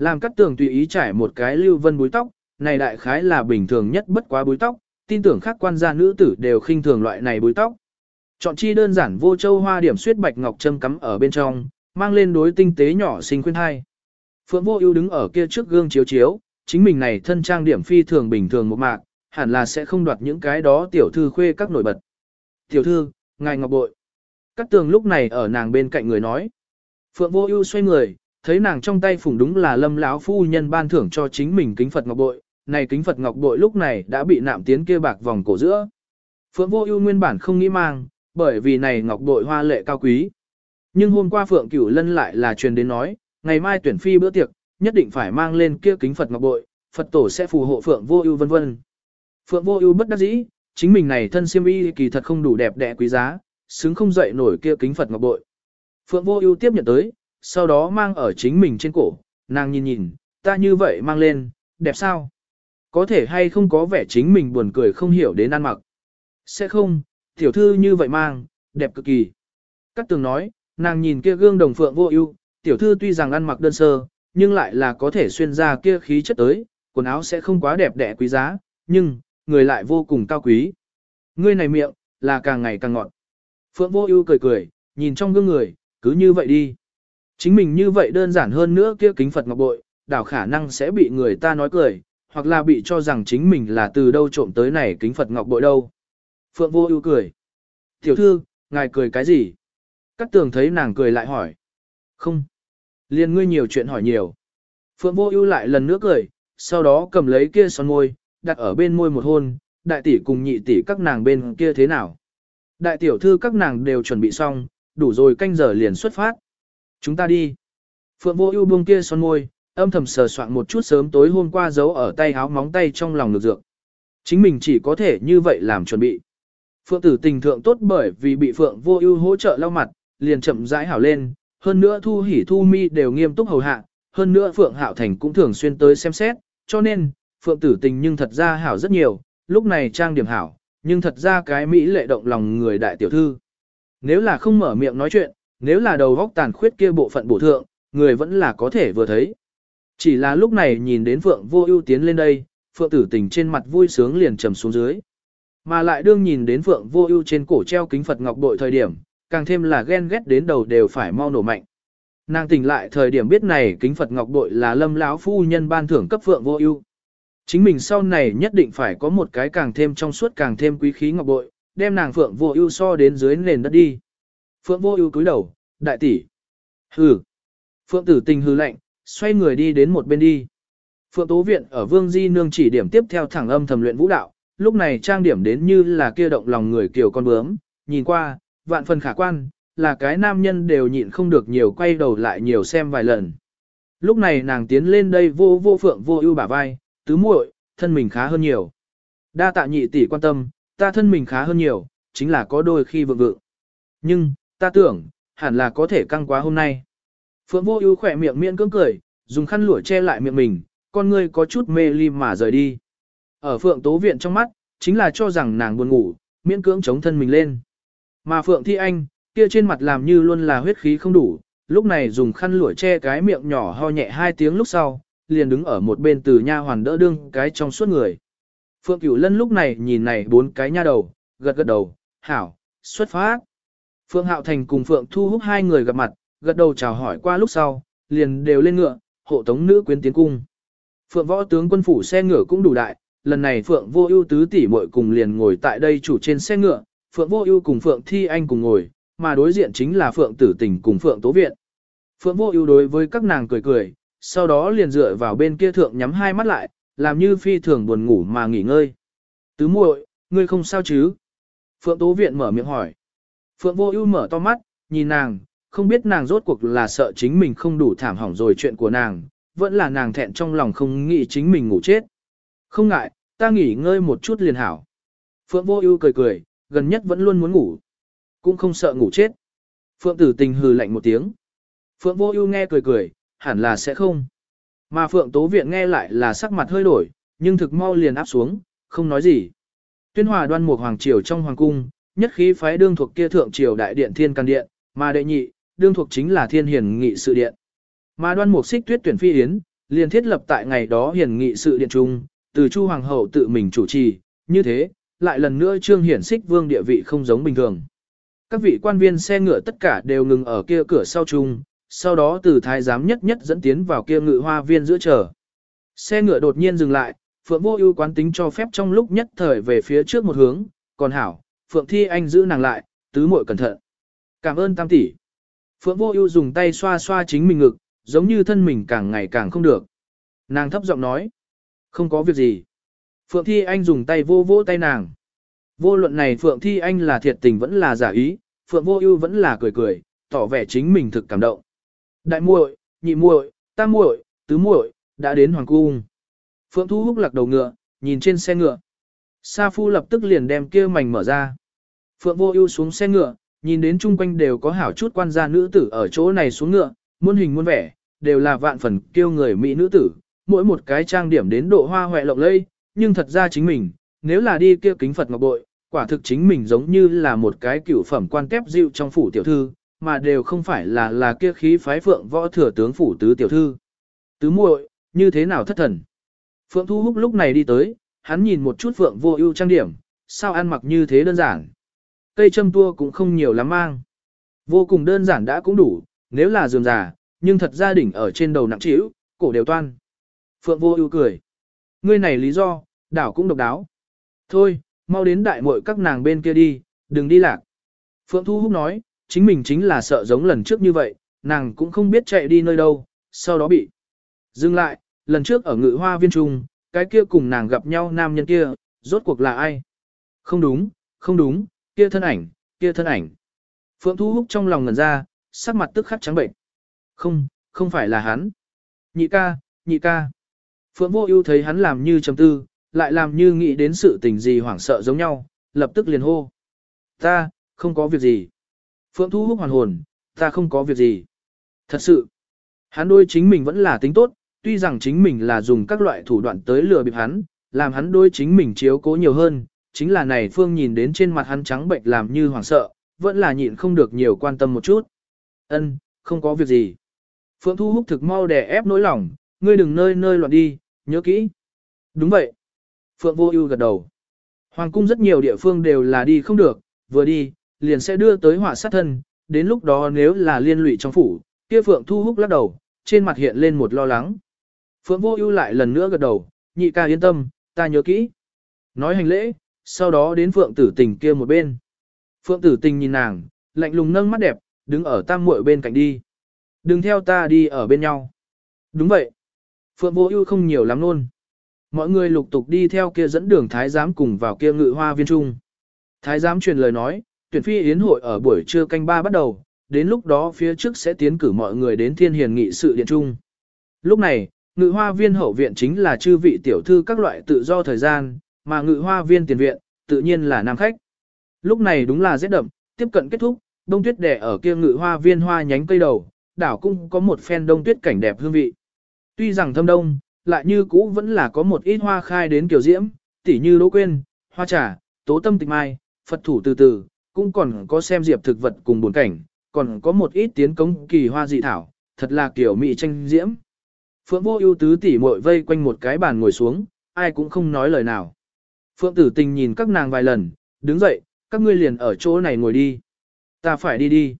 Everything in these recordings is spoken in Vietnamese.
Làm cắt tường tùy ý trải một cái lưu vân búi tóc, này đại khái là bình thường nhất bất quá búi tóc, tin tưởng khác quan gia nữ tử đều khinh thường loại này búi tóc. Chọn chi đơn giản vô châu hoa điểm suyết bạch ngọc châm cắm ở bên trong, mang lên đối tinh tế nhỏ xinh khuyên hai. Phượng Vô Ưu đứng ở kia trước gương chiếu chiếu, chính mình này thân trang điểm phi thường bình thường một mạc, hẳn là sẽ không đoạt những cái đó tiểu thư khuê các nổi bật. "Tiểu thư, ngài ngọc bội." Cát Tường lúc này ở nàng bên cạnh người nói. Phượng Vô Ưu xoay người, thấy nàng trong tay phủng đúng là Lâm lão phu nhân ban thưởng cho chính mình kính Phật ngọc bội, này kính Phật ngọc bội lúc này đã bị nạm tiến kia bạc vòng cổ giữa. Phượng Vô Ưu nguyên bản không nghĩ mang, bởi vì này ngọc bội hoa lệ cao quý. Nhưng hôm qua Phượng Cửu Lân lại là truyền đến nói, ngày mai tuyển phi bữa tiệc, nhất định phải mang lên kia kính Phật ngọc bội, Phật tổ sẽ phù hộ Phượng Vô Ưu vân vân. Phượng Vô Ưu bất đắc dĩ, chính mình này thân xiêm y kỳ thật không đủ đẹp đẽ quý giá, xứng không dậy nổi kia kính Phật ngọc bội. Phượng Vô Ưu tiếp nhận tới, sau đó mang ở chính mình trên cổ, nàng nhìn nhìn, ta như vậy mang lên, đẹp sao? Có thể hay không có vẻ chính mình buồn cười không hiểu đến ăn mặc. Sẽ không, tiểu thư như vậy mang, đẹp cực kỳ. Cát tường nói, nàng nhìn kia gương đồng phượng vô ưu, tiểu thư tuy rằng ăn mặc đơn sơ, nhưng lại là có thể xuyên ra kia khí chất tới, quần áo sẽ không quá đẹp đẽ quý giá, nhưng, người lại vô cùng cao quý. Ngươi này miệng, là càng ngày càng ngọt. Phượng vô ưu cười cười, nhìn trong gương người, cứ như vậy đi. Chính mình như vậy đơn giản hơn nữa kia kính Phật ngọc bội, đảo khả năng sẽ bị người ta nói cười, hoặc là bị cho rằng chính mình là từ đâu trộm tới này kính Phật ngọc bội đâu. Phượng vô ưu cười. Tiểu thư, ngài cười cái gì? Cát tường thấy nàng cười lại hỏi. Không. Liên ngươi nhiều chuyện hỏi nhiều. Phượng vô ưu lại lần nữa cười, sau đó cầm lấy kia son môi, đặt ở bên môi một hôn, đại tỷ cùng nhị tỷ các nàng bên kia thế nào? Đại tiểu thư các nàng đều chuẩn bị xong, đủ rồi canh giờ liền xuất phát. Chúng ta đi. Phượng vô ưu buông kia son môi, âm thầm sờ soạn một chút sớm tối hôm qua giấu ở tay áo móng tay trong lòng được dược. Chính mình chỉ có thể như vậy làm chuẩn bị. Phượng tử tình thượng tốt bởi vì bị Phượng vô ưu hỗ trợ lau mặt, liền chậm rãi hảo lên, hơn nữa thu hỉ thu mi đều nghiêm túc hầu hạ, hơn nữa Phượng Hạo Thành cũng thường xuyên tới xem xét, cho nên, Phượng tử tình nhưng thật ra hảo rất nhiều, lúc này trang điểm hảo, nhưng thật ra cái Mỹ lệ động lòng người đại tiểu thư. Nếu là không mở miệng nói chuyện, nếu là đầu góc tàn khuyết kia bộ phận bổ thượng, người vẫn là có thể vừa thấy. Chỉ là lúc này nhìn đến Phượng vô ưu tiến lên đây, Phượng tử tình trên mặt vui sướng liền trầm xuống dưới. Mà lại đương nhìn đến Phượng vô ưu trên cổ treo kính Phật ngọc bội thời điểm, càng thêm là ghen ghét đến đầu đều phải mau nổ mạnh. Nàng tỉnh lại thời điểm biết này kính Phật ngọc bội là lâm lão phu nhân ban thưởng cấp Phượng vô ưu. Chính mình sau này nhất định phải có một cái càng thêm trong suốt càng thêm quý khí ngọc bội, đem nàng Phượng vô ưu so đến dưới nền đất đi. Phượng vô ưu cúi đầu, đại tỷ. Hừ. Phượng tử tình hư lạnh, xoay người đi đến một bên đi. Phượng Tố Viện ở Vương Di Nương chỉ điểm tiếp theo thẳng âm thầm luyện vũ đạo, lúc này trang điểm đến như là kia động lòng người kiểu con bướm, nhìn qua, vạn phần khả quan, là cái nam nhân đều nhịn không được nhiều quay đầu lại nhiều xem vài lần. Lúc này nàng tiến lên đây vô vô phượng vô ưu bả vai, tứ muội, thân mình khá hơn nhiều. Đa tạ nhị tỷ quan tâm, ta thân mình khá hơn nhiều, chính là có đôi khi vượng vượng. Nhưng, ta tưởng, hẳn là có thể căng quá hôm nay. Phượng vô ưu khỏe miệng miễn cưỡng cười, dùng khăn lụa che lại miệng mình, con ngươi có chút mê ly mà rời đi. Ở Phượng Tố Viện trong mắt, chính là cho rằng nàng buồn ngủ, miễn cưỡng chống thân mình lên. Mà Phượng Thi Anh, kia trên mặt làm như luôn là huyết khí không đủ, lúc này dùng khăn lụa che cái miệng nhỏ ho nhẹ hai tiếng lúc sau, liền đứng ở một bên từ nha hoàn đỡ đương cái trong suốt người. Phượng Cửu Lân lúc này nhìn này bốn cái nha đầu, gật gật đầu, hảo, xuất phát. Phượng Hạo Thành cùng Phượng Thu hút hai người gặp mặt, gật đầu chào hỏi qua lúc sau, liền đều lên ngựa, hộ tống nữ quyến tiến cung. Phượng võ tướng quân phủ xe ngựa cũng đủ đại, lần này Phượng Vô Ưu tứ tỷ muội cùng liền ngồi tại đây chủ trên xe ngựa, Phượng Vô Ưu cùng Phượng Thi Anh cùng ngồi, mà đối diện chính là Phượng Tử Tình cùng Phượng Tố Viện. Phượng Vô Ưu đối với các nàng cười cười, sau đó liền dựa vào bên kia thượng nhắm hai mắt lại, làm như phi thường buồn ngủ mà nghỉ ngơi. "Tứ muội, ngươi không sao chứ?" Phượng Tố Viện mở miệng hỏi. Phượng Vô Ưu mở to mắt, nhìn nàng, không biết nàng rốt cuộc là sợ chính mình không đủ thảm hỏng rồi chuyện của nàng, vẫn là nàng thẹn trong lòng không nghĩ chính mình ngủ chết. Không ngại, ta nghỉ ngơi một chút liền hảo. Phượng Vô Ưu cười cười, gần nhất vẫn luôn muốn ngủ, cũng không sợ ngủ chết. Phượng Tử Tình hừ lạnh một tiếng. Phượng Vô Ưu nghe cười cười, hẳn là sẽ không. Mà Phượng Tố Viện nghe lại là sắc mặt hơi đổi, nhưng thực mau liền áp xuống, không nói gì. Tuyên Hòa Đoan Mục hoàng triều trong hoàng cung, nhất khí phái đương thuộc kia thượng triều đại điện Thiên Can điện, mà đệ nhị, đương thuộc chính là Thiên Hiền nghị sự điện. Mà Đoan Mục Xích Tuyết tuyển phi yến, liền thiết lập tại ngày đó hiển nghị sự điện trung, từ Chu Hoàng hậu tự mình chủ trì, như thế, lại lần nữa trương hiển xích vương địa vị không giống bình thường. Các vị quan viên xe ngựa tất cả đều ngừng ở kia cửa sau chung, sau đó từ thái giám nhất nhất dẫn tiến vào kia ngự hoa viên giữa chờ. Xe ngựa đột nhiên dừng lại, Phượng Vô Ưu quán tính cho phép trong lúc nhất thời về phía trước một hướng, còn hảo, Phượng Thi Anh giữ nàng lại, tứ muội cẩn thận. Cảm ơn tam tỷ. Phượng Vô Ưu dùng tay xoa xoa chính mình ngực, giống như thân mình càng ngày càng không được. Nàng thấp giọng nói, không có việc gì. Phượng Thi Anh dùng tay vô vô tay nàng. Vô luận này Phượng Thi Anh là thiệt tình vẫn là giả ý, Phượng Vô Ưu vẫn là cười cười, tỏ vẻ chính mình thực cảm động. Đại muội, nhị muội, tam muội, tứ muội đã đến hoàng cung. Phượng Thu Húc lạc đầu ngựa, nhìn trên xe ngựa. Sa Phu lập tức liền đem kia mảnh mở ra. Phượng Vô Ưu xuống xe ngựa, nhìn đến chung quanh đều có hảo chút quan gia nữ tử ở chỗ này xuống ngựa, muôn hình muôn vẻ, đều là vạn phần kiêu người mỹ nữ tử, mỗi một cái trang điểm đến độ hoa hoẹ lộng lẫy, nhưng thật ra chính mình, nếu là đi kia kính Phật ngọc bội, quả thực chính mình giống như là một cái cửu phẩm quan tép dịu trong phủ tiểu thư, mà đều không phải là là kia khí phái phượng võ thừa tướng phủ tứ tiểu thư. Tứ muội, như thế nào thất thần? Phượng Thu Húc lúc này đi tới, hắn nhìn một chút Phượng Vô Ưu trang điểm, sao ăn mặc như thế đơn giản. Cây châm tua cũng không nhiều lắm mang. Vô cùng đơn giản đã cũng đủ, nếu là giường già, nhưng thật ra đỉnh ở trên đầu nặng trĩu, cổ đều toan. Phượng Vô Ưu cười. Ngươi này lý do, đảo cũng độc đáo. Thôi, mau đến đại muội các nàng bên kia đi, đừng đi lạc. Phượng Thu Húc nói, chính mình chính là sợ giống lần trước như vậy, nàng cũng không biết chạy đi nơi đâu, sau đó bị dừng lại, lần trước ở ngự hoa viên trung, cái kia cùng nàng gặp nhau nam nhân kia, rốt cuộc là ai? Không đúng, không đúng, kia thân ảnh, kia thân ảnh. Phượng Thu Húc trong lòng ngẩn ra, sắc mặt tức khắc trắng bệnh. Không, không phải là hắn. Nhị ca, nhị ca. Phượng Vô Ưu thấy hắn làm như trầm tư, lại làm như nghĩ đến sự tình gì hoảng sợ giống nhau, lập tức liền hô. Ta, không có việc gì. Phượng Thu Húc hoàn hồn, ta không có việc gì. Thật sự, hắn đôi chính mình vẫn là tính tốt, tuy rằng chính mình là dùng các loại thủ đoạn tới lừa bịp hắn, làm hắn đôi chính mình chiếu cố nhiều hơn, chính là này Phương nhìn đến trên mặt hắn trắng bệnh làm như hoảng sợ, vẫn là nhịn không được nhiều quan tâm một chút. Ân, không có việc gì. Phượng Thu Húc thực mau đè ép nỗi lòng, ngươi đừng nơi nơi loạn đi, nhớ kỹ. Đúng vậy. Phượng Vô Ưu gật đầu. Hoàng cung rất nhiều địa phương đều là đi không được, vừa đi, liền sẽ đưa tới họa sát thân, đến lúc đó nếu là liên lụy trong phủ, kia Phượng Thu Húc lắc đầu, trên mặt hiện lên một lo lắng. Phượng Vô Ưu lại lần nữa gật đầu, nhị ca yên tâm, ta nhớ kỹ. Nói hành lễ, sau đó đến Phượng Tử Tình kia một bên. Phượng Tử Tình nhìn nàng, lạnh lùng nâng mắt đẹp, đứng ở tam muội bên cạnh đi. Đừng theo ta đi ở bên nhau. Đúng vậy. Phượng Vô Ưu không nhiều lắm luôn. Mọi người lục tục đi theo kia dẫn đường thái giám cùng vào kia ngự hoa viên trung. Thái giám truyền lời nói, tuyển phi yến hội ở buổi trưa canh ba bắt đầu, đến lúc đó phía trước sẽ tiến cử mọi người đến thiên hiền nghị sự điện trung. Lúc này, ngự hoa viên hậu viện chính là chư vị tiểu thư các loại tự do thời gian, mà ngự hoa viên tiền viện, tự nhiên là nam khách. Lúc này đúng là rét đậm, tiếp cận kết thúc, đông tuyết đẻ ở kia ngự hoa viên hoa nhánh cây đầu, đảo cũng có một phen đông tuyết cảnh đẹp hương vị. Tuy rằng thâm đông, lại như cũ vẫn là có một ít hoa khai đến kiểu diễm, tỉ như đỗ quên, hoa trà, tố tâm tịch mai, Phật thủ từ từ, cũng còn có xem diệp thực vật cùng buồn cảnh, còn có một ít tiến công kỳ hoa dị thảo, thật là kiểu mỹ tranh diễm. Phượng vô ưu tứ tỷ muội vây quanh một cái bàn ngồi xuống, ai cũng không nói lời nào. Phượng tử tình nhìn các nàng vài lần, đứng dậy, các ngươi liền ở chỗ này ngồi đi. Ta phải đi đi.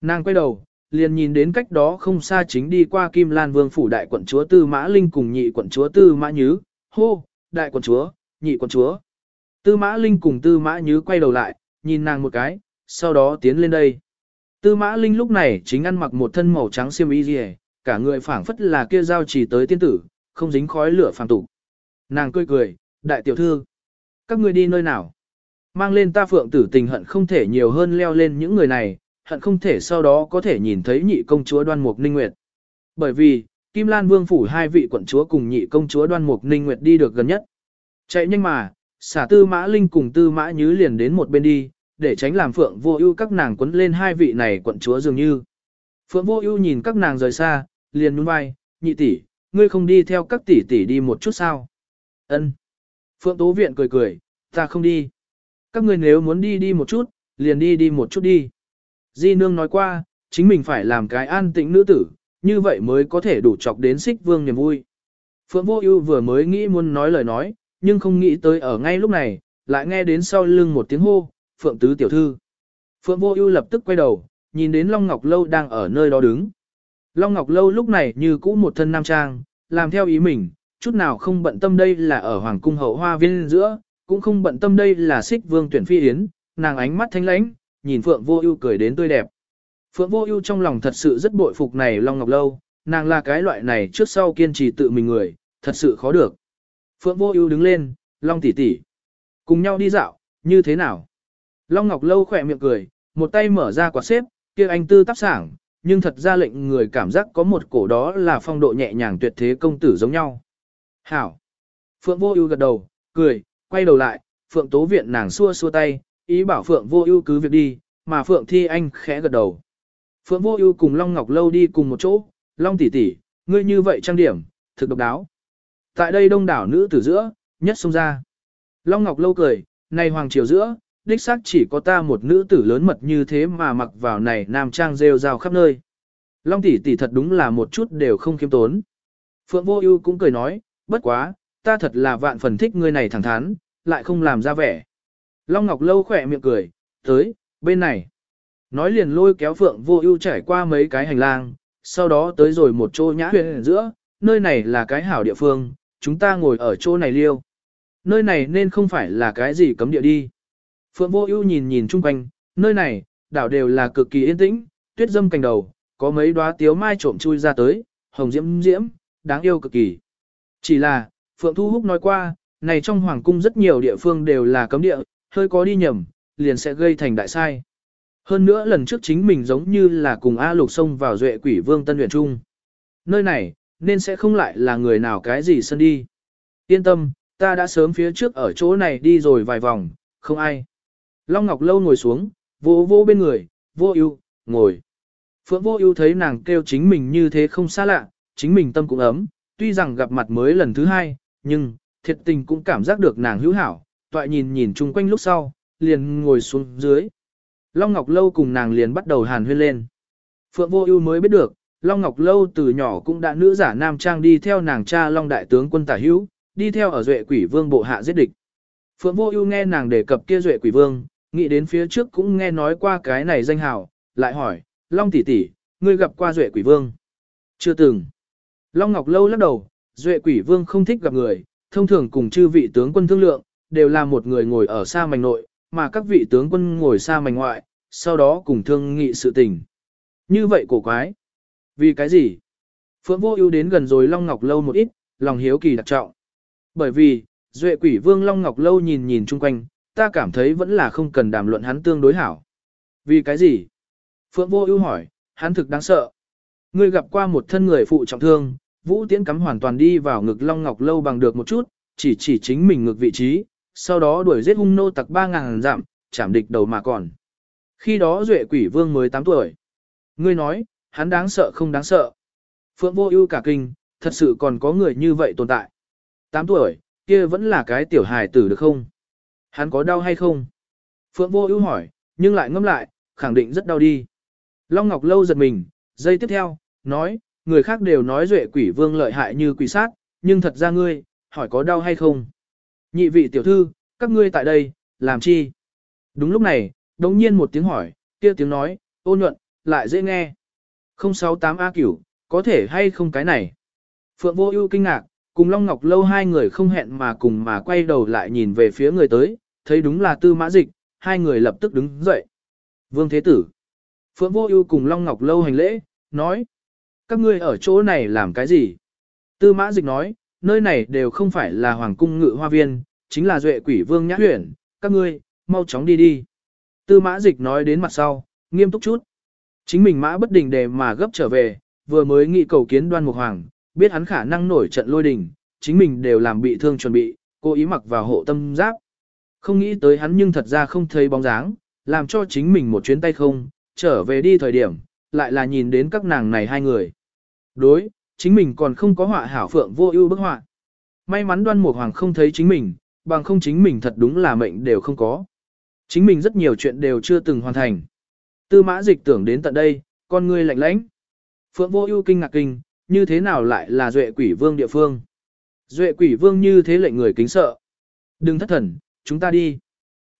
Nàng quay đầu, liền nhìn đến cách đó không xa chính đi qua Kim Lan Vương phủ đại quận chúa Tư Mã Linh cùng nhị quận chúa Tư Mã Nhứ, hô, đại quận chúa, nhị quận chúa. Tư Mã Linh cùng Tư Mã Nhứ quay đầu lại, nhìn nàng một cái, sau đó tiến lên đây. Tư Mã Linh lúc này chính ăn mặc một thân màu trắng xiêm y rìa, cả người phảng phất là kia giao chỉ tới tiên tử, không dính khói lửa phàm tục. Nàng cười cười, đại tiểu thư, các ngươi đi nơi nào? Mang lên ta phượng tử tình hận không thể nhiều hơn leo lên những người này, hận không thể sau đó có thể nhìn thấy nhị công chúa đoan mục ninh nguyệt. Bởi vì, Kim Lan Vương phủ hai vị quận chúa cùng nhị công chúa đoan mục ninh nguyệt đi được gần nhất. Chạy nhanh mà, xả tư mã linh cùng tư mã nhứ liền đến một bên đi, để tránh làm phượng vô ưu các nàng quấn lên hai vị này quận chúa dường như. Phượng vô ưu nhìn các nàng rời xa, liền nhún vai, nhị tỷ, ngươi không đi theo các tỷ tỷ đi một chút sao? Ân. Phượng Tố Viện cười cười, ta không đi. Các ngươi nếu muốn đi đi một chút, liền đi đi một chút đi. Di Nương nói qua, chính mình phải làm cái an tĩnh nữ tử, như vậy mới có thể đủ chọc đến xích vương niềm vui. Phượng Vô Ưu vừa mới nghĩ muốn nói lời nói, nhưng không nghĩ tới ở ngay lúc này, lại nghe đến sau lưng một tiếng hô, "Phượng tứ tiểu thư." Phượng Vô Ưu lập tức quay đầu, nhìn đến Long Ngọc Lâu đang ở nơi đó đứng. Long Ngọc Lâu lúc này như cũ một thân nam trang, làm theo ý mình, chút nào không bận tâm đây là ở Hoàng cung hậu hoa viên giữa, cũng không bận tâm đây là xích vương tuyển phi yến, nàng ánh mắt thanh lãnh, nhìn Phượng Vô Ưu cười đến tươi đẹp. Phượng Vô Ưu trong lòng thật sự rất bội phục này Long Ngọc Lâu, nàng là cái loại này trước sau kiên trì tự mình người, thật sự khó được. Phượng Vô Ưu đứng lên, Long tỷ tỷ, cùng nhau đi dạo, như thế nào? Long Ngọc Lâu khẽ miệng cười, một tay mở ra quạt xếp, kia anh tư tác sảng, nhưng thật ra lệnh người cảm giác có một cổ đó là phong độ nhẹ nhàng tuyệt thế công tử giống nhau. Hảo. Phượng Vô Ưu gật đầu, cười, quay đầu lại, Phượng Tố Viện nàng xua xua tay, ý bảo Phượng Vô Ưu cứ việc đi, mà Phượng Thi Anh khẽ gật đầu. Phượng Vô Ưu cùng Long Ngọc Lâu đi cùng một chỗ, Long tỷ tỷ, ngươi như vậy trang điểm, thực độc đáo. Tại đây đông đảo nữ tử giữa, nhất xông ra. Long Ngọc Lâu cười, này hoàng triều giữa, đích xác chỉ có ta một nữ tử lớn mật như thế mà mặc vào này nam trang rêu rao khắp nơi. Long tỷ tỷ thật đúng là một chút đều không kiêm tốn. Phượng Vô Ưu cũng cười nói, bất quá, ta thật là vạn phần thích ngươi này thẳng thắn, lại không làm ra vẻ. Long Ngọc Lâu khẽ miệng cười, tới, bên này. Nói liền lôi kéo Phượng Vô Ưu trải qua mấy cái hành lang, sau đó tới rồi một chỗ nhã huyền giữa, nơi này là cái hảo địa phương, chúng ta ngồi ở chỗ này liêu. Nơi này nên không phải là cái gì cấm địa đi. Phượng Vô Ưu nhìn nhìn chung quanh, nơi này, đảo đều là cực kỳ yên tĩnh, tuyết dâm cành đầu, có mấy đóa tiếu mai trộm chui ra tới, hồng diễm diễm, đáng yêu cực kỳ. Chỉ là, Phượng Thu Húc nói qua, này trong hoàng cung rất nhiều địa phương đều là cấm địa, hơi có đi nhầm, liền sẽ gây thành đại sai. Hơn nữa lần trước chính mình giống như là cùng A Lục xông vào duệ quỷ vương Tân Huyền Trung. Nơi này, nên sẽ không lại là người nào cái gì sân đi. Yên tâm, ta đã sớm phía trước ở chỗ này đi rồi vài vòng, không ai. Long Ngọc Lâu ngồi xuống, vô vô bên người, vô ưu, ngồi. Phượng vô ưu thấy nàng kêu chính mình như thế không xa lạ, chính mình tâm cũng ấm, tuy rằng gặp mặt mới lần thứ hai, nhưng, thiệt tình cũng cảm giác được nàng hữu hảo, toại nhìn nhìn chung quanh lúc sau, liền ngồi xuống dưới. Long Ngọc Lâu cùng nàng liền bắt đầu hàn huyên lên. Phượng Vô Ưu mới biết được, Long Ngọc Lâu từ nhỏ cũng đã nữ giả nam trang đi theo nàng cha Long đại tướng quân Tả Hữu, đi theo ở Duệ Quỷ Vương bộ hạ giết địch. Phượng Vô Ưu nghe nàng đề cập kia Duệ Quỷ Vương, nghĩ đến phía trước cũng nghe nói qua cái này danh hào, lại hỏi, Long tỷ tỷ, ngươi gặp qua Duệ Quỷ Vương? Chưa từng. Long Ngọc Lâu lắc đầu, Duệ Quỷ Vương không thích gặp người, thông thường cùng chư vị tướng quân thương lượng, đều là một người ngồi ở xa mảnh nội, mà các vị tướng quân ngồi xa mảnh ngoại, sau đó cùng thương nghị sự tình. Như vậy cổ quái. Vì cái gì? Phượng Vô Ưu đến gần rồi Long Ngọc Lâu một ít, lòng hiếu kỳ đặc trọng. Bởi vì, Duệ Quỷ Vương Long Ngọc Lâu nhìn nhìn chung quanh, ta cảm thấy vẫn là không cần đàm luận hắn tương đối hảo. Vì cái gì? Phượng Vô Ưu hỏi, hắn thực đáng sợ. Ngươi gặp qua một thân người phụ trọng thương, Vũ Tiễn cắm hoàn toàn đi vào ngực Long Ngọc Lâu bằng được một chút, chỉ chỉ chính mình ngực vị trí, sau đó đuổi giết hung nô tặc 3.000 dặm, chảm địch đầu mà còn. Khi đó Duệ Quỷ Vương mới 8 tuổi. Ngươi nói, hắn đáng sợ không đáng sợ. Phượng Vô Ưu cả kinh, thật sự còn có người như vậy tồn tại. 8 tuổi, kia vẫn là cái tiểu hài tử được không? Hắn có đau hay không? Phượng Vô Ưu hỏi, nhưng lại ngâm lại, khẳng định rất đau đi. Long Ngọc Lâu giật mình, giây tiếp theo, nói, người khác đều nói duệ quỷ vương lợi hại như quỷ sát, nhưng thật ra ngươi, hỏi có đau hay không? Nhị vị tiểu thư, các ngươi tại đây, làm chi? Đúng lúc này, đống nhiên một tiếng hỏi, kia tiếng nói, ô nhuận, lại dễ nghe. 068 A cửu, có thể hay không cái này? Phượng vô ưu kinh ngạc, cùng Long Ngọc Lâu hai người không hẹn mà cùng mà quay đầu lại nhìn về phía người tới, thấy đúng là tư mã dịch, hai người lập tức đứng dậy. Vương Thế Tử. Phượng Vô Ưu cùng Long Ngọc Lâu hành lễ, nói. Các ngươi ở chỗ này làm cái gì? Tư mã dịch nói, nơi này đều không phải là Hoàng cung ngự hoa viên, chính là duệ quỷ vương nhã huyển, các ngươi, mau chóng đi đi. Tư mã dịch nói đến mặt sau, nghiêm túc chút. Chính mình mã bất định để mà gấp trở về, vừa mới nghị cầu kiến đoan mục hoàng, biết hắn khả năng nổi trận lôi đình, chính mình đều làm bị thương chuẩn bị, cố ý mặc vào hộ tâm giáp. Không nghĩ tới hắn nhưng thật ra không thấy bóng dáng, làm cho chính mình một chuyến tay không, trở về đi thời điểm, lại là nhìn đến các nàng này hai người. Đối, chính mình còn không có họa hảo phượng vô ưu bức họa. May mắn đoan mục hoàng không thấy chính mình, bằng không chính mình thật đúng là mệnh đều không có. Chính mình rất nhiều chuyện đều chưa từng hoàn thành. Tư mã dịch tưởng đến tận đây, con ngươi lạnh lãnh. Phượng Vô Ưu kinh ngạc kinh, như thế nào lại là Duệ Quỷ Vương địa phương? Duệ Quỷ Vương như thế lệnh người kính sợ. Đừng thất thần, chúng ta đi.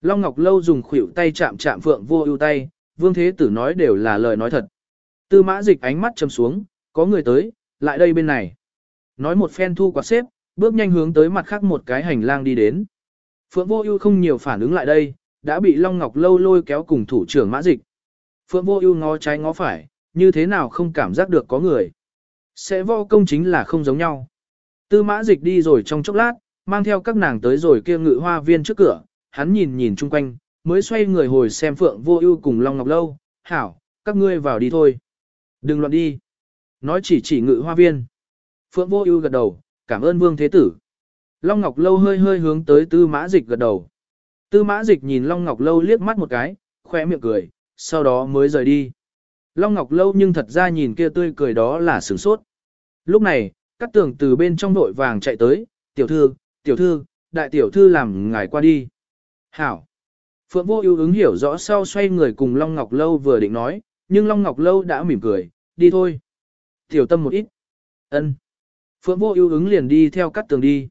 Long Ngọc Lâu dùng khuỷu tay chạm chạm Phượng Vô Ưu tay, Vương Thế Tử nói đều là lời nói thật. Tư Mã Dịch ánh mắt châm xuống, có người tới, lại đây bên này. Nói một phen thu quạt xếp, bước nhanh hướng tới mặt khác một cái hành lang đi đến. Phượng Vô Ưu không nhiều phản ứng lại đây, đã bị Long Ngọc Lâu lôi kéo cùng thủ trưởng Mã Dịch. Phượng Vô Ưu ngó trái ngó phải, như thế nào không cảm giác được có người. Sẽ vô công chính là không giống nhau. Tư Mã Dịch đi rồi trong chốc lát, mang theo các nàng tới rồi kia ngự hoa viên trước cửa, hắn nhìn nhìn chung quanh, mới xoay người hồi xem Phượng Vô Ưu cùng Long Ngọc Lâu, "Hảo, các ngươi vào đi thôi. Đừng loạn đi." Nói chỉ chỉ ngự hoa viên. Phượng Vô Ưu gật đầu, "Cảm ơn Vương Thế tử." Long Ngọc Lâu hơi hơi hướng tới Tư Mã Dịch gật đầu. Tư Mã Dịch nhìn Long Ngọc Lâu liếc mắt một cái, khóe miệng cười, sau đó mới rời đi. Long Ngọc Lâu nhưng thật ra nhìn kia tươi cười đó là sửng sốt. Lúc này, các tường từ bên trong nội vàng chạy tới, tiểu thư, tiểu thư, đại tiểu thư làm ngài qua đi. Hảo. Phượng vô ưu ứng hiểu rõ sau xoay người cùng Long Ngọc Lâu vừa định nói, nhưng Long Ngọc Lâu đã mỉm cười, đi thôi. Tiểu tâm một ít. ân Phượng vô ưu ứng liền đi theo Cát tường đi.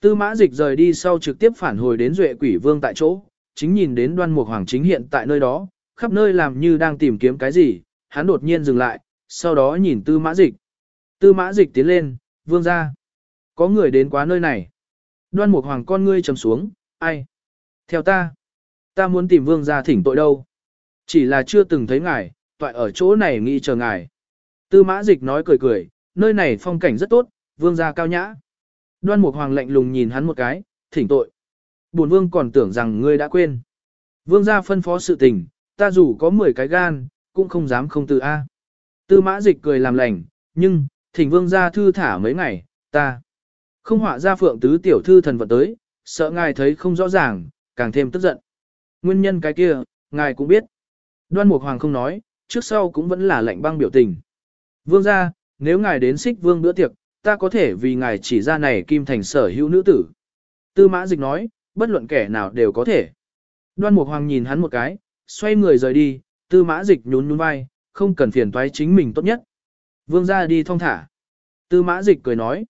Tư mã dịch rời đi sau trực tiếp phản hồi đến duệ quỷ vương tại chỗ, chính nhìn đến đoan mục hoàng chính hiện tại nơi đó, khắp nơi làm như đang tìm kiếm cái gì, hắn đột nhiên dừng lại, sau đó nhìn tư mã dịch. Tư mã dịch tiến lên, vương ra. Có người đến quá nơi này. Đoan mục hoàng con ngươi trầm xuống, ai? Theo ta, ta muốn tìm vương gia thỉnh tội đâu. Chỉ là chưa từng thấy ngài, toại ở chỗ này nghĩ chờ ngài. Tư mã dịch nói cười cười, nơi này phong cảnh rất tốt, vương gia cao nhã. Đoan mục hoàng lạnh lùng nhìn hắn một cái, thỉnh tội. Bổn vương còn tưởng rằng ngươi đã quên. Vương gia phân phó sự tình, ta dù có 10 cái gan, cũng không dám không từ A. Tư mã dịch cười làm lành, nhưng, thỉnh vương gia thư thả mấy ngày, ta. Không họa ra phượng tứ tiểu thư thần vật tới, sợ ngài thấy không rõ ràng, càng thêm tức giận. Nguyên nhân cái kia, ngài cũng biết. Đoan Mục Hoàng không nói, trước sau cũng vẫn là lạnh băng biểu tình. Vương gia, nếu ngài đến xích vương bữa tiệc, ta có thể vì ngài chỉ ra này kim thành sở hữu nữ tử. Tư mã dịch nói, bất luận kẻ nào đều có thể. Đoan Mục Hoàng nhìn hắn một cái, xoay người rời đi, tư mã dịch nhún nhún vai, không cần phiền toái chính mình tốt nhất. Vương gia đi thong thả. Tư mã dịch cười nói.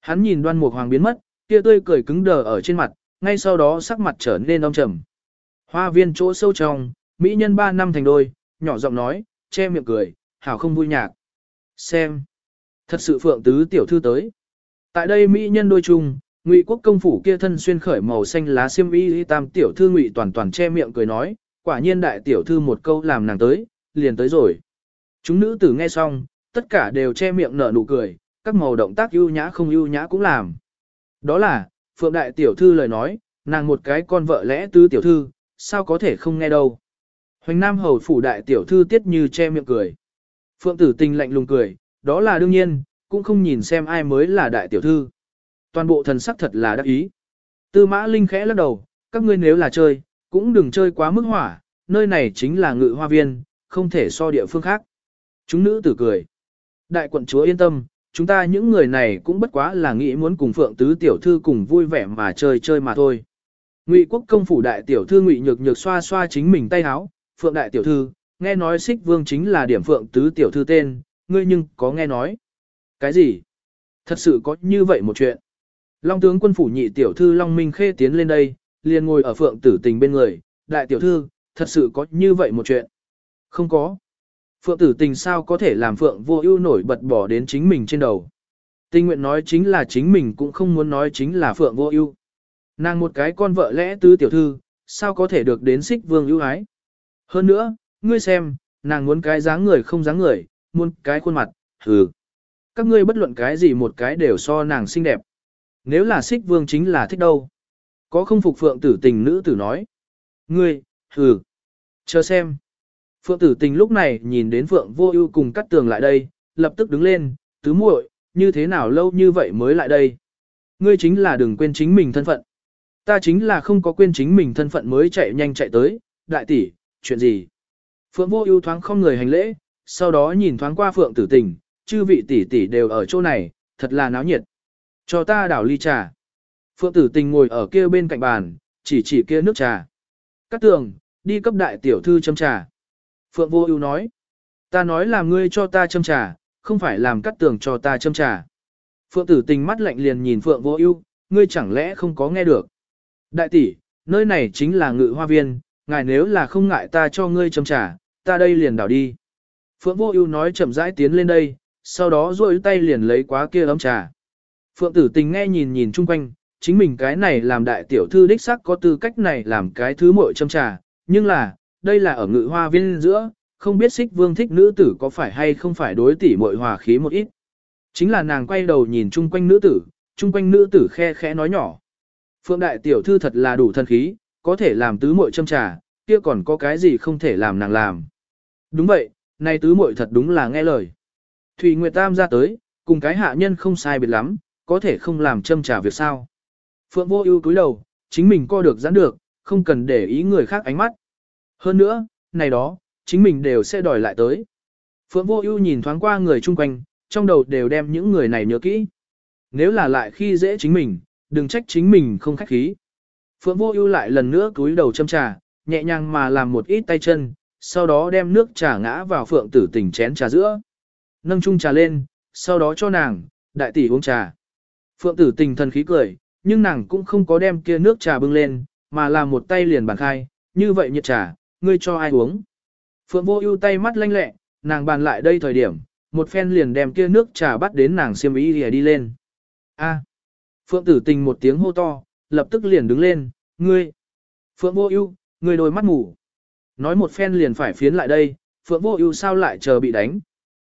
Hắn nhìn đoan mục hoàng biến mất, kia tươi cười cứng đờ ở trên mặt, ngay sau đó sắc mặt trở nên âm trầm. Hoa viên chỗ sâu trong, mỹ nhân ba năm thành đôi, nhỏ giọng nói, che miệng cười, hảo không vui nhạc. Xem. Thật sự phượng tứ tiểu thư tới. Tại đây mỹ nhân đôi chung, Ngụy quốc công phủ kia thân xuyên khởi màu xanh lá xiêm y tam tiểu thư Ngụy toàn toàn che miệng cười nói, quả nhiên đại tiểu thư một câu làm nàng tới, liền tới rồi. Chúng nữ tử nghe xong, tất cả đều che miệng nở nụ cười, các màu động tác ưu nhã không ưu nhã cũng làm. Đó là, Phượng đại tiểu thư lời nói, nàng một cái con vợ lẽ tứ tiểu thư, sao có thể không nghe đâu. Hoành Nam hầu phủ đại tiểu thư tiết như che miệng cười. Phượng tử tình lạnh lùng cười, đó là đương nhiên, cũng không nhìn xem ai mới là đại tiểu thư. Toàn bộ thần sắc thật là đắc ý. Tư mã linh khẽ lắc đầu, các ngươi nếu là chơi, cũng đừng chơi quá mức hỏa, nơi này chính là ngự hoa viên, không thể so địa phương khác. Chúng nữ tử cười. Đại quận chúa yên tâm, chúng ta những người này cũng bất quá là nghĩ muốn cùng Phượng Tứ tiểu thư cùng vui vẻ mà chơi chơi mà thôi. Ngụy quốc công phủ đại tiểu thư Ngụy nhược nhược xoa xoa chính mình tay áo, Phượng đại tiểu thư, nghe nói xích vương chính là điểm Phượng Tứ tiểu thư tên, ngươi nhưng có nghe nói. Cái gì? Thật sự có như vậy một chuyện. Long tướng quân phủ nhị tiểu thư Long Minh Khê tiến lên đây, liền ngồi ở Phượng tử tình bên người, đại tiểu thư, thật sự có như vậy một chuyện. Không có. Phượng tử tình sao có thể làm Phượng vô ưu nổi bật bỏ đến chính mình trên đầu. Tình nguyện nói chính là chính mình cũng không muốn nói chính là Phượng vô ưu. Nàng một cái con vợ lẽ tứ tiểu thư, sao có thể được đến xích vương ưu ái. Hơn nữa, ngươi xem, nàng muốn cái dáng người không dáng người, muốn cái khuôn mặt, hừ. Các ngươi bất luận cái gì một cái đều so nàng xinh đẹp. Nếu là xích vương chính là thích đâu. Có không phục phượng tử tình nữ tử nói. Ngươi, hừ. Chờ xem. Phượng tử tình lúc này nhìn đến Phượng vô ưu cùng cắt tường lại đây, lập tức đứng lên, tứ muội, như thế nào lâu như vậy mới lại đây. Ngươi chính là đừng quên chính mình thân phận. Ta chính là không có quên chính mình thân phận mới chạy nhanh chạy tới, đại tỷ, chuyện gì? Phượng vô ưu thoáng không người hành lễ, sau đó nhìn thoáng qua Phượng tử tình, chư vị tỷ tỷ đều ở chỗ này, thật là náo nhiệt. Cho ta đảo ly trà. Phượng tử tình ngồi ở kia bên cạnh bàn, chỉ chỉ kia nước trà. Cát tường, đi cấp đại tiểu thư châm trà. Phượng vô ưu nói, ta nói là ngươi cho ta châm trà, không phải làm cắt tường cho ta châm trà. Phượng tử tình mắt lạnh liền nhìn Phượng vô ưu, ngươi chẳng lẽ không có nghe được. Đại tỷ, nơi này chính là ngự hoa viên, ngài nếu là không ngại ta cho ngươi châm trà, ta đây liền đảo đi. Phượng vô ưu nói chậm rãi tiến lên đây, sau đó duỗi tay liền lấy quá kia ấm trà. Phượng tử tình nghe nhìn nhìn chung quanh, chính mình cái này làm đại tiểu thư đích sắc có tư cách này làm cái thứ muội châm trà, nhưng là, đây là ở ngự hoa viên giữa, không biết xích vương thích nữ tử có phải hay không phải đối tỷ muội hòa khí một ít. Chính là nàng quay đầu nhìn chung quanh nữ tử, chung quanh nữ tử khe khẽ nói nhỏ. Phượng đại tiểu thư thật là đủ thân khí, có thể làm tứ muội châm trà, kia còn có cái gì không thể làm nàng làm. Đúng vậy, nay tứ muội thật đúng là nghe lời. Thủy Nguyệt Tam ra tới, cùng cái hạ nhân không sai biệt lắm, có thể không làm châm trà việc sao. Phượng vô ưu cúi đầu, chính mình co được giãn được, không cần để ý người khác ánh mắt. Hơn nữa, này đó, chính mình đều sẽ đòi lại tới. Phượng vô ưu nhìn thoáng qua người chung quanh, trong đầu đều đem những người này nhớ kỹ. Nếu là lại khi dễ chính mình, đừng trách chính mình không khách khí. Phượng vô ưu lại lần nữa cúi đầu châm trà, nhẹ nhàng mà làm một ít tay chân, sau đó đem nước trà ngã vào phượng tử tình chén trà giữa. Nâng chung trà lên, sau đó cho nàng, đại tỷ uống trà. Phượng tử tình thần khí cười, nhưng nàng cũng không có đem kia nước trà bưng lên, mà là một tay liền bàn khai, như vậy nhiệt trà, ngươi cho ai uống. Phượng vô ưu tay mắt lanh lẹ, nàng bàn lại đây thời điểm, một phen liền đem kia nước trà bắt đến nàng xiêm y lìa đi lên. A. Phượng tử tình một tiếng hô to, lập tức liền đứng lên, ngươi. Phượng vô ưu, ngươi đôi mắt ngủ. Nói một phen liền phải phiến lại đây, Phượng vô ưu sao lại chờ bị đánh.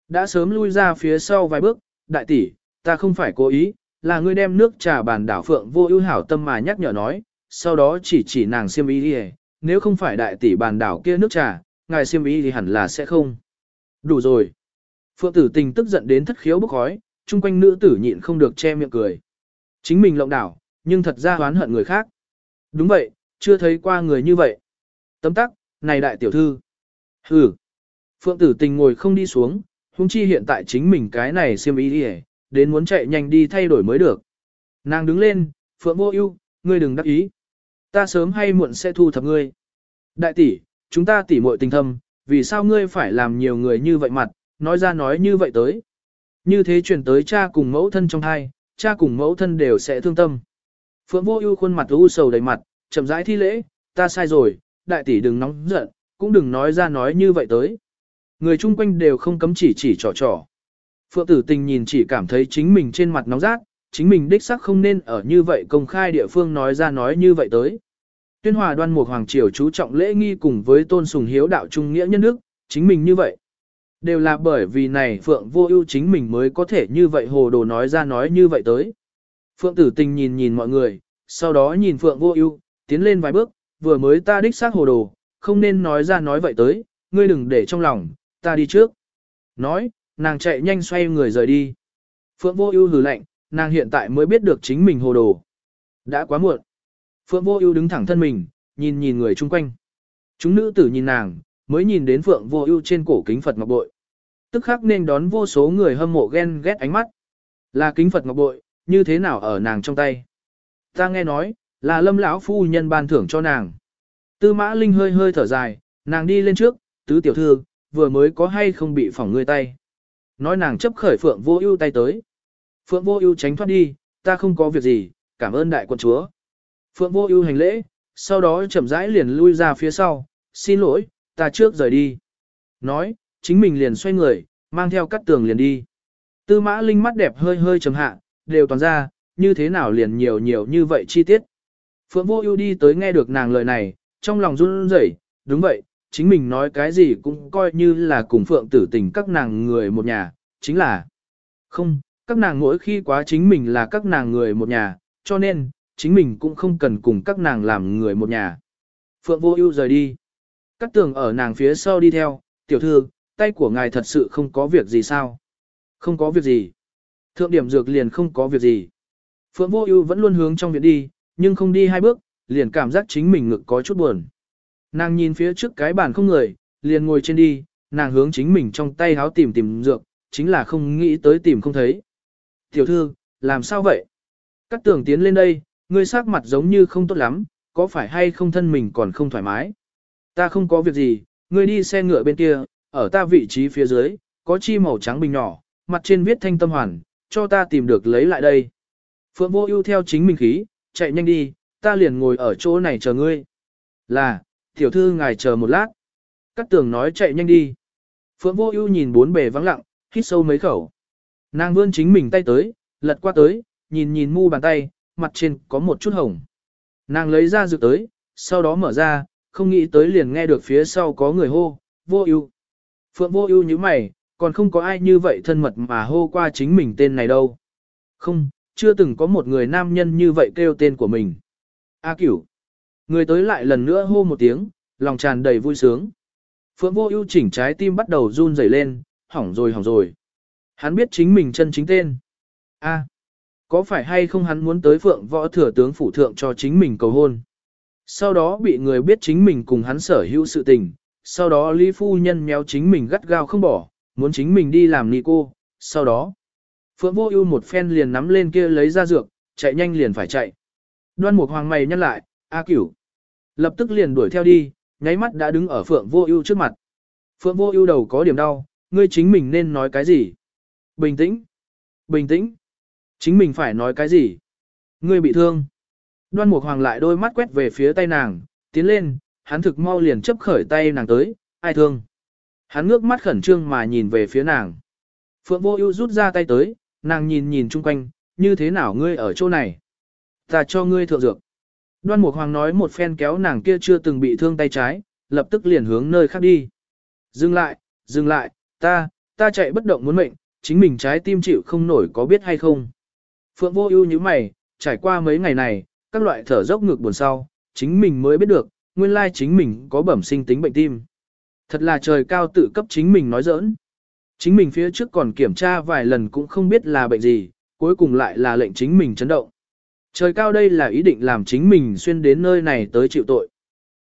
Đã sớm lui ra phía sau vài bước, đại tỷ, ta không phải cố ý, là ngươi đem nước trà bàn đảo Phượng vô ưu hảo tâm mà nhắc nhở nói, sau đó chỉ chỉ nàng xiêm ý đi nếu không phải đại tỷ bàn đảo kia nước trà, ngài xiêm ý thì hẳn là sẽ không. Đủ rồi. Phượng tử tình tức giận đến thất khiếu bốc khói, chung quanh nữ tử nhịn không được che miệng cười. Chính mình lộng đảo, nhưng thật ra oán hận người khác. Đúng vậy, chưa thấy qua người như vậy. Tấm tắc, này đại tiểu thư. Hừ. Phượng tử tình ngồi không đi xuống, huống chi hiện tại chính mình cái này xiêm ý đi đến muốn chạy nhanh đi thay đổi mới được. Nàng đứng lên, Phượng vô ưu, ngươi đừng đắc ý. Ta sớm hay muộn sẽ thu thập ngươi. Đại tỷ, chúng ta tỷ muội tình thâm, vì sao ngươi phải làm nhiều người như vậy mặt, nói ra nói như vậy tới. Như thế truyền tới cha cùng mẫu thân trong hai, cha cùng mẫu thân đều sẽ thương tâm. Phượng vô ưu khuôn mặt u sầu đầy mặt, chậm rãi thi lễ, ta sai rồi, đại tỷ đừng nóng giận, cũng đừng nói ra nói như vậy tới. Người chung quanh đều không cấm chỉ chỉ trò trò. Phượng tử tình nhìn chỉ cảm thấy chính mình trên mặt nóng rát, chính mình đích xác không nên ở như vậy công khai địa phương nói ra nói như vậy tới. Tuyên hòa đoan mục hoàng triều chú trọng lễ nghi cùng với tôn sùng hiếu đạo trung nghĩa nhân đức, chính mình như vậy. Đều là bởi vì này Phượng vô ưu chính mình mới có thể như vậy hồ đồ nói ra nói như vậy tới. Phượng tử tình nhìn nhìn mọi người, sau đó nhìn Phượng vô ưu tiến lên vài bước, vừa mới ta đích xác hồ đồ, không nên nói ra nói vậy tới, ngươi đừng để trong lòng, ta đi trước. Nói, nàng chạy nhanh xoay người rời đi. Phượng vô ưu hừ lạnh, nàng hiện tại mới biết được chính mình hồ đồ. Đã quá muộn. Phượng vô ưu đứng thẳng thân mình, nhìn nhìn người chung quanh. Chúng nữ tử nhìn nàng, mới nhìn đến Phượng vô ưu trên cổ kính Phật ngọc bội. Tức khắc nên đón vô số người hâm mộ ghen ghét ánh mắt. Là kính Phật ngọc bội, như thế nào ở nàng trong tay. Ta nghe nói, là lâm lão phu nhân ban thưởng cho nàng. Tư mã linh hơi hơi thở dài, nàng đi lên trước, tứ tiểu thư, vừa mới có hay không bị phỏng người tay. Nói nàng chấp khởi Phượng vô ưu tay tới. Phượng vô ưu tránh thoát đi, ta không có việc gì, cảm ơn đại quân chúa. Phượng vô ưu hành lễ, sau đó chậm rãi liền lui ra phía sau, xin lỗi, ta trước rời đi. Nói, chính mình liền xoay người, mang theo cắt tường liền đi. Tư mã linh mắt đẹp hơi hơi trầm hạ, đều toàn ra, như thế nào liền nhiều nhiều như vậy chi tiết. Phượng vô ưu đi tới nghe được nàng lời này, trong lòng run rẩy, đúng vậy, chính mình nói cái gì cũng coi như là cùng Phượng tử tình các nàng người một nhà, chính là không, các nàng mỗi khi quá chính mình là các nàng người một nhà, cho nên, chính mình cũng không cần cùng các nàng làm người một nhà. Phượng vô ưu rời đi. Cắt tường ở nàng phía sau đi theo, tiểu thư, tay của ngài thật sự không có việc gì sao? Không có việc gì. Thượng điểm dược liền không có việc gì. Phượng vô ưu vẫn luôn hướng trong viện đi, nhưng không đi hai bước, liền cảm giác chính mình ngực có chút buồn. Nàng nhìn phía trước cái bàn không người, liền ngồi trên đi, nàng hướng chính mình trong tay háo tìm tìm dược, chính là không nghĩ tới tìm không thấy. Tiểu thư, làm sao vậy? Cắt tường tiến lên đây, ngươi sắc mặt giống như không tốt lắm, có phải hay không thân mình còn không thoải mái? Ta không có việc gì, ngươi đi xe ngựa bên kia, ở ta vị trí phía dưới, có chi màu trắng bình nhỏ, mặt trên viết thanh tâm hoàn, cho ta tìm được lấy lại đây. Phượng vô ưu theo chính mình khí, chạy nhanh đi, ta liền ngồi ở chỗ này chờ ngươi. Là, tiểu thư ngài chờ một lát. Cát tường nói chạy nhanh đi. Phượng vô ưu nhìn bốn bề vắng lặng, hít sâu mấy khẩu. Nàng vươn chính mình tay tới, lật qua tới, nhìn nhìn mu bàn tay, mặt trên có một chút hồng. Nàng lấy ra dược tới, sau đó mở ra, không nghĩ tới liền nghe được phía sau có người hô, vô ưu. Phượng vô ưu như mày, còn không có ai như vậy thân mật mà hô qua chính mình tên này đâu. Không, chưa từng có một người nam nhân như vậy kêu tên của mình. A cửu. Người tới lại lần nữa hô một tiếng, lòng tràn đầy vui sướng. Phượng vô ưu chỉnh trái tim bắt đầu run rẩy lên, hỏng rồi hỏng rồi. Hắn biết chính mình chân chính tên. A. có phải hay không hắn muốn tới phượng võ thừa tướng phủ thượng cho chính mình cầu hôn. Sau đó bị người biết chính mình cùng hắn sở hữu sự tình. Sau đó Lý Phu Nhân méo chính mình gắt gao không bỏ, muốn chính mình đi làm nị cô. Sau đó, Phượng Vô Ưu một phen liền nắm lên kia lấy ra dược, chạy nhanh liền phải chạy. Đoan Mục Hoàng mày nhăn lại, "A Cửu." Lập tức liền đuổi theo đi, nháy mắt đã đứng ở Phượng Vô Ưu trước mặt. Phượng Vô Ưu đầu có điểm đau, ngươi chính mình nên nói cái gì? Bình tĩnh. Bình tĩnh. Chính mình phải nói cái gì? Ngươi bị thương. Đoan Mục Hoàng lại đôi mắt quét về phía tay nàng, tiến lên, hắn thực mau liền chấp khởi tay nàng tới, ai thương? Hắn ngước mắt khẩn trương mà nhìn về phía nàng. Phượng Vô Ưu rút ra tay tới, nàng nhìn nhìn chung quanh, như thế nào ngươi ở chỗ này? Ta cho ngươi thượng dược. Đoan Mục Hoàng nói một phen kéo nàng kia chưa từng bị thương tay trái, lập tức liền hướng nơi khác đi. Dừng lại, dừng lại, ta, ta chạy bất động muốn mệnh, chính mình trái tim chịu không nổi có biết hay không. Phượng Vô Ưu như mày, trải qua mấy ngày này, các loại thở dốc ngược buồn sau, chính mình mới biết được, nguyên lai chính mình có bẩm sinh tính bệnh tim. Thật là trời cao tự cấp chính mình nói giỡn. Chính mình phía trước còn kiểm tra vài lần cũng không biết là bệnh gì, cuối cùng lại là lệnh chính mình chấn động. Trời cao đây là ý định làm chính mình xuyên đến nơi này tới chịu tội.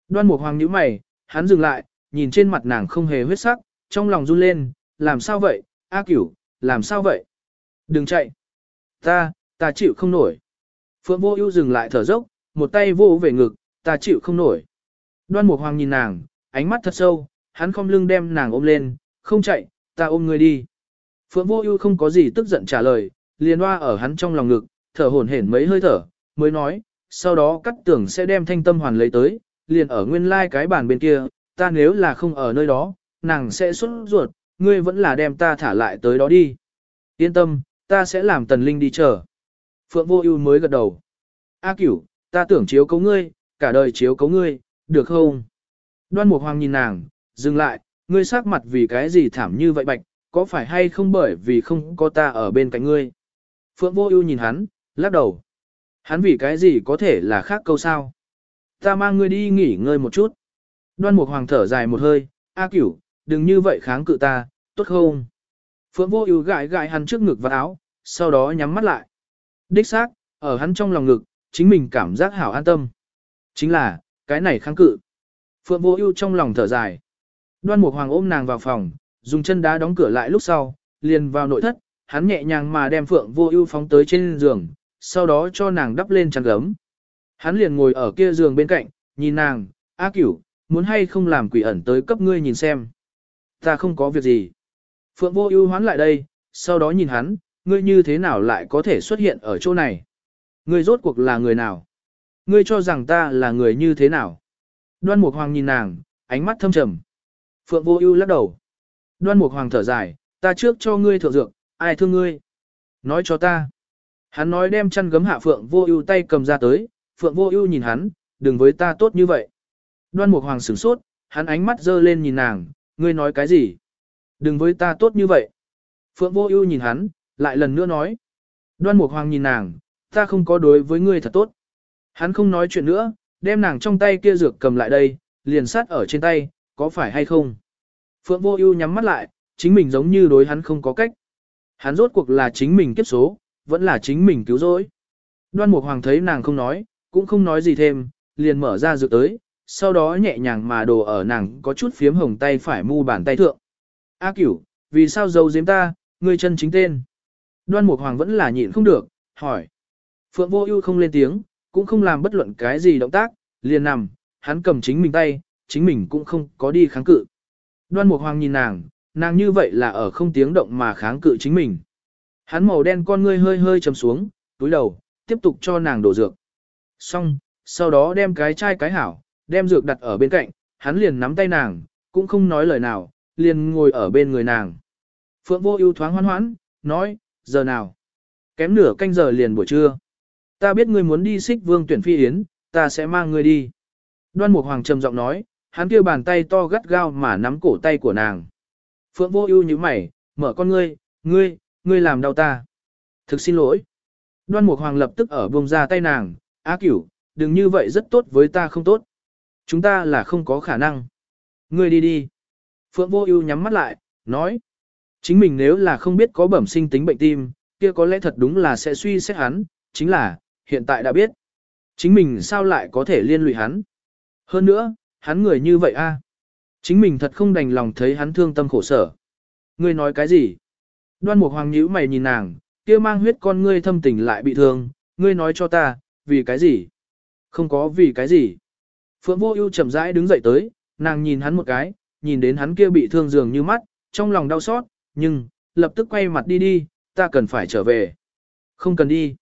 Đoan Mục Hoàng nhíu mày, hắn dừng lại, nhìn trên mặt nàng không hề huyết sắc, trong lòng run lên, làm sao vậy, A Cửu, làm sao vậy? Đừng chạy. Ta, ta chịu không nổi. Phượng Vô Ưu dừng lại thở dốc, một tay vô về ngực, ta chịu không nổi. Đoan Mục Hoàng nhìn nàng, ánh mắt thật sâu, hắn không lưng đem nàng ôm lên, không chạy, ta ôm ngươi đi. Phượng Vô Ưu không có gì tức giận trả lời, liền hoa ở hắn trong lòng ngực, thở hổn hển mấy hơi thở, mới nói, sau đó cắt tưởng sẽ đem thanh tâm hoàn lấy tới, liền ở nguyên lai like cái bàn bên kia, ta nếu là không ở nơi đó, nàng sẽ xuất ruột, ngươi vẫn là đem ta thả lại tới đó đi. Yên tâm, ta sẽ làm tần linh đi chờ. Phượng vô ưu mới gật đầu. A cửu, ta tưởng chiếu cấu ngươi, cả đời chiếu cấu ngươi, được không? Đoan Mục Hoàng nhìn nàng, dừng lại, ngươi sắc mặt vì cái gì thảm như vậy bạch, có phải hay không bởi vì không có ta ở bên cạnh ngươi? Phượng vô ưu nhìn hắn, lắc đầu. Hắn vì cái gì có thể là khác câu sao? Ta mang ngươi đi nghỉ ngơi một chút. Đoan Mục Hoàng thở dài một hơi, A cửu, đừng như vậy kháng cự ta, tốt không? Phượng vô ưu gãi gãi hắn trước ngực và áo, sau đó nhắm mắt lại. Đích xác, ở hắn trong lòng ngực, chính mình cảm giác hảo an tâm. Chính là, cái này kháng cự. Phượng vô ưu trong lòng thở dài. Đoan Mục Hoàng ôm nàng vào phòng, dùng chân đá đóng cửa lại lúc sau, liền vào nội thất, hắn nhẹ nhàng mà đem Phượng vô ưu phóng tới trên giường, sau đó cho nàng đắp lên chăn gấm. Hắn liền ngồi ở kia giường bên cạnh, nhìn nàng, A cửu, muốn hay không làm quỷ ẩn tới cấp ngươi nhìn xem. Ta không có việc gì. Phượng vô ưu hoán lại đây, sau đó nhìn hắn, ngươi như thế nào lại có thể xuất hiện ở chỗ này? Ngươi rốt cuộc là người nào? Ngươi cho rằng ta là người như thế nào? Đoan Mục Hoàng nhìn nàng, ánh mắt thâm trầm. Phượng Vô Ưu lắc đầu. Đoan Mục Hoàng thở dài, ta trước cho ngươi thượng dược, ai thương ngươi? Nói cho ta. Hắn nói đem chăn gấm hạ Phượng Vô Ưu tay cầm ra tới, Phượng Vô Ưu nhìn hắn, đừng với ta tốt như vậy. Đoan Mục Hoàng sửng sốt, hắn ánh mắt dơ lên nhìn nàng, ngươi nói cái gì? Đừng với ta tốt như vậy. Phượng Vô Ưu nhìn hắn, lại lần nữa nói. Đoan Mục Hoàng nhìn nàng, ta không có đối với ngươi thật tốt. Hắn không nói chuyện nữa, đem nàng trong tay kia dược cầm lại đây, liền sát ở trên tay, có phải hay không? Phượng Vô Ưu nhắm mắt lại, chính mình giống như đối hắn không có cách. Hắn rốt cuộc là chính mình kiếp số, vẫn là chính mình cứu rỗi. Đoan Mục Hoàng thấy nàng không nói, cũng không nói gì thêm, liền mở ra dược tới, sau đó nhẹ nhàng mà đồ ở nàng có chút phiếm hồng tay phải mu bàn tay thượng. A cửu, vì sao giấu giếm ta, ngươi chân chính tên? Đoan Mục Hoàng vẫn là nhịn không được, hỏi. Phượng Vô Ưu không lên tiếng, cũng không làm bất luận cái gì động tác, liền nằm, hắn cầm chính mình tay, chính mình cũng không có đi kháng cự. Đoan Mục Hoàng nhìn nàng, nàng như vậy là ở không tiếng động mà kháng cự chính mình. Hắn màu đen con ngươi hơi hơi chầm xuống, túi đầu, tiếp tục cho nàng đổ dược. Xong, sau đó đem cái chai cái hảo, đem dược đặt ở bên cạnh, hắn liền nắm tay nàng, cũng không nói lời nào, liền ngồi ở bên người nàng. Phượng vô ưu thoáng hoan hoãn, nói, giờ nào? Kém nửa canh giờ liền buổi trưa. Ta biết ngươi muốn đi xích vương tuyển phi yến, ta sẽ mang ngươi đi. Đoan Mục Hoàng trầm giọng nói, hắn kêu bàn tay to gắt gao mà nắm cổ tay của nàng. Phượng vô ưu như mày, mở con ngươi, ngươi, ngươi làm đau ta. Thực xin lỗi. Đoan Mục Hoàng lập tức ở buông ra tay nàng, "A cửu, đừng như vậy rất tốt với ta không tốt. Chúng ta là không có khả năng. Ngươi đi đi. Phượng vô ưu nhắm mắt lại, nói. Chính mình nếu là không biết có bẩm sinh tính bệnh tim, kia có lẽ thật đúng là sẽ suy xét hắn, chính là, hiện tại đã biết. Chính mình sao lại có thể liên lụy hắn. Hơn nữa, hắn người như vậy a, Chính mình thật không đành lòng thấy hắn thương tâm khổ sở. Ngươi nói cái gì? Đoan Mục Hoàng nhíu mày nhìn nàng, kia mang huyết con ngươi thâm tình lại bị thương, ngươi nói cho ta, vì cái gì? Không có vì cái gì. Phượng Vô Ưu chậm rãi đứng dậy tới, nàng nhìn hắn một cái, nhìn đến hắn kia bị thương dường như mắt, trong lòng đau xót, nhưng lập tức quay mặt đi đi, ta cần phải trở về. Không cần đi.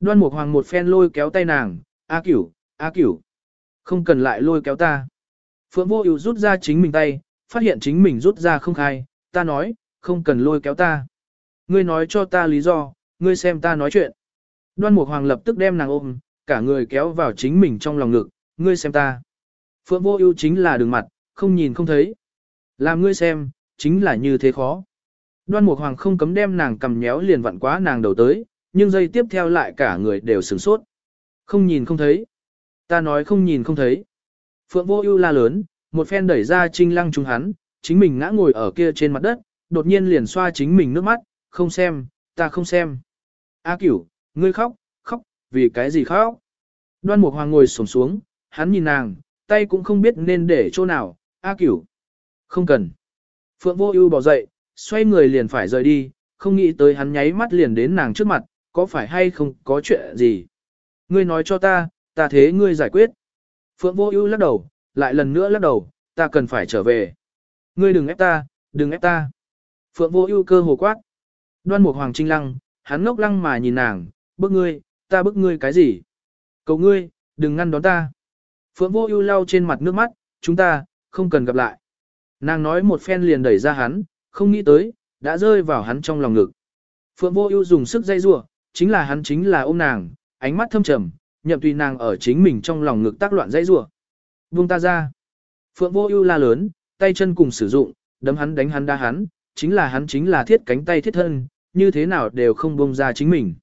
Đoan Mục Hoàng một phen lôi kéo tay nàng, "A Cửu, A Cửu, không cần lại lôi kéo ta." Phượng Vô Ưu rút ra chính mình tay, phát hiện chính mình rút ra không khai, ta nói, không cần lôi kéo ta. Ngươi nói cho ta lý do, ngươi xem ta nói chuyện. Đoan Mục Hoàng lập tức đem nàng ôm, cả người kéo vào chính mình trong lòng ngực, ngươi xem ta. Phượng Vô Ưu chính là đường mặt, không nhìn không thấy. Làm ngươi xem, chính là như thế khó. Đoan Mục Hoàng không cấm đem nàng cầm nhéo liền vặn quá nàng đầu tới, nhưng giây tiếp theo lại cả người đều sửng sốt. Không nhìn không thấy. Ta nói không nhìn không thấy. Phượng Vô Ưu la lớn, một phen đẩy ra Trinh Lăng chúng hắn, chính mình ngã ngồi ở kia trên mặt đất, đột nhiên liền xoa chính mình nước mắt, không xem, ta không xem. A Cửu, ngươi khóc, khóc, vì cái gì khóc? Đoan Mục Hoàng ngồi xổm xuống, hắn nhìn nàng, tay cũng không biết nên để chỗ nào, A Cửu. Không cần. Phượng Vô Ưu bỏ dậy, xoay người liền phải rời đi, không nghĩ tới hắn nháy mắt liền đến nàng trước mặt, có phải hay không có chuyện gì? Ngươi nói cho ta, ta thế ngươi giải quyết. Phượng Vô Ưu lắc đầu, lại lần nữa lắc đầu, ta cần phải trở về. Ngươi đừng ép ta, đừng ép ta. Phượng Vô Ưu cơ hồ quát. Đoan Mục Hoàng Trinh Lăng, hắn ngốc lăng mà nhìn nàng, bức ngươi, ta bức ngươi cái gì? Cầu ngươi, đừng ngăn đón ta. Phượng Vô Ưu lau trên mặt nước mắt, chúng ta không cần gặp lại. Nàng nói một phen liền đẩy ra hắn, không nghĩ tới, đã rơi vào hắn trong lòng ngực. Phượng Vô Ưu dùng sức dây rủa, chính là hắn chính là ôm nàng, ánh mắt thâm trầm, nhậm tùy nàng ở chính mình trong lòng ngực tác loạn dây rủa. Buông ta ra. Phượng Vô Ưu la lớn, tay chân cùng sử dụng, đấm hắn đánh hắn đá hắn, chính là hắn chính là thiết cánh tay thiết thân, như thế nào đều không buông ra chính mình.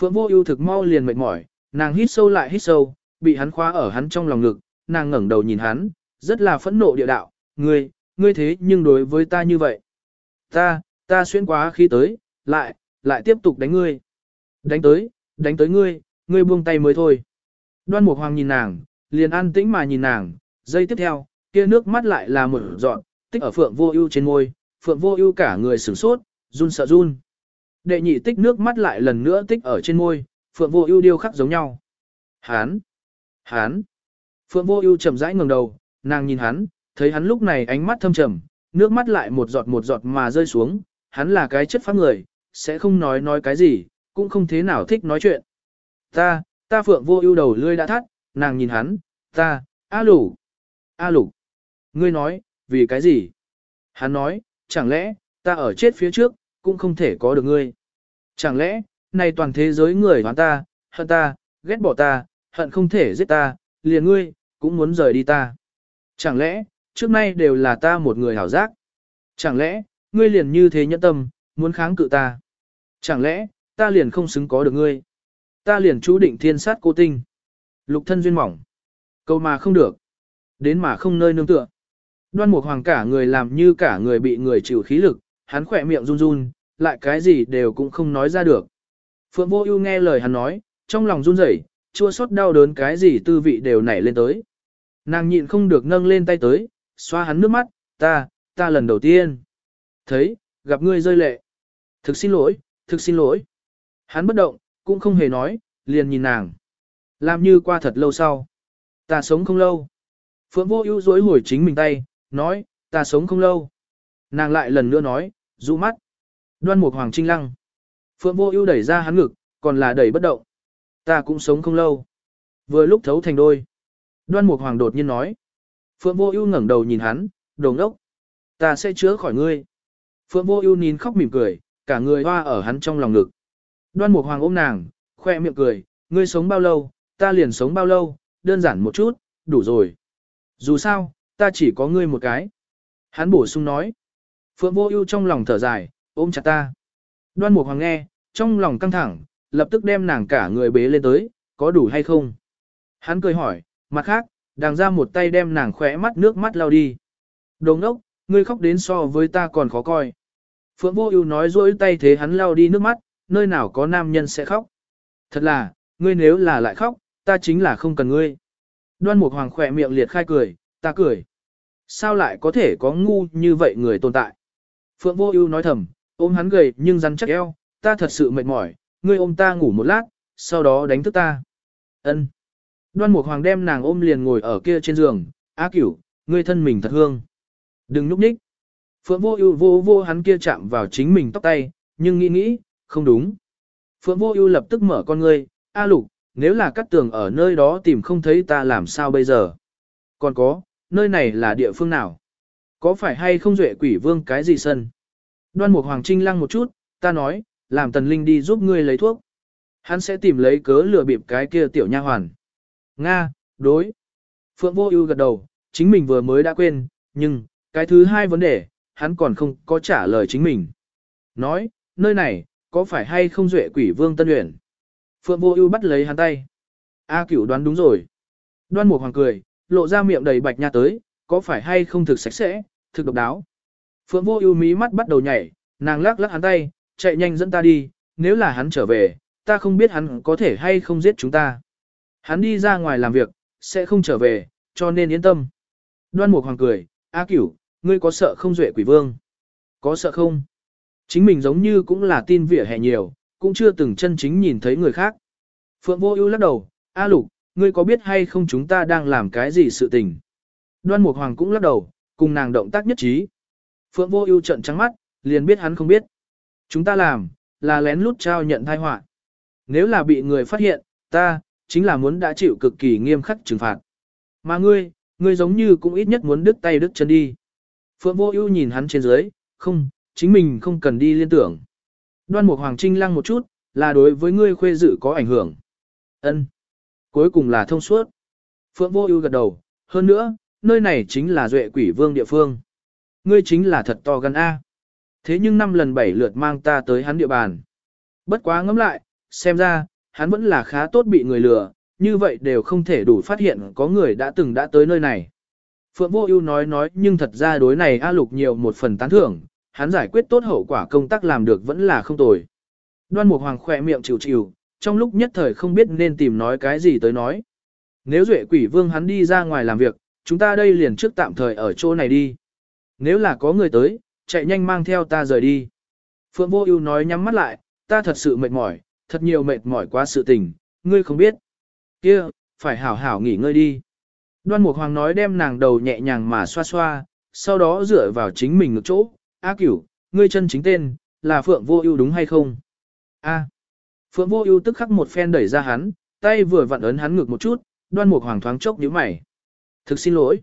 Phượng Vô Ưu thực mau liền mệt mỏi, nàng hít sâu lại hít sâu, bị hắn khóa ở hắn trong lòng ngực, nàng ngẩng đầu nhìn hắn, rất là phẫn nộ địa đạo, "Ngươi, ngươi thế nhưng đối với ta như vậy?" Ta, ta xuyên quá khi tới, lại, lại tiếp tục đánh ngươi. Đánh tới, đánh tới ngươi, ngươi buông tay mới thôi. Đoan Mục Hoàng nhìn nàng, liền an tĩnh mà nhìn nàng, giây tiếp theo, kia nước mắt lại là một dọn, tích ở Phượng Vô Ưu trên môi, Phượng Vô Ưu cả người sửng sốt, run sợ run. Đệ nhị tích nước mắt lại lần nữa tích ở trên môi, Phượng Vô Ưu điêu khắc giống nhau. Hán, hán. Phượng Vô Ưu chậm rãi ngẩng đầu, nàng nhìn hắn, thấy hắn lúc này ánh mắt thâm trầm, nước mắt lại một giọt một giọt mà rơi xuống, hắn là cái chất phát người, sẽ không nói nói cái gì, cũng không thế nào thích nói chuyện. Ta, ta phượng vô ưu đầu lưỡi đã thắt, nàng nhìn hắn, ta, a Lục. a lục. Ngươi nói, vì cái gì? Hắn nói, chẳng lẽ, ta ở chết phía trước, cũng không thể có được ngươi. Chẳng lẽ, này toàn thế giới người hoán ta, hận ta, ghét bỏ ta, hận không thể giết ta, liền ngươi, cũng muốn rời đi ta. Chẳng lẽ, trước nay đều là ta một người hảo giác. Chẳng lẽ, ngươi liền như thế nhẫn tâm, muốn kháng cự ta. Chẳng lẽ, ta liền không xứng có được ngươi. Ta liền chú định thiên sát cô tinh. Lục thân duyên mỏng. Câu mà không được. Đến mà không nơi nương tựa. Đoan mục hoàng cả người làm như cả người bị người chịu khí lực, hắn khỏe miệng run run, lại cái gì đều cũng không nói ra được. Phượng vô ưu nghe lời hắn nói, trong lòng run rẩy, chua xót đau đớn cái gì tư vị đều nảy lên tới. Nàng nhịn không được nâng lên tay tới, xoa hắn nước mắt, ta, ta lần đầu tiên. Thấy, gặp ngươi rơi lệ. Thực xin lỗi, thực xin lỗi. Hắn bất động, cũng không hề nói, liền nhìn nàng. Làm như qua thật lâu sau. Ta sống không lâu. Phượng vô ưu dối hồi chính mình tay, nói, ta sống không lâu. nàng lại lần nữa nói, rũ mắt. Đoan mục hoàng trinh lăng. Phượng vô ưu đẩy ra hắn ngực, còn là đẩy bất động. Ta cũng sống không lâu. Vừa lúc thấu thành đôi. Đoan mục hoàng đột nhiên nói. Phượng vô ưu ngẩng đầu nhìn hắn, đồng đốc. Ta sẽ chữa khỏi ngươi. Phượng vô ưu nín khóc mỉm cười, cả người hoa ở hắn trong lòng ngực. Đoan mục hoàng ôm nàng, khoe miệng cười, ngươi sống bao lâu, ta liền sống bao lâu, đơn giản một chút, đủ rồi. Dù sao, ta chỉ có ngươi một cái. Hắn bổ sung nói. Phượng vô ưu trong lòng thở dài, ôm chặt ta. Đoan mục hoàng nghe, trong lòng căng thẳng, lập tức đem nàng cả người bế lên tới, có đủ hay không? Hắn cười hỏi, mặt khác, đàng ra một tay đem nàng khỏe mắt nước mắt lau đi. Đồ ngốc, ngươi khóc đến so với ta còn khó coi. Phượng vô ưu nói dỗi tay thế hắn lau đi nước mắt, nơi nào có nam nhân sẽ khóc. Thật là, ngươi nếu là lại khóc, ta chính là không cần ngươi. Đoan Mục Hoàng khỏe miệng liệt khai cười, ta cười. Sao lại có thể có ngu như vậy người tồn tại? Phượng Vô Ưu nói thầm, ôm hắn gầy nhưng rắn chắc eo, ta thật sự mệt mỏi, ngươi ôm ta ngủ một lát, sau đó đánh thức ta. Ân. Đoan Mục Hoàng đem nàng ôm liền ngồi ở kia trên giường, "A Cửu, ngươi thân mình thật hương." "Đừng nhúc nhích." Phượng Vô Ưu vô vô hắn kia chạm vào chính mình tóc tay, nhưng nghĩ nghĩ, không đúng. Phượng Vô Ưu lập tức mở con ngươi, "A Lục, nếu là cắt tường ở nơi đó tìm không thấy ta làm sao bây giờ? Còn có, nơi này là địa phương nào? Có phải hay không duệ quỷ vương cái gì sân? Đoan Mục Hoàng Trinh lăng một chút, ta nói, làm Tần Linh đi giúp ngươi lấy thuốc. Hắn sẽ tìm lấy cớ lừa bịp cái kia tiểu nha hoàn. Nga, đối. Phượng Vô Ưu gật đầu, chính mình vừa mới đã quên, nhưng cái thứ hai vấn đề, hắn còn không có trả lời chính mình. Nói, nơi này có phải hay không duệ quỷ vương Tân Uyển? Phượng Vô Ưu bắt lấy hắn tay. A Cửu đoán đúng rồi. Đoan Mục Hoàng cười, lộ ra miệng đầy bạch nha tới, có phải hay không thực sạch sẽ, thực độc đáo. Phượng Vô Ưu mí mắt bắt đầu nhảy, nàng lắc lắc hắn tay, chạy nhanh dẫn ta đi, nếu là hắn trở về, ta không biết hắn có thể hay không giết chúng ta. Hắn đi ra ngoài làm việc, sẽ không trở về, cho nên yên tâm. Đoan Mục Hoàng cười, A Cửu, ngươi có sợ không duệ quỷ vương? Có sợ không? Chính mình giống như cũng là tin vỉa hè nhiều, cũng chưa từng chân chính nhìn thấy người khác. Phượng Vô Ưu lắc đầu, "A Lục, ngươi có biết hay không chúng ta đang làm cái gì sự tình?" Đoan Mục Hoàng cũng lắc đầu, cùng nàng động tác nhất trí. Phượng Vô Ưu trợn trắng mắt, liền biết hắn không biết. Chúng ta làm, là lén lút trao nhận tai họa. Nếu là bị người phát hiện, ta chính là muốn đã chịu cực kỳ nghiêm khắc trừng phạt. Mà ngươi, ngươi giống như cũng ít nhất muốn đứt tay đứt chân đi. Phượng Vô Ưu nhìn hắn trên dưới, không, chính mình không cần đi liên tưởng. Đoan Mục Hoàng Trinh lăng một chút, là đối với ngươi khuê dự có ảnh hưởng. Ân. Cuối cùng là thông suốt. Phượng Vô Ưu gật đầu, hơn nữa, nơi này chính là Duệ Quỷ Vương địa phương. Ngươi chính là thật to gan a. Thế nhưng năm lần bảy lượt mang ta tới hắn địa bàn. Bất quá ngẫm lại, xem ra, hắn vẫn là khá tốt bị người lừa, như vậy đều không thể đủ phát hiện có người đã từng đã tới nơi này. Phượng Vô Ưu nói nói, nhưng thật ra đối này A Lục nhiều một phần tán thưởng, hắn giải quyết tốt hậu quả công tác làm được vẫn là không tồi. Đoan Mục Hoàng khẽ miệng chịu chịu, trong lúc nhất thời không biết nên tìm nói cái gì tới nói. Nếu Duệ Quỷ Vương hắn đi ra ngoài làm việc, chúng ta đây liền trước tạm thời ở chỗ này đi. Nếu là có người tới, chạy nhanh mang theo ta rời đi. Phượng Vô Ưu nói nhắm mắt lại, ta thật sự mệt mỏi, thật nhiều mệt mỏi quá sự tình, ngươi không biết. Kia, phải hảo hảo nghỉ ngơi đi. Đoan Mục Hoàng nói đem nàng đầu nhẹ nhàng mà xoa xoa, sau đó dựa vào chính mình ngực chỗ, A cửu, ngươi chân chính tên, là Phượng Vô Ưu đúng hay không? A. Phượng Vô Ưu tức khắc một phen đẩy ra hắn, tay vừa vặn ấn hắn ngực một chút, đoan mục hoàng thoáng chốc nhíu mày. Thực xin lỗi.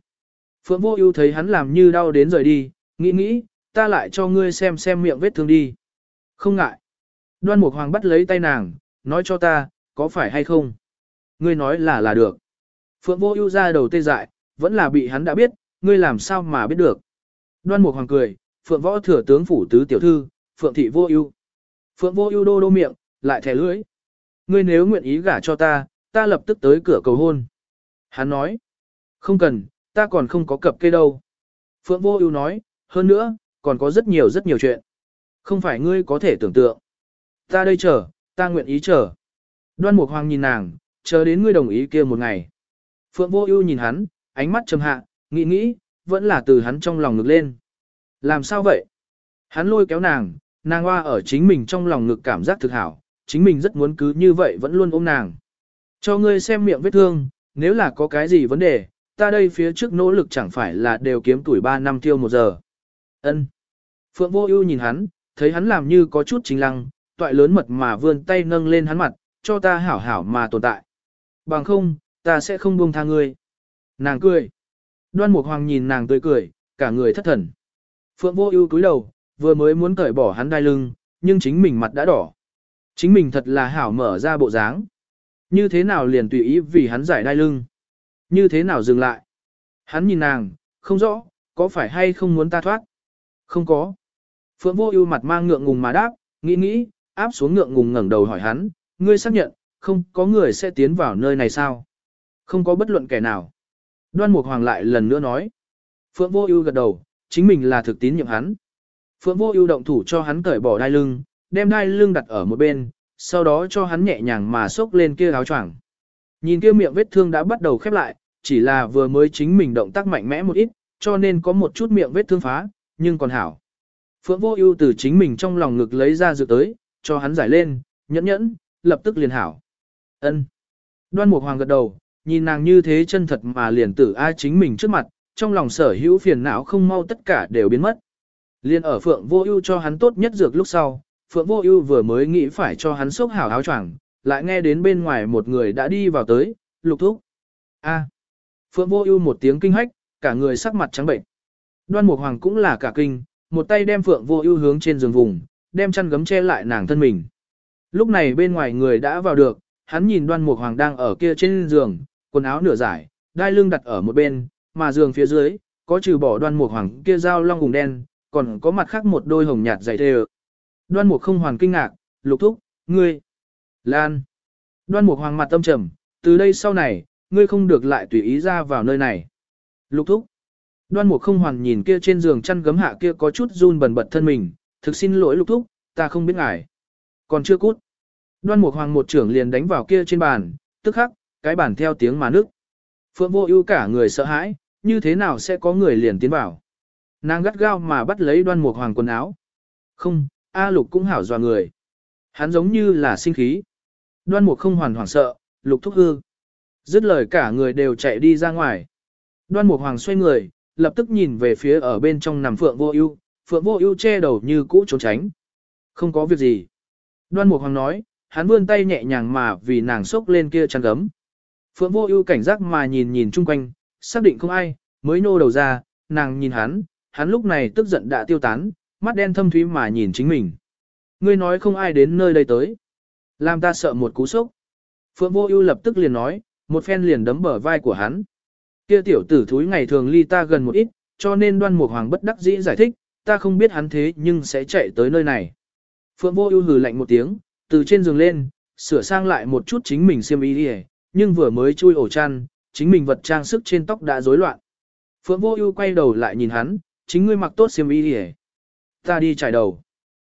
Phượng Vô Ưu thấy hắn làm như đau đến rời đi, nghĩ nghĩ, ta lại cho ngươi xem xem miệng vết thương đi. Không ngại. Đoan mục hoàng bắt lấy tay nàng, nói cho ta, có phải hay không? Ngươi nói là là được. Phượng Vô Ưu ra đầu tê dại, vẫn là bị hắn đã biết, ngươi làm sao mà biết được? Đoan mục hoàng cười, Phượng võ thừa tướng phủ tứ tiểu thư, Phượng thị vô ưu. Phượng vô ưu đô đô miệng, lại thẻ lưỡi. Ngươi nếu nguyện ý gả cho ta, ta lập tức tới cửa cầu hôn. Hắn nói, không cần, ta còn không có cập kê đâu. Phượng vô ưu nói, hơn nữa, còn có rất nhiều rất nhiều chuyện. Không phải ngươi có thể tưởng tượng. Ta đây chờ, ta nguyện ý chờ. Đoan Mục Hoàng nhìn nàng, chờ đến ngươi đồng ý kia một ngày. Phượng Vô Ưu nhìn hắn, ánh mắt trầm hạ, nghĩ nghĩ, vẫn là từ hắn trong lòng ngực lên. Làm sao vậy? Hắn lôi kéo nàng, nàng hoa ở chính mình trong lòng ngực cảm giác thực hảo, chính mình rất muốn cứ như vậy vẫn luôn ôm nàng. Cho ngươi xem miệng vết thương, nếu là có cái gì vấn đề, ta đây phía trước nỗ lực chẳng phải là đều kiếm tuổi 3 năm tiêu một giờ. Ân. Phượng Vô Ưu nhìn hắn, thấy hắn làm như có chút chính lăng, toại lớn mật mà vươn tay nâng lên hắn mặt, cho ta hảo hảo mà tồn tại. Bằng không, ta sẽ không buông tha ngươi. Nàng cười. Đoan Mục Hoàng nhìn nàng tươi cười, cả người thất thần. Phượng Vô Ưu cúi đầu, vừa mới muốn cởi bỏ hắn đai lưng, nhưng chính mình mặt đã đỏ. Chính mình thật là hảo mở ra bộ dáng. Như thế nào liền tùy ý vì hắn giải đai lưng? Như thế nào dừng lại? Hắn nhìn nàng, không rõ, có phải hay không muốn ta thoát? Không có. Phượng Vô Ưu mặt mang ngượng ngùng mà đáp, nghĩ nghĩ, áp xuống ngượng ngùng ngẩng đầu hỏi hắn, ngươi xác nhận, không có người sẽ tiến vào nơi này sao? Không có bất luận kẻ nào. Đoan Mục Hoàng lại lần nữa nói. Phượng Vô Ưu gật đầu, chính mình là thực tín nhiệm hắn. Phượng Vô Ưu động thủ cho hắn cởi bỏ đai lưng, đem đai lưng đặt ở một bên, sau đó cho hắn nhẹ nhàng mà xốc lên kia áo choàng. Nhìn kia miệng vết thương đã bắt đầu khép lại, chỉ là vừa mới chính mình động tác mạnh mẽ một ít, cho nên có một chút miệng vết thương phá, nhưng còn hảo. Phượng Vô Ưu từ chính mình trong lòng ngực lấy ra dược tới, cho hắn giải lên, nhẫn nhẫn, lập tức liền hảo. Ân. Đoan Mục Hoàng gật đầu, nhìn nàng như thế chân thật mà liền tử ai chính mình trước mặt, trong lòng sở hữu phiền não không mau tất cả đều biến mất. Liên ở Phượng Vô Ưu cho hắn tốt nhất dược lúc sau, Phượng Vô Ưu vừa mới nghĩ phải cho hắn xốc hảo áo choàng, lại nghe đến bên ngoài một người đã đi vào tới, Lục Thúc. A. Phượng Vô Ưu một tiếng kinh hách, cả người sắc mặt trắng bệnh. Đoan Mục Hoàng cũng là cả kinh, một tay đem Phượng Vô Ưu hướng trên giường vùng, đem chăn gấm che lại nàng thân mình. Lúc này bên ngoài người đã vào được, hắn nhìn Đoan Mục Hoàng đang ở kia trên giường, quần áo nửa giải, đai lưng đặt ở một bên, mà giường phía dưới, có trừ bỏ Đoan Mục Hoàng kia dao long cùng đen, còn có mặt khác một đôi hồng nhạt dày thề. Đoan Mục không hoàn kinh ngạc, "Lục thúc, ngươi?" "Lan." Đoan Mục Hoàng mặt tâm trầm, "Từ đây sau này, ngươi không được lại tùy ý ra vào nơi này." "Lục thúc." Đoan Mục không hoàn nhìn kia trên giường chăn gấm hạ kia có chút run bần bật thân mình, thực xin lỗi Lục thúc, ta không biết ngài. Còn chưa cút. Đoan Mục Hoàng một trưởng liền đánh vào kia trên bàn, tức khắc, cái bàn theo tiếng mà nước. Phượng Vô Ưu cả người sợ hãi, như thế nào sẽ có người liền tiến vào? Nàng gắt gao mà bắt lấy Đoan Mục Hoàng quần áo. Không, A Lục cũng hảo dò người. Hắn giống như là sinh khí. Đoan Mục không hoàn hoảng sợ, Lục thúc hư. Dứt lời cả người đều chạy đi ra ngoài. Đoan Mục Hoàng xoay người, lập tức nhìn về phía ở bên trong nằm Phượng Vô Ưu, Phượng Vô Ưu che đầu như cũ trốn tránh. Không có việc gì. Đoan Mục Hoàng nói, hắn vươn tay nhẹ nhàng mà vì nàng xốc lên kia chăn gấm. Phượng Vô Ưu cảnh giác mà nhìn nhìn chung quanh, xác định không ai, mới nô đầu ra, nàng nhìn hắn, hắn lúc này tức giận đã tiêu tán, mắt đen thâm thúy mà nhìn chính mình. Ngươi nói không ai đến nơi đây tới. Làm ta sợ một cú sốc. Phượng Vô Ưu lập tức liền nói, một phen liền đấm bờ vai của hắn. Kia tiểu tử thúi ngày thường ly ta gần một ít, cho nên Đoan Mục Hoàng bất đắc dĩ giải thích, ta không biết hắn thế nhưng sẽ chạy tới nơi này. Phượng Vô Ưu hừ lạnh một tiếng, từ trên giường lên, sửa sang lại một chút chính mình xiêm y đi, nhưng vừa mới chui ổ chăn, chính mình vật trang sức trên tóc đã rối loạn. Phượng Vô Ưu quay đầu lại nhìn hắn, chính ngươi mặc tốt xiêm y đi. Ta đi trải đầu.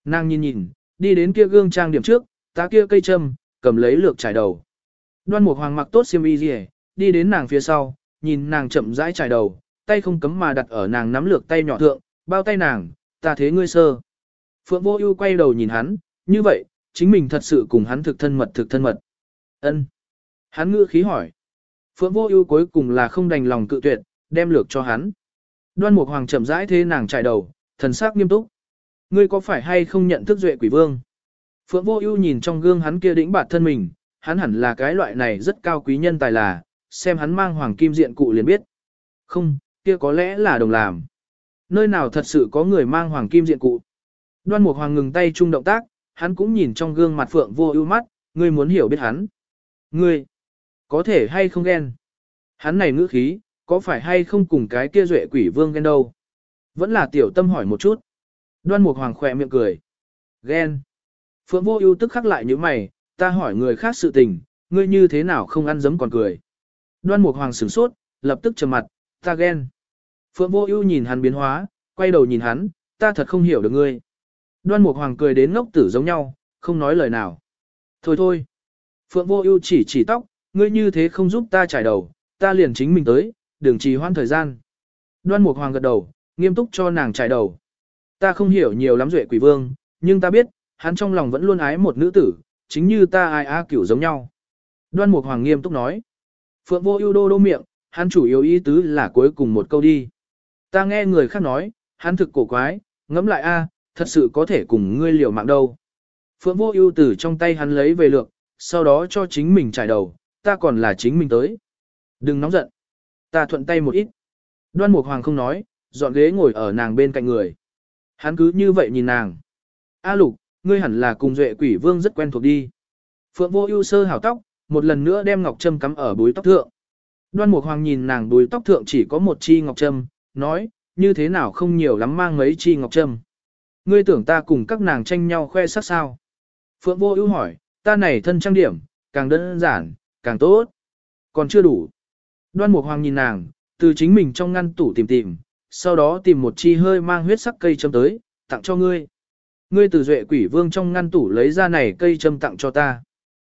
Nàng nhìn nhìn, đi đến kia gương trang điểm trước, ta kia cây châm, cầm lấy lược trải đầu. Đoan Mục Hoàng mặc tốt xiêm y đi, đi đến nàng phía sau, nhìn nàng chậm rãi trải đầu, tay không cấm mà đặt ở nàng nắm lược tay nhỏ thượng, bao tay nàng, ta thế ngươi sơ. Phượng Vô Ưu quay đầu nhìn hắn, như vậy, chính mình thật sự cùng hắn thực thân mật thực thân mật. Ân. Hắn ngữ khí hỏi. Phượng Vô Ưu cuối cùng là không đành lòng cự tuyệt, đem lược cho hắn. Đoan Mục Hoàng chậm rãi thế nàng trải đầu, thần sắc nghiêm túc. Ngươi có phải hay không nhận thức duệ quỷ vương? Phượng Vô Ưu nhìn trong gương hắn kia đĩnh bạt thân mình, hắn hẳn là cái loại này rất cao quý nhân tài là, xem hắn mang hoàng kim diện cụ liền biết. Không, kia có lẽ là đồng làm. Nơi nào thật sự có người mang hoàng kim diện cụ? Đoan Mục Hoàng ngừng tay trung động tác, hắn cũng nhìn trong gương mặt Phượng Vô Ưu mắt, ngươi muốn hiểu biết hắn. Ngươi, có thể hay không ghen? Hắn này ngữ khí, có phải hay không cùng cái kia duệ quỷ vương ghen đâu? Vẫn là tiểu tâm hỏi một chút. Đoan Mục Hoàng khỏe miệng cười. Ghen. Phượng Vô Ưu tức khắc lại như mày, ta hỏi người khác sự tình, ngươi như thế nào không ăn dấm còn cười. Đoan Mục Hoàng sửng sốt, lập tức trầm mặt, ta ghen. Phượng Vô Ưu nhìn hắn biến hóa, quay đầu nhìn hắn, ta thật không hiểu được ngươi. Đoan Mục Hoàng cười đến ngốc tử giống nhau, không nói lời nào. Thôi thôi. Phượng Vô Ưu chỉ chỉ tóc, ngươi như thế không giúp ta trải đầu, ta liền chính mình tới, đừng trì hoãn thời gian. Đoan Mục Hoàng gật đầu, nghiêm túc cho nàng trải đầu. Ta không hiểu nhiều lắm duệ quỷ vương, nhưng ta biết, hắn trong lòng vẫn luôn ái một nữ tử, chính như ta ai a cửu giống nhau. Đoan Mục Hoàng nghiêm túc nói. Phượng Vô Ưu đô đô miệng, hắn chủ yếu ý tứ là cuối cùng một câu đi. Ta nghe người khác nói, hắn thực cổ quái, ngẫm lại a, thật sự có thể cùng ngươi liều mạng đâu. Phượng vô ưu từ trong tay hắn lấy về lược, sau đó cho chính mình trải đầu, ta còn là chính mình tới. Đừng nóng giận. Ta thuận tay một ít. Đoan Mục Hoàng không nói, dọn ghế ngồi ở nàng bên cạnh người. Hắn cứ như vậy nhìn nàng. A lục, ngươi hẳn là cùng duệ quỷ vương rất quen thuộc đi. Phượng vô ưu sơ hảo tóc, một lần nữa đem ngọc trâm cắm ở búi tóc thượng. Đoan Mục Hoàng nhìn nàng búi tóc thượng chỉ có một chi ngọc trâm, nói, như thế nào không nhiều lắm mang mấy chi ngọc trâm. Ngươi tưởng ta cùng các nàng tranh nhau khoe sắc sao. Phượng vô ưu hỏi, ta này thân trang điểm, càng đơn giản, càng tốt. Còn chưa đủ. Đoan Mục Hoàng nhìn nàng, từ chính mình trong ngăn tủ tìm tìm, sau đó tìm một chi hơi mang huyết sắc cây châm tới, tặng cho ngươi. Ngươi từ duệ quỷ vương trong ngăn tủ lấy ra này cây châm tặng cho ta.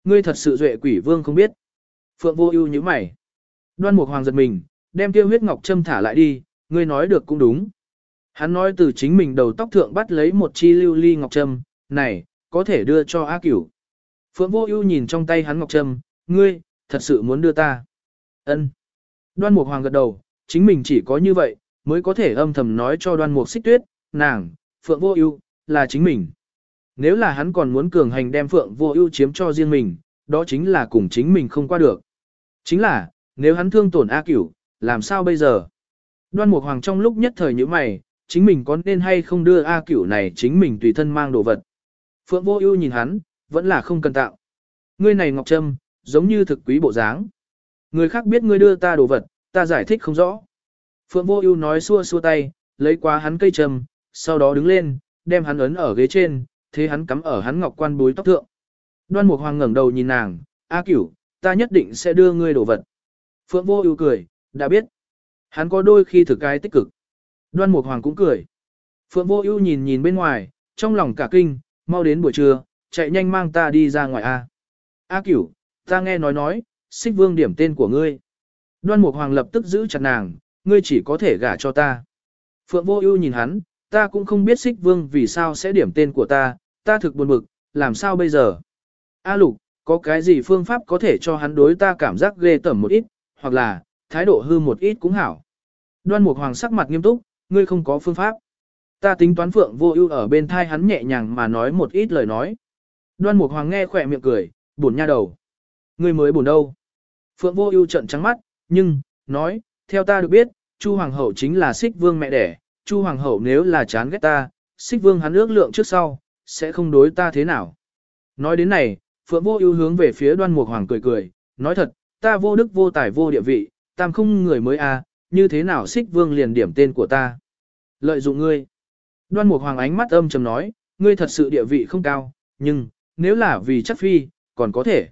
Ngươi thật sự duệ quỷ vương không biết. Phượng vô ưu như mày. Đoan Mục Hoàng giật mình, đem kia huyết ngọc châm thả lại đi, ngươi nói được cũng đúng. Hắn nói từ chính mình đầu tóc thượng bắt lấy một chi lưu ly ngọc châm này, có thể đưa cho A Cửu. Phượng Vô Ưu nhìn trong tay hắn ngọc trâm, ngươi, thật sự muốn đưa ta? Ân. Đoan Mục Hoàng gật đầu, chính mình chỉ có như vậy, mới có thể âm thầm nói cho Đoan Mục Xích Tuyết, nàng, Phượng Vô Ưu, là chính mình. Nếu là hắn còn muốn cường hành đem Phượng Vô Ưu chiếm cho riêng mình, đó chính là cùng chính mình không qua được. Chính là, nếu hắn thương tổn A Cửu, làm sao bây giờ? Đoan Mục Hoàng trong lúc nhất thời nhíu mày, chính mình có nên hay không đưa A Cửu này chính mình tùy thân mang đồ vật. Phượng Vô Ưu nhìn hắn, vẫn là không cần tạo. Ngươi này Ngọc Trâm, giống như thực quý bộ dáng. Người khác biết ngươi đưa ta đồ vật, ta giải thích không rõ. Phượng Vô Ưu nói xua xua tay, lấy qua hắn cây trầm, sau đó đứng lên, đem hắn ấn ở ghế trên, thế hắn cắm ở hắn ngọc quan búi tóc thượng. Đoan Mục Hoàng ngẩng đầu nhìn nàng, "A Cửu, ta nhất định sẽ đưa ngươi đồ vật." Phượng Vô Ưu cười, "Đã biết." Hắn có đôi khi thực cái tích cực. Đoan Mục Hoàng cũng cười. Phượng Vô Ưu nhìn nhìn bên ngoài, trong lòng cả kinh, mau đến buổi trưa, chạy nhanh mang ta đi ra ngoài a. A Cửu, ta nghe nói nói, Xích Vương điểm tên của ngươi. Đoan Mục Hoàng lập tức giữ chặt nàng, ngươi chỉ có thể gả cho ta. Phượng Vô Ưu nhìn hắn, ta cũng không biết sích Vương vì sao sẽ điểm tên của ta, ta thực buồn bực, làm sao bây giờ? A Lục, có cái gì phương pháp có thể cho hắn đối ta cảm giác ghê tởm một ít, hoặc là thái độ hư một ít cũng hảo. Đoan Mục Hoàng sắc mặt nghiêm túc, ngươi không có phương pháp. Ta tính toán Phượng Vô Ưu ở bên thai hắn nhẹ nhàng mà nói một ít lời nói. Đoan Mục Hoàng nghe khỏe miệng cười, buồn nha đầu. Ngươi mới buồn đâu? Phượng Vô Ưu trợn trắng mắt, nhưng nói, theo ta được biết, Chu hoàng hậu chính là Sích Vương mẹ đẻ, Chu hoàng hậu nếu là chán ghét ta, Sích Vương hắn ước lượng trước sau, sẽ không đối ta thế nào. Nói đến này, Phượng Vô Ưu hướng về phía Đoan Mục Hoàng cười cười, nói thật, ta vô đức vô tài vô địa vị, tam không người mới a, à, như thế nào Sích vương liền điểm tên của ta. Lợi dụng ngươi. Đoan Mục Hoàng ánh mắt âm trầm nói, ngươi thật sự địa vị không cao, nhưng, nếu là vì chắc phi, còn có thể.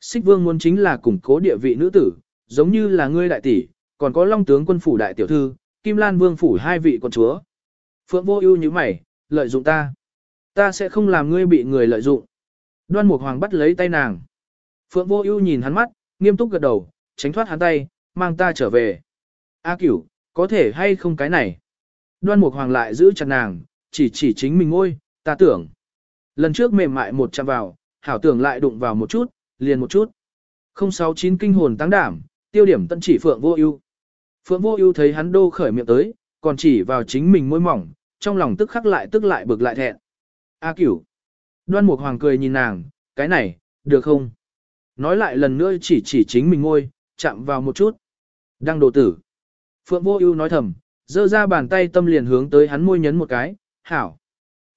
Sích vương muốn chính là củng cố địa vị nữ tử, giống như là ngươi đại tỷ, còn có long tướng quân phủ đại tiểu thư, Kim Lan vương phủ hai vị con chúa. Phượng vô ưu như mày, lợi dụng ta. Ta sẽ không làm ngươi bị người lợi dụng. Đoan Mục Hoàng bắt lấy tay nàng. Phượng vô ưu nhìn hắn mắt, nghiêm túc gật đầu, tránh thoát hắn tay, mang ta trở về. A cửu, có thể hay không cái này? Đoan Mục Hoàng lại giữ chặt nàng, chỉ chỉ chính mình ngôi, ta tưởng. Lần trước mềm mại một chạm vào, hảo tưởng lại đụng vào một chút, liền một chút. 069 kinh hồn tăng đảm, tiêu điểm tận chỉ Phượng Vô Ưu. Phượng Vô Ưu thấy hắn đô khởi miệng tới, còn chỉ vào chính mình môi mỏng, trong lòng tức khắc lại tức lại bực lại thẹn. A Cửu. Đoan Mục Hoàng cười nhìn nàng, cái này, được không? Nói lại lần nữa chỉ chỉ chính mình môi, chạm vào một chút. Đang đồ tử. Phượng vô ưu nói thầm, giơ ra bàn tay tâm liền hướng tới hắn môi nhấn một cái, hảo.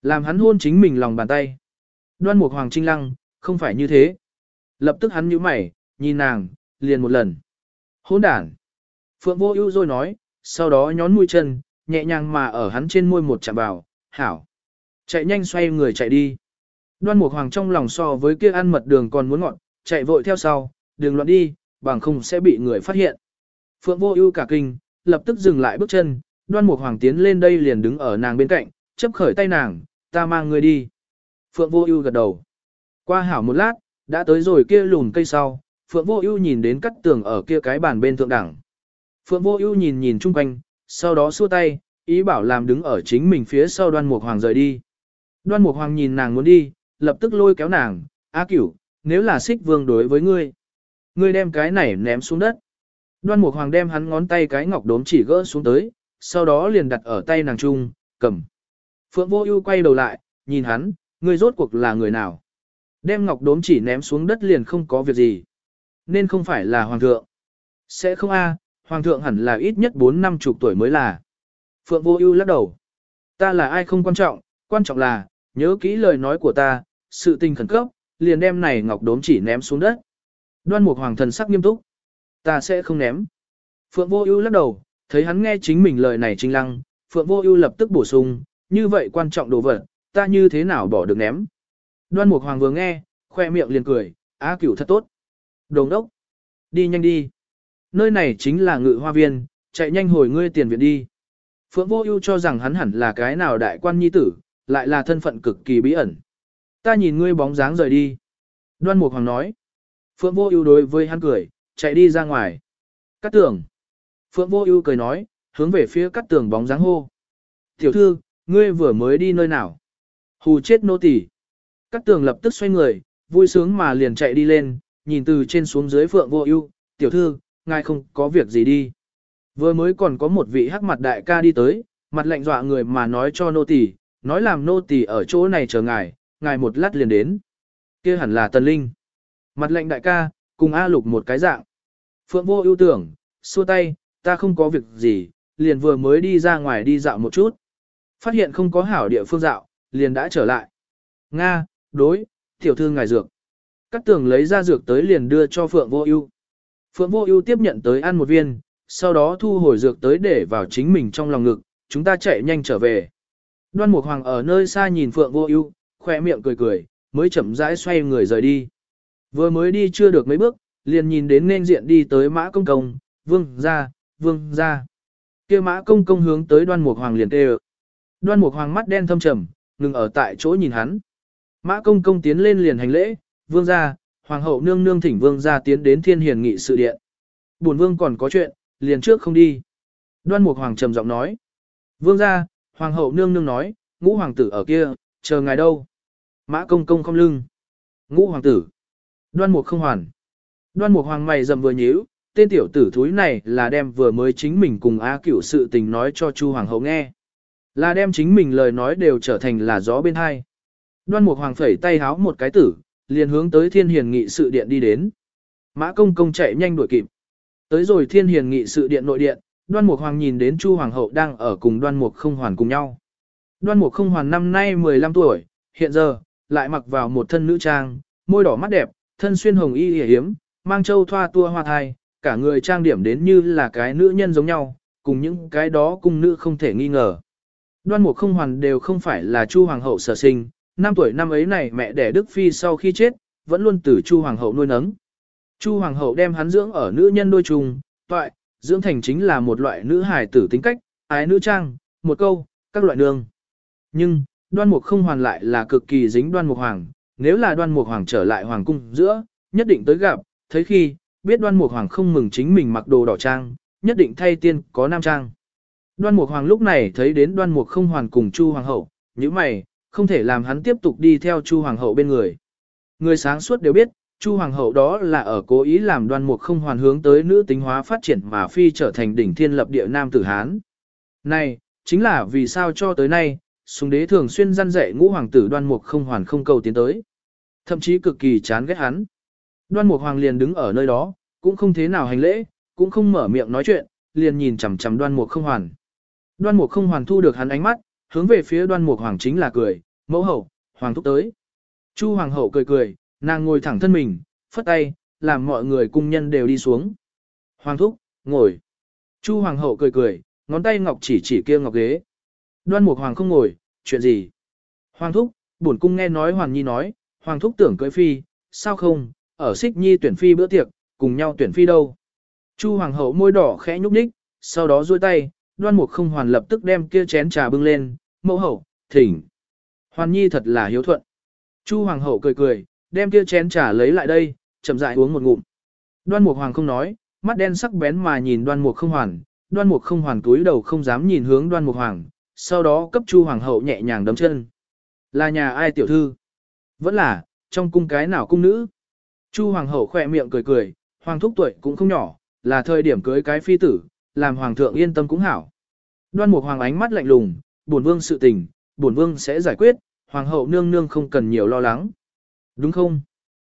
Làm hắn hôn chính mình lòng bàn tay. Đoan mục hoàng trinh lăng, không phải như thế. Lập tức hắn nhíu mày, nhìn nàng, liền một lần. hỗn đản. Phượng vô ưu rồi nói, sau đó nhón mũi chân, nhẹ nhàng mà ở hắn trên môi một chạm vào, hảo. Chạy nhanh xoay người chạy đi. Đoan mục hoàng trong lòng so với kia ăn mật đường còn muốn ngọn, chạy vội theo sau, đường loạn đi, bằng không sẽ bị người phát hiện. Phượng vô ưu cả kinh, lập tức dừng lại bước chân, đoan mục hoàng tiến lên đây liền đứng ở nàng bên cạnh, chấp khởi tay nàng, ta mang người đi. Phượng vô ưu gật đầu. Qua hảo một lát, đã tới rồi kia lùn cây sau, Phượng vô ưu nhìn đến cắt tường ở kia cái bàn bên thượng đẳng. Phượng vô ưu nhìn nhìn chung quanh, sau đó xua tay, ý bảo làm đứng ở chính mình phía sau đoan mục hoàng rời đi. Đoan mục hoàng nhìn nàng muốn đi, lập tức lôi kéo nàng, A cửu, nếu là Sích vương đối với ngươi, ngươi đem cái này ném xuống đất. Đoan Mục Hoàng đem hắn ngón tay cái ngọc đốm chỉ gỡ xuống tới, sau đó liền đặt ở tay nàng trung, cầm. Phượng Vô Ưu quay đầu lại, nhìn hắn, ngươi rốt cuộc là người nào? Đem ngọc đốm chỉ ném xuống đất liền không có việc gì. Nên không phải là hoàng thượng. Sẽ không a, hoàng thượng hẳn là ít nhất 4 năm chục tuổi mới là. Phượng Vô Ưu lắc đầu. Ta là ai không quan trọng, quan trọng là, nhớ kỹ lời nói của ta, sự tình khẩn cấp, liền đem này ngọc đốm chỉ ném xuống đất. Đoan Mục Hoàng thần sắc nghiêm túc. Ta sẽ không ném. Phượng Vô Ưu lắc đầu, thấy hắn nghe chính mình lời này chính lăng, Phượng Vô Ưu lập tức bổ sung, như vậy quan trọng đồ vật, ta như thế nào bỏ được ném. Đoan Mục Hoàng vừa nghe, khoe miệng liền cười, á cửu thật tốt. Đồng đốc, đi nhanh đi. Nơi này chính là ngự hoa viên, chạy nhanh hồi ngươi tiền viện đi. Phượng Vô Ưu cho rằng hắn hẳn là cái nào đại quan nhi tử, lại là thân phận cực kỳ bí ẩn. Ta nhìn ngươi bóng dáng rời đi. Đoan Mục Hoàng nói. Phượng Vô Ưu đối với hắn cười, chạy đi ra ngoài. Cát Tường. Phượng Vô Ưu cười nói, hướng về phía Cát Tường bóng dáng hô. "Tiểu thư, ngươi vừa mới đi nơi nào?" Hù chết nô tỳ. Cát Tường lập tức xoay người, vui sướng mà liền chạy đi lên, nhìn từ trên xuống dưới Phượng Vô Ưu, "Tiểu thư, ngài không có việc gì đi?" Vừa mới còn có một vị hắc mặt đại ca đi tới, mặt lạnh dọa người mà nói cho nô tỳ, nói làm nô tỳ ở chỗ này chờ ngài, ngài một lát liền đến. Kia hẳn là Tần Linh. Mặt lạnh đại ca, cùng A Lục một cái dạng. Phượng vô ưu tưởng, xua tay, ta không có việc gì, liền vừa mới đi ra ngoài đi dạo một chút. Phát hiện không có hảo địa phương dạo, liền đã trở lại. Nga, đối, tiểu thư ngài dược. Cắt tường lấy ra dược tới liền đưa cho Phượng vô ưu. Phượng vô ưu tiếp nhận tới ăn một viên, sau đó thu hồi dược tới để vào chính mình trong lòng ngực, chúng ta chạy nhanh trở về. Đoan Mục Hoàng ở nơi xa nhìn Phượng Vô Ưu, khóe miệng cười cười, mới chậm rãi xoay người rời đi. Vừa mới đi chưa được mấy bước, liền nhìn đến nên diện đi tới Mã Công Công, "Vương gia, vương gia." Kia Mã Công Công hướng tới Đoan Mục Hoàng liền kêu. Đoan Mục Hoàng mắt đen thâm trầm, ngừng ở tại chỗ nhìn hắn. Mã Công Công tiến lên liền hành lễ, "Vương gia, hoàng hậu nương nương thỉnh vương gia tiến đến Thiên Hiền nghị sự điện." Bổn vương còn có chuyện, liền trước không đi. Đoan Mục Hoàng trầm giọng nói. Vương gia, Hoàng hậu nương nương nói, ngũ hoàng tử ở kia, chờ ngài đâu. Mã công công không lưng. Ngũ hoàng tử. Đoan Mục không hoàn. Đoan Mục Hoàng mày dầm vừa nhíu, tên tiểu tử thúi này là đem vừa mới chính mình cùng A cửu sự tình nói cho Chu Hoàng hậu nghe. Là đem chính mình lời nói đều trở thành là gió bên hai. Đoan Mục Hoàng phẩy tay háo một cái tử, liền hướng tới thiên hiền nghị sự điện đi đến. Mã công công chạy nhanh đuổi kịp. Tới rồi thiên hiền nghị sự điện nội điện, đoan mục hoàng nhìn đến chu hoàng hậu đang ở cùng đoan mục không hoàn cùng nhau. Đoan mục không hoàn năm nay 15 tuổi, hiện giờ, lại mặc vào một thân nữ trang, môi đỏ mắt đẹp, thân xuyên hồng y hề hiếm, mang châu thoa tua hoa thai, cả người trang điểm đến như là cái nữ nhân giống nhau, cùng những cái đó cung nữ không thể nghi ngờ. Đoan mục không hoàn đều không phải là chu hoàng hậu sở sinh, năm tuổi năm ấy này mẹ đẻ Đức Phi sau khi chết, vẫn luôn từ chu hoàng hậu nuôi nấng. Chu hoàng hậu đem hắn dưỡng ở nữ nhân đôi trùng, toại, dưỡng thành chính là một loại nữ hài tử tính cách, ái nữ trang, một câu, các loại nương. Nhưng, đoan mục không hoàn lại là cực kỳ dính đoan mục hoàng, nếu là đoan mục hoàng trở lại hoàng cung giữa, nhất định tới gặp, thấy khi, biết đoan mục hoàng không mừng chính mình mặc đồ đỏ trang, nhất định thay tiên có nam trang. Đoan mục hoàng lúc này thấy đến đoan mục không hoàn cùng chu hoàng hậu, như mày, không thể làm hắn tiếp tục đi theo chu hoàng hậu bên người. Người sáng suốt đều biết, Chu Hoàng hậu đó là ở cố ý làm đoan mục không hoàn hướng tới nữ tính hóa phát triển mà phi trở thành đỉnh thiên lập địa nam tử Hán. Này, chính là vì sao cho tới nay, sùng đế thường xuyên răn dạy ngũ hoàng tử đoan mục không hoàn không cầu tiến tới. Thậm chí cực kỳ chán ghét hắn. Đoan mục hoàng liền đứng ở nơi đó, cũng không thế nào hành lễ, cũng không mở miệng nói chuyện, liền nhìn chằm chằm đoan mục không hoàn. Đoan mục không hoàn thu được hắn ánh mắt, hướng về phía đoan mục hoàng chính là cười, mẫu hậu, hoàng thúc tới. Chu hoàng hậu cười cười, Nàng ngồi thẳng thân mình, phất tay, làm mọi người cung nhân đều đi xuống. Hoàng thúc, ngồi. Chu hoàng hậu cười cười, ngón tay ngọc chỉ chỉ kia ngọc ghế. Đoan mục hoàng không ngồi, chuyện gì? Hoàng thúc, bổn cung nghe nói hoàng nhi nói, hoàng thúc tưởng cưới phi, sao không, ở xích nhi tuyển phi bữa tiệc, cùng nhau tuyển phi đâu. Chu hoàng hậu môi đỏ khẽ nhúc nhích, sau đó duỗi tay, đoan mục không hoàn lập tức đem kia chén trà bưng lên, mẫu hậu, thỉnh. Hoàn nhi thật là hiếu thuận. Chu hoàng hậu cười cười, đem kia chén trà lấy lại đây, chậm rãi uống một ngụm. Đoan Mục Hoàng không nói, mắt đen sắc bén mà nhìn Đoan Mục không hoàn, Đoan Mục không hoàn túi đầu không dám nhìn hướng Đoan Mục Hoàng, sau đó cấp Chu Hoàng hậu nhẹ nhàng đấm chân. Là nhà ai tiểu thư? Vẫn là, trong cung cái nào cung nữ? Chu Hoàng hậu khỏe miệng cười cười, Hoàng thúc tuổi cũng không nhỏ, là thời điểm cưới cái phi tử, làm Hoàng thượng yên tâm cũng hảo. Đoan Mục Hoàng ánh mắt lạnh lùng, bổn vương sự tình, bổn vương sẽ giải quyết, hoàng hậu nương nương không cần nhiều lo lắng. Đúng không?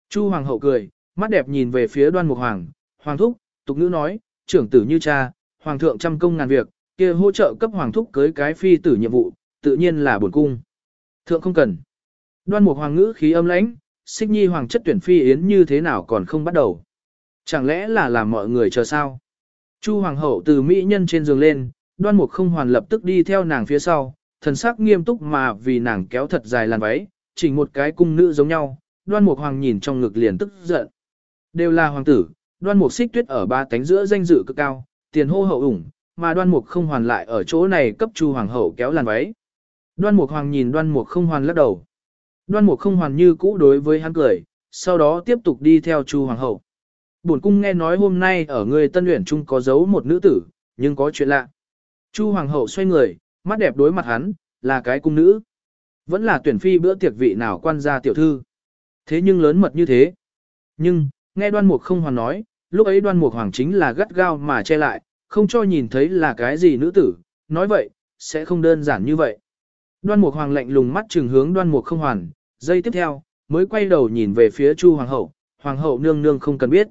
Chu hoàng hậu cười, mắt đẹp nhìn về phía đoan mục hoàng, hoàng thúc, tục nữ nói, trưởng tử như cha, hoàng thượng trăm công ngàn việc, kia hỗ trợ cấp hoàng thúc cưới cái phi tử nhiệm vụ, tự nhiên là bổn cung. Thượng không cần. Đoan mục hoàng ngữ khí âm lãnh, xích nhi hoàng chất tuyển phi yến như thế nào còn không bắt đầu. Chẳng lẽ là làm mọi người chờ sao? Chu hoàng hậu từ mỹ nhân trên giường lên, đoan mục không hoàn lập tức đi theo nàng phía sau, thần sắc nghiêm túc mà vì nàng kéo thật dài làn váy, chỉnh một cái cung nữ giống nhau, đoan mục hoàng nhìn trong ngực liền tức giận. Đều là hoàng tử, đoan mục xích tuyết ở ba cánh giữa danh dự cực cao, tiền hô hậu ủng, mà đoan mục không hoàn lại ở chỗ này cấp chu hoàng hậu kéo làn váy. Đoan mục hoàng nhìn đoan mục không hoàn lắc đầu. Đoan mục không hoàn như cũ đối với hắn cười, sau đó tiếp tục đi theo chu hoàng hậu. Bổn cung nghe nói hôm nay ở người tân luyện trung có giấu một nữ tử, nhưng có chuyện lạ. Chu hoàng hậu xoay người, mắt đẹp đối mặt hắn, là cái cung nữ. Vẫn là tuyển phi bữa tiệc vị nào quan gia tiểu thư. Thế nhưng lớn mật như thế. Nhưng, nghe đoan mục không hoàn nói, lúc ấy đoan mục hoàng chính là gắt gao mà che lại, không cho nhìn thấy là cái gì nữ tử, nói vậy, sẽ không đơn giản như vậy. Đoan mục hoàng lạnh lùng mắt trừng hướng đoan mục không hoàn, giây tiếp theo, mới quay đầu nhìn về phía chu hoàng hậu, hoàng hậu nương nương không cần biết.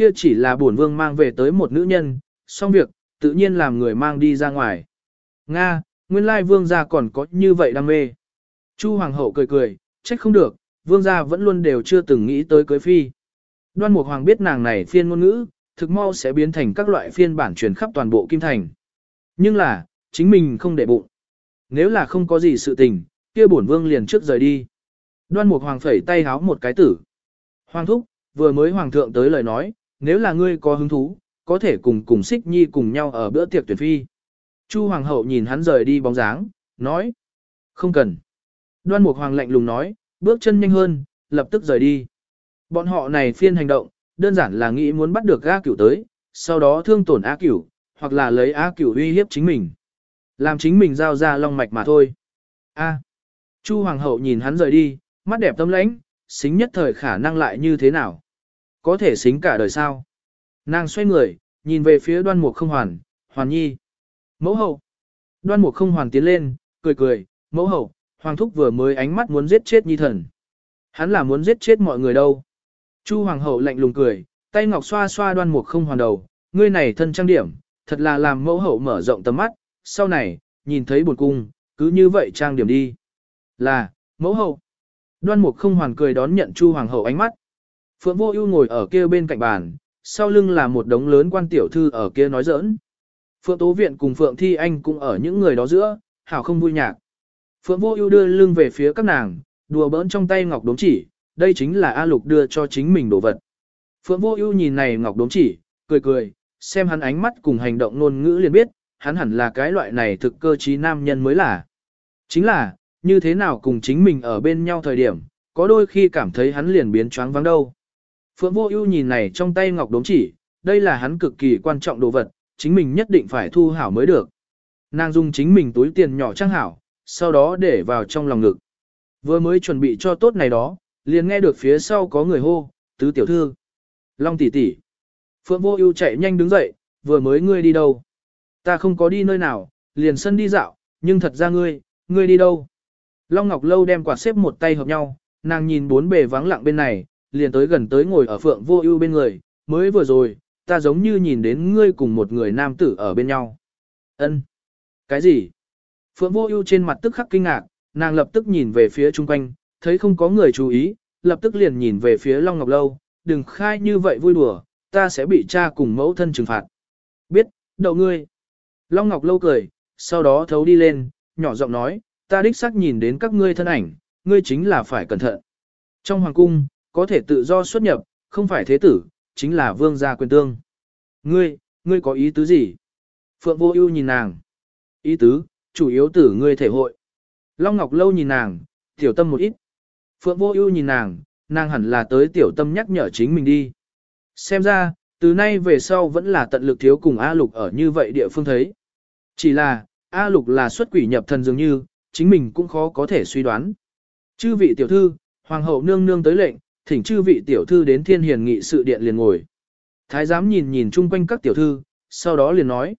Kia chỉ là bổn vương mang về tới một nữ nhân, xong việc, tự nhiên làm người mang đi ra ngoài. Nga, nguyên lai vương gia còn có như vậy đam mê. Chu hoàng hậu cười cười, trách không được, vương gia vẫn luôn đều chưa từng nghĩ tới cưới phi. Đoan Mục Hoàng biết nàng này phiên ngôn ngữ, thực mau sẽ biến thành các loại phiên bản truyền khắp toàn bộ Kim Thành. Nhưng là, chính mình không để bụng. Nếu là không có gì sự tình, kia bổn vương liền trước rời đi. Đoan Mục Hoàng phẩy tay háo một cái tử. Hoàng thúc, vừa mới Hoàng thượng tới lời nói, nếu là ngươi có hứng thú, có thể cùng cùng xích nhi cùng nhau ở bữa tiệc tuyển phi. Chu Hoàng hậu nhìn hắn rời đi bóng dáng, nói. Không cần. Đoan Mục Hoàng lạnh lùng nói, bước chân nhanh hơn, lập tức rời đi. Bọn họ này phiên hành động, đơn giản là nghĩ muốn bắt được A cửu tới, sau đó thương tổn A cửu, hoặc là lấy A cửu uy hiếp chính mình. Làm chính mình giao ra long mạch mà thôi. A. Chu Hoàng hậu nhìn hắn rời đi, mắt đẹp tâm lãnh, xính nhất thời khả năng lại như thế nào? Có thể xính cả đời sao? Nàng xoay người, nhìn về phía đoan mục không hoàn, hoàn nhi. Mẫu hậu. Đoan mục không hoàn tiến lên, cười cười, mẫu hậu, hoàng thúc vừa mới ánh mắt muốn giết chết nhi thần. Hắn là muốn giết chết mọi người đâu. Chu hoàng hậu lạnh lùng cười, tay ngọc xoa xoa đoan mục không hoàn đầu, ngươi này thân trang điểm, thật là làm mẫu hậu mở rộng tầm mắt, sau này, nhìn thấy buồn cung, cứ như vậy trang điểm đi. Là, mẫu hậu. Đoan mục không hoàn cười đón nhận chu hoàng hậu ánh mắt. Phượng vô ưu ngồi ở kia bên cạnh bàn, sau lưng là một đống lớn quan tiểu thư ở kia nói giỡn. Phượng Tố Viện cùng Phượng Thi Anh cũng ở những người đó giữa, hảo không vui nhạc. Phượng Vô Ưu đưa lưng về phía các nàng, đùa bỡn trong tay ngọc đốm chỉ, đây chính là A Lục đưa cho chính mình đồ vật. Phượng Vô Ưu nhìn này ngọc đốm chỉ, cười cười, xem hắn ánh mắt cùng hành động ngôn ngữ liền biết, hắn hẳn là cái loại này thực cơ trí nam nhân mới là. Chính là, như thế nào cùng chính mình ở bên nhau thời điểm, có đôi khi cảm thấy hắn liền biến choáng váng đâu. Phượng Vô Ưu nhìn này trong tay ngọc đốm chỉ, đây là hắn cực kỳ quan trọng đồ vật, chính mình nhất định phải thu hảo mới được. Nàng dùng chính mình túi tiền nhỏ trang hảo, sau đó để vào trong lòng ngực. Vừa mới chuẩn bị cho tốt này đó, liền nghe được phía sau có người hô, tứ tiểu thư. Long tỷ tỷ. Phượng vô ưu chạy nhanh đứng dậy, vừa mới ngươi đi đâu? Ta không có đi nơi nào, liền sân đi dạo, nhưng thật ra ngươi, ngươi đi đâu? Long Ngọc Lâu đem quạt xếp một tay hợp nhau, nàng nhìn bốn bề vắng lặng bên này, liền tới gần tới ngồi ở Phượng vô ưu bên người, mới vừa rồi, ta giống như nhìn đến ngươi cùng một người nam tử ở bên nhau. Ân, Cái gì? Phượng Vô Ưu trên mặt tức khắc kinh ngạc, nàng lập tức nhìn về phía chung quanh, thấy không có người chú ý, lập tức liền nhìn về phía Long Ngọc Lâu, đừng khai như vậy vui đùa, ta sẽ bị cha cùng mẫu thân trừng phạt. Biết, đậu ngươi. Long Ngọc Lâu cười, sau đó thấu đi lên, nhỏ giọng nói, ta đích xác nhìn đến các ngươi thân ảnh, ngươi chính là phải cẩn thận. Trong hoàng cung, có thể tự do xuất nhập, không phải thế tử, chính là vương gia quyền tương. Ngươi, ngươi có ý tứ gì? Phượng Vô Ưu nhìn nàng. Ý tứ, chủ yếu tử ngươi thể hội. Long Ngọc Lâu nhìn nàng, tiểu tâm một ít. Phượng Vô Ưu nhìn nàng, nàng hẳn là tới tiểu tâm nhắc nhở chính mình đi. Xem ra, từ nay về sau vẫn là tận lực thiếu cùng A Lục ở như vậy địa phương thấy. Chỉ là, A Lục là xuất quỷ nhập thần dường như, chính mình cũng khó có thể suy đoán. Chư vị tiểu thư, hoàng hậu nương nương tới lệnh, thỉnh chư vị tiểu thư đến thiên hiền nghị sự điện liền ngồi. Thái giám nhìn nhìn chung quanh các tiểu thư, sau đó liền nói.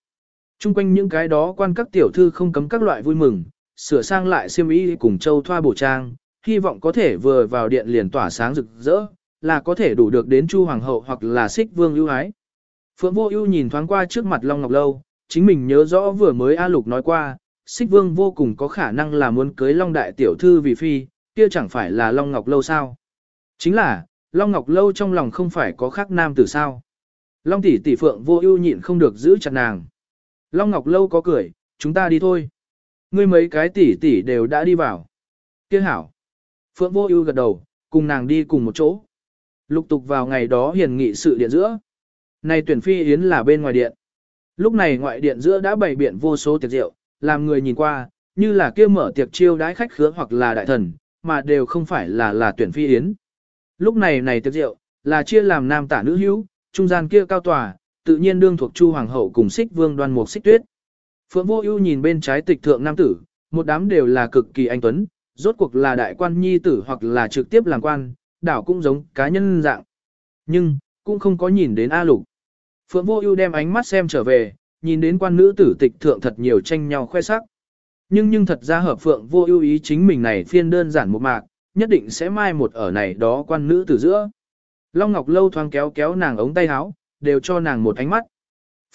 Chung quanh những cái đó quan các tiểu thư không cấm các loại vui mừng, sửa sang lại xiêm y cùng châu thoa bổ trang, hy vọng có thể vừa vào điện liền tỏa sáng rực rỡ, là có thể đủ được đến Chu Hoàng hậu hoặc là xích vương ưu ái. Phượng Vô Ưu nhìn thoáng qua trước mặt Long Ngọc Lâu, chính mình nhớ rõ vừa mới A Lục nói qua, xích vương vô cùng có khả năng là muốn cưới Long Đại Tiểu Thư vì phi, kia chẳng phải là Long Ngọc Lâu sao. Chính là, Long Ngọc Lâu trong lòng không phải có khác nam tử sao. Long tỷ tỷ Phượng Vô Ưu nhịn không được giữ chặt nàng. Long Ngọc Lâu có cười, chúng ta đi thôi. Ngươi mấy cái tỷ tỷ đều đã đi vào. Kiếc hảo. Phượng Vô Ưu gật đầu, cùng nàng đi cùng một chỗ. Lục tục vào ngày đó hiền nghị sự điện giữa. Này tuyển phi yến là bên ngoài điện. Lúc này ngoại điện giữa đã bày biện vô số tiệc rượu, làm người nhìn qua, như là kia mở tiệc chiêu đãi khách khứa hoặc là đại thần, mà đều không phải là là tuyển phi yến. Lúc này này tiệc rượu, là chia làm nam tả nữ hữu, trung gian kia cao tòa, tự nhiên đương thuộc Chu hoàng hậu cùng Xích Vương Đoan Mục Xích Tuyết. Phượng Vô Ưu nhìn bên trái tịch thượng nam tử, một đám đều là cực kỳ anh tuấn, rốt cuộc là đại quan nhi tử hoặc là trực tiếp làm quan, đảo cũng giống cá nhân dạng. Nhưng, cũng không có nhìn đến A Lục. Phượng Vô Ưu đem ánh mắt xem trở về, nhìn đến quan nữ tử tịch thượng thật nhiều tranh nhau khoe sắc. Nhưng nhưng thật ra hợp Phượng Vô Ưu ý chính mình này phiên đơn giản một mạc, nhất định sẽ mai một ở này đó quan nữ từ giữa. Long Ngọc Lâu thoáng kéo kéo nàng ống tay áo, đều cho nàng một ánh mắt.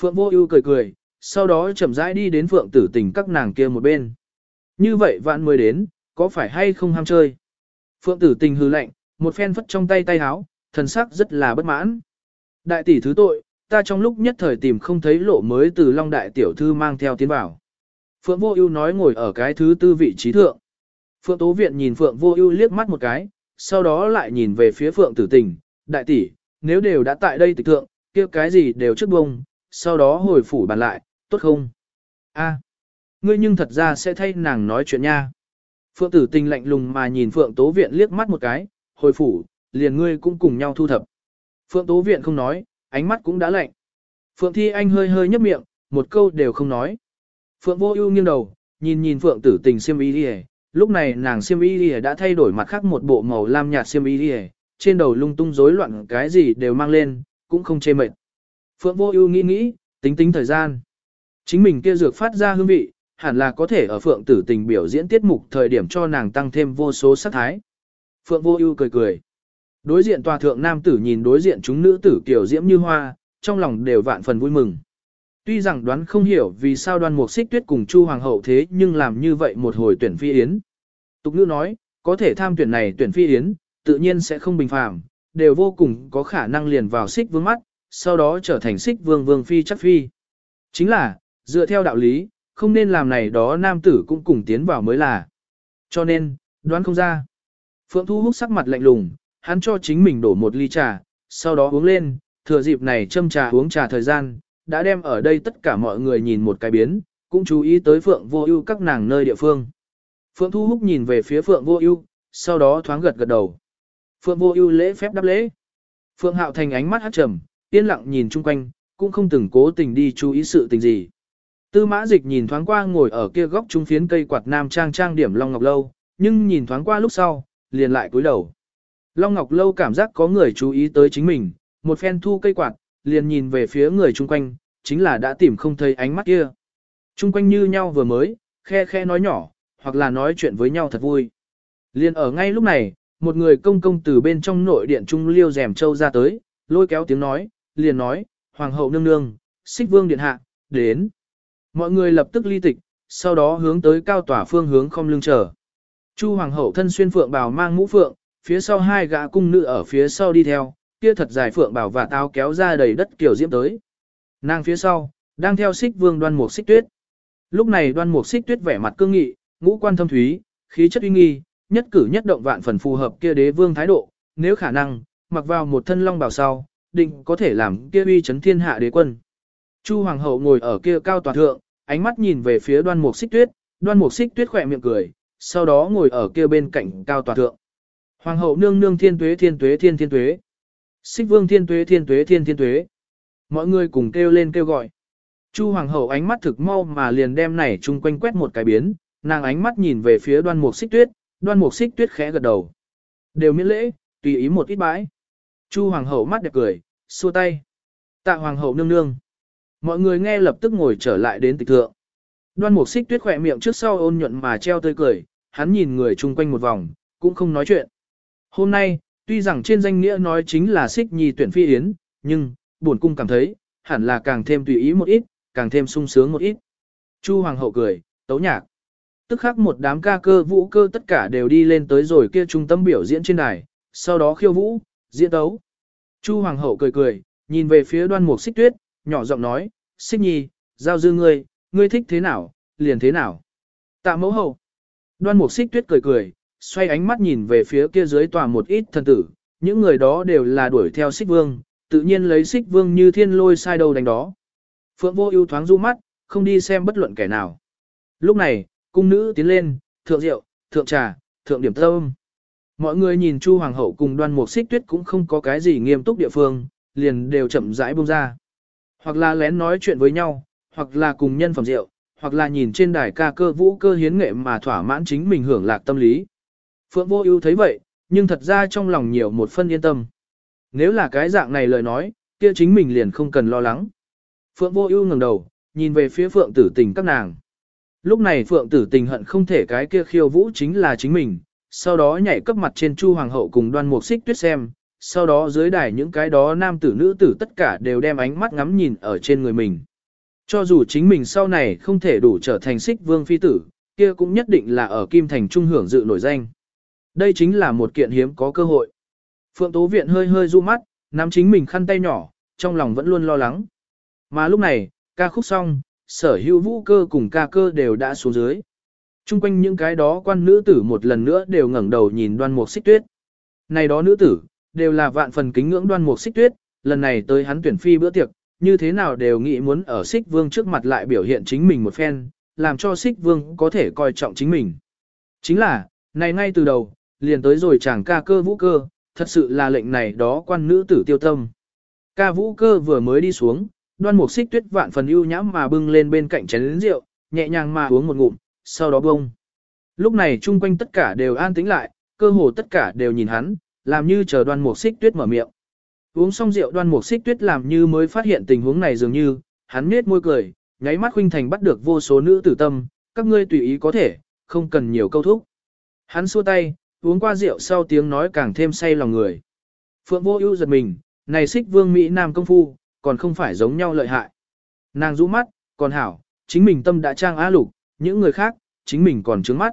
Phượng Vô Ưu cười cười, sau đó chậm rãi đi đến Phượng Tử Tình các nàng kia một bên. Như vậy vạn mới đến, có phải hay không ham chơi? Phượng Tử Tình hừ lạnh, một phen phất trong tay tay áo, thần sắc rất là bất mãn. Đại tỷ thứ tội, ta trong lúc nhất thời tìm không thấy lộ mới từ Long đại tiểu thư mang theo tiến vào. Phượng Vô Ưu nói ngồi ở cái thứ tư vị trí thượng. Phượng Tố Viện nhìn Phượng Vô Ưu liếc mắt một cái, sau đó lại nhìn về phía Phượng Tử Tình, đại tỷ, nếu đều đã tại đây tịch thượng, kia cái gì đều trước bông, sau đó hồi phủ bàn lại, tốt không? A, ngươi nhưng thật ra sẽ thay nàng nói chuyện nha. Phượng Tử Tình lạnh lùng mà nhìn Phượng Tố Viện liếc mắt một cái, hồi phủ, liền ngươi cũng cùng nhau thu thập. Phượng Tố Viện không nói, ánh mắt cũng đã lạnh. Phượng Thi Anh hơi hơi nhấp miệng, một câu đều không nói. Phượng Vô Ưu nghiêng đầu, nhìn nhìn Phượng Tử Tình xiêm y liễu, lúc này nàng xiêm y lìa đã thay đổi mặt khác một bộ màu lam nhạt xiêm y lìa trên đầu lung tung rối loạn cái gì đều mang lên, cũng không chê mệt. Phượng Vô Ưu nghĩ nghĩ, tính tính thời gian. Chính mình kia dược phát ra hương vị, hẳn là có thể ở Phượng Tử Tình biểu diễn tiết mục thời điểm cho nàng tăng thêm vô số sát thái. Phượng Vô Ưu cười cười. Đối diện tòa thượng nam tử nhìn đối diện chúng nữ tử kiểu diễm như hoa, trong lòng đều vạn phần vui mừng. Tuy rằng đoán không hiểu vì sao đoan mục xích tuyết cùng Chu Hoàng hậu thế nhưng làm như vậy một hồi tuyển phi yến. Tục ngữ nói, có thể tham tuyển này tuyển phi yến, tự nhiên sẽ không bình phàm, đều vô cùng có khả năng liền vào xích vương mắt, sau đó trở thành xích vương vương phi chắc phi. Chính là, dựa theo đạo lý, không nên làm này đó nam tử cũng cùng tiến vào mới là. Cho nên, đoán không ra. Phượng Thu Húc sắc mặt lạnh lùng, hắn cho chính mình đổ một ly trà, sau đó uống lên, thừa dịp này châm trà uống trà thời gian, đã đem ở đây tất cả mọi người nhìn một cái biến, cũng chú ý tới Phượng Vô Ưu các nàng nơi địa phương. Phượng Thu Húc nhìn về phía Phượng Vô Ưu, sau đó thoáng gật gật đầu. Phượng Vô Ưu lễ phép đáp lễ. Phượng Hạo Thành ánh mắt hắt trầm, yên lặng nhìn chung quanh, cũng không từng cố tình đi chú ý sự tình gì. Tư Mã Dịch nhìn thoáng qua ngồi ở kia góc trung phiến cây quạt nam trang trang điểm Long Ngọc lâu, nhưng nhìn thoáng qua lúc sau, liền lại cúi đầu. Long Ngọc Lâu cảm giác có người chú ý tới chính mình, một phen thu cây quạt, liền nhìn về phía người chung quanh, chính là đã tìm không thấy ánh mắt kia. Chung quanh như nhau vừa mới, khe khe nói nhỏ, hoặc là nói chuyện với nhau thật vui. Liền ở ngay lúc này, một người công công từ bên trong nội điện trung liêu rèm châu ra tới, lôi kéo tiếng nói, liền nói, Hoàng hậu nương nương, xích vương điện hạ, đến. Mọi người lập tức ly tịch, sau đó hướng tới cao tỏa phương hướng không lưng chờ. Chu Hoàng hậu thân xuyên phượng bào mang mũ phượng, phía sau hai gã cung nữ ở phía sau đi theo, kia thật dài phượng bảo và táo kéo ra đầy đất kiểu diễm tới. Nàng phía sau, đang theo xích vương đoan mục xích tuyết. Lúc này đoan mục xích tuyết vẻ mặt cương nghị, ngũ quan thâm thúy, khí chất uy nghi, nhất cử nhất động vạn phần phù hợp kia đế vương thái độ, nếu khả năng, mặc vào một thân long bào sau, định có thể làm kia uy chấn thiên hạ đế quân. Chu hoàng hậu ngồi ở kia cao tòa thượng, ánh mắt nhìn về phía đoan mục xích tuyết, đoan mục xích tuyết khẽ miệng cười, sau đó ngồi ở kia bên cạnh cao tòa thượng. Hoàng hậu nương nương thiên tuế thiên tuế thiên thiên tuế. Xích vương thiên tuế thiên tuế thiên thiên tuế. Mọi người cùng kêu lên kêu gọi. Chu hoàng hậu ánh mắt thực mau mà liền đem này chung quanh quét một cái biến, nàng ánh mắt nhìn về phía đoan mục xích tuyết, đoan mục xích tuyết khẽ gật đầu. Đều miễn lễ, tùy ý một ít bãi. Chu hoàng hậu mắt đẹp cười, xua tay. Tạ hoàng hậu nương nương. Mọi người nghe lập tức ngồi trở lại đến tịch thượng. Đoan mục xích tuyết khỏe miệng trước sau ôn nhuận mà treo tươi cười, hắn nhìn người chung quanh một vòng, cũng không nói chuyện. Hôm nay, tuy rằng trên danh nghĩa nói chính là xích nhi tuyển phi yến, nhưng, buồn cung cảm thấy, hẳn là càng thêm tùy ý một ít, càng thêm sung sướng một ít. Chu Hoàng hậu cười, tấu nhạc. Tức khắc một đám ca cơ vũ cơ tất cả đều đi lên tới rồi kia trung tâm biểu diễn trên đài, sau đó khiêu vũ, diễn tấu. Chu Hoàng hậu cười cười, nhìn về phía đoan mục xích tuyết, nhỏ giọng nói, xích nhi, giao dư ngươi, ngươi thích thế nào, liền thế nào. Tạ mẫu hậu. Đoan mục xích tuyết cười cười, xoay ánh mắt nhìn về phía kia dưới tòa một ít thần tử, những người đó đều là đuổi theo xích vương, tự nhiên lấy xích vương như thiên lôi sai đầu đánh đó. Phượng vô ưu thoáng du mắt, không đi xem bất luận kẻ nào. Lúc này, cung nữ tiến lên, thượng rượu, thượng trà, thượng điểm tâm. Mọi người nhìn Chu Hoàng hậu cùng đoan mục xích tuyết cũng không có cái gì nghiêm túc địa phương, liền đều chậm rãi buông ra. Hoặc là lén nói chuyện với nhau, hoặc là cùng nhân phẩm rượu, hoặc là nhìn trên đài ca cơ vũ cơ hiến nghệ mà thỏa mãn chính mình hưởng lạc tâm lý. Phượng Vô Ưu thấy vậy, nhưng thật ra trong lòng nhiều một phân yên tâm. Nếu là cái dạng này lời nói, kia chính mình liền không cần lo lắng. Phượng Vô Ưu ngẩng đầu, nhìn về phía Phượng Tử Tình các nàng. Lúc này Phượng Tử Tình hận không thể cái kia khiêu vũ chính là chính mình, sau đó nhảy cấp mặt trên Chu Hoàng hậu cùng Đoan Mục Xích Tuyết xem, sau đó dưới đài những cái đó nam tử nữ tử tất cả đều đem ánh mắt ngắm nhìn ở trên người mình. Cho dù chính mình sau này không thể đủ trở thành xích vương phi tử, kia cũng nhất định là ở Kim Thành Trung hưởng dự nổi danh. Đây chính là một kiện hiếm có cơ hội. Phượng Tố Viện hơi hơi du mắt, nắm chính mình khăn tay nhỏ, trong lòng vẫn luôn lo lắng. Mà lúc này, ca khúc xong, sở hữu vũ cơ cùng ca cơ đều đã xuống dưới. Trung quanh những cái đó quan nữ tử một lần nữa đều ngẩng đầu nhìn đoan mục xích tuyết. Này đó nữ tử, đều là vạn phần kính ngưỡng đoan mục xích tuyết, lần này tới hắn tuyển phi bữa tiệc, như thế nào đều nghĩ muốn ở xích vương trước mặt lại biểu hiện chính mình một phen, làm cho xích vương có thể coi trọng chính mình. Chính là, này ngay từ đầu, liền tới rồi chàng ca cơ vũ cơ, thật sự là lệnh này đó quan nữ tử tiêu tâm. Ca vũ cơ vừa mới đi xuống, đoan mục xích tuyết vạn phần ưu nhãm mà bưng lên bên cạnh chén lĩnh rượu, nhẹ nhàng mà uống một ngụm, sau đó bông. Lúc này chung quanh tất cả đều an tĩnh lại, cơ hồ tất cả đều nhìn hắn, làm như chờ đoan mục xích tuyết mở miệng. Uống xong rượu đoan mục xích tuyết làm như mới phát hiện tình huống này dường như, hắn nết môi cười, nháy mắt huynh thành bắt được vô số nữ tử tâm, các ngươi tùy ý có thể, không cần nhiều câu thúc. Hắn xua tay, uống qua rượu sau tiếng nói càng thêm say lòng người. Phượng vô ưu giật mình, này xích vương Mỹ Nam công phu, còn không phải giống nhau lợi hại. Nàng rũ mắt, còn hảo, chính mình tâm đã trang A lục, những người khác, chính mình còn trướng mắt.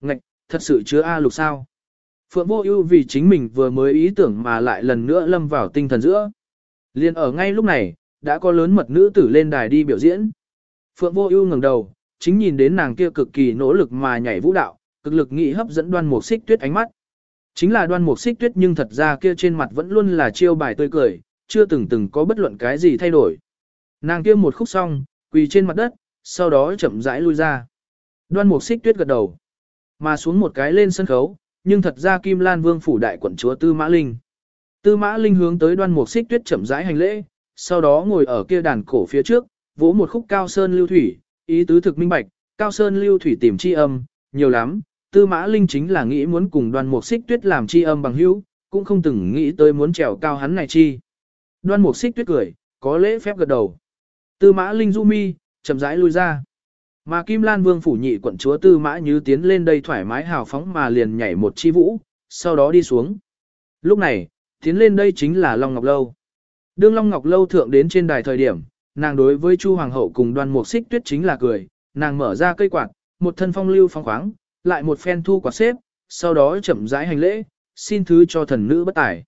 Ngạch, thật sự chứa A lục sao? Phượng vô ưu vì chính mình vừa mới ý tưởng mà lại lần nữa lâm vào tinh thần giữa. Liên ở ngay lúc này, đã có lớn mật nữ tử lên đài đi biểu diễn. Phượng vô ưu ngẩng đầu, chính nhìn đến nàng kia cực kỳ nỗ lực mà nhảy vũ đạo, cực lực nghị hấp dẫn đoan mục xích tuyết ánh mắt. Chính là đoan mục xích tuyết nhưng thật ra kia trên mặt vẫn luôn là chiêu bài tươi cười, chưa từng từng có bất luận cái gì thay đổi. Nàng kia một khúc xong, quỳ trên mặt đất, sau đó chậm rãi lui ra. Đoan mục xích tuyết gật đầu, mà xuống một cái lên sân khấu, nhưng thật ra Kim Lan Vương phủ đại quận chúa Tư Mã Linh. Tư Mã Linh hướng tới đoan mục xích tuyết chậm rãi hành lễ, sau đó ngồi ở kia đàn cổ phía trước, vỗ một khúc cao sơn lưu thủy, ý tứ thực minh bạch, cao sơn lưu thủy tìm chi âm, nhiều lắm, Tư Mã Linh chính là nghĩ muốn cùng đoan mục xích tuyết làm chi âm bằng hữu, cũng không từng nghĩ tới muốn trèo cao hắn này chi. Đoan mục xích tuyết cười, có lễ phép gật đầu. Tư Mã Linh du mi, chậm rãi lui ra. Mà Kim Lan Vương phủ nhị quận chúa Tư Mã Như tiến lên đây thoải mái hào phóng mà liền nhảy một chi vũ, sau đó đi xuống. Lúc này, tiến lên đây chính là Long Ngọc Lâu. Đương Long Ngọc Lâu thượng đến trên đài thời điểm, nàng đối với Chu Hoàng hậu cùng đoan mục xích tuyết chính là cười, nàng mở ra cây quạt, một thân phong lưu phong khoáng, lại một phen thu quạt xếp, sau đó chậm rãi hành lễ, xin thứ cho thần nữ bất tài.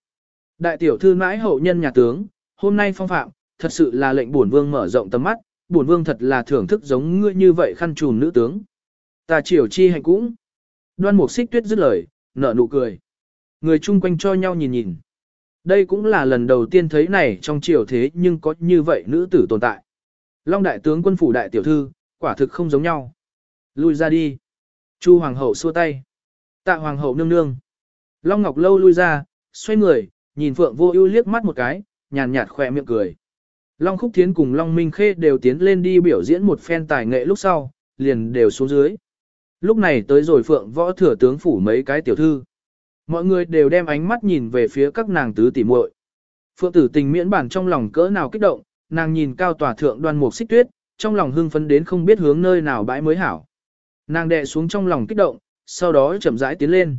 Đại tiểu thư mãi hậu nhân nhà tướng, hôm nay phong phạm, thật sự là lệnh bổn vương mở rộng tầm mắt, bổn vương thật là thưởng thức giống ngươi như vậy khăn trùm nữ tướng. Ta triều chi hành cũng. Đoan mục xích tuyết dứt lời, nở nụ cười. Người chung quanh cho nhau nhìn nhìn. Đây cũng là lần đầu tiên thấy này trong triều thế nhưng có như vậy nữ tử tồn tại. Long đại tướng quân phủ đại tiểu thư, quả thực không giống nhau. Lui ra đi. Chu hoàng hậu xua tay. Tạ hoàng hậu nương nương. Long Ngọc lâu lui ra, xoay người, nhìn Phượng Vô Ưu liếc mắt một cái, nhàn nhạt khẽ miệng cười. Long Khúc Thiến cùng Long Minh Khê đều tiến lên đi biểu diễn một phen tài nghệ lúc sau, liền đều xuống dưới. Lúc này tới rồi Phượng Võ thừa tướng phủ mấy cái tiểu thư. Mọi người đều đem ánh mắt nhìn về phía các nàng tứ tỷ muội. Phượng Tử Tình miễn bản trong lòng cỡ nào kích động, nàng nhìn cao tòa thượng đoan mục xích tuyết, trong lòng hưng phấn đến không biết hướng nơi nào bãi mới hảo. Nàng đè xuống trong lòng kích động, sau đó chậm rãi tiến lên.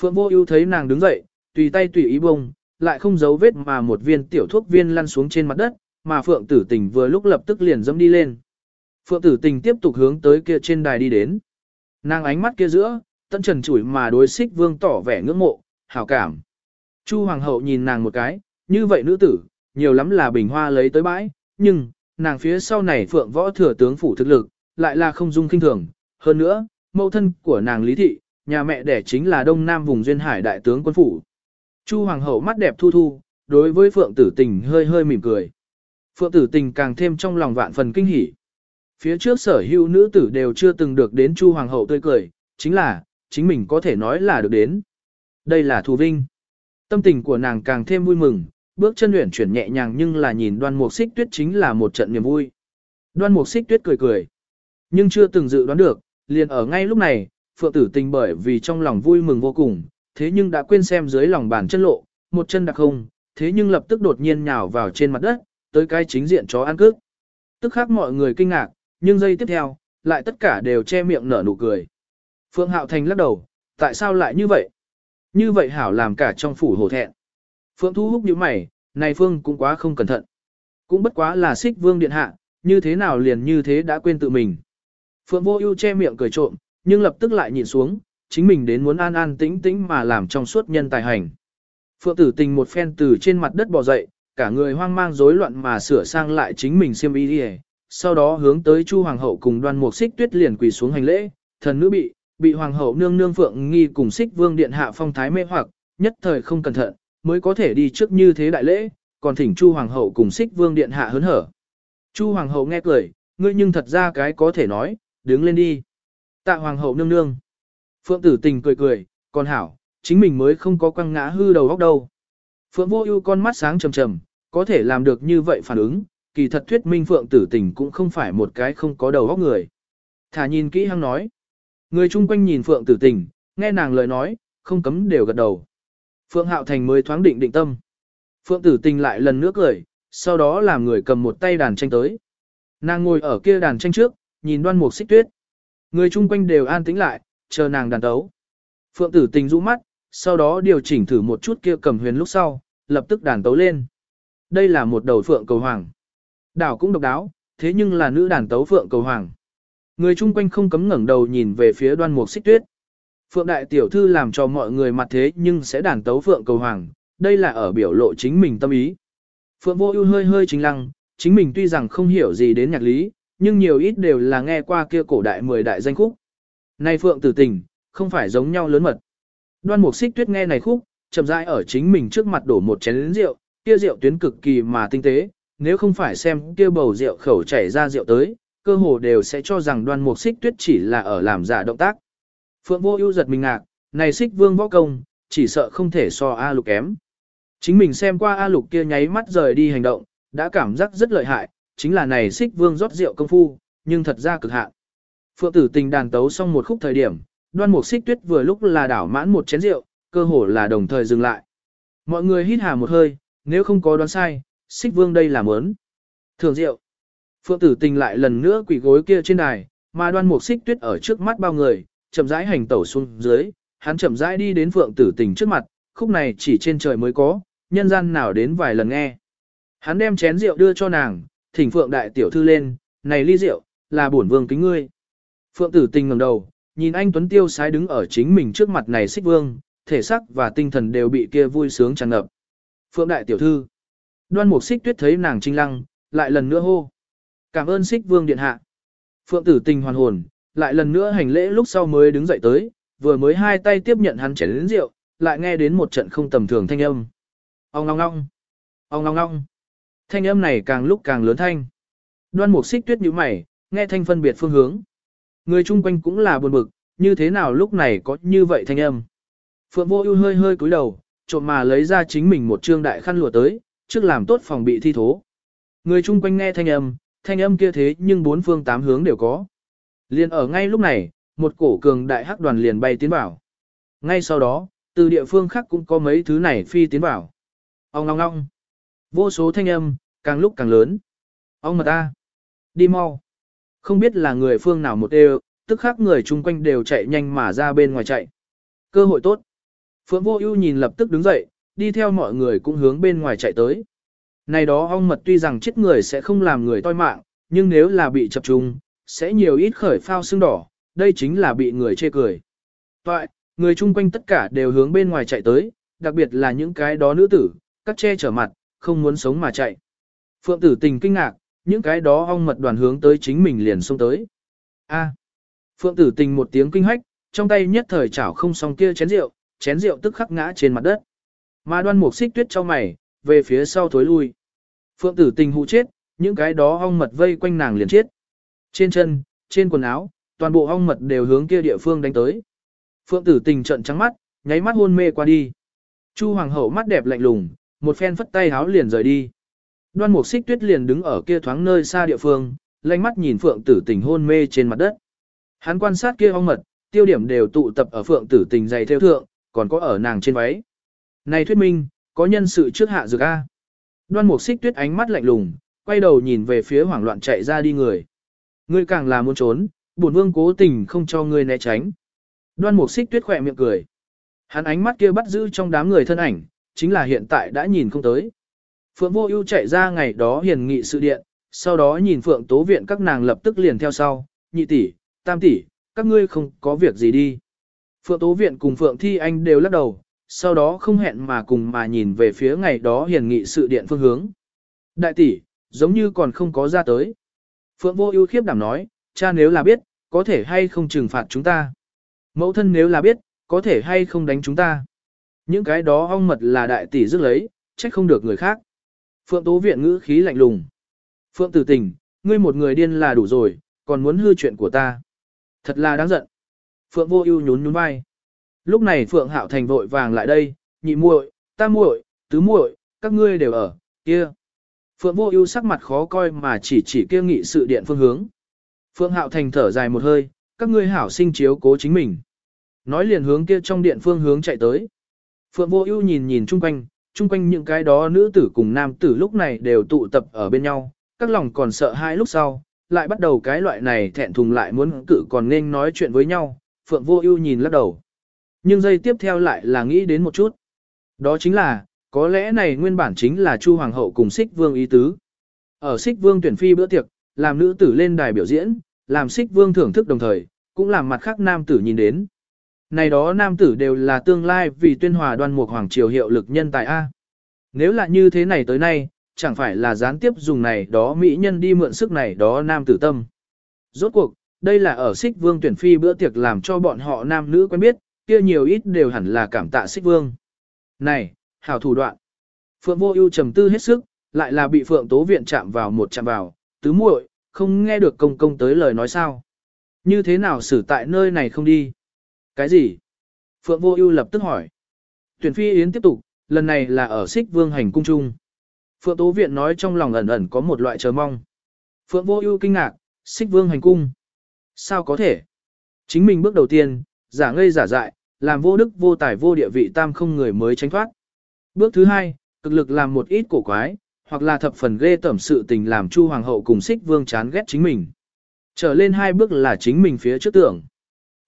Phượng Vô Ưu thấy nàng đứng dậy, tùy tay tùy ý bông, lại không giấu vết mà một viên tiểu thuốc viên lăn xuống trên mặt đất, mà Phượng Tử Tình vừa lúc lập tức liền dẫm đi lên. Phượng Tử Tình tiếp tục hướng tới kia trên đài đi đến. Nàng ánh mắt kia giữa, tân trần chủi mà đối xích vương tỏ vẻ ngưỡng mộ, hảo cảm. Chu Hoàng hậu nhìn nàng một cái, như vậy nữ tử, nhiều lắm là bình hoa lấy tới bãi, nhưng, nàng phía sau này Phượng võ thừa tướng phủ thực lực, lại là không dung kinh thường. Hơn nữa, mẫu thân của nàng Lý Thị, nhà mẹ đẻ chính là Đông Nam vùng Duyên Hải đại tướng quân phủ. Chu Hoàng hậu mắt đẹp thu thu, đối với Phượng tử tình hơi hơi mỉm cười. Phượng tử tình càng thêm trong lòng vạn phần kinh hỉ. Phía trước sở hữu nữ tử đều chưa từng được đến Chu Hoàng hậu tươi cười, chính là, chính mình có thể nói là được đến. Đây là thù vinh. Tâm tình của nàng càng thêm vui mừng, bước chân luyện chuyển nhẹ nhàng nhưng là nhìn đoan mục xích tuyết chính là một trận niềm vui. Đoan mục xích tuyết cười cười. Nhưng chưa từng dự đoán được, liền ở ngay lúc này, phượng tử tình bởi vì trong lòng vui mừng vô cùng, thế nhưng đã quên xem dưới lòng bàn chân lộ, một chân đặc không, thế nhưng lập tức đột nhiên nhào vào trên mặt đất, tới cái chính diện chó ăn cước. Tức khác mọi người kinh ngạc, nhưng giây tiếp theo, lại tất cả đều che miệng nở nụ cười. Phượng Hạo Thành lắc đầu, tại sao lại như vậy? Như vậy hảo làm cả trong phủ hổ thẹn. Phượng Thu Húc như mày, này Phương cũng quá không cẩn thận. Cũng bất quá là xích vương điện hạ, như thế nào liền như thế đã quên tự mình. Phượng Vô Ưu che miệng cười trộm, nhưng lập tức lại nhìn xuống, chính mình đến muốn an an tĩnh tĩnh mà làm trong suốt nhân tài hành. Phượng Tử Tình một phen từ trên mặt đất bò dậy, cả người hoang mang rối loạn mà sửa sang lại chính mình xiêm y đi, sau đó hướng tới Chu hoàng hậu cùng Đoan Mục Xích Tuyết liền quỳ xuống hành lễ, thần nữ bị bị hoàng hậu nương nương Phượng nghi cùng Xích Vương điện hạ phong thái mê hoặc, nhất thời không cẩn thận, mới có thể đi trước như thế đại lễ, còn thỉnh Chu Hoàng hậu cùng xích vương điện hạ hớn hở. Chu Hoàng hậu nghe cười, ngươi nhưng thật ra cái có thể nói, đứng lên đi. Tạ Hoàng hậu nương nương. Phượng tử tình cười cười, còn hảo, chính mình mới không có quăng ngã hư đầu góc đâu. Phượng vô ưu con mắt sáng trầm trầm, có thể làm được như vậy phản ứng, kỳ thật thuyết minh Phượng tử tình cũng không phải một cái không có đầu góc người. Thả nhìn kỹ hăng nói. Người chung quanh nhìn Phượng tử tình, nghe nàng lời nói, không cấm đều gật đầu. Phượng Hạo Thành mới thoáng định định tâm. Phượng Tử Tình lại lần nữa cười, sau đó làm người cầm một tay đàn tranh tới. Nàng ngồi ở kia đàn tranh trước, nhìn đoan mục xích tuyết. Người chung quanh đều an tĩnh lại, chờ nàng đàn tấu. Phượng Tử Tình rũ mắt, sau đó điều chỉnh thử một chút kia cầm huyền lúc sau, lập tức đàn tấu lên. Đây là một đầu phượng cầu hoàng. Đảo cũng độc đáo, thế nhưng là nữ đàn tấu phượng cầu hoàng. Người chung quanh không cấm ngẩng đầu nhìn về phía đoan mục xích tuyết. Phượng đại tiểu thư làm cho mọi người mặt thế nhưng sẽ đàn tấu Phượng cầu hoàng, đây là ở biểu lộ chính mình tâm ý. Phượng vô ưu hơi hơi chính lăng, chính mình tuy rằng không hiểu gì đến nhạc lý, nhưng nhiều ít đều là nghe qua kia cổ đại mười đại danh khúc. Này Phượng tử tình, không phải giống nhau lớn mật. Đoan mục xích tuyết nghe này khúc, chậm rãi ở chính mình trước mặt đổ một chén rượu, kia rượu tuyến cực kỳ mà tinh tế, nếu không phải xem kia bầu rượu khẩu chảy ra rượu tới, cơ hồ đều sẽ cho rằng đoan mục xích tuyết chỉ là ở làm giả động tác. Phượng vô ưu giật mình ngạc, này xích vương võ công, chỉ sợ không thể so A lục kém. Chính mình xem qua A lục kia nháy mắt rời đi hành động, đã cảm giác rất lợi hại, chính là này xích vương rót rượu công phu, nhưng thật ra cực hạn. Phượng tử tình đàn tấu xong một khúc thời điểm, đoan mục xích tuyết vừa lúc là đảo mãn một chén rượu, cơ hồ là đồng thời dừng lại. Mọi người hít hà một hơi, nếu không có đoán sai, xích vương đây là mớn. Thường rượu. Phượng tử tình lại lần nữa quỷ gối kia trên đài, mà đoan mục xích tuyết ở trước mắt bao người, chậm rãi hành tẩu xuống dưới, hắn chậm rãi đi đến Phượng Tử Tình trước mặt, khúc này chỉ trên trời mới có, nhân gian nào đến vài lần nghe. Hắn đem chén rượu đưa cho nàng, thỉnh Phượng đại tiểu thư lên, này ly rượu, là bổn vương kính ngươi. Phượng Tử Tình ngẩng đầu, nhìn anh Tuấn Tiêu sái đứng ở chính mình trước mặt này xích vương, thể xác và tinh thần đều bị kia vui sướng tràn ngập. Phượng đại tiểu thư. Đoan Mục Xích Tuyết thấy nàng trinh lăng, lại lần nữa hô. Cảm ơn Xích Vương điện hạ. Phượng Tử Tình hoàn hồn, lại lần nữa hành lễ lúc sau mới đứng dậy tới, vừa mới hai tay tiếp nhận hắn chén lớn rượu, lại nghe đến một trận không tầm thường thanh âm. Ông ngong ngong, ông ngong ngong. Thanh âm này càng lúc càng lớn thanh. Đoan mục xích tuyết như mày, nghe thanh phân biệt phương hướng. Người chung quanh cũng là buồn bực, như thế nào lúc này có như vậy thanh âm. Phượng vô ưu hơi hơi cúi đầu, trộm mà lấy ra chính mình một trương đại khăn lụa tới, trước làm tốt phòng bị thi thố. Người chung quanh nghe thanh âm, thanh âm kia thế nhưng bốn phương tám hướng đều có. Liền ở ngay lúc này, một cổ cường đại hắc đoàn liền bay tiến vào. Ngay sau đó, từ địa phương khác cũng có mấy thứ này phi tiến vào. Ông ngong ngong. Vô số thanh âm, càng lúc càng lớn. Ông mật ta. Đi mau. Không biết là người phương nào một đều, tức khác người chung quanh đều chạy nhanh mà ra bên ngoài chạy. Cơ hội tốt. Phượng Vô Ưu nhìn lập tức đứng dậy, đi theo mọi người cũng hướng bên ngoài chạy tới. Này đó ong mật tuy rằng chết người sẽ không làm người toi mạng, nhưng nếu là bị chập trùng, sẽ nhiều ít khởi phao xương đỏ, đây chính là bị người chê cười. Vậy, người chung quanh tất cả đều hướng bên ngoài chạy tới, đặc biệt là những cái đó nữ tử, các che chở mặt, không muốn sống mà chạy. Phượng tử tình kinh ngạc, những cái đó ong mật đoàn hướng tới chính mình liền xông tới. A. Phượng tử tình một tiếng kinh hách, trong tay nhất thời chảo không xong kia chén rượu, chén rượu tức khắc ngã trên mặt đất. Mà đoan mục xích tuyết cho mày, về phía sau thối lui. Phượng tử tình hụ chết, những cái đó ong mật vây quanh nàng liền chết. Trên chân, trên quần áo, toàn bộ ong mật đều hướng kia địa phương đánh tới. Phượng tử tình trận trắng mắt, nháy mắt hôn mê qua đi. Chu hoàng hậu mắt đẹp lạnh lùng, một phen phất tay háo liền rời đi. Đoan mục xích tuyết liền đứng ở kia thoáng nơi xa địa phương, lanh mắt nhìn phượng tử tình hôn mê trên mặt đất. Hắn quan sát kia ong mật, tiêu điểm đều tụ tập ở phượng tử tình dày theo thượng, còn có ở nàng trên váy. Này thuyết minh, có nhân sự trước hạ dược A. Đoan mục xích tuyết ánh mắt lạnh lùng, quay đầu nhìn về phía hoảng loạn chạy ra đi người. Ngươi càng là muốn trốn, bổn vương cố tình không cho ngươi né tránh. Đoan mục xích tuyết khỏe miệng cười. Hắn ánh mắt kia bắt giữ trong đám người thân ảnh, chính là hiện tại đã nhìn không tới. Phượng vô ưu chạy ra ngày đó hiền nghị sự điện, sau đó nhìn Phượng tố viện các nàng lập tức liền theo sau, nhị tỷ, tam tỷ, các ngươi không có việc gì đi. Phượng tố viện cùng Phượng thi anh đều lắc đầu, sau đó không hẹn mà cùng mà nhìn về phía ngày đó hiền nghị sự điện phương hướng. Đại tỷ, giống như còn không có ra tới. Phượng vô ưu khiếp đảm nói, cha nếu là biết, có thể hay không trừng phạt chúng ta. Mẫu thân nếu là biết, có thể hay không đánh chúng ta. Những cái đó ong mật là đại tỷ dứt lấy, trách không được người khác. Phượng tố viện ngữ khí lạnh lùng. Phượng tử tình, ngươi một người điên là đủ rồi, còn muốn hư chuyện của ta. Thật là đáng giận. Phượng vô ưu nhún nhún vai. Lúc này Phượng Hạo Thành vội vàng lại đây, nhị muội, tam muội, tứ muội, các ngươi đều ở, kia. Phượng Vô Ưu sắc mặt khó coi mà chỉ chỉ kia nghị sự điện phương hướng. Phượng Hạo Thành thở dài một hơi, các ngươi hảo sinh chiếu cố chính mình. Nói liền hướng kia trong điện phương hướng chạy tới. Phượng Vô Ưu nhìn nhìn chung quanh, chung quanh những cái đó nữ tử cùng nam tử lúc này đều tụ tập ở bên nhau, các lòng còn sợ hai lúc sau, lại bắt đầu cái loại này thẹn thùng lại muốn cự còn nên nói chuyện với nhau. Phượng Vô Ưu nhìn lắc đầu. Nhưng giây tiếp theo lại là nghĩ đến một chút. Đó chính là, có lẽ này nguyên bản chính là Chu Hoàng hậu cùng Sích Vương ý tứ. Ở Sích Vương tuyển phi bữa tiệc, làm nữ tử lên đài biểu diễn, làm Sích Vương thưởng thức đồng thời, cũng làm mặt khác nam tử nhìn đến. Này đó nam tử đều là tương lai vì tuyên hòa đoan mục hoàng triều hiệu lực nhân tài A. Nếu là như thế này tới nay, chẳng phải là gián tiếp dùng này đó mỹ nhân đi mượn sức này đó nam tử tâm. Rốt cuộc, đây là ở xích Vương tuyển phi bữa tiệc làm cho bọn họ nam nữ quen biết, kia nhiều ít đều hẳn là cảm tạ xích Vương. Này, hảo thủ đoạn. Phượng Vô Ưu trầm tư hết sức, lại là bị Phượng Tố viện chạm vào một chạm vào, tứ muội, không nghe được công công tới lời nói sao? Như thế nào xử tại nơi này không đi? Cái gì? Phượng Vô Ưu lập tức hỏi. Tuyển Phi Yến tiếp tục, lần này là ở Sích Vương hành cung trung. Phượng Tố viện nói trong lòng ẩn ẩn có một loại chờ mong. Phượng Vô Ưu kinh ngạc, Sích Vương hành cung? Sao có thể? Chính mình bước đầu tiên, giả ngây giả dại, làm vô đức vô tài vô địa vị tam không người mới tránh thoát. Bước thứ hai, cực lực làm một ít cổ quái, hoặc là thập phần ghê tẩm sự tình làm Chu Hoàng hậu cùng Sích Vương chán ghét chính mình. Trở lên hai bước là chính mình phía trước tưởng.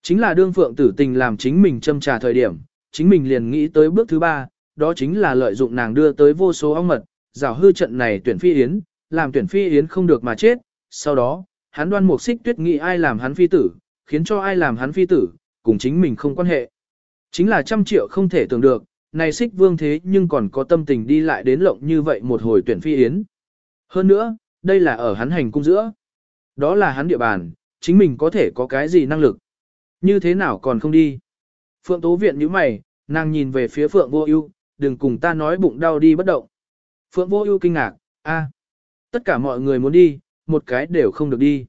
Chính là đương phượng tử tình làm chính mình châm trà thời điểm, chính mình liền nghĩ tới bước thứ ba, đó chính là lợi dụng nàng đưa tới vô số ong mật, rào hư trận này tuyển phi yến, làm tuyển phi yến không được mà chết. Sau đó, hắn đoan một xích tuyết nghĩ ai làm hắn phi tử, khiến cho ai làm hắn phi tử, cùng chính mình không quan hệ. Chính là trăm triệu không thể tưởng được, này xích vương thế nhưng còn có tâm tình đi lại đến lộng như vậy một hồi tuyển phi yến. Hơn nữa, đây là ở hắn hành cung giữa. Đó là hắn địa bàn, chính mình có thể có cái gì năng lực. Như thế nào còn không đi. Phượng Tố Viện như mày, nàng nhìn về phía Phượng Vô Ưu, đừng cùng ta nói bụng đau đi bất động. Phượng Vô Ưu kinh ngạc, a, tất cả mọi người muốn đi, một cái đều không được đi.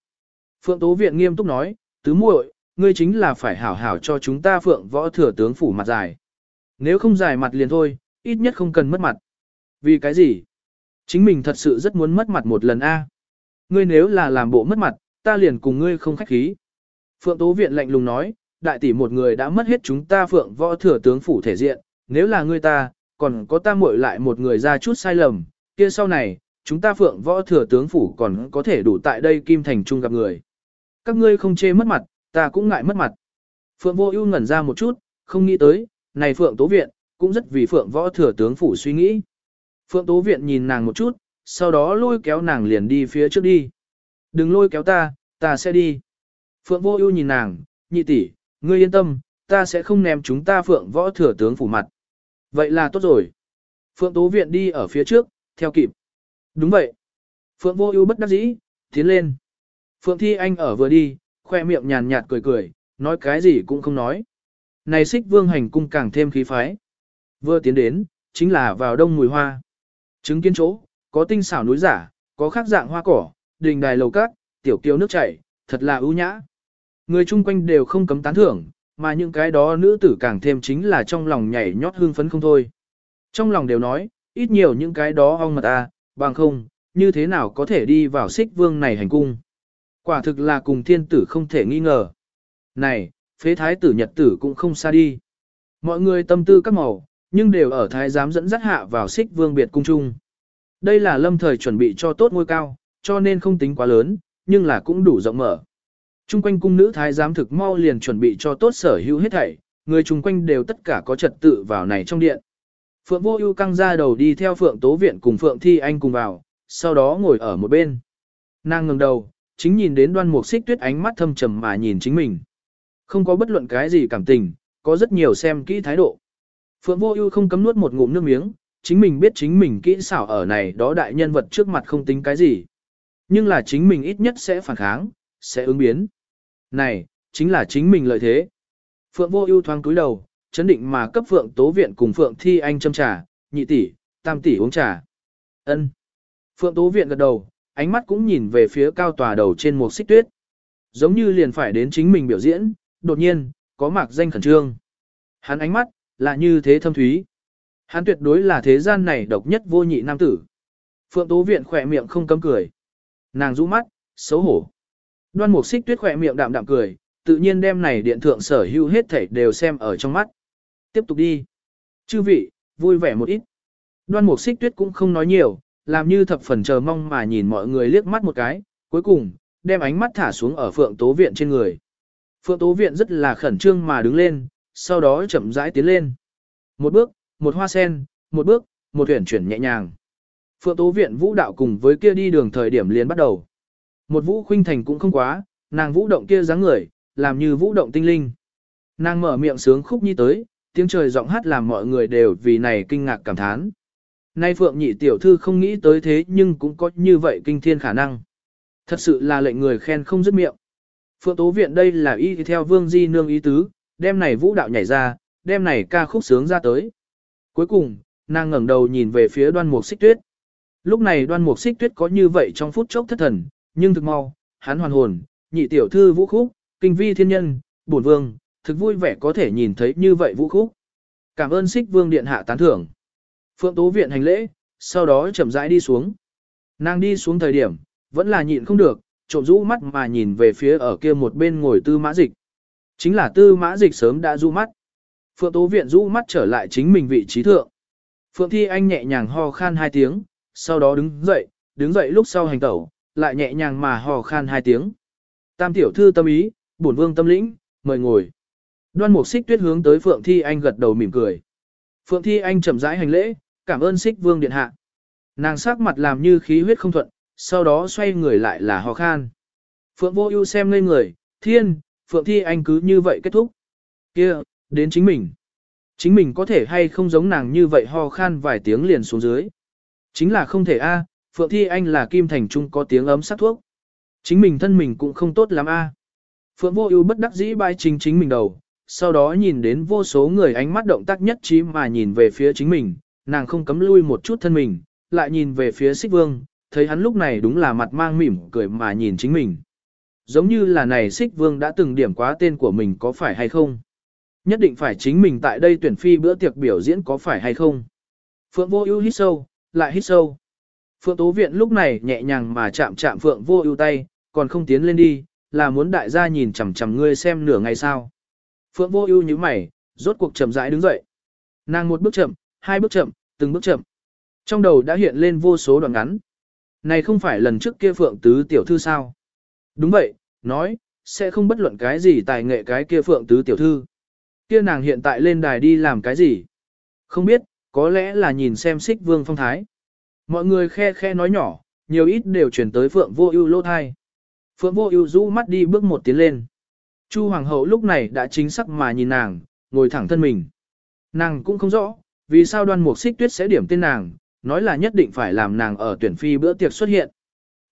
Phượng Tố Viện nghiêm túc nói, tứ muội, ngươi chính là phải hảo hảo cho chúng ta Phượng Võ Thừa tướng phủ mặt dài. Nếu không dài mặt liền thôi, ít nhất không cần mất mặt. Vì cái gì? Chính mình thật sự rất muốn mất mặt một lần a. Ngươi nếu là làm bộ mất mặt, ta liền cùng ngươi không khách khí. Phượng Tố Viện lạnh lùng nói, đại tỷ một người đã mất hết chúng ta Phượng Võ Thừa tướng phủ thể diện, nếu là ngươi ta, còn có ta muội lại một người ra chút sai lầm, kia sau này, chúng ta phượng võ thừa tướng phủ còn có thể đủ tại đây kim thành trung gặp người. Các ngươi không chê mất mặt, ta cũng ngại mất mặt. Phượng vô ưu ngẩn ra một chút, không nghĩ tới, này phượng tố viện, cũng rất vì phượng võ thừa tướng phủ suy nghĩ. Phượng tố viện nhìn nàng một chút, sau đó lôi kéo nàng liền đi phía trước đi. Đừng lôi kéo ta, ta sẽ đi. Phượng vô ưu nhìn nàng, nhị tỷ, ngươi yên tâm, ta sẽ không ném chúng ta phượng võ thừa tướng phủ mặt. Vậy là tốt rồi. Phượng tố viện đi ở phía trước, theo kịp. Đúng vậy. Phượng vô ưu bất đắc dĩ, tiến lên. Phượng thi anh ở vừa đi, khoe miệng nhàn nhạt cười cười, nói cái gì cũng không nói. Này xích vương hành cung càng thêm khí phái. Vừa tiến đến, chính là vào đông mùi hoa. Chứng kiến chỗ, có tinh xảo núi giả, có khác dạng hoa cỏ, đình đài lầu cát, tiểu kiều nước chảy, thật là ưu nhã. Người chung quanh đều không cấm tán thưởng, mà những cái đó nữ tử càng thêm chính là trong lòng nhảy nhót hương phấn không thôi. Trong lòng đều nói, ít nhiều những cái đó ong mật ta, bằng không, như thế nào có thể đi vào xích vương này hành cung. Quả thực là cùng thiên tử không thể nghi ngờ. Này, phế thái tử nhật tử cũng không xa đi. Mọi người tâm tư các màu, nhưng đều ở thái giám dẫn dắt hạ vào xích vương biệt cung trung. Đây là lâm thời chuẩn bị cho tốt ngôi cao, cho nên không tính quá lớn, nhưng là cũng đủ rộng mở. Trung quanh cung nữ thái giám thực mau liền chuẩn bị cho tốt sở hữu hết thảy, người chung quanh đều tất cả có trật tự vào này trong điện. Phượng Vô Ưu căng ra đầu đi theo Phượng Tố Viện cùng Phượng Thi Anh cùng vào, sau đó ngồi ở một bên. Nàng ngẩng đầu, chính nhìn đến Đoan Mục Xích Tuyết ánh mắt thâm trầm mà nhìn chính mình. Không có bất luận cái gì cảm tình, có rất nhiều xem kỹ thái độ. Phượng Vô Ưu không cấm nuốt một ngụm nước miếng, chính mình biết chính mình kỹ xảo ở này đó đại nhân vật trước mặt không tính cái gì. Nhưng là chính mình ít nhất sẽ phản kháng, sẽ ứng biến. Này, chính là chính mình lợi thế. Phượng Vô Ưu thoáng cúi đầu, chấn định mà cấp Phượng Tố Viện cùng Phượng Thi Anh châm trà, nhị tỷ, tam tỷ uống trà. Ân. Phượng Tố Viện gật đầu, ánh mắt cũng nhìn về phía cao tòa đầu trên một xích tuyết. Giống như liền phải đến chính mình biểu diễn, đột nhiên, có mạc danh khẩn trương. Hắn ánh mắt, là như thế thâm thúy. Hắn tuyệt đối là thế gian này độc nhất vô nhị nam tử. Phượng Tố Viện khỏe miệng không cấm cười. Nàng rũ mắt, xấu hổ. Đoan Mục Xích Tuyết khỏe miệng đạm đạm cười, tự nhiên đem này điện thượng sở hữu hết thảy đều xem ở trong mắt. Tiếp tục đi. Chư vị, vui vẻ một ít. Đoan Mục Xích Tuyết cũng không nói nhiều, làm như thập phần chờ mong mà nhìn mọi người liếc mắt một cái, cuối cùng, đem ánh mắt thả xuống ở Phượng Tố Viện trên người. Phượng Tố Viện rất là khẩn trương mà đứng lên, sau đó chậm rãi tiến lên. Một bước, một hoa sen, một bước, một huyền chuyển nhẹ nhàng. Phượng Tố Viện vũ đạo cùng với kia đi đường thời điểm liền bắt đầu. Một vũ khuynh thành cũng không quá, nàng vũ động kia dáng người, làm như vũ động tinh linh. Nàng mở miệng sướng khúc nhi tới, tiếng trời giọng hát làm mọi người đều vì này kinh ngạc cảm thán. Nay Phượng nhị tiểu thư không nghĩ tới thế nhưng cũng có như vậy kinh thiên khả năng. Thật sự là lệnh người khen không dứt miệng. Phượng Tố Viện đây là y theo Vương Di Nương ý tứ, đêm này vũ đạo nhảy ra, đêm này ca khúc sướng ra tới. Cuối cùng, nàng ngẩng đầu nhìn về phía đoan mục xích tuyết. Lúc này đoan mục xích tuyết có như vậy trong phút chốc thất thần, nhưng thực mau, hắn hoàn hồn, nhị tiểu thư vũ khúc, kinh vi thiên nhân, bổn vương, thực vui vẻ có thể nhìn thấy như vậy vũ khúc. Cảm ơn xích vương điện hạ tán thưởng. Phượng Tố Viện hành lễ, sau đó chậm rãi đi xuống. Nàng đi xuống thời điểm, vẫn là nhịn không được, trộm rũ mắt mà nhìn về phía ở kia một bên ngồi tư mã dịch. Chính là tư mã dịch sớm đã rũ mắt. Phượng Tố Viện rũ mắt trở lại chính mình vị trí thượng. Phượng Thi Anh nhẹ nhàng ho khan hai tiếng, sau đó đứng dậy, đứng dậy lúc sau hành tẩu, lại nhẹ nhàng mà hò khan hai tiếng. Tam tiểu thư tâm ý, bổn vương tâm lĩnh, mời ngồi. Đoan Mục Xích Tuyết hướng tới Phượng Thi Anh gật đầu mỉm cười. Phượng Thi Anh chậm rãi hành lễ, cảm ơn Xích Vương điện hạ. Nàng sắc mặt làm như khí huyết không thuận, sau đó xoay người lại là hò khan. Phượng Vô Ưu xem ngây người, "Thiên, Phượng Thi Anh cứ như vậy kết thúc?" Kia, đến chính mình. Chính mình có thể hay không giống nàng như vậy ho khan vài tiếng liền xuống dưới. Chính là không thể a, Phượng Thi Anh là kim thành trung có tiếng ấm sát thuốc. Chính mình thân mình cũng không tốt lắm a. Phượng Vô Ưu bất đắc dĩ bay chính chính mình đầu, sau đó nhìn đến vô số người ánh mắt động tác nhất trí mà nhìn về phía chính mình, nàng không cấm lui một chút thân mình, lại nhìn về phía Sích Vương, thấy hắn lúc này đúng là mặt mang mỉm cười mà nhìn chính mình. Giống như là này Sích Vương đã từng điểm quá tên của mình có phải hay không? Nhất định phải chính mình tại đây tuyển phi bữa tiệc biểu diễn có phải hay không? Phượng Vô Ưu hít sâu, lại hít sâu. Phượng Tố Viện lúc này nhẹ nhàng mà chạm chạm Phượng Vô Ưu tay, còn không tiến lên đi, là muốn đại gia nhìn chằm chằm ngươi xem nửa ngày sao? Phượng Vô Ưu nhíu mày, rốt cuộc chậm rãi đứng dậy. Nàng một bước chậm, hai bước chậm, từng bước chậm. Trong đầu đã hiện lên vô số đoạn ngắn. Này không phải lần trước kia phượng tứ tiểu thư sao? Đúng vậy, nói, sẽ không bất luận cái gì tài nghệ cái kia phượng tứ tiểu thư. Kia nàng hiện tại lên đài đi làm cái gì? Không biết, có lẽ là nhìn xem xích vương phong thái. Mọi người khe khe nói nhỏ, nhiều ít đều chuyển tới phượng vô ưu lô thai. Phượng vô ưu rũ mắt đi bước một tiến lên. Chu hoàng hậu lúc này đã chính sắc mà nhìn nàng, ngồi thẳng thân mình. Nàng cũng không rõ, vì sao đoan mục xích tuyết sẽ điểm tên nàng, nói là nhất định phải làm nàng ở tuyển phi bữa tiệc xuất hiện.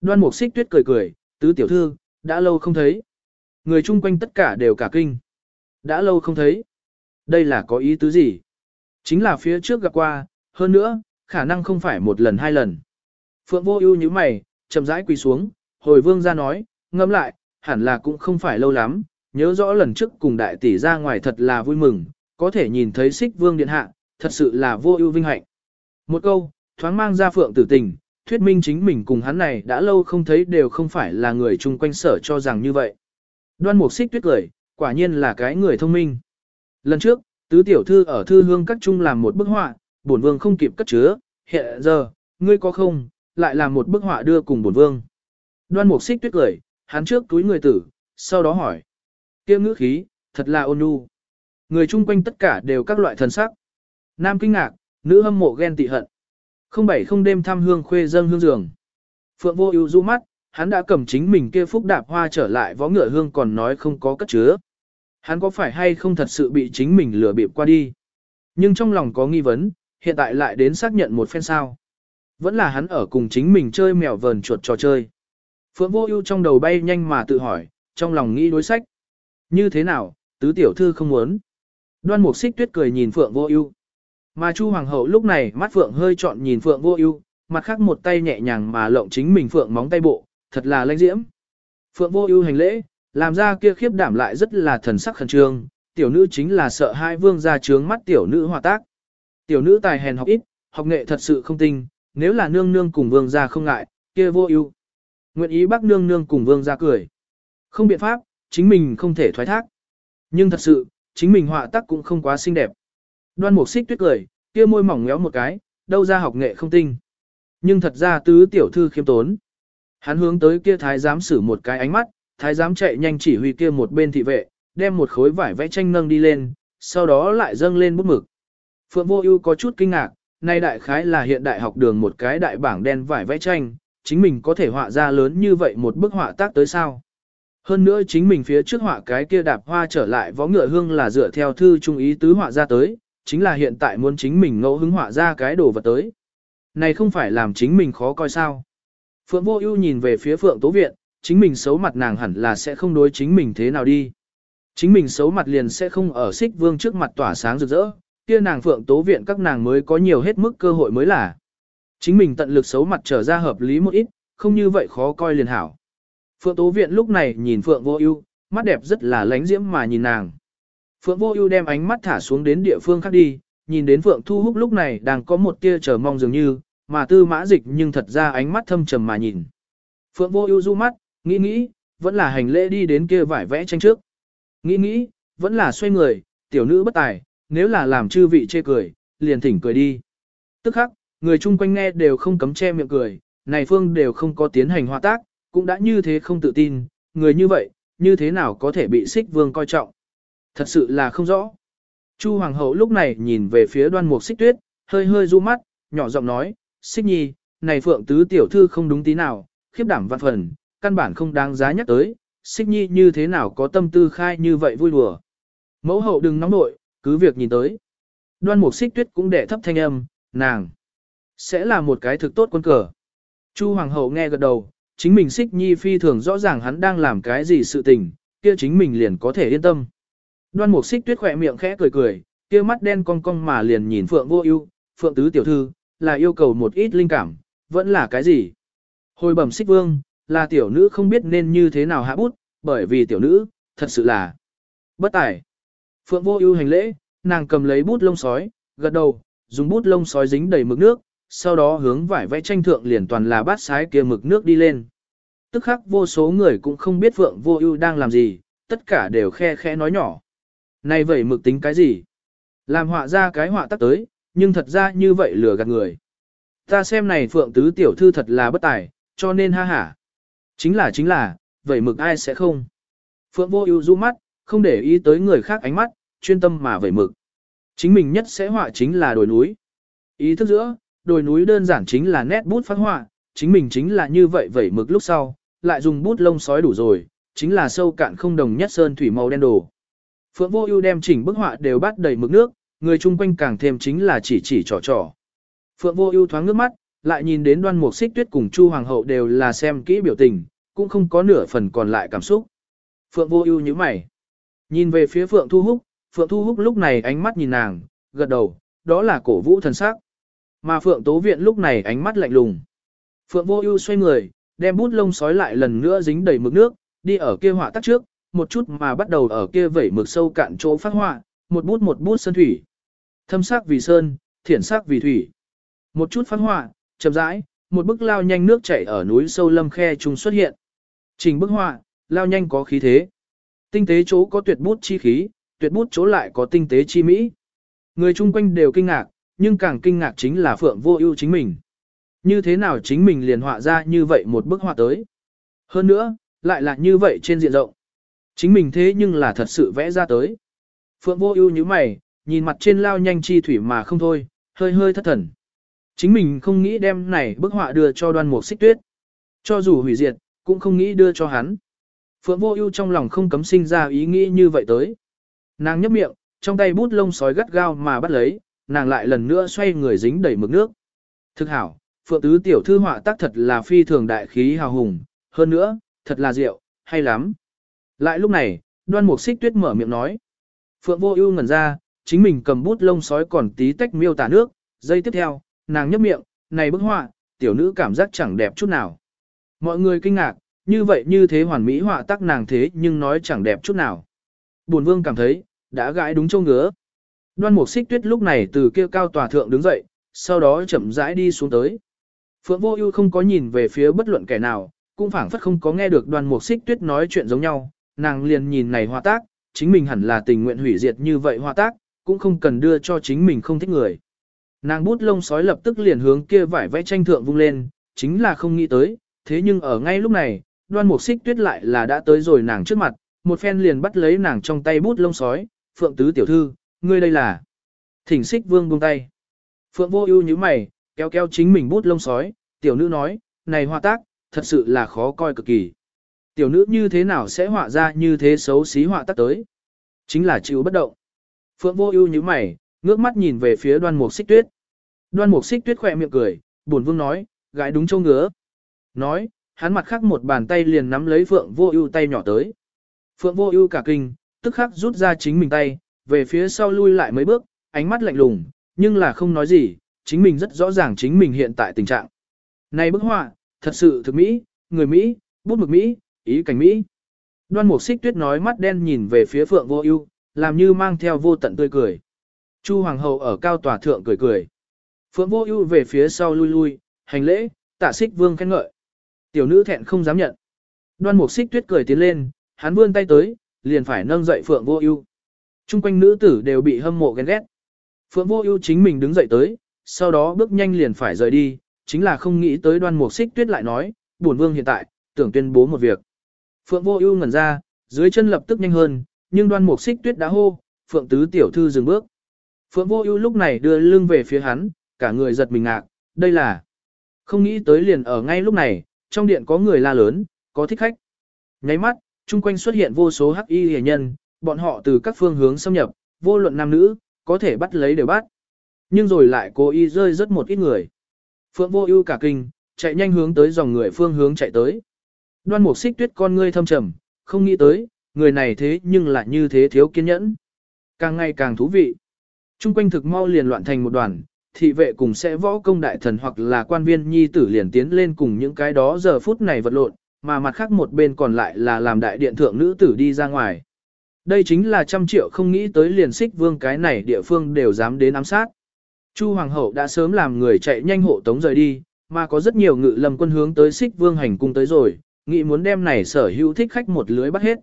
Đoan mục xích tuyết cười cười, tứ tiểu thư, đã lâu không thấy. Người chung quanh tất cả đều cả kinh. Đã lâu không thấy. Đây là có ý tứ gì? Chính là phía trước gặp qua, hơn nữa, khả năng không phải một lần hai lần. Phượng vô ưu như mày, chậm rãi quỳ xuống, hồi vương ra nói, ngâm lại, hẳn là cũng không phải lâu lắm, nhớ rõ lần trước cùng đại tỷ ra ngoài thật là vui mừng, có thể nhìn thấy xích vương điện hạ, thật sự là vô ưu vinh hạnh. Một câu, thoáng mang ra phượng tử tình, thuyết minh chính mình cùng hắn này đã lâu không thấy đều không phải là người chung quanh sở cho rằng như vậy. Đoan mục xích tuyết cười, quả nhiên là cái người thông minh. Lần trước, tứ tiểu thư ở thư hương các trung làm một bức họa, bổn vương không kịp cất chứa, hiện giờ, ngươi có không, lại làm một bức họa đưa cùng bổn vương. Đoan mục xích tuyết cười, hắn trước túi người tử, sau đó hỏi. kia ngữ khí, thật là ôn nhu. Người chung quanh tất cả đều các loại thần sắc. Nam kinh ngạc, nữ hâm mộ ghen tị hận. Không bảy không đêm thăm hương khuê dâng hương giường. Phượng vô ưu du mắt, hắn đã cầm chính mình kia phúc đạp hoa trở lại võ ngựa hương còn nói không có cất chứa. Hắn có phải hay không thật sự bị chính mình lừa bịp qua đi. Nhưng trong lòng có nghi vấn, hiện tại lại đến xác nhận một phen sao. Vẫn là hắn ở cùng chính mình chơi mèo vờn chuột trò chơi. Phượng vô ưu trong đầu bay nhanh mà tự hỏi, trong lòng nghĩ đối sách. Như thế nào, tứ tiểu thư không muốn. Đoan mục xích tuyết cười nhìn Phượng vô ưu. Mà Chu Hoàng hậu lúc này mắt Phượng hơi trọn nhìn Phượng vô ưu, mặt khác một tay nhẹ nhàng mà lộng chính mình Phượng móng tay bộ, thật là lãnh diễm. Phượng vô ưu hành lễ, làm ra kia khiếp đảm lại rất là thần sắc khẩn trương, tiểu nữ chính là sợ hai vương ra trướng mắt tiểu nữ hòa tác. Tiểu nữ tài hèn học ít, học nghệ thật sự không tinh, nếu là nương nương cùng vương gia không ngại, kia vô ưu. Nguyện ý bác nương nương cùng vương gia cười. Không biện pháp, chính mình không thể thoái thác. Nhưng thật sự, chính mình họa tác cũng không quá xinh đẹp. Đoan mục xích tuyết cười, kia môi mỏng méo một cái, đâu ra học nghệ không tinh. Nhưng thật ra tứ tiểu thư khiêm tốn. Hắn hướng tới kia thái giám sử một cái ánh mắt, thái giám chạy nhanh chỉ huy kia một bên thị vệ, đem một khối vải vẽ tranh nâng đi lên, sau đó lại dâng lên bút mực. Phượng Vô Ưu có chút kinh ngạc, nay đại khái là hiện đại học đường một cái đại bảng đen vải vẽ tranh, chính mình có thể họa ra lớn như vậy một bức họa tác tới sao? Hơn nữa chính mình phía trước họa cái kia đạp hoa trở lại võ ngựa hương là dựa theo thư trung ý tứ họa ra tới, chính là hiện tại muốn chính mình ngẫu hứng họa ra cái đồ vật tới. Này không phải làm chính mình khó coi sao? Phượng Vô Ưu nhìn về phía Phượng Tố Viện, chính mình xấu mặt nàng hẳn là sẽ không đối chính mình thế nào đi. Chính mình xấu mặt liền sẽ không ở xích vương trước mặt tỏa sáng rực rỡ, kia nàng Phượng Tố Viện các nàng mới có nhiều hết mức cơ hội mới là. Chính mình tận lực xấu mặt trở ra hợp lý một ít, không như vậy khó coi liền hảo. Phượng Tố Viện lúc này nhìn Phượng Vô Ưu, mắt đẹp rất là lánh diễm mà nhìn nàng. Phượng Vô Ưu đem ánh mắt thả xuống đến địa phương khác đi, nhìn đến Phượng Thu Húc lúc này đang có một tia chờ mong dường như, mà Tư Mã Dịch nhưng thật ra ánh mắt thâm trầm mà nhìn. Phượng Vô Ưu du mắt, nghĩ nghĩ, vẫn là hành lễ đi đến kia vải vẽ tranh trước. Nghĩ nghĩ, vẫn là xoay người, tiểu nữ bất tài, nếu là làm chư vị chê cười, liền thỉnh cười đi. Tức khắc, người chung quanh nghe đều không cấm che miệng cười, này phương đều không có tiến hành hòa tác, cũng đã như thế không tự tin, người như vậy, như thế nào có thể bị xích vương coi trọng. Thật sự là không rõ. Chu Hoàng hậu lúc này nhìn về phía đoan mục xích tuyết, hơi hơi du mắt, nhỏ giọng nói, xích nhi, này phượng tứ tiểu thư không đúng tí nào, khiếp đảm văn phần, căn bản không đáng giá nhắc tới, xích nhi như thế nào có tâm tư khai như vậy vui đùa. Mẫu hậu đừng nóng nội, cứ việc nhìn tới. Đoan mục xích tuyết cũng đệ thấp thanh âm, nàng, sẽ là một cái thực tốt quân cờ. Chu Hoàng hậu nghe gật đầu, chính mình xích nhi phi thường rõ ràng hắn đang làm cái gì sự tình, kia chính mình liền có thể yên tâm. Đoan mục xích tuyết khỏe miệng khẽ cười cười, kia mắt đen cong cong mà liền nhìn Phượng vô ưu, Phượng tứ tiểu thư, là yêu cầu một ít linh cảm, vẫn là cái gì? Hồi bẩm xích vương, là tiểu nữ không biết nên như thế nào hạ bút, bởi vì tiểu nữ, thật sự là bất tài. Phượng vô ưu hành lễ, nàng cầm lấy bút lông sói, gật đầu, dùng bút lông sói dính đầy mực nước, sau đó hướng vải vẽ tranh thượng liền toàn là bát sái kia mực nước đi lên. Tức khắc vô số người cũng không biết Phượng vô ưu đang làm gì, tất cả đều khe khe nói nhỏ. Này vậy mực tính cái gì? Làm họa ra cái họa tắc tới, nhưng thật ra như vậy lừa gạt người. Ta xem này Phượng tứ tiểu thư thật là bất tài, cho nên ha hả. Chính là chính là, vậy mực ai sẽ không. Phượng vô ưu du mắt, không để ý tới người khác ánh mắt, chuyên tâm mà vẩy mực. Chính mình nhất sẽ họa chính là đồi núi. Ý thức giữa, đồi núi đơn giản chính là nét bút phát họa, chính mình chính là như vậy vẩy mực lúc sau, lại dùng bút lông sói đủ rồi, chính là sâu cạn không đồng nhất sơn thủy màu đen đồ. Phượng Vô Ưu đem chỉnh bức họa đều bắt đầy mực nước, người chung quanh càng thêm chính là chỉ chỉ trò trò. Phượng Vô Ưu thoáng ngước mắt, lại nhìn đến Đoan Mục Xích Tuyết cùng Chu Hoàng hậu đều là xem kỹ biểu tình, cũng không có nửa phần còn lại cảm xúc. Phượng Vô Ưu nhíu mày, nhìn về phía Phượng Thu Húc, Phượng Thu Húc lúc này ánh mắt nhìn nàng, gật đầu, đó là cổ vũ thần sắc. Mà Phượng Tố Viện lúc này ánh mắt lạnh lùng. Phượng Vô Ưu xoay người, đem bút lông sói lại lần nữa dính đầy mực nước, đi ở kia họa tác trước, một chút mà bắt đầu ở kia vẩy mực sâu cạn chỗ phát họa, một bút một bút sơn thủy. Thâm sắc vì sơn, thiển sắc vì thủy. Một chút phát họa, chậm rãi, một bức lao nhanh nước chảy ở núi sâu lâm khe trung xuất hiện. Trình bức họa, lao nhanh có khí thế. Tinh tế chỗ có tuyệt bút chi khí, tuyệt bút chỗ lại có tinh tế chi mỹ. Người chung quanh đều kinh ngạc, nhưng càng kinh ngạc chính là Phượng Vô Ưu chính mình. Như thế nào chính mình liền họa ra như vậy một bức họa tới. Hơn nữa, lại là như vậy trên diện rộng. Chính mình thế nhưng là thật sự vẽ ra tới. Phượng Vô Ưu nhíu mày, nhìn mặt trên lao nhanh chi thủy mà không thôi, hơi hơi thất thần. Chính mình không nghĩ đem này bức họa đưa cho Đoan Mục Xích Tuyết. Cho dù hủy diệt, cũng không nghĩ đưa cho hắn. Phượng Vô Ưu trong lòng không cấm sinh ra ý nghĩ như vậy tới. Nàng nhếch miệng, trong tay bút lông sói gắt gao mà bắt lấy, nàng lại lần nữa xoay người dính đầy mực nước. Thực hảo, Phượng tứ tiểu thư họa tác thật là phi thường đại khí hào hùng, hơn nữa, thật là diệu, hay lắm. Lại lúc này, Đoan Mục Xích Tuyết mở miệng nói. Phượng Vô Ưu ngẩn ra, chính mình cầm bút lông sói còn tí tách miêu tả nước, giây tiếp theo, nàng nhếch miệng, này bức họa, tiểu nữ cảm giác chẳng đẹp chút nào. Mọi người kinh ngạc, như vậy như thế hoàn mỹ họa tác nàng thế nhưng nói chẳng đẹp chút nào. Bổn vương cảm thấy, đã gãi đúng châu ngứa. Đoan mục xích tuyết lúc này từ kia cao tòa thượng đứng dậy, sau đó chậm rãi đi xuống tới. Phượng vô ưu không có nhìn về phía bất luận kẻ nào, cũng phảng phất không có nghe được đoan mục xích tuyết nói chuyện giống nhau, nàng liền nhìn này họa tác, chính mình hẳn là tình nguyện hủy diệt như vậy họa tác, cũng không cần đưa cho chính mình không thích người. Nàng bút lông sói lập tức liền hướng kia vải vẽ tranh thượng vung lên, chính là không nghĩ tới, thế nhưng ở ngay lúc này, đoan mục xích tuyết lại là đã tới rồi nàng trước mặt, một phen liền bắt lấy nàng trong tay bút lông sói, phượng tứ tiểu thư, ngươi đây là. Thỉnh xích vương buông tay. Phượng vô ưu như mày, kéo kéo chính mình bút lông sói, tiểu nữ nói, này họa tác, thật sự là khó coi cực kỳ. Tiểu nữ như thế nào sẽ họa ra như thế xấu xí họa tác tới? Chính là chịu bất động. Phượng vô ưu như mày, ngước mắt nhìn về phía đoan mục xích tuyết. Đoan mục xích tuyết khỏe miệng cười, buồn vương nói, gái đúng châu ngứa. Nói, hắn mặt khác một bàn tay liền nắm lấy Phượng vô ưu tay nhỏ tới. Phượng vô ưu cả kinh, tức khắc rút ra chính mình tay, về phía sau lui lại mấy bước, ánh mắt lạnh lùng, nhưng là không nói gì, chính mình rất rõ ràng chính mình hiện tại tình trạng. Này bức họa, thật sự thực mỹ, người Mỹ, bút mực Mỹ, ý cảnh Mỹ. Đoan mục xích tuyết nói mắt đen nhìn về phía Phượng vô ưu, làm như mang theo vô tận tươi cười. Chu hoàng hậu ở cao tòa thượng cười cười. Phượng vô ưu về phía sau lui lui, hành lễ, tạ xích vương khen ngợi. Tiểu nữ thẹn không dám nhận. Đoan mục xích tuyết cười tiến lên, hắn vươn tay tới, liền phải nâng dậy Phượng Vô Ưu. Trung quanh nữ tử đều bị hâm mộ ghen ghét. Phượng Vô Ưu chính mình đứng dậy tới, sau đó bước nhanh liền phải rời đi, chính là không nghĩ tới Đoan Mục Xích Tuyết lại nói, "Bổn vương hiện tại tưởng tuyên bố một việc." Phượng Vô Ưu ngẩn ra, dưới chân lập tức nhanh hơn, nhưng Đoan Mục Xích Tuyết đã hô, "Phượng tứ tiểu thư dừng bước." Phượng Vô Ưu lúc này đưa lưng về phía hắn, cả người giật mình ngạc, đây là Không nghĩ tới liền ở ngay lúc này, trong điện có người la lớn, có thích khách. Nháy mắt, chung quanh xuất hiện vô số hắc y hề nhân, bọn họ từ các phương hướng xâm nhập, vô luận nam nữ, có thể bắt lấy đều bắt. Nhưng rồi lại cố ý rơi rất một ít người. Phượng vô ưu cả kinh, chạy nhanh hướng tới dòng người phương hướng chạy tới. Đoan mục xích tuyết con ngươi thâm trầm, không nghĩ tới, người này thế nhưng lại như thế thiếu kiên nhẫn. Càng ngày càng thú vị. Trung quanh thực mau liền loạn thành một đoàn, thị vệ cùng sẽ võ công đại thần hoặc là quan viên nhi tử liền tiến lên cùng những cái đó giờ phút này vật lộn, mà mặt khác một bên còn lại là làm đại điện thượng nữ tử đi ra ngoài. Đây chính là trăm triệu không nghĩ tới liền xích vương cái này địa phương đều dám đến ám sát. Chu Hoàng hậu đã sớm làm người chạy nhanh hộ tống rời đi, mà có rất nhiều ngự lâm quân hướng tới xích vương hành cung tới rồi, nghĩ muốn đem này sở hữu thích khách một lưới bắt hết.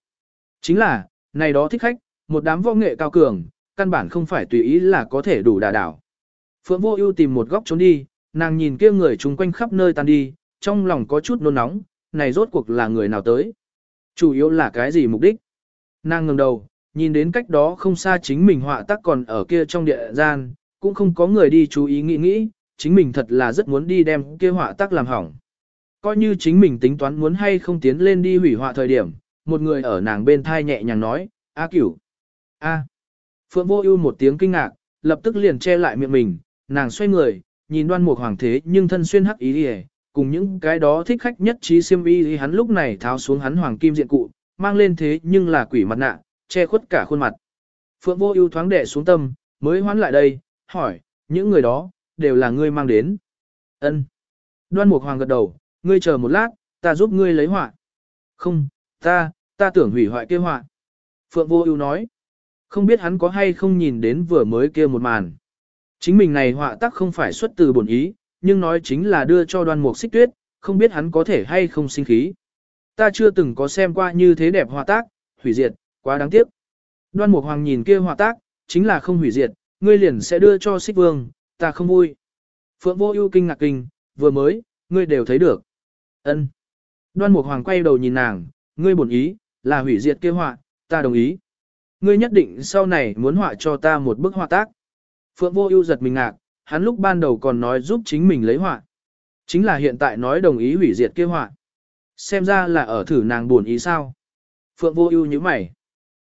Chính là, này đó thích khách, một đám võ nghệ cao cường, căn bản không phải tùy ý là có thể đủ đà đảo. Phượng vô ưu tìm một góc trốn đi, nàng nhìn kia người chung quanh khắp nơi tan đi, trong lòng có chút nôn nóng, này rốt cuộc là người nào tới. Chủ yếu là cái gì mục đích. Nàng ngẩng đầu, nhìn đến cách đó không xa chính mình họa tác còn ở kia trong địa gian, cũng không có người đi chú ý nghĩ nghĩ, chính mình thật là rất muốn đi đem kia họa tác làm hỏng. Coi như chính mình tính toán muốn hay không tiến lên đi hủy họa thời điểm, một người ở nàng bên thai nhẹ nhàng nói, A cửu. A. Phượng vô ưu một tiếng kinh ngạc, lập tức liền che lại miệng mình, nàng xoay người, nhìn đoan mục hoàng thế nhưng thân xuyên hắc ý đi cùng những cái đó thích khách nhất trí siêm y thì hắn lúc này tháo xuống hắn hoàng kim diện cụ, mang lên thế nhưng là quỷ mặt nạ, che khuất cả khuôn mặt. Phượng vô ưu thoáng đẻ xuống tâm, mới hoán lại đây, hỏi, những người đó, đều là ngươi mang đến. Ân. Đoan mục hoàng gật đầu, ngươi chờ một lát, ta giúp ngươi lấy họa. Không, ta, ta tưởng hủy hoại kia họa. Phượng vô ưu nói, không biết hắn có hay không nhìn đến vừa mới kia một màn. Chính mình này họa tác không phải xuất từ bổn ý, nhưng nói chính là đưa cho đoan mục xích tuyết, không biết hắn có thể hay không sinh khí. Ta chưa từng có xem qua như thế đẹp họa tác, hủy diệt, quá đáng tiếc. Đoan mục hoàng nhìn kia họa tác, chính là không hủy diệt, ngươi liền sẽ đưa cho xích vương, ta không vui. Phượng vô ưu kinh ngạc kinh, vừa mới, ngươi đều thấy được. Ân. Đoan mục hoàng quay đầu nhìn nàng, ngươi bổn ý, là hủy diệt kia họa, ta đồng ý. Ngươi nhất định sau này muốn họa cho ta một bức họa tác. Phượng vô ưu giật mình ngạc, hắn lúc ban đầu còn nói giúp chính mình lấy họa. Chính là hiện tại nói đồng ý hủy diệt kế họa. Xem ra là ở thử nàng buồn ý sao. Phượng vô ưu nhíu mày.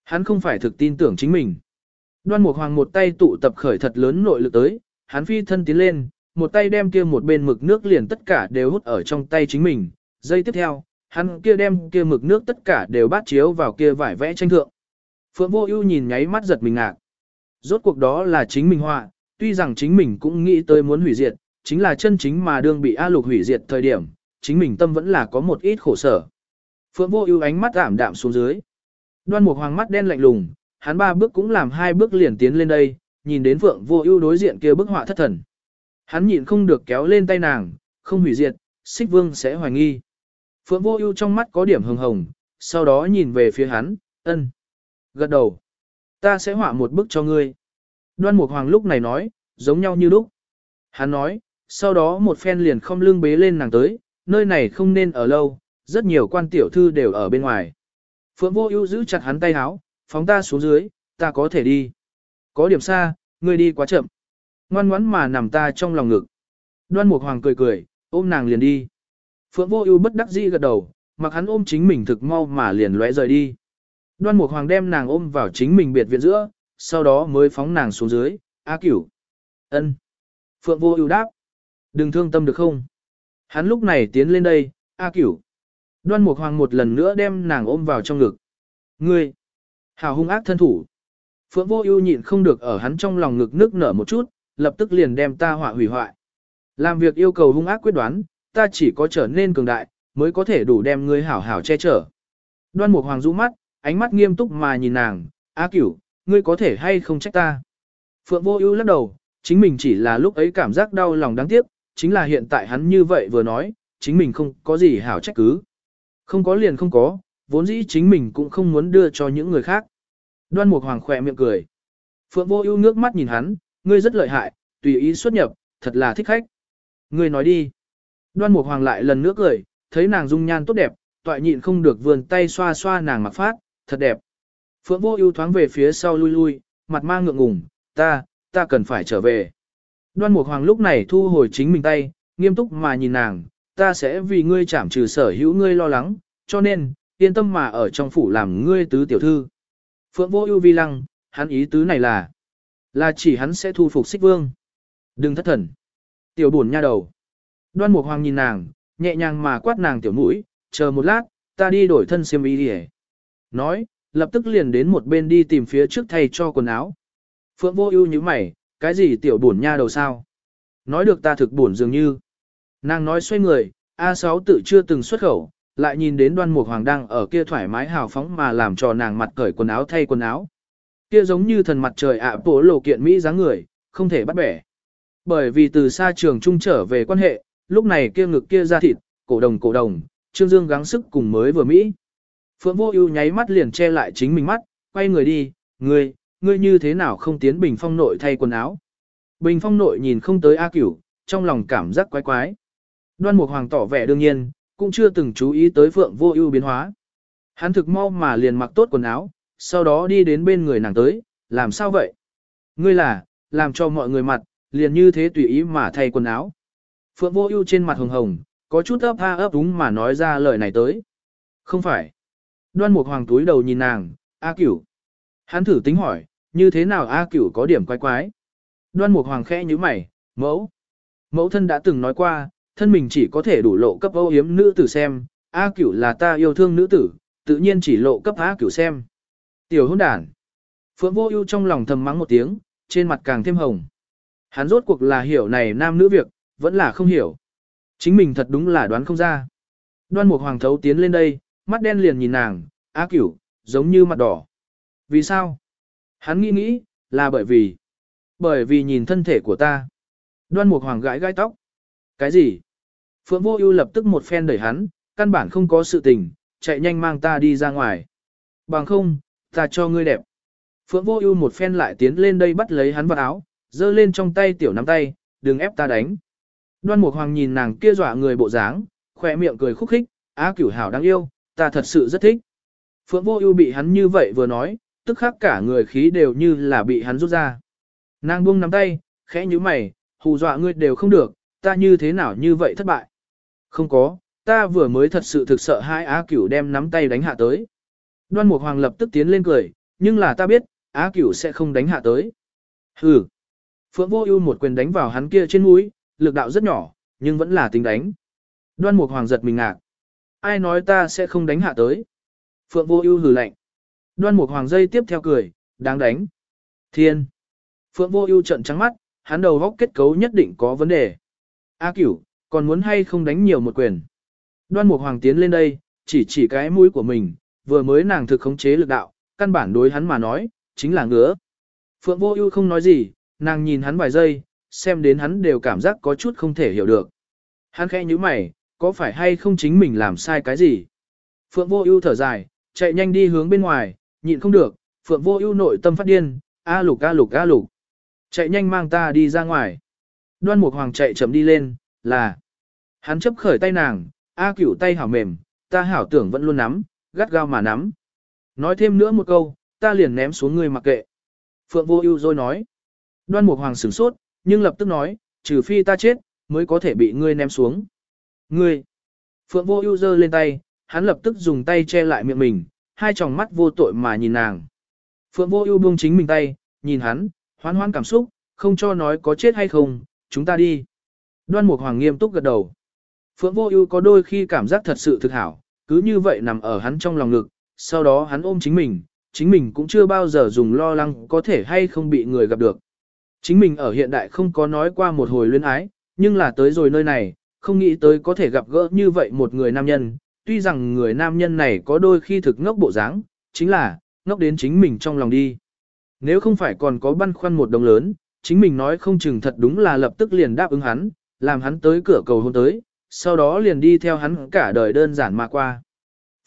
Hắn không phải thực tin tưởng chính mình. Đoan Mục Hoàng một tay tụ tập khởi thật lớn nội lực tới, hắn phi thân tiến lên, một tay đem kia một bên mực nước liền tất cả đều hút ở trong tay chính mình. Giây tiếp theo, hắn kia đem kia mực nước tất cả đều bát chiếu vào kia vải vẽ tranh thượng. Phượng Vô Ưu nhìn nháy mắt giật mình ngạc. Rốt cuộc đó là chính mình họa, tuy rằng chính mình cũng nghĩ tới muốn hủy diệt, chính là chân chính mà đương bị A Lục hủy diệt thời điểm, chính mình tâm vẫn là có một ít khổ sở. Phượng Vô Ưu ánh mắt ảm đạm xuống dưới. Đoan Mục Hoàng mắt đen lạnh lùng, hắn ba bước cũng làm hai bước liền tiến lên đây, nhìn đến Phượng Vô Ưu đối diện kia bức họa thất thần. Hắn nhịn không được kéo lên tay nàng, không hủy diệt, Xích Vương sẽ hoài nghi. Phượng Vô Ưu trong mắt có điểm hồng hồng, sau đó nhìn về phía hắn, "Ân." Gật đầu. "Ta sẽ họa một bức cho ngươi." Đoan Mục Hoàng lúc này nói, giống nhau như lúc. Hắn nói, sau đó một phen liền không lưng bế lên nàng tới, nơi này không nên ở lâu, rất nhiều quan tiểu thư đều ở bên ngoài. Phượng Vô Ưu giữ chặt hắn tay áo, phóng ta xuống dưới, ta có thể đi. Có điểm xa, ngươi đi quá chậm. Ngoan ngoãn mà nằm ta trong lòng ngực. Đoan Mục Hoàng cười cười, ôm nàng liền đi. Phượng Vô Ưu bất đắc dĩ gật đầu, mặc hắn ôm chính mình thực mau mà liền lóe rời đi. Đoan Mục Hoàng đem nàng ôm vào chính mình biệt viện giữa, sau đó mới phóng nàng xuống dưới, A Cửu. Ân. Phượng Vô Ưu đáp. Đừng thương tâm được không? Hắn lúc này tiến lên đây, A Cửu. Đoan Mục Hoàng một lần nữa đem nàng ôm vào trong ngực. Ngươi, hào hung ác thân thủ. Phượng Vô Ưu nhịn không được ở hắn trong lòng ngực nức nở một chút, lập tức liền đem ta họa hủy hoại. Làm việc yêu cầu hung ác quyết đoán, ta chỉ có trở nên cường đại, mới có thể đủ đem ngươi hảo hảo che chở. Đoan Mục Hoàng rũ mắt, ánh mắt nghiêm túc mà nhìn nàng, "A Cửu, ngươi có thể hay không trách ta?" Phượng Vô Ưu lắc đầu, chính mình chỉ là lúc ấy cảm giác đau lòng đáng tiếc, chính là hiện tại hắn như vậy vừa nói, chính mình không có gì hảo trách cứ. Không có liền không có, vốn dĩ chính mình cũng không muốn đưa cho những người khác. Đoan Mục Hoàng khỏe miệng cười. Phượng Vô Ưu ngước mắt nhìn hắn, ngươi rất lợi hại, tùy ý xuất nhập, thật là thích khách. Ngươi nói đi. Đoan Mục Hoàng lại lần nữa cười, thấy nàng dung nhan tốt đẹp, toại nhịn không được vươn tay xoa xoa nàng mặc phát, thật đẹp. Phượng Vô Ưu thoáng về phía sau lui lui, mặt mang ngượng ngùng, ta, ta cần phải trở về. Đoan Mục Hoàng lúc này thu hồi chính mình tay, nghiêm túc mà nhìn nàng, ta sẽ vì ngươi chảm trừ sở hữu ngươi lo lắng, cho nên, yên tâm mà ở trong phủ làm ngươi tứ tiểu thư. Phượng vô ưu vi lăng, hắn ý tứ này là, là chỉ hắn sẽ thu phục xích vương. Đừng thất thần. Tiểu buồn nha đầu. Đoan Mục Hoàng nhìn nàng, nhẹ nhàng mà quát nàng tiểu mũi, chờ một lát, ta đi đổi thân xiêm y đi Nói, lập tức liền đến một bên đi tìm phía trước thay cho quần áo. Phượng vô ưu như mày, cái gì tiểu buồn nha đầu sao? Nói được ta thực buồn dường như. Nàng nói xoay người, A6 tự chưa từng xuất khẩu, lại nhìn đến đoan mục hoàng đang ở kia thoải mái hào phóng mà làm cho nàng mặt cởi quần áo thay quần áo. Kia giống như thần mặt trời ạ bổ lộ kiện Mỹ dáng người, không thể bắt bẻ. Bởi vì từ xa trường trung trở về quan hệ, lúc này kia ngực kia ra thịt, cổ đồng cổ đồng, Trương Dương gắng sức cùng mới vừa Mỹ. Phượng Vô Ưu nháy mắt liền che lại chính mình mắt, quay người đi, "Ngươi, ngươi như thế nào không tiến Bình Phong nội thay quần áo?" Bình Phong nội nhìn không tới A Cửu, trong lòng cảm giác quái quái. Đoan Mục Hoàng tỏ vẻ đương nhiên, cũng chưa từng chú ý tới Phượng Vô Ưu biến hóa. Hắn thực mau mà liền mặc tốt quần áo, sau đó đi đến bên người nàng tới, làm sao vậy? Ngươi là, làm cho mọi người mặt, liền như thế tùy ý mà thay quần áo. Phượng Vô Ưu trên mặt hồng hồng, có chút ấp a ấp úng mà nói ra lời này tới. Không phải. Đoan Mục Hoàng túi đầu nhìn nàng, A Cửu. Hắn thử tính hỏi, như thế nào A Cửu có điểm quái quái? Đoan Mục Hoàng khẽ nhíu mày, mẫu. Mẫu thân đã từng nói qua, thân mình chỉ có thể đủ lộ cấp âu hiếm nữ tử xem, A Cửu là ta yêu thương nữ tử, tự nhiên chỉ lộ cấp A Cửu xem. Tiểu hôn đản. Phượng Vô Ưu trong lòng thầm mắng một tiếng, trên mặt càng thêm hồng. Hắn rốt cuộc là hiểu này nam nữ việc, vẫn là không hiểu. Chính mình thật đúng là đoán không ra. Đoan Mục Hoàng thấu tiến lên đây, mắt đen liền nhìn nàng, á Cửu, giống như mặt đỏ. Vì sao? Hắn nghĩ nghĩ, là bởi vì... Bởi vì nhìn thân thể của ta. Đoan Mục Hoàng gãi gai tóc. Cái gì? Phượng Vô Ưu lập tức một phen đẩy hắn, căn bản không có sự tình, chạy nhanh mang ta đi ra ngoài. Bằng không, ta cho ngươi đẹp. Phượng Vô Ưu một phen lại tiến lên đây bắt lấy hắn vào áo, giơ lên trong tay tiểu nắm tay, đừng ép ta đánh. Đoan Mục Hoàng nhìn nàng kia dọa người bộ dáng, khỏe miệng cười khúc khích, "Á Cửu hảo đáng yêu, ta thật sự rất thích." Phượng Vô Ưu bị hắn như vậy vừa nói, tức khắc cả người khí đều như là bị hắn rút ra. Nàng buông nắm tay, khẽ nhíu mày, hù dọa ngươi đều không được, ta như thế nào như vậy thất bại. Không có, ta vừa mới thật sự thực sợ hai Á Cửu đem nắm tay đánh hạ tới. Đoan Mục Hoàng lập tức tiến lên cười, nhưng là ta biết, Á Cửu sẽ không đánh hạ tới. Hừ. Phượng Vô Ưu một quyền đánh vào hắn kia trên mũi, lực đạo rất nhỏ, nhưng vẫn là tính đánh. Đoan Mục Hoàng giật mình ngạc. Ai nói ta sẽ không đánh hạ tới? Phượng Vô Ưu hừ lạnh. Đoan Mục Hoàng dây tiếp theo cười, đáng đánh. Thiên. Phượng Vô Ưu trợn trắng mắt, hắn đầu góc kết cấu nhất định có vấn đề. A Cửu, còn muốn hay không đánh nhiều một quyền? Đoan Mục Hoàng tiến lên đây, chỉ chỉ cái mũi của mình, vừa mới nàng thực khống chế lực đạo, căn bản đối hắn mà nói, chính là ngứa. Phượng Vô Ưu không nói gì, nàng nhìn hắn vài giây, xem đến hắn đều cảm giác có chút không thể hiểu được. Hắn khẽ nhíu mày, có phải hay không chính mình làm sai cái gì? Phượng Vô Ưu thở dài, chạy nhanh đi hướng bên ngoài, nhịn không được, Phượng Vô Ưu nội tâm phát điên, a lục a lục a lục. Chạy nhanh mang ta đi ra ngoài. Đoan Mục Hoàng chạy chậm đi lên, là. Hắn chấp khởi tay nàng, A Cửu tay hảo mềm, ta hảo tưởng vẫn luôn nắm, gắt gao mà nắm. Nói thêm nữa một câu, ta liền ném xuống ngươi mặc kệ. Phượng Vô Ưu rồi nói. Đoan Mục Hoàng sửng sốt, nhưng lập tức nói, trừ phi ta chết, mới có thể bị ngươi ném xuống. Ngươi. Phượng Vô Ưu giơ lên tay, hắn lập tức dùng tay che lại miệng mình, hai tròng mắt vô tội mà nhìn nàng. Phượng Vô Ưu buông chính mình tay, nhìn hắn, hoán hoán cảm xúc, không cho nói có chết hay không, chúng ta đi. Đoan Mục Hoàng nghiêm túc gật đầu. Phượng Vô Ưu có đôi khi cảm giác thật sự thực hảo, cứ như vậy nằm ở hắn trong lòng ngực, sau đó hắn ôm chính mình, chính mình cũng chưa bao giờ dùng lo lắng có thể hay không bị người gặp được. Chính mình ở hiện đại không có nói qua một hồi luyến ái, nhưng là tới rồi nơi này, không nghĩ tới có thể gặp gỡ như vậy một người nam nhân, tuy rằng người nam nhân này có đôi khi thực ngốc bộ dáng, chính là, ngốc đến chính mình trong lòng đi. Nếu không phải còn có băn khoăn một đồng lớn, chính mình nói không chừng thật đúng là lập tức liền đáp ứng hắn, làm hắn tới cửa cầu hôn tới, sau đó liền đi theo hắn cả đời đơn giản mà qua.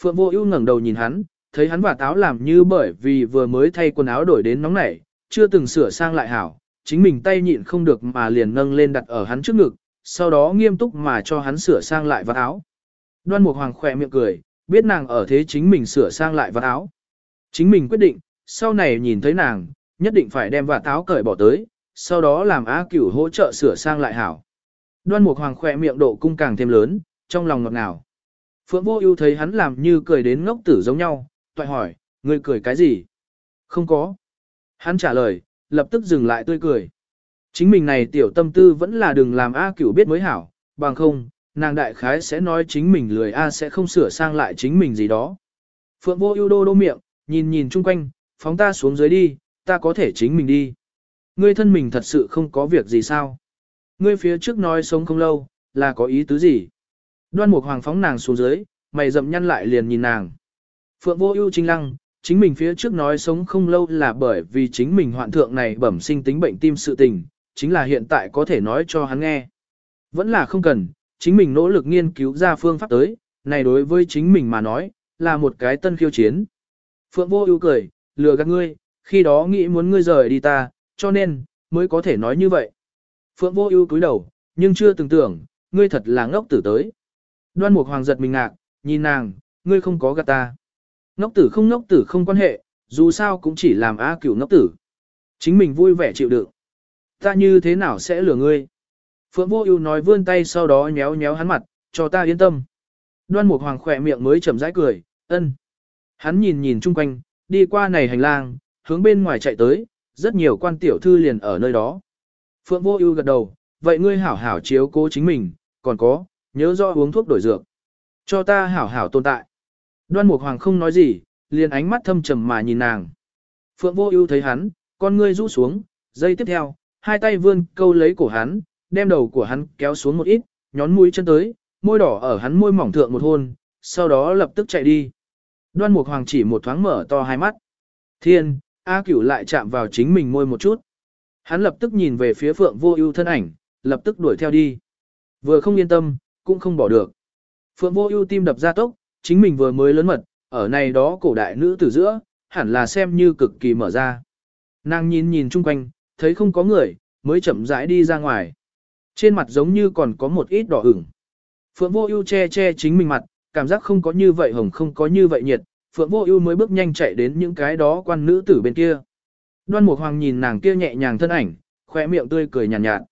Phượng vô ưu ngẩng đầu nhìn hắn, thấy hắn và táo làm như bởi vì vừa mới thay quần áo đổi đến nóng nảy, chưa từng sửa sang lại hảo, chính mình tay nhịn không được mà liền nâng lên đặt ở hắn trước ngực, sau đó nghiêm túc mà cho hắn sửa sang lại vạt áo. Đoan Mục Hoàng khỏe miệng cười, biết nàng ở thế chính mình sửa sang lại vạt áo. Chính mình quyết định, sau này nhìn thấy nàng, nhất định phải đem vạt áo cởi bỏ tới, sau đó làm Á Cửu hỗ trợ sửa sang lại hảo. Đoan Mục Hoàng khỏe miệng độ cung càng thêm lớn, trong lòng ngọt ngào. Phượng Vô Ưu thấy hắn làm như cười đến ngốc tử giống nhau, toại hỏi, ngươi cười cái gì? Không có. Hắn trả lời, lập tức dừng lại tươi cười. Chính mình này tiểu tâm tư vẫn là đừng làm A Cửu biết mới hảo, bằng không, nàng đại khái sẽ nói chính mình lười A sẽ không sửa sang lại chính mình gì đó. Phượng Vô Ưu đô đô miệng, nhìn nhìn chung quanh, phóng ta xuống dưới đi, ta có thể chính mình đi. Ngươi thân mình thật sự không có việc gì sao? Ngươi phía trước nói sống không lâu, là có ý tứ gì? Đoan Mục Hoàng phóng nàng xuống dưới, mày rậm nhăn lại liền nhìn nàng. Phượng Vô Ưu trinh lăng, chính mình phía trước nói sống không lâu là bởi vì chính mình hoạn thượng này bẩm sinh tính bệnh tim sự tình, chính là hiện tại có thể nói cho hắn nghe. Vẫn là không cần, chính mình nỗ lực nghiên cứu ra phương pháp tới, này đối với chính mình mà nói, là một cái tân khiêu chiến. Phượng Vô Ưu cười, lừa gạt ngươi, khi đó nghĩ muốn ngươi rời đi ta, cho nên mới có thể nói như vậy. Phượng Vô Ưu cúi đầu, nhưng chưa từng tưởng, ngươi thật là ngốc tử tới. Đoan Mục Hoàng giật mình ngạc, nhìn nàng, ngươi không có gạt ta. Ngốc tử không ngốc tử không quan hệ, dù sao cũng chỉ làm A cửu ngốc tử. Chính mình vui vẻ chịu đựng. Ta như thế nào sẽ lừa ngươi? Phượng Vô Ưu nói vươn tay sau đó nhéo nhéo hắn mặt, cho ta yên tâm. Đoan Mục Hoàng khỏe miệng mới chậm rãi cười, ân. Hắn nhìn nhìn chung quanh, đi qua này hành lang, hướng bên ngoài chạy tới, rất nhiều quan tiểu thư liền ở nơi đó. Phượng Vô Ưu gật đầu, vậy ngươi hảo hảo chiếu cố chính mình, còn có, nhớ rõ uống thuốc đổi dược. Cho ta hảo hảo tồn tại. Đoan Mục Hoàng không nói gì, liền ánh mắt thâm trầm mà nhìn nàng. Phượng Vô Ưu thấy hắn, con ngươi rũ xuống, giây tiếp theo, hai tay vươn câu lấy cổ hắn, đem đầu của hắn kéo xuống một ít, nhón mũi chân tới, môi đỏ ở hắn môi mỏng thượng một hôn, sau đó lập tức chạy đi. Đoan Mục Hoàng chỉ một thoáng mở to hai mắt. Thiên, A Cửu lại chạm vào chính mình môi một chút. Hắn lập tức nhìn về phía Phượng Vô Ưu thân ảnh, lập tức đuổi theo đi. Vừa không yên tâm, cũng không bỏ được. Phượng Vô Ưu tim đập ra tốc, chính mình vừa mới lớn mật, ở này đó cổ đại nữ tử giữa, hẳn là xem như cực kỳ mở ra. Nàng nhìn nhìn chung quanh, thấy không có người, mới chậm rãi đi ra ngoài. Trên mặt giống như còn có một ít đỏ ửng. Phượng Vô Ưu che che chính mình mặt, cảm giác không có như vậy hồng không có như vậy nhiệt, Phượng Vô Ưu mới bước nhanh chạy đến những cái đó quan nữ tử bên kia. Đoan Mục Hoàng nhìn nàng kia nhẹ nhàng thân ảnh, khóe miệng tươi cười nhàn nhạt, nhạt.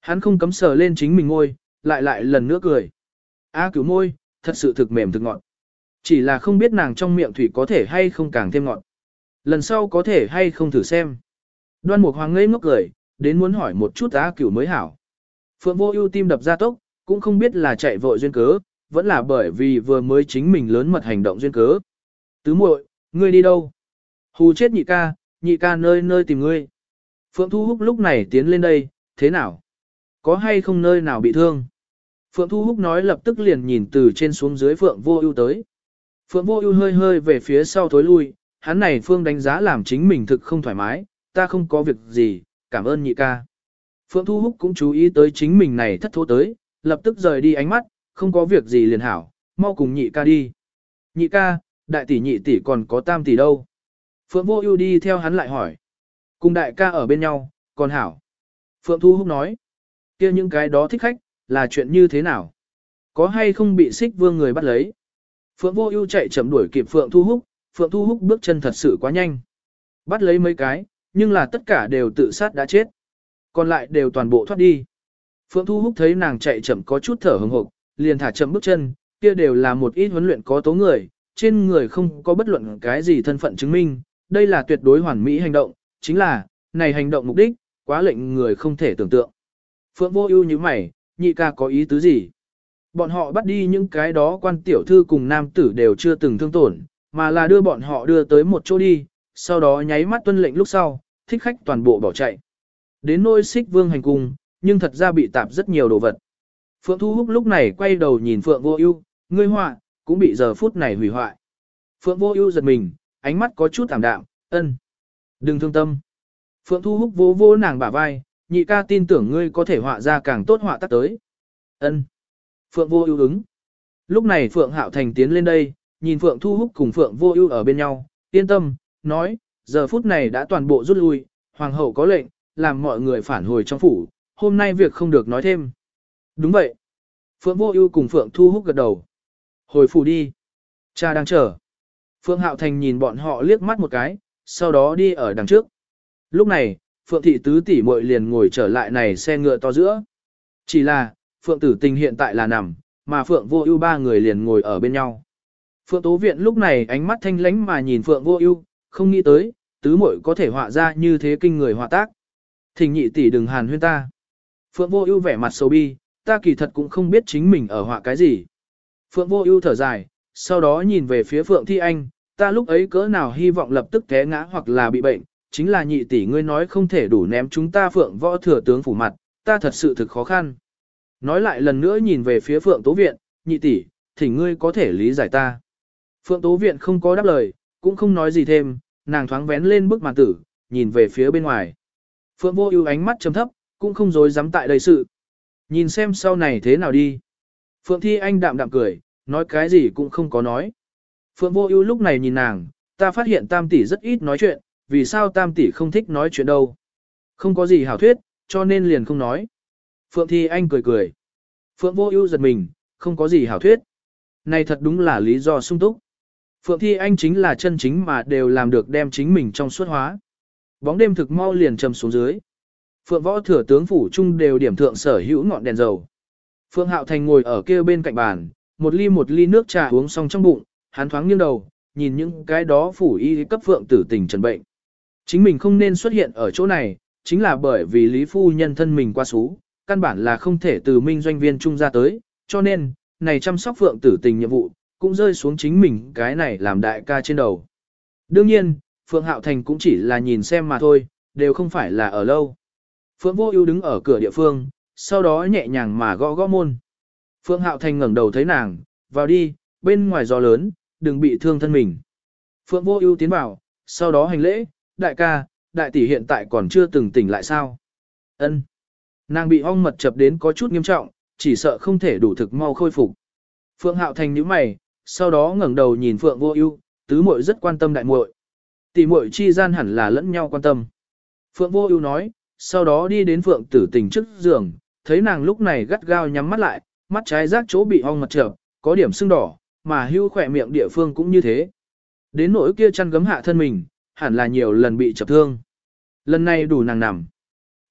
Hắn không cấm sờ lên chính mình môi, lại lại lần nữa cười. A Cửu môi, thật sự thực mềm thực ngọt. Chỉ là không biết nàng trong miệng thủy có thể hay không càng thêm ngọt. Lần sau có thể hay không thử xem. Đoan Mục Hoàng ngây ngốc cười, đến muốn hỏi một chút A Cửu mới hảo. Phượng Vô Ưu tim đập ra tốc, cũng không biết là chạy vội duyên cớ, vẫn là bởi vì vừa mới chính mình lớn mật hành động duyên cớ. Tứ muội, ngươi đi đâu? Hù chết nhị ca, nhị ca nơi nơi tìm ngươi. Phượng Thu Húc lúc này tiến lên đây, thế nào? Có hay không nơi nào bị thương? Phượng Thu Húc nói lập tức liền nhìn từ trên xuống dưới Phượng Vô Ưu tới. Phượng Vô Ưu hơi hơi về phía sau thối lui, hắn này Phương đánh giá làm chính mình thực không thoải mái, ta không có việc gì, cảm ơn nhị ca. Phượng Thu Húc cũng chú ý tới chính mình này thất thố tới, lập tức rời đi ánh mắt, không có việc gì liền hảo, mau cùng nhị ca đi. Nhị ca, đại tỷ nhị tỷ còn có tam tỷ đâu? Phượng Vô Ưu đi theo hắn lại hỏi. Cùng đại ca ở bên nhau, còn hảo. Phượng Thu Húc nói. kia những cái đó thích khách, là chuyện như thế nào? Có hay không bị xích vương người bắt lấy? Phượng Vô Ưu chạy chậm đuổi kịp Phượng Thu Húc, Phượng Thu Húc bước chân thật sự quá nhanh. Bắt lấy mấy cái, nhưng là tất cả đều tự sát đã chết. Còn lại đều toàn bộ thoát đi. Phượng Thu Húc thấy nàng chạy chậm có chút thở hừng hực, liền thả chậm bước chân, kia đều là một ít huấn luyện có tố người, trên người không có bất luận cái gì thân phận chứng minh, đây là tuyệt đối hoàn mỹ hành động, chính là, này hành động mục đích, quá lệnh người không thể tưởng tượng. Phượng Vô Ưu như mày, nhị ca có ý tứ gì? Bọn họ bắt đi những cái đó quan tiểu thư cùng nam tử đều chưa từng thương tổn, mà là đưa bọn họ đưa tới một chỗ đi, sau đó nháy mắt tuân lệnh lúc sau, thích khách toàn bộ bỏ chạy. Đến nôi xích vương hành cung, nhưng thật ra bị tạp rất nhiều đồ vật. Phượng Thu Húc lúc này quay đầu nhìn Phượng Vô Ưu, ngươi họa, cũng bị giờ phút này hủy hoại. Phượng Vô Ưu giật mình, ánh mắt có chút ảm đạm, "Ân, đừng thương tâm." Phượng Thu Húc vỗ vỗ nàng bả vai, "Nhị ca tin tưởng ngươi có thể họa ra càng tốt họa tác tới." "Ân." Phượng Vô Ưu ứng. Lúc này Phượng Hạo Thành tiến lên đây, nhìn Phượng Thu Húc cùng Phượng Vô Ưu ở bên nhau, yên tâm, nói, giờ phút này đã toàn bộ rút lui, hoàng hậu có lệnh, làm mọi người phản hồi trong phủ, hôm nay việc không được nói thêm. Đúng vậy. Phượng Vô Ưu cùng Phượng Thu Húc gật đầu. Hồi phủ đi. Cha đang chờ. Phượng Hạo Thành nhìn bọn họ liếc mắt một cái, sau đó đi ở đằng trước. Lúc này, Phượng Thị Tứ tỷ muội liền ngồi trở lại này xe ngựa to giữa. Chỉ là, Phượng Tử Tình hiện tại là nằm, mà Phượng Vô Ưu ba người liền ngồi ở bên nhau. Phượng Tố Viện lúc này ánh mắt thanh lãnh mà nhìn Phượng Vô Ưu, không nghĩ tới, tứ muội có thể họa ra như thế kinh người họa tác. Thỉnh nhị tỷ đừng hàn huyên ta. Phượng Vô Ưu vẻ mặt sầu bi, ta kỳ thật cũng không biết chính mình ở họa cái gì. Phượng Vô Ưu thở dài, sau đó nhìn về phía Phượng Thi Anh, ta lúc ấy cỡ nào hy vọng lập tức té ngã hoặc là bị bệnh, chính là nhị tỷ ngươi nói không thể đủ ném chúng ta Phượng võ thừa tướng phủ mặt, ta thật sự thực khó khăn. Nói lại lần nữa nhìn về phía Phượng Tố Viện, nhị tỷ, thỉnh ngươi có thể lý giải ta. Phượng Tố Viện không có đáp lời, cũng không nói gì thêm, nàng thoáng vén lên bức màn tử, nhìn về phía bên ngoài. Phượng Vô Ưu ánh mắt trầm thấp, cũng không dối dám tại đây sự. Nhìn xem sau này thế nào đi. Phượng Thi Anh đạm đạm cười, nói cái gì cũng không có nói. Phượng Vô Ưu lúc này nhìn nàng, ta phát hiện Tam tỷ rất ít nói chuyện, vì sao Tam tỷ không thích nói chuyện đâu? Không có gì hảo thuyết, cho nên liền không nói. Phượng Thi Anh cười cười. Phượng vô ưu giật mình, không có gì hảo thuyết. Này thật đúng là lý do sung túc. Phượng Thi Anh chính là chân chính mà đều làm được đem chính mình trong suốt hóa. Bóng đêm thực mau liền trầm xuống dưới. Phượng võ thừa tướng phủ trung đều điểm thượng sở hữu ngọn đèn dầu. Phượng Hạo Thành ngồi ở kia bên cạnh bàn, một ly một ly nước trà uống xong trong bụng, hắn thoáng nghiêng đầu, nhìn những cái đó phủ y cấp Phượng tử tình trần bệnh. Chính mình không nên xuất hiện ở chỗ này, chính là bởi vì Lý Phu nhân thân mình qua xú, căn bản là không thể từ minh doanh viên trung ra tới, cho nên, này chăm sóc Phượng tử tình nhiệm vụ, cũng rơi xuống chính mình cái này làm đại ca trên đầu. Đương nhiên, Phượng Hạo Thành cũng chỉ là nhìn xem mà thôi, đều không phải là ở lâu. Phượng Vô Ưu đứng ở cửa địa phương, sau đó nhẹ nhàng mà gõ gõ môn. Phượng Hạo Thành ngẩng đầu thấy nàng, "Vào đi, bên ngoài gió lớn, đừng bị thương thân mình." Phượng Vô Ưu tiến vào, sau đó hành lễ, "Đại ca, đại tỷ hiện tại còn chưa từng tỉnh lại sao?" Ân. Nàng bị ong mật chập đến có chút nghiêm trọng, chỉ sợ không thể đủ thực mau khôi phục. Phượng Hạo Thành nhíu mày, sau đó ngẩng đầu nhìn Phượng Vô Ưu, tứ muội rất quan tâm đại muội. Tỷ muội chi gian hẳn là lẫn nhau quan tâm. Phượng Vô Ưu nói, sau đó đi đến Phượng Tử Tình trước giường, thấy nàng lúc này gắt gao nhắm mắt lại, mắt trái rác chỗ bị ong mặt chợp, có điểm sưng đỏ, mà hưu khỏe miệng địa phương cũng như thế. Đến nỗi kia chăn gấm hạ thân mình, hẳn là nhiều lần bị chập thương. Lần này đủ nàng nằm.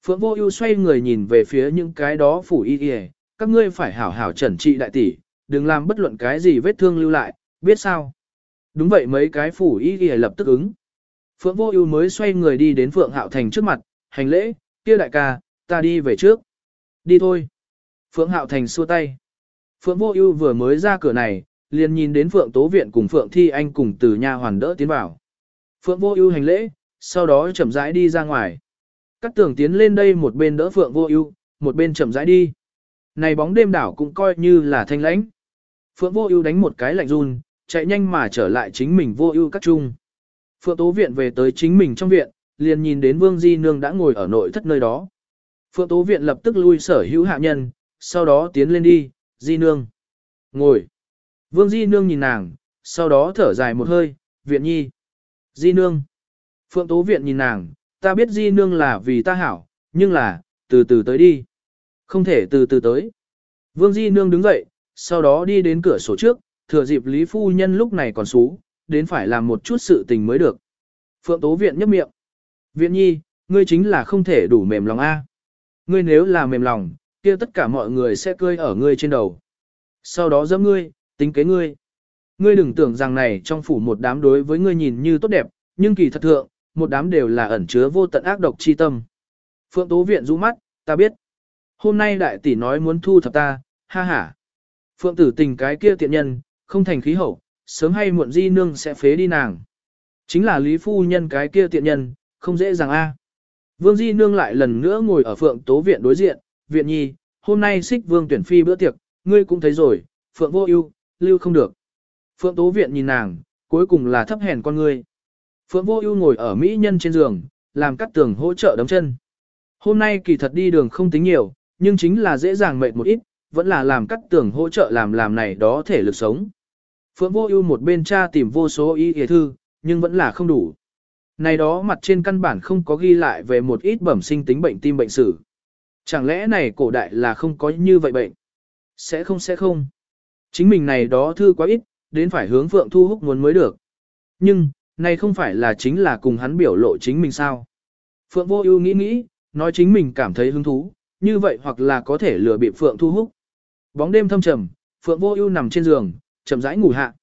Phượng Vô Ưu xoay người nhìn về phía những cái đó phủ y y, các ngươi phải hảo hảo chẩn trị đại tỷ, đừng làm bất luận cái gì vết thương lưu lại, biết sao? Đúng vậy mấy cái phủ y ghi lập tức ứng. Phượng Vô Ưu mới xoay người đi đến Phượng Hạo Thành trước mặt, hành lễ, kia đại ca, ta đi về trước. Đi thôi. Phượng Hạo Thành xua tay. Phượng Vô Ưu vừa mới ra cửa này, liền nhìn đến Phượng Tố Viện cùng Phượng Thi Anh cùng từ nha hoàn đỡ tiến vào. Phượng Vô Ưu hành lễ, sau đó chậm rãi đi ra ngoài. Cát Tường tiến lên đây một bên đỡ Phượng Vô Ưu, một bên chậm rãi đi. Này bóng đêm đảo cũng coi như là thanh lãnh. Phượng Vô Ưu đánh một cái lạnh run, chạy nhanh mà trở lại chính mình Vô Ưu các trung. Phượng Tố Viện về tới chính mình trong viện, liền nhìn đến Vương Di Nương đã ngồi ở nội thất nơi đó. Phượng Tố Viện lập tức lui sở hữu hạ nhân, sau đó tiến lên đi, Di Nương. Ngồi. Vương Di Nương nhìn nàng, sau đó thở dài một hơi, Viện Nhi. Di Nương. Phượng Tố Viện nhìn nàng, ta biết Di Nương là vì ta hảo, nhưng là, từ từ tới đi. Không thể từ từ tới. Vương Di Nương đứng dậy, sau đó đi đến cửa sổ trước, thừa dịp Lý Phu Nhân lúc này còn xú, đến phải làm một chút sự tình mới được. Phượng Tố Viện nhấp miệng. Viện Nhi, ngươi chính là không thể đủ mềm lòng A. Ngươi nếu là mềm lòng, kia tất cả mọi người sẽ cười ở ngươi trên đầu. Sau đó dẫm ngươi, tính kế ngươi. Ngươi đừng tưởng rằng này trong phủ một đám đối với ngươi nhìn như tốt đẹp, nhưng kỳ thật thượng, một đám đều là ẩn chứa vô tận ác độc chi tâm. Phượng Tố Viện rũ mắt, ta biết. Hôm nay đại tỷ nói muốn thu thập ta, ha ha. Phượng tử tình cái kia tiện nhân, không thành khí hậu, sớm hay muộn di nương sẽ phế đi nàng. Chính là Lý Phu Nhân cái kia tiện nhân, không dễ dàng a. Vương Di Nương lại lần nữa ngồi ở Phượng Tố Viện đối diện, Viện Nhi, hôm nay xích Vương tuyển phi bữa tiệc, ngươi cũng thấy rồi, Phượng vô ưu, lưu không được. Phượng Tố Viện nhìn nàng, cuối cùng là thấp hèn con ngươi. Phượng vô ưu ngồi ở Mỹ nhân trên giường, làm cắt tường hỗ trợ đấm chân. Hôm nay kỳ thật đi đường không tính nhiều, nhưng chính là dễ dàng mệt một ít, vẫn là làm cắt tường hỗ trợ làm làm này đó thể lực sống. Phượng vô ưu một bên tra tìm vô số ý y thư, nhưng vẫn là không đủ. Này đó mặt trên căn bản không có ghi lại về một ít bẩm sinh tính bệnh tim bệnh sử. Chẳng lẽ này cổ đại là không có như vậy bệnh? Sẽ không sẽ không. Chính mình này đó thư quá ít, đến phải hướng Phượng Thu Húc muốn mới được. Nhưng, này không phải là chính là cùng hắn biểu lộ chính mình sao? Phượng Vô Ưu nghĩ nghĩ, nói chính mình cảm thấy hứng thú, như vậy hoặc là có thể lừa bị Phượng Thu Húc. Bóng đêm thâm trầm, Phượng Vô Ưu nằm trên giường, chậm rãi ngủ hạ.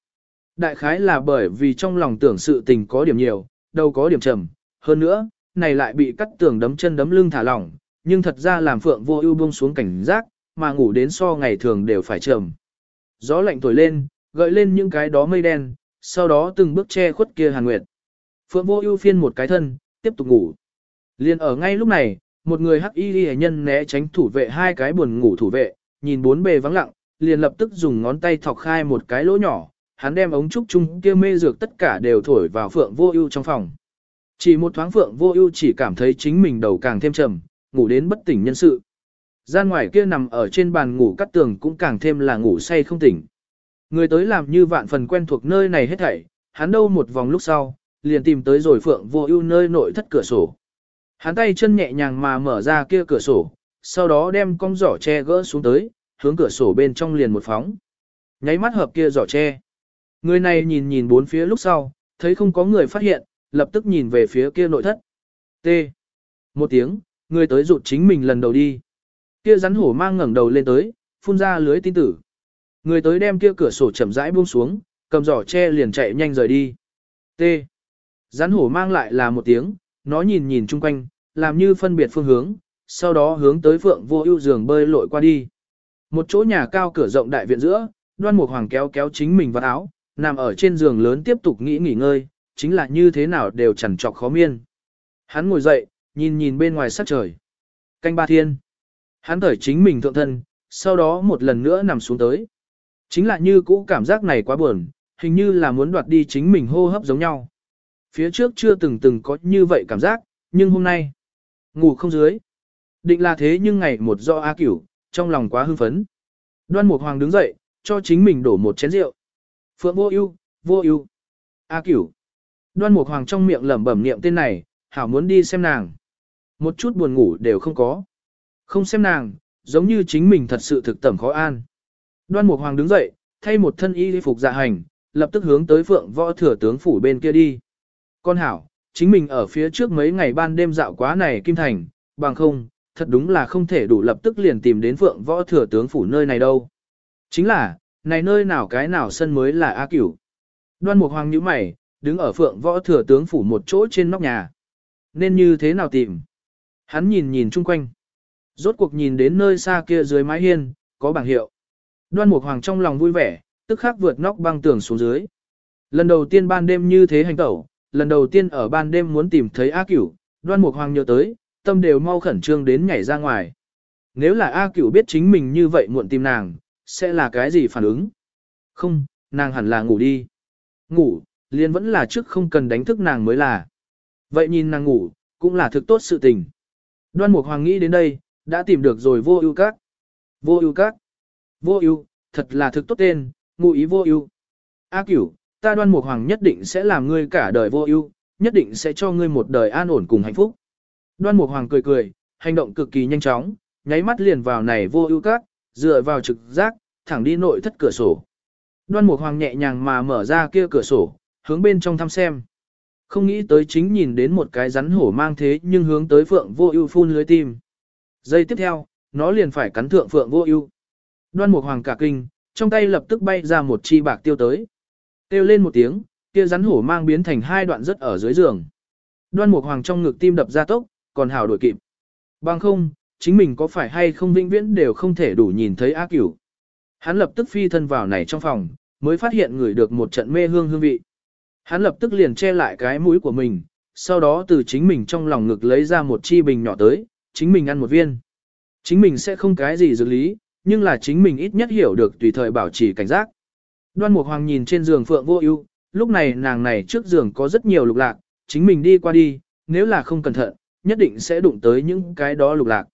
Đại khái là bởi vì trong lòng tưởng sự tình có điểm nhiều, đâu có điểm trầm, hơn nữa, này lại bị cắt tường đấm chân đấm lưng thả lỏng, nhưng thật ra làm Phượng Vô Ưu buông xuống cảnh giác, mà ngủ đến so ngày thường đều phải trầm. Gió lạnh thổi lên, gợi lên những cái đó mây đen, sau đó từng bước che khuất kia Hàn Nguyệt. Phượng Vô Ưu phiên một cái thân, tiếp tục ngủ. Liên ở ngay lúc này, một người hắc y nhân né tránh thủ vệ hai cái buồn ngủ thủ vệ, nhìn bốn bề vắng lặng, liền lập tức dùng ngón tay thọc khai một cái lỗ nhỏ, hắn đem ống trúc chung kia mê dược tất cả đều thổi vào Phượng Vô Ưu trong phòng. Chỉ một thoáng Phượng Vô Ưu chỉ cảm thấy chính mình đầu càng thêm trầm, ngủ đến bất tỉnh nhân sự. Gian ngoài kia nằm ở trên bàn ngủ cắt tường cũng càng thêm là ngủ say không tỉnh. Người tới làm như vạn phần quen thuộc nơi này hết thảy, hắn đâu một vòng lúc sau, liền tìm tới rồi Phượng Vô Ưu nơi nội thất cửa sổ. Hắn tay chân nhẹ nhàng mà mở ra kia cửa sổ, sau đó đem con giỏ che gỡ xuống tới, hướng cửa sổ bên trong liền một phóng. Nháy mắt hợp kia giỏ tre. Người này nhìn nhìn bốn phía lúc sau, thấy không có người phát hiện, lập tức nhìn về phía kia nội thất. T. Một tiếng, người tới rụt chính mình lần đầu đi. Kia rắn hổ mang ngẩng đầu lên tới, phun ra lưới tin tử. Người tới đem kia cửa sổ chậm rãi buông xuống, cầm giỏ che liền chạy nhanh rời đi. T. Rắn hổ mang lại là một tiếng, nó nhìn nhìn chung quanh, làm như phân biệt phương hướng, sau đó hướng tới phượng vô ưu giường bơi lội qua đi. Một chỗ nhà cao cửa rộng đại viện giữa, đoan mục hoàng kéo kéo chính mình vào áo, nằm ở trên giường lớn tiếp tục nghĩ nghỉ ngơi, chính là như thế nào đều chẳng trọc khó miên. Hắn ngồi dậy, nhìn nhìn bên ngoài sắc trời. Canh ba thiên. Hắn thởi chính mình thượng thân, sau đó một lần nữa nằm xuống tới. Chính là như cũ cảm giác này quá buồn, hình như là muốn đoạt đi chính mình hô hấp giống nhau. Phía trước chưa từng từng có như vậy cảm giác, nhưng hôm nay, ngủ không dưới. Định là thế nhưng ngày một do A cửu, trong lòng quá hưng phấn. Đoan Mục Hoàng đứng dậy, cho chính mình đổ một chén rượu. Phượng vô ưu, vô ưu. A cửu. Đoan Mục Hoàng trong miệng lẩm bẩm niệm tên này, hảo muốn đi xem nàng. Một chút buồn ngủ đều không có. Không xem nàng, giống như chính mình thật sự thực tẩm khó an. Đoan Mục Hoàng đứng dậy, thay một thân y phục dạ hành, lập tức hướng tới Phượng Võ Thừa tướng phủ bên kia đi. Con hảo, chính mình ở phía trước mấy ngày ban đêm dạo quá này Kim Thành, bằng không, thật đúng là không thể đủ lập tức liền tìm đến Phượng Võ Thừa tướng phủ nơi này đâu. Chính là, này nơi nào cái nào sân mới là A Cửu. Đoan Mục Hoàng nhíu mày, đứng ở Phượng Võ Thừa tướng phủ một chỗ trên nóc nhà. Nên như thế nào tìm? Hắn nhìn nhìn chung quanh. Rốt cuộc nhìn đến nơi xa kia dưới mái hiên, có bảng hiệu. Đoan Mục Hoàng trong lòng vui vẻ, tức khắc vượt nóc băng tường xuống dưới. Lần đầu tiên ban đêm như thế hành tẩu, lần đầu tiên ở ban đêm muốn tìm thấy A Cửu, Đoan Mục Hoàng nhớ tới, tâm đều mau khẩn trương đến nhảy ra ngoài. Nếu là A Cửu biết chính mình như vậy muộn tìm nàng, sẽ là cái gì phản ứng? Không, nàng hẳn là ngủ đi. Ngủ, liền vẫn là trước không cần đánh thức nàng mới là. Vậy nhìn nàng ngủ, cũng là thực tốt sự tình. Đoan Mục Hoàng nghĩ đến đây, đã tìm được rồi vô ưu các. Vô ưu các. Vô ưu, thật là thực tốt tên, ngụ ý vô ưu. A cửu, ta đoan mục hoàng nhất định sẽ làm ngươi cả đời vô ưu, nhất định sẽ cho ngươi một đời an ổn cùng hạnh phúc. Đoan mục hoàng cười cười, hành động cực kỳ nhanh chóng, nháy mắt liền vào này vô ưu các, dựa vào trực giác, thẳng đi nội thất cửa sổ. Đoan mục hoàng nhẹ nhàng mà mở ra kia cửa sổ, hướng bên trong thăm xem. Không nghĩ tới chính nhìn đến một cái rắn hổ mang thế nhưng hướng tới phượng vô ưu phun lưới tim. Giây tiếp theo, nó liền phải cắn thượng phượng vô ưu. Đoan Mục Hoàng cả kinh, trong tay lập tức bay ra một chi bạc tiêu tới. Tiêu lên một tiếng, kia rắn hổ mang biến thành hai đoạn rất ở dưới giường. Đoan Mục Hoàng trong ngực tim đập ra tốc, còn hào đuổi kịp. Bằng không, chính mình có phải hay không vĩnh viễn đều không thể đủ nhìn thấy ác cửu. Hắn lập tức phi thân vào này trong phòng, mới phát hiện người được một trận mê hương hương vị. Hắn lập tức liền che lại cái mũi của mình, sau đó từ chính mình trong lòng ngực lấy ra một chi bình nhỏ tới, chính mình ăn một viên. Chính mình sẽ không cái gì dược lý, nhưng là chính mình ít nhất hiểu được tùy thời bảo trì cảnh giác. Đoan Mục Hoàng nhìn trên giường Phượng Vô Ưu, lúc này nàng này trước giường có rất nhiều lục lạc, chính mình đi qua đi, nếu là không cẩn thận, nhất định sẽ đụng tới những cái đó lục lạc.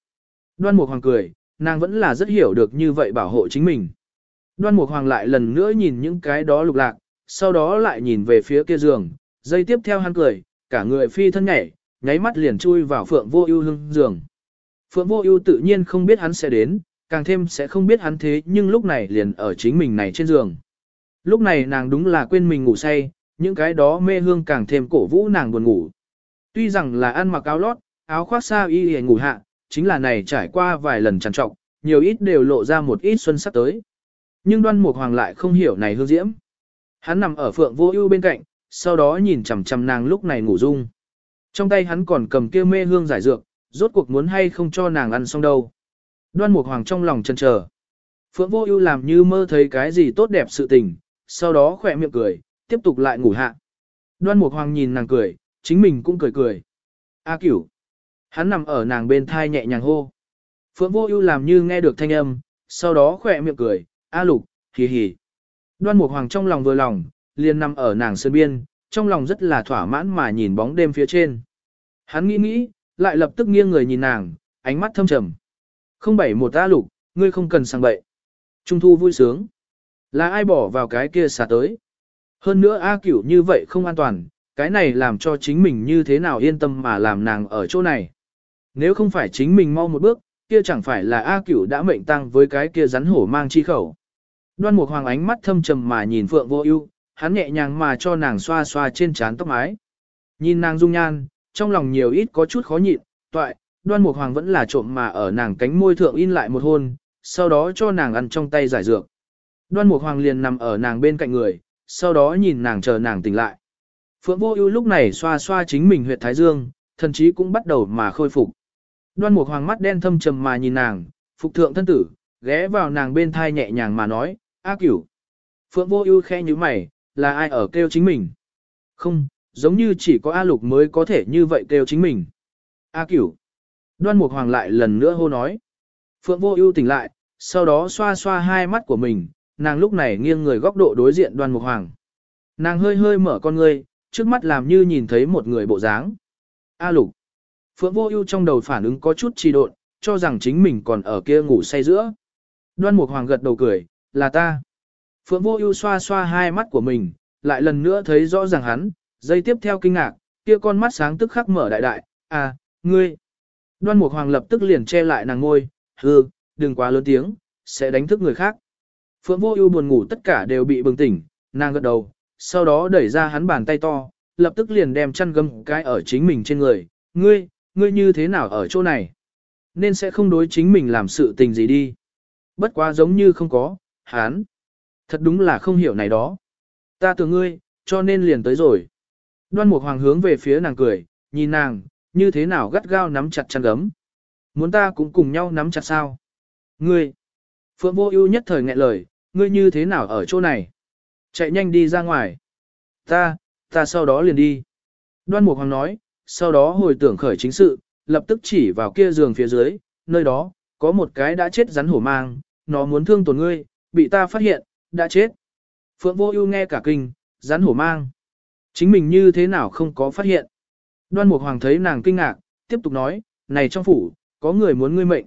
Đoan Mục Hoàng cười, nàng vẫn là rất hiểu được như vậy bảo hộ chính mình. Đoan Mục Hoàng lại lần nữa nhìn những cái đó lục lạc, sau đó lại nhìn về phía kia giường, giây tiếp theo hắn cười, cả người phi thân nhảy, nháy mắt liền chui vào Phượng Vô Ưu hương giường. Phượng Vô Ưu tự nhiên không biết hắn sẽ đến, càng thêm sẽ không biết hắn thế nhưng lúc này liền ở chính mình này trên giường. Lúc này nàng đúng là quên mình ngủ say, những cái đó mê hương càng thêm cổ vũ nàng buồn ngủ. Tuy rằng là ăn mặc áo lót, áo khoác xa y y ngủ hạ, chính là này trải qua vài lần trằn trọc, nhiều ít đều lộ ra một ít xuân sắc tới. Nhưng đoan mục hoàng lại không hiểu này hương diễm. Hắn nằm ở phượng vô ưu bên cạnh, sau đó nhìn chằm chằm nàng lúc này ngủ dung. Trong tay hắn còn cầm kia mê hương giải dược, rốt cuộc muốn hay không cho nàng ăn xong đâu. Đoan Mục Hoàng trong lòng chần chờ. Phượng Vô Ưu làm như mơ thấy cái gì tốt đẹp sự tình, sau đó khỏe miệng cười, tiếp tục lại ngủ hạ. Đoan Mục Hoàng nhìn nàng cười, chính mình cũng cười cười. A Cửu. Hắn nằm ở nàng bên thai nhẹ nhàng hô. Phượng Vô Ưu làm như nghe được thanh âm, sau đó khỏe miệng cười, "A Lục, hì hì." Đoan Mục Hoàng trong lòng vừa lòng, liền nằm ở nàng sơn biên, trong lòng rất là thỏa mãn mà nhìn bóng đêm phía trên. Hắn nghĩ nghĩ, lại lập tức nghiêng người nhìn nàng, ánh mắt thâm trầm. Không bảy một ta lục, ngươi không cần sang bậy. Trung thu vui sướng. Là ai bỏ vào cái kia xả tới. Hơn nữa A cửu như vậy không an toàn, cái này làm cho chính mình như thế nào yên tâm mà làm nàng ở chỗ này. Nếu không phải chính mình mau một bước, kia chẳng phải là A cửu đã mệnh tăng với cái kia rắn hổ mang chi khẩu. Đoan Mục Hoàng ánh mắt thâm trầm mà nhìn Phượng Vô Ưu, hắn nhẹ nhàng mà cho nàng xoa xoa trên trán tóc mái. Nhìn nàng dung nhan, trong lòng nhiều ít có chút khó nhịn, toại, Đoan Mục Hoàng vẫn là trộm mà ở nàng cánh môi thượng in lại một hôn, sau đó cho nàng ăn trong tay giải dược. Đoan Mục Hoàng liền nằm ở nàng bên cạnh người, sau đó nhìn nàng chờ nàng tỉnh lại. Phượng Vô Ưu lúc này xoa xoa chính mình huyệt thái dương, thần trí cũng bắt đầu mà khôi phục. Đoan Mục Hoàng mắt đen thâm trầm mà nhìn nàng, phục thượng thân tử, ghé vào nàng bên thai nhẹ nhàng mà nói, "A Cửu." Phượng Vô Ưu khẽ nhíu mày, là ai ở kêu chính mình? Không, giống như chỉ có A Lục mới có thể như vậy kêu chính mình. A Cửu. Đoan Mục Hoàng lại lần nữa hô nói. Phượng Vô Ưu tỉnh lại, sau đó xoa xoa hai mắt của mình, nàng lúc này nghiêng người góc độ đối diện Đoan Mục Hoàng. Nàng hơi hơi mở con ngươi, trước mắt làm như nhìn thấy một người bộ dáng. A Lục. Phượng Vô Ưu trong đầu phản ứng có chút trì độn, cho rằng chính mình còn ở kia ngủ say giữa. Đoan Mục Hoàng gật đầu cười, "Là ta." Phượng Vô Ưu xoa xoa hai mắt của mình, lại lần nữa thấy rõ ràng hắn, dây tiếp theo kinh ngạc, kia con mắt sáng tức khắc mở đại đại, "À, ngươi?" Đoan Mục Hoàng lập tức liền che lại nàng ngôi, "Hừ, đừng quá lớn tiếng, sẽ đánh thức người khác." Phượng Vô Ưu buồn ngủ tất cả đều bị bừng tỉnh, nàng gật đầu, sau đó đẩy ra hắn bàn tay to, lập tức liền đem chăn gấm cái ở chính mình trên người, "Ngươi, ngươi như thế nào ở chỗ này?" Nên sẽ không đối chính mình làm sự tình gì đi. Bất quá giống như không có, hắn Thật đúng là không hiểu này đó. Ta tưởng ngươi, cho nên liền tới rồi. Đoan Mục Hoàng hướng về phía nàng cười, nhìn nàng, như thế nào gắt gao nắm chặt chăn gấm. Muốn ta cũng cùng nhau nắm chặt sao? Ngươi! Phượng Vô Ưu nhất thời nghẹn lời, ngươi như thế nào ở chỗ này? Chạy nhanh đi ra ngoài. Ta, ta sau đó liền đi. Đoan Mục Hoàng nói, sau đó hồi tưởng khởi chính sự, lập tức chỉ vào kia giường phía dưới, nơi đó, có một cái đã chết rắn hổ mang, nó muốn thương tổn ngươi, bị ta phát hiện, đã chết. Phượng Vô Ưu nghe cả kinh, rắn hổ mang. Chính mình như thế nào không có phát hiện. Đoan Mục Hoàng thấy nàng kinh ngạc, tiếp tục nói, này trong phủ, có người muốn ngươi mệnh.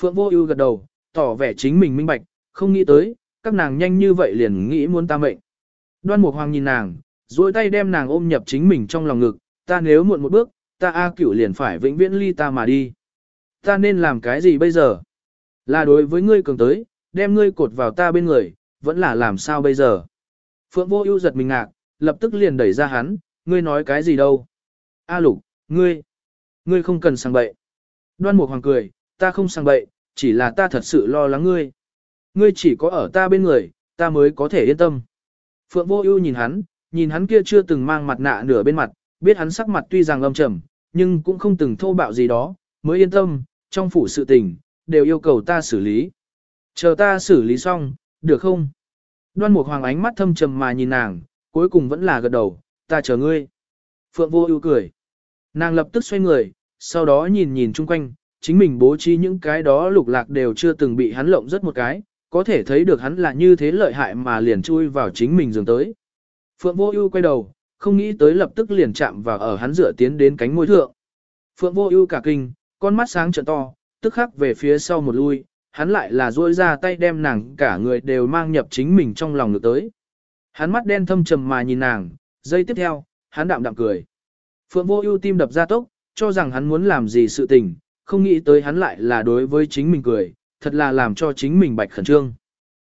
Phượng Vô Ưu gật đầu, tỏ vẻ chính mình minh bạch, không nghĩ tới, các nàng nhanh như vậy liền nghĩ muốn ta mệnh. Đoan Mục Hoàng nhìn nàng, duỗi tay đem nàng ôm nhập chính mình trong lòng ngực, ta nếu muộn một bước, ta A Cửu liền phải vĩnh viễn ly ta mà đi. Ta nên làm cái gì bây giờ? Là đối với ngươi cường tới, đem ngươi cột vào ta bên người, vẫn là làm sao bây giờ? Phượng vô ưu giật mình ngạc, lập tức liền đẩy ra hắn, ngươi nói cái gì đâu? A lục, ngươi, ngươi không cần sang bậy. Đoan Mục Hoàng cười, ta không sang bậy, chỉ là ta thật sự lo lắng ngươi. Ngươi chỉ có ở ta bên người, ta mới có thể yên tâm. Phượng vô ưu nhìn hắn, nhìn hắn kia chưa từng mang mặt nạ nửa bên mặt, biết hắn sắc mặt tuy rằng âm trầm, nhưng cũng không từng thô bạo gì đó, mới yên tâm, trong phủ sự tình, đều yêu cầu ta xử lý. Chờ ta xử lý xong, được không? Đoan Mục Hoàng ánh mắt thâm trầm mà nhìn nàng, cuối cùng vẫn là gật đầu, ta chờ ngươi. Phượng Vô Ưu cười. Nàng lập tức xoay người, sau đó nhìn nhìn chung quanh, chính mình bố trí những cái đó lục lạc đều chưa từng bị hắn lộng rất một cái, có thể thấy được hắn là như thế lợi hại mà liền chui vào chính mình giường tới. Phượng Vô Ưu quay đầu, không nghĩ tới lập tức liền chạm vào ở hắn dựa tiến đến cánh môi thượng. Phượng Vô Ưu cả kinh, con mắt sáng trợn to, tức khắc về phía sau một lui, hắn lại là duỗi ra tay đem nàng cả người đều mang nhập chính mình trong lòng ngực tới. Hắn mắt đen thâm trầm mà nhìn nàng, giây tiếp theo, hắn đạm đạm cười. Phượng vô ưu tim đập ra tốc, cho rằng hắn muốn làm gì sự tình, không nghĩ tới hắn lại là đối với chính mình cười, thật là làm cho chính mình bạch khẩn trương.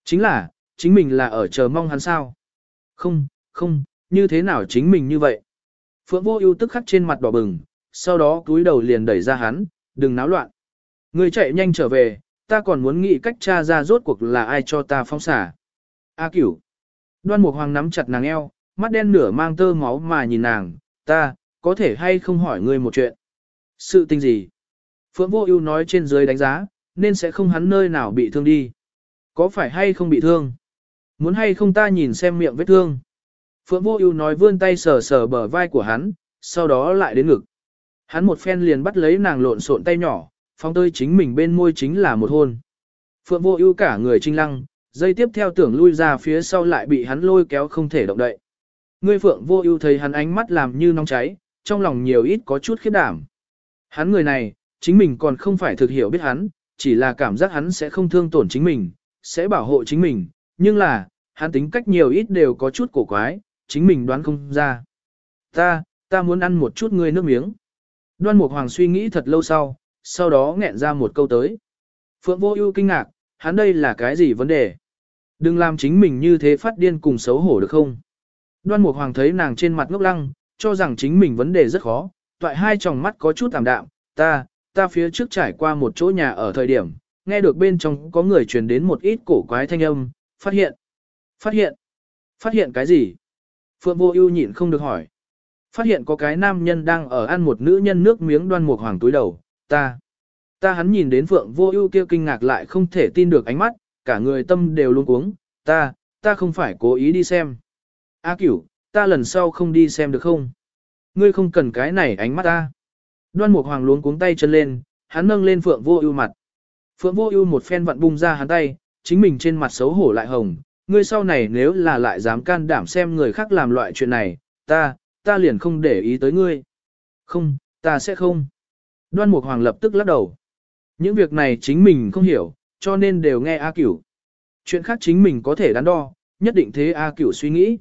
Chính là, chính mình là ở chờ mong hắn sao? Không, không, như thế nào chính mình như vậy? Phượng vô ưu tức khắc trên mặt đỏ bừng, sau đó cúi đầu liền đẩy ra hắn, đừng náo loạn. Người chạy nhanh trở về, ta còn muốn nghĩ cách tra ra rốt cuộc là ai cho ta phong xả. A cửu. Đoan Mục Hoàng nắm chặt nàng eo, mắt đen nửa mang tơ máu mà nhìn nàng, ta, có thể hay không hỏi ngươi một chuyện. Sự tình gì? Phượng Vô Ưu nói trên dưới đánh giá, nên sẽ không hắn nơi nào bị thương đi. Có phải hay không bị thương? Muốn hay không ta nhìn xem miệng vết thương? Phượng Vô Ưu nói vươn tay sờ sờ bờ vai của hắn, sau đó lại đến ngực. Hắn một phen liền bắt lấy nàng lộn xộn tay nhỏ, phóng tới chính mình bên môi chính là một hôn. Phượng vô ưu cả người trinh lăng, dây tiếp theo tưởng lui ra phía sau lại bị hắn lôi kéo không thể động đậy. Ngươi Phượng vô ưu thấy hắn ánh mắt làm như nóng cháy, trong lòng nhiều ít có chút khiếp đảm. Hắn người này, chính mình còn không phải thực hiểu biết hắn, chỉ là cảm giác hắn sẽ không thương tổn chính mình, sẽ bảo hộ chính mình, nhưng là, hắn tính cách nhiều ít đều có chút cổ quái, chính mình đoán không ra. Ta, ta muốn ăn một chút ngươi nước miếng. Đoan Mục Hoàng suy nghĩ thật lâu sau, sau đó nghẹn ra một câu tới. Phượng vô ưu kinh ngạc, hắn đây là cái gì vấn đề? Đừng làm chính mình như thế phát điên cùng xấu hổ được không? Đoan Mục Hoàng thấy nàng trên mặt ngốc lăng, cho rằng chính mình vấn đề rất khó, toại hai tròng mắt có chút tạm đạm, ta, ta phía trước trải qua một chỗ nhà ở thời điểm, nghe được bên trong có người truyền đến một ít cổ quái thanh âm, phát hiện. Phát hiện. Phát hiện cái gì? Phượng Vô Ưu nhịn không được hỏi. Phát hiện có cái nam nhân đang ở ăn một nữ nhân nước miếng đoan mục hoàng túi đầu, ta. Ta hắn nhìn đến Phượng Vô Ưu kia kinh ngạc lại không thể tin được ánh mắt, cả người tâm đều luống cuống, ta, ta không phải cố ý đi xem. A Cửu, ta lần sau không đi xem được không? Ngươi không cần cái này ánh mắt ta. Đoan Mục Hoàng luống cuống tay chân lên, hắn nâng lên Phượng Vô Ưu mặt. Phượng Vô Ưu một phen vặn bung ra hắn tay, chính mình trên mặt xấu hổ lại hồng, ngươi sau này nếu là lại dám can đảm xem người khác làm loại chuyện này, ta, ta liền không để ý tới ngươi. Không, ta sẽ không. Đoan Mục Hoàng lập tức lắc đầu. Những việc này chính mình không hiểu, cho nên đều nghe A Cửu. Chuyện khác chính mình có thể đắn đo, nhất định thế A Cửu suy nghĩ.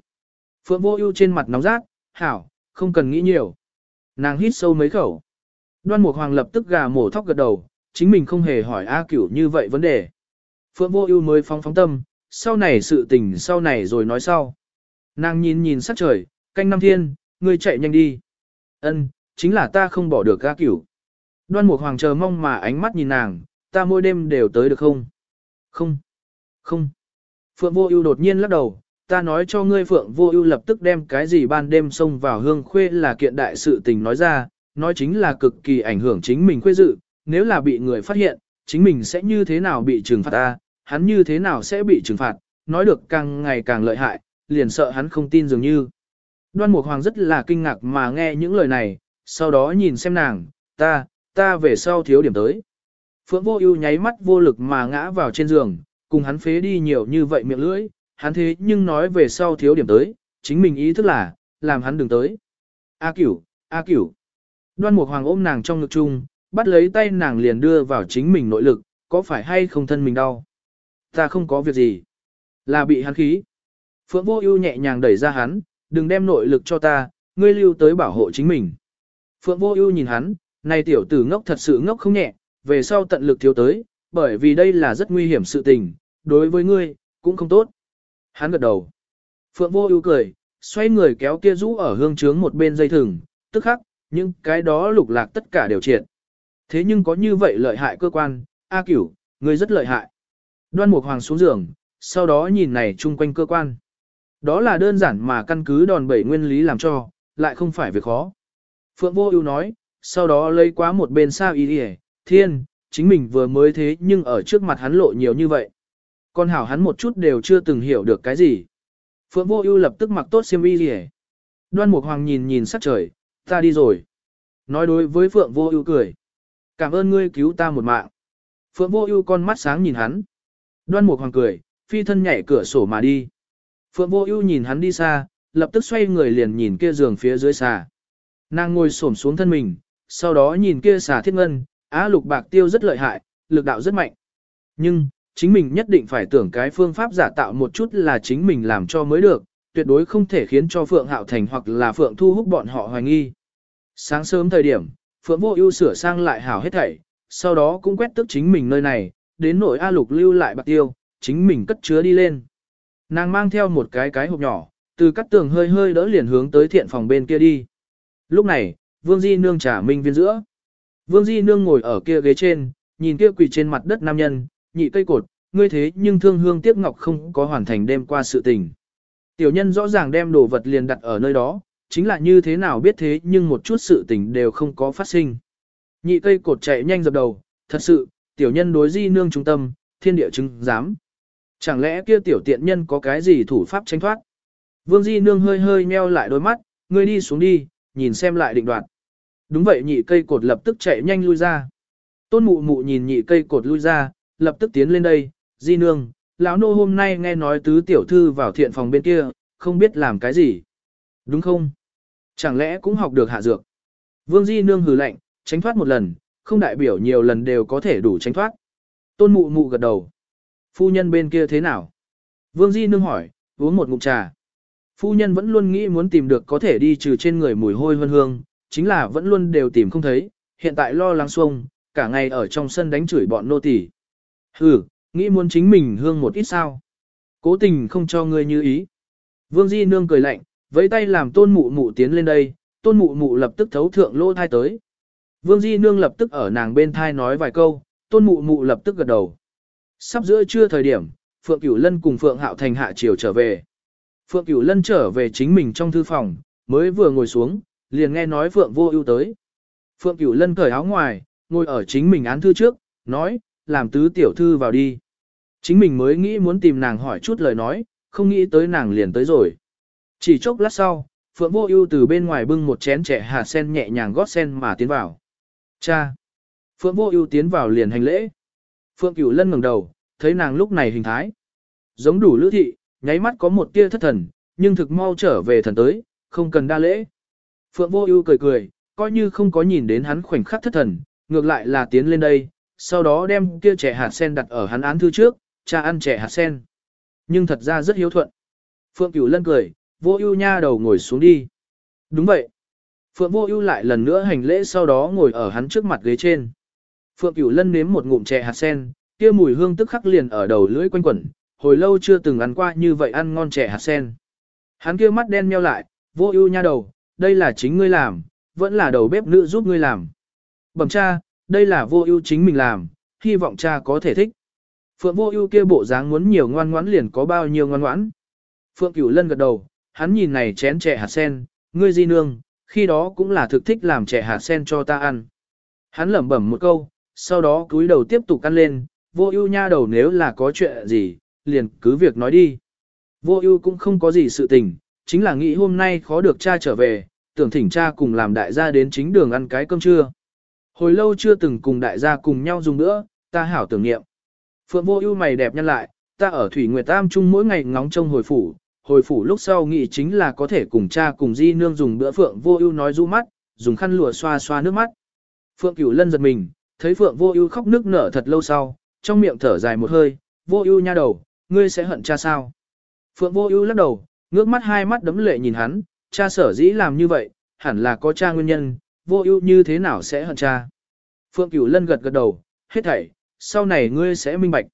Phượng Vô Ưu trên mặt nóng rát, "Hảo, không cần nghĩ nhiều." Nàng hít sâu mấy khẩu. Đoan Mục Hoàng lập tức gà mổ thóc gật đầu, chính mình không hề hỏi A Cửu như vậy vấn đề. Phượng Vô Ưu mới phóng phóng tâm, sau này sự tình sau này rồi nói sau. Nàng nhìn nhìn sắc trời, canh năm thiên, ngươi chạy nhanh đi. Ân, chính là ta không bỏ được A Cửu. Đoan Mục Hoàng chờ mong mà ánh mắt nhìn nàng, ta mỗi đêm đều tới được không? Không. Không. Phượng Vô Ưu đột nhiên lắc đầu, ta nói cho ngươi Phượng Vô Ưu lập tức đem cái gì ban đêm xông vào hương khuê là kiện đại sự tình nói ra, nói chính là cực kỳ ảnh hưởng chính mình quê dự, nếu là bị người phát hiện, chính mình sẽ như thế nào bị trừng phạt ta, hắn như thế nào sẽ bị trừng phạt, nói được càng ngày càng lợi hại, liền sợ hắn không tin dường như. Đoan Mục Hoàng rất là kinh ngạc mà nghe những lời này, sau đó nhìn xem nàng, ta, ta về sau thiếu điểm tới. Phượng Vô Ưu nháy mắt vô lực mà ngã vào trên giường, cùng hắn phế đi nhiều như vậy miệng lưỡi, hắn thế nhưng nói về sau thiếu điểm tới, chính mình ý thức là, làm hắn đừng tới. A Cửu, A Cửu. Đoan Mục Hoàng ôm nàng trong ngực chung, bắt lấy tay nàng liền đưa vào chính mình nội lực, có phải hay không thân mình đau? Ta không có việc gì. Là bị hắn khí. Phượng Vô Ưu nhẹ nhàng đẩy ra hắn, đừng đem nội lực cho ta, ngươi lưu tới bảo hộ chính mình. Phượng Vô Ưu nhìn hắn, này tiểu tử ngốc thật sự ngốc không nhẹ, về sau tận lực thiếu tới, bởi vì đây là rất nguy hiểm sự tình, đối với ngươi, cũng không tốt. Hắn gật đầu. Phượng vô ưu cười, xoay người kéo kia rũ ở hương trướng một bên dây thừng, tức khắc, nhưng cái đó lục lạc tất cả đều triệt. Thế nhưng có như vậy lợi hại cơ quan, A cửu, ngươi rất lợi hại. Đoan Mục Hoàng xuống giường, sau đó nhìn này chung quanh cơ quan. Đó là đơn giản mà căn cứ đòn bẩy nguyên lý làm cho, lại không phải việc khó. Phượng Vô Ưu nói, sau đó lấy quá một bên sao y đi thiên, chính mình vừa mới thế nhưng ở trước mặt hắn lộ nhiều như vậy. Con hảo hắn một chút đều chưa từng hiểu được cái gì. Phượng Vô Ưu lập tức mặc tốt xiêm y đi Đoan Mục Hoàng nhìn nhìn sắc trời, ta đi rồi. Nói đối với Phượng Vô Ưu cười. Cảm ơn ngươi cứu ta một mạng. Phượng Vô Ưu con mắt sáng nhìn hắn. Đoan Mục Hoàng cười, phi thân nhảy cửa sổ mà đi. Phượng Vô Ưu nhìn hắn đi xa, lập tức xoay người liền nhìn kia giường phía dưới xà. Nàng ngồi xổm xuống thân mình, sau đó nhìn kia xà thiết ngân, á lục bạc tiêu rất lợi hại, lực đạo rất mạnh. Nhưng, chính mình nhất định phải tưởng cái phương pháp giả tạo một chút là chính mình làm cho mới được, tuyệt đối không thể khiến cho Phượng Hạo Thành hoặc là Phượng Thu hút bọn họ hoài nghi. Sáng sớm thời điểm, Phượng Vô Ưu sửa sang lại hảo hết thảy, sau đó cũng quét tức chính mình nơi này, đến nội A Lục lưu lại bạc tiêu, chính mình cất chứa đi lên. Nàng mang theo một cái cái hộp nhỏ, từ cắt tường hơi hơi đỡ liền hướng tới thiện phòng bên kia đi. Lúc này, Vương Di nương trả minh viên giữa. Vương Di nương ngồi ở kia ghế trên, nhìn kia quỳ trên mặt đất nam nhân, nhị cây cột, ngươi thế nhưng thương hương tiếc ngọc không có hoàn thành đêm qua sự tình. Tiểu nhân rõ ràng đem đồ vật liền đặt ở nơi đó, chính là như thế nào biết thế nhưng một chút sự tình đều không có phát sinh. Nhị cây cột chạy nhanh dập đầu, thật sự, tiểu nhân đối di nương trung tâm, thiên địa chứng dám. Chẳng lẽ kia tiểu tiện nhân có cái gì thủ pháp tranh thoát? Vương di nương hơi hơi meo lại đôi mắt, ngươi đi xuống đi, nhìn xem lại định đoạt. Đúng vậy nhị cây cột lập tức chạy nhanh lui ra. Tôn mụ mụ nhìn nhị cây cột lui ra, lập tức tiến lên đây, di nương, lão nô hôm nay nghe nói tứ tiểu thư vào thiện phòng bên kia, không biết làm cái gì. Đúng không? Chẳng lẽ cũng học được hạ dược? Vương di nương hừ lạnh, tránh thoát một lần, không đại biểu nhiều lần đều có thể đủ tránh thoát. Tôn mụ mụ gật đầu. Phu nhân bên kia thế nào? Vương di nương hỏi, uống một ngụm trà. Phu nhân vẫn luôn nghĩ muốn tìm được có thể đi trừ trên người mùi hôi hương hương, chính là vẫn luôn đều tìm không thấy, hiện tại lo lắng xuông, cả ngày ở trong sân đánh chửi bọn nô tỳ. Hừ, nghĩ muốn chính mình hương một ít sao. Cố tình không cho ngươi như ý. Vương Di Nương cười lạnh, với tay làm tôn mụ mụ tiến lên đây, tôn mụ mụ lập tức thấu thượng lô thai tới. Vương Di Nương lập tức ở nàng bên thai nói vài câu, tôn mụ mụ lập tức gật đầu. Sắp giữa trưa thời điểm, Phượng Cửu Lân cùng Phượng Hạo Thành hạ chiều trở về. Phượng Cửu Lân trở về chính mình trong thư phòng, mới vừa ngồi xuống, liền nghe nói Phượng Vô Ưu tới. Phượng Cửu Lân cởi áo ngoài, ngồi ở chính mình án thư trước, nói, làm tứ tiểu thư vào đi. Chính mình mới nghĩ muốn tìm nàng hỏi chút lời nói, không nghĩ tới nàng liền tới rồi. Chỉ chốc lát sau, Phượng Vô Ưu từ bên ngoài bưng một chén trẻ hạt sen nhẹ nhàng gót sen mà tiến vào. Cha! Phượng Vô Ưu tiến vào liền hành lễ. Phượng Cửu Lân ngẩng đầu, thấy nàng lúc này hình thái. Giống đủ lữ thị, nháy mắt có một tia thất thần, nhưng thực mau trở về thần tới, không cần đa lễ. Phượng Vô Ưu cười cười, coi như không có nhìn đến hắn khoảnh khắc thất thần, ngược lại là tiến lên đây, sau đó đem kia trẻ hạt sen đặt ở hắn án thư trước, cha ăn trẻ hạt sen. Nhưng thật ra rất hiếu thuận. Phượng Cửu Lân cười, Vô Ưu nha đầu ngồi xuống đi. Đúng vậy. Phượng Vô Ưu lại lần nữa hành lễ sau đó ngồi ở hắn trước mặt ghế trên. Phượng Cửu Lân nếm một ngụm chè hạt sen, kia mùi hương tức khắc liền ở đầu lưỡi quanh quẩn, hồi lâu chưa từng ăn qua như vậy ăn ngon chè hạt sen. Hắn kia mắt đen nheo lại, Vô Ưu nha đầu, đây là chính ngươi làm, vẫn là đầu bếp nữ giúp ngươi làm. Bẩm cha, đây là Vô Ưu chính mình làm, hy vọng cha có thể thích. Phượng Vô Ưu kia bộ dáng muốn nhiều ngoan ngoãn liền có bao nhiêu ngoan ngoãn. Phượng Cửu Lân gật đầu, hắn nhìn này chén chè hạt sen, ngươi di nương, khi đó cũng là thực thích làm chè hạt sen cho ta ăn. Hắn lẩm bẩm một câu, sau đó cúi đầu tiếp tục ăn lên, vô ưu nha đầu nếu là có chuyện gì, liền cứ việc nói đi. Vô ưu cũng không có gì sự tình, chính là nghĩ hôm nay khó được cha trở về, tưởng thỉnh cha cùng làm đại gia đến chính đường ăn cái cơm trưa. Hồi lâu chưa từng cùng đại gia cùng nhau dùng nữa, ta hảo tưởng niệm. Phượng vô ưu mày đẹp nhân lại, ta ở Thủy Nguyệt Tam Trung mỗi ngày ngóng trông hồi phủ, hồi phủ lúc sau nghĩ chính là có thể cùng cha cùng di nương dùng bữa Phượng vô ưu nói du mắt, dùng khăn lụa xoa xoa nước mắt. Phượng cửu lân giật mình, thấy Phượng Vô Ưu khóc nức nở thật lâu sau, trong miệng thở dài một hơi, "Vô Ưu nha đầu, ngươi sẽ hận cha sao?" Phượng Vô Ưu lắc đầu, ngước mắt hai mắt đấm lệ nhìn hắn, "Cha sở dĩ làm như vậy, hẳn là có cha nguyên nhân, Vô Ưu như thế nào sẽ hận cha?" Phượng Cửu Lân gật gật đầu, "Hết thảy, sau này ngươi sẽ minh bạch."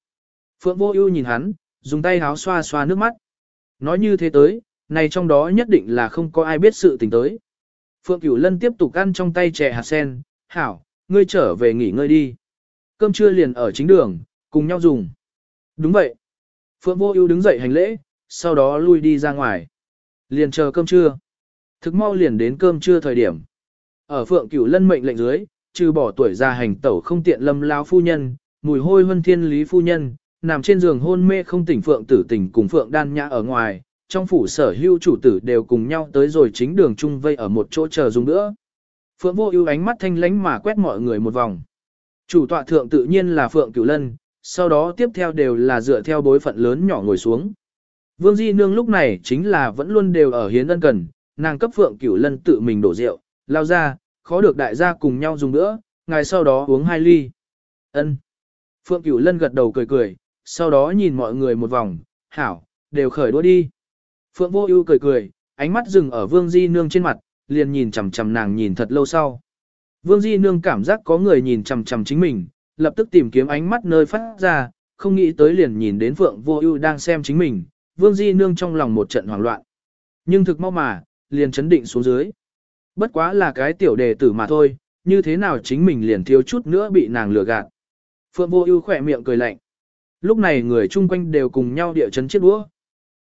Phượng Vô Ưu nhìn hắn, dùng tay háo xoa xoa nước mắt. Nói như thế tới, này trong đó nhất định là không có ai biết sự tình tới. Phượng Cửu Lân tiếp tục ăn trong tay chè hạt sen, "Hảo, ngươi trở về nghỉ ngơi đi. Cơm trưa liền ở chính đường, cùng nhau dùng. Đúng vậy. Phượng Vô Ưu đứng dậy hành lễ, sau đó lui đi ra ngoài. Liền chờ cơm trưa. Thực mau liền đến cơm trưa thời điểm. Ở Phượng Cửu Lân mệnh lệnh dưới, trừ bỏ tuổi già hành tẩu không tiện lâm lao phu nhân, mùi hôi huân thiên lý phu nhân, nằm trên giường hôn mê không tỉnh Phượng tử tình cùng Phượng đan nhã ở ngoài, trong phủ sở hưu chủ tử đều cùng nhau tới rồi chính đường chung vây ở một chỗ chờ dùng nữa. Phượng vô ưu ánh mắt thanh lãnh mà quét mọi người một vòng. Chủ tọa thượng tự nhiên là Phượng Cửu Lân, sau đó tiếp theo đều là dựa theo bối phận lớn nhỏ ngồi xuống. Vương Di Nương lúc này chính là vẫn luôn đều ở hiến ân cần, nàng cấp Phượng Cửu Lân tự mình đổ rượu, lao ra, khó được đại gia cùng nhau dùng nữa, ngài sau đó uống hai ly. Ân. Phượng Cửu Lân gật đầu cười cười, sau đó nhìn mọi người một vòng, hảo, đều khởi đua đi. Phượng Vô Ưu cười cười, ánh mắt dừng ở Vương Di Nương trên mặt, liền nhìn chằm chằm nàng nhìn thật lâu sau. Vương Di Nương cảm giác có người nhìn chằm chằm chính mình, lập tức tìm kiếm ánh mắt nơi phát ra, không nghĩ tới liền nhìn đến Phượng Vô Ưu đang xem chính mình, Vương Di Nương trong lòng một trận hoảng loạn. Nhưng thực mau mà, liền chấn định xuống dưới. Bất quá là cái tiểu đề tử mà thôi, như thế nào chính mình liền thiếu chút nữa bị nàng lừa gạt. Phượng Vô Ưu khẽ miệng cười lạnh. Lúc này người chung quanh đều cùng nhau địa chấn chiếc đũa.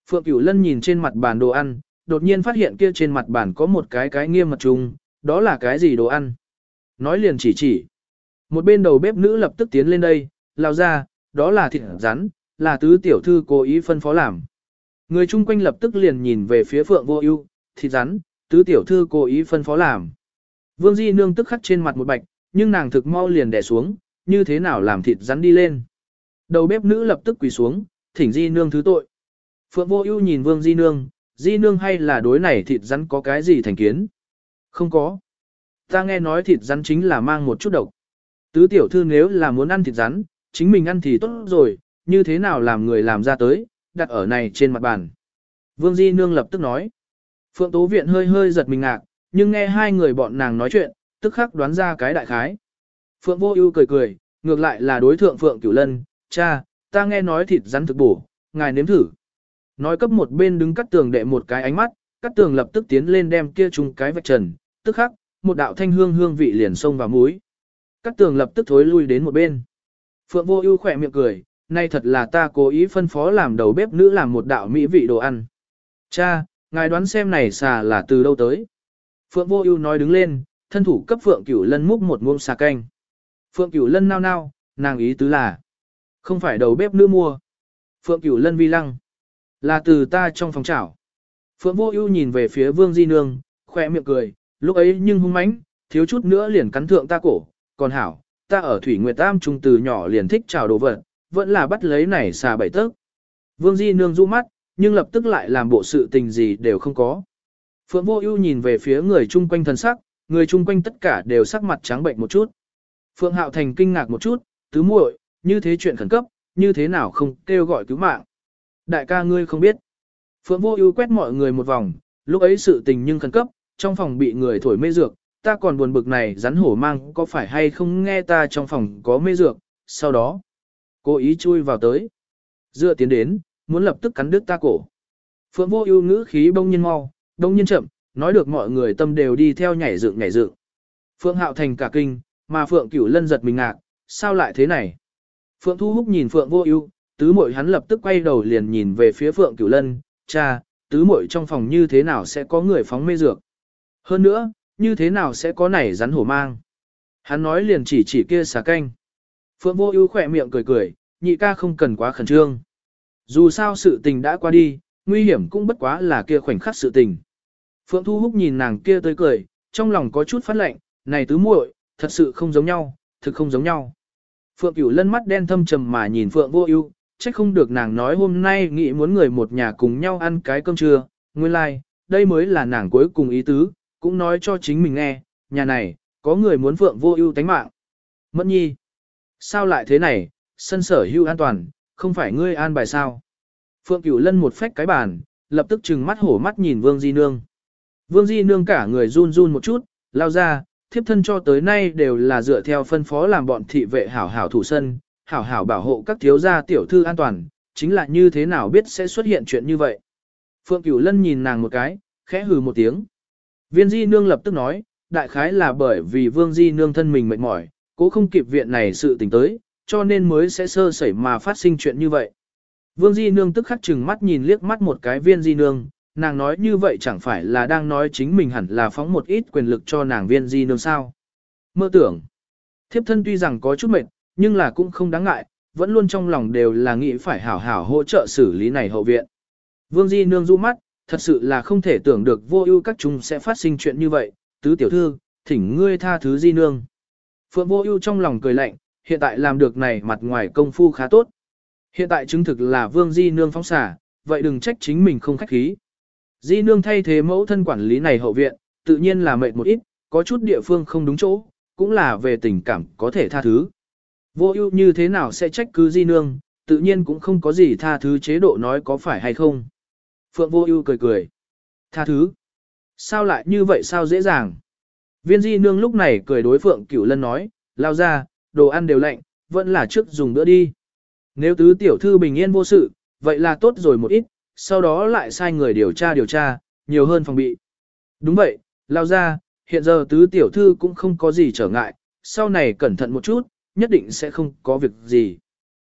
Phượng Cửu Lân nhìn trên mặt bàn đồ ăn, đột nhiên phát hiện kia trên mặt bàn có một cái cái nghiêm mật trùng, đó là cái gì đồ ăn. Nói liền chỉ chỉ. Một bên đầu bếp nữ lập tức tiến lên đây, lao ra, đó là thịt rắn, là tứ tiểu thư cố ý phân phó làm. Người chung quanh lập tức liền nhìn về phía phượng vô ưu, thịt rắn, tứ tiểu thư cố ý phân phó làm. Vương Di nương tức khắc trên mặt một bạch, nhưng nàng thực mau liền đè xuống, như thế nào làm thịt rắn đi lên. Đầu bếp nữ lập tức quỳ xuống, thỉnh Di nương thứ tội. Phượng vô ưu nhìn Vương Di nương, di nương hay là đối này thịt rắn có cái gì thành kiến? Không có. Ta nghe nói thịt rắn chính là mang một chút độc. Tứ tiểu thư nếu là muốn ăn thịt rắn, chính mình ăn thì tốt rồi, như thế nào làm người làm ra tới, đặt ở này trên mặt bàn. Vương Di Nương lập tức nói. Phượng Tố Viện hơi hơi giật mình ngạc, nhưng nghe hai người bọn nàng nói chuyện, tức khắc đoán ra cái đại khái. Phượng Vô Ưu cười cười, ngược lại là đối thượng Phượng Cửu Lân, "Cha, ta nghe nói thịt rắn thực bổ, ngài nếm thử." Nói cấp một bên đứng cắt tường đệ một cái ánh mắt, cắt tường lập tức tiến lên đem kia chung cái vạch trần, tức khắc, một đạo thanh hương hương vị liền xông vào mũi. Cắt tường lập tức thối lui đến một bên. Phượng Vô Ưu khỏe miệng cười, "Nay thật là ta cố ý phân phó làm đầu bếp nữ làm một đạo mỹ vị đồ ăn." "Cha, ngài đoán xem này xà là từ đâu tới?" Phượng Vô Ưu nói đứng lên, thân thủ cấp Phượng Cửu Lân múc một muông xà canh. Phượng Cửu Lân nao nao, nàng ý tứ là, không phải đầu bếp nữ mua. Phượng Cửu Lân vi lăng, là từ ta trong phòng chảo. Phượng Vô Ưu nhìn về phía Vương Di Nương, khóe miệng cười, lúc ấy nhưng hung mãnh, thiếu chút nữa liền cắn thượng ta cổ, còn hảo, ta ở Thủy Nguyệt Tam trung từ nhỏ liền thích chảo đồ vật, vẫn là bắt lấy này xà bảy tấc. Vương Di Nương du mắt, nhưng lập tức lại làm bộ sự tình gì đều không có. Phượng Vô Ưu nhìn về phía người chung quanh thần sắc, người chung quanh tất cả đều sắc mặt trắng bệnh một chút. Phượng Hạo Thành kinh ngạc một chút, tứ muội, như thế chuyện khẩn cấp, như thế nào không kêu gọi cứu mạng. Đại ca ngươi không biết. Phượng Vô Ưu quét mọi người một vòng, lúc ấy sự tình nhưng khẩn cấp, trong phòng bị người thổi mê dược, ta còn buồn bực này rắn hổ mang có phải hay không nghe ta trong phòng có mê dược, sau đó, cố ý chui vào tới. Dựa tiến đến, muốn lập tức cắn đứt ta cổ. Phượng Vô Ưu ngữ khí bông nhiên mau, đông nhiên chậm, nói được mọi người tâm đều đi theo nhảy dựng nhảy dựng. Phượng Hạo Thành cả kinh, mà Phượng Cửu Lân giật mình ngạc, sao lại thế này? Phượng Thu Húc nhìn Phượng Vô Ưu, tứ muội hắn lập tức quay đầu liền nhìn về phía Phượng Cửu Lân, "Cha, tứ muội trong phòng như thế nào sẽ có người phóng mê dược? Hơn nữa, như thế nào sẽ có nảy rắn hổ mang?" Hắn nói liền chỉ chỉ kia xà canh. Phượng Vô Ưu khẽ miệng cười cười, nhị ca không cần quá khẩn trương. Dù sao sự tình đã qua đi, nguy hiểm cũng bất quá là kia khoảnh khắc sự tình. Phượng Thu Húc nhìn nàng kia tới cười, trong lòng có chút phát lạnh, này tứ muội, thật sự không giống nhau, thực không giống nhau. Phượng Cửu lân mắt đen thâm trầm mà nhìn Phượng Vô Ưu, trách không được nàng nói hôm nay nghĩ muốn người một nhà cùng nhau ăn cái cơm trưa, nguyên lai, like, đây mới là nàng cuối cùng ý tứ, cũng nói cho chính mình nghe, nhà này, có người muốn Phượng Vô Ưu tánh mạng. Mẫn Nhi, sao lại thế này, sân sở hữu an toàn, không phải ngươi an bài sao? Phượng Cửu Lân một phách cái bàn, lập tức trừng mắt hổ mắt nhìn Vương Di Nương. Vương Di Nương cả người run run một chút, lao ra, thiếp thân cho tới nay đều là dựa theo phân phó làm bọn thị vệ hảo hảo thủ sân, hảo hảo bảo hộ các thiếu gia tiểu thư an toàn, chính là như thế nào biết sẽ xuất hiện chuyện như vậy. Phượng Cửu Lân nhìn nàng một cái, khẽ hừ một tiếng. Viên Di Nương lập tức nói, đại khái là bởi vì Vương Di Nương thân mình mệt mỏi, cố không kịp viện này sự tình tới, cho nên mới sẽ sơ sẩy mà phát sinh chuyện như vậy. Vương Di Nương tức khắc chừng mắt nhìn liếc mắt một cái viên Di Nương, nàng nói như vậy chẳng phải là đang nói chính mình hẳn là phóng một ít quyền lực cho nàng viên Di Nương sao. Mơ tưởng, thiếp thân tuy rằng có chút mệt, nhưng là cũng không đáng ngại, vẫn luôn trong lòng đều là nghĩ phải hảo hảo hỗ trợ xử lý này hậu viện. Vương Di Nương du mắt, thật sự là không thể tưởng được vô ưu các chúng sẽ phát sinh chuyện như vậy, tứ tiểu thư, thỉnh ngươi tha thứ Di Nương. Phượng vô ưu trong lòng cười lạnh, hiện tại làm được này mặt ngoài công phu khá tốt. Hiện tại chứng thực là Vương Di Nương phóng xả, vậy đừng trách chính mình không khách khí. Di Nương thay thế mẫu thân quản lý này hậu viện, tự nhiên là mệt một ít, có chút địa phương không đúng chỗ, cũng là về tình cảm có thể tha thứ. Vô ưu như thế nào sẽ trách cứ Di Nương, tự nhiên cũng không có gì tha thứ chế độ nói có phải hay không. Phượng Vô ưu cười cười. Tha thứ? Sao lại như vậy sao dễ dàng? Viên Di Nương lúc này cười đối Phượng Cửu Lân nói, lao ra, đồ ăn đều lạnh, vẫn là trước dùng bữa đi. Nếu tứ tiểu thư bình yên vô sự, vậy là tốt rồi một ít, sau đó lại sai người điều tra điều tra, nhiều hơn phòng bị. Đúng vậy, lao ra, hiện giờ tứ tiểu thư cũng không có gì trở ngại, sau này cẩn thận một chút, nhất định sẽ không có việc gì.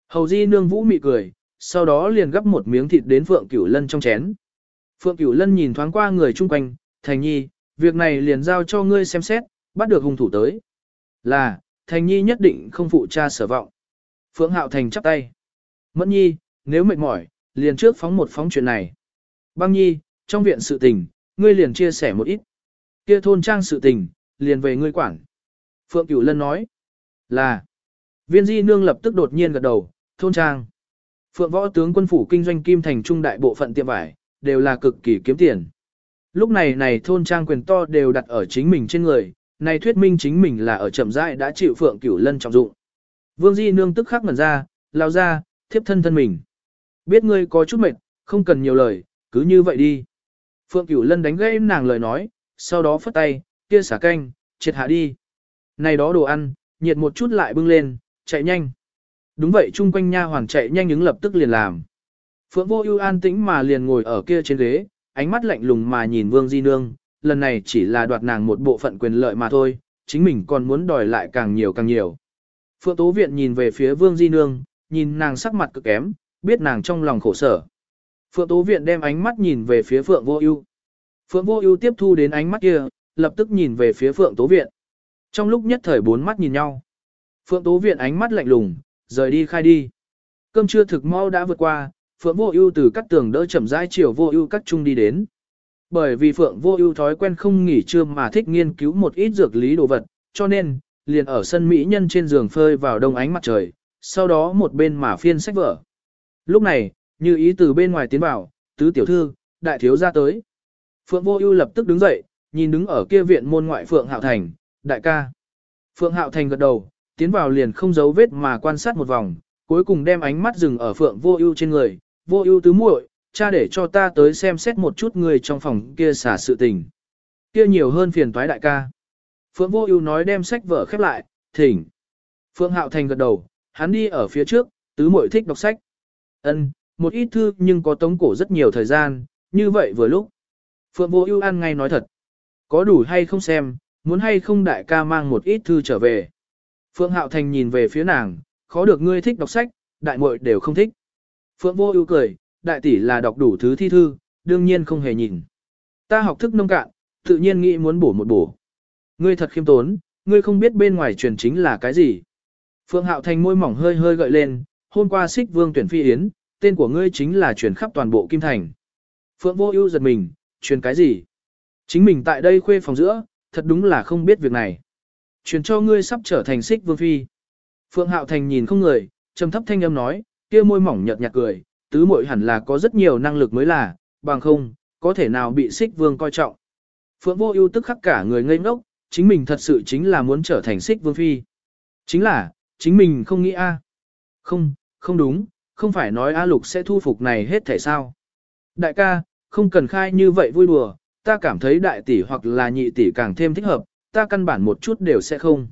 Hầu di nương vũ mị cười, sau đó liền gấp một miếng thịt đến Phượng Cửu Lân trong chén. Phượng Cửu Lân nhìn thoáng qua người chung quanh, Thành Nhi, việc này liền giao cho ngươi xem xét, bắt được hung thủ tới. Là, Thành Nhi nhất định không phụ cha sở vọng. Phượng Hạo Thành chắp tay. Mẫn Nhi, nếu mệt mỏi, liền trước phóng một phóng chuyện này. Băng Nhi, trong viện sự tình, ngươi liền chia sẻ một ít. Kia thôn trang sự tình, liền về ngươi quản. Phượng Cửu Lân nói. Là. Viên Di Nương lập tức đột nhiên gật đầu, thôn trang. Phượng võ tướng quân phủ kinh doanh kim thành trung đại bộ phận tiệm vải, đều là cực kỳ kiếm tiền. Lúc này này thôn trang quyền to đều đặt ở chính mình trên người, này thuyết minh chính mình là ở chậm rãi đã chịu Phượng Cửu Lân trọng dụng. Vương Di Nương tức khắc ngẩn ra, lao ra, thiếp thân thân mình. Biết ngươi có chút mệt, không cần nhiều lời, cứ như vậy đi. Phượng Cửu Lân đánh gây nàng lời nói, sau đó phất tay, kia xả canh, triệt hạ đi. Này đó đồ ăn, nhiệt một chút lại bưng lên, chạy nhanh. Đúng vậy chung quanh nha hoàng chạy nhanh ứng lập tức liền làm. Phượng vô ưu an tĩnh mà liền ngồi ở kia trên ghế, ánh mắt lạnh lùng mà nhìn Vương Di Nương, lần này chỉ là đoạt nàng một bộ phận quyền lợi mà thôi, chính mình còn muốn đòi lại càng nhiều càng nhiều. Phượng Tố Viện nhìn về phía Vương Di Nương, nhìn nàng sắc mặt cực kém, biết nàng trong lòng khổ sở. Phượng Tố Viện đem ánh mắt nhìn về phía Phượng Vô Ưu. Phượng Vô Ưu tiếp thu đến ánh mắt kia, lập tức nhìn về phía Phượng Tố Viện. Trong lúc nhất thời bốn mắt nhìn nhau. Phượng Tố Viện ánh mắt lạnh lùng, rời đi khai đi. Cơm trưa thực mau đã vượt qua, Phượng Vô Ưu từ các tường đỡ chậm rãi chiều Vô Ưu các trung đi đến. Bởi vì Phượng Vô Ưu thói quen không nghỉ trưa mà thích nghiên cứu một ít dược lý đồ vật, cho nên liền ở sân mỹ nhân trên giường phơi vào đông ánh mặt trời, sau đó một bên mà phiên sách vở. Lúc này, như ý từ bên ngoài tiến vào, tứ tiểu thư, đại thiếu gia tới. Phượng Vô Ưu lập tức đứng dậy, nhìn đứng ở kia viện môn ngoại Phượng Hạo Thành, đại ca. Phượng Hạo Thành gật đầu, tiến vào liền không giấu vết mà quan sát một vòng, cuối cùng đem ánh mắt dừng ở Phượng Vô Ưu trên người, "Vô Ưu tứ muội, cha để cho ta tới xem xét một chút người trong phòng kia xả sự tình." Kia nhiều hơn phiền toái đại ca. Phượng Vô Ưu nói đem sách vở khép lại, "Thỉnh." Phượng Hạo Thành gật đầu, hắn đi ở phía trước, tứ muội thích đọc sách. Ân, một ít thư nhưng có tống cổ rất nhiều thời gian, như vậy vừa lúc. Phượng Vô Ưu ăn ngay nói thật. Có đủ hay không xem, muốn hay không đại ca mang một ít thư trở về. Phượng Hạo Thành nhìn về phía nàng, khó được ngươi thích đọc sách, đại muội đều không thích. Phượng Vô Ưu cười, đại tỷ là đọc đủ thứ thi thư, đương nhiên không hề nhìn. Ta học thức nông cạn, tự nhiên nghĩ muốn bổ một bổ. Ngươi thật khiêm tốn, ngươi không biết bên ngoài truyền chính là cái gì. Phượng Hạo Thành môi mỏng hơi hơi gợi lên, hôm qua xích vương tuyển phi yến, tên của ngươi chính là truyền khắp toàn bộ Kim Thành. Phượng Vô Ưu giật mình, truyền cái gì? Chính mình tại đây khuê phòng giữa, thật đúng là không biết việc này. Truyền cho ngươi sắp trở thành xích vương phi. Phượng Hạo Thành nhìn không người, trầm thấp thanh âm nói, kia môi mỏng nhợt nhạt cười, tứ muội hẳn là có rất nhiều năng lực mới là, bằng không, có thể nào bị xích vương coi trọng. Phượng Vô Ưu tức khắc cả người ngây ngốc, chính mình thật sự chính là muốn trở thành xích vương phi. Chính là, chính mình không nghĩ a. Không, không đúng, không phải nói A Lục sẽ thu phục này hết thể sao. Đại ca, không cần khai như vậy vui đùa, ta cảm thấy đại tỷ hoặc là nhị tỷ càng thêm thích hợp, ta căn bản một chút đều sẽ không.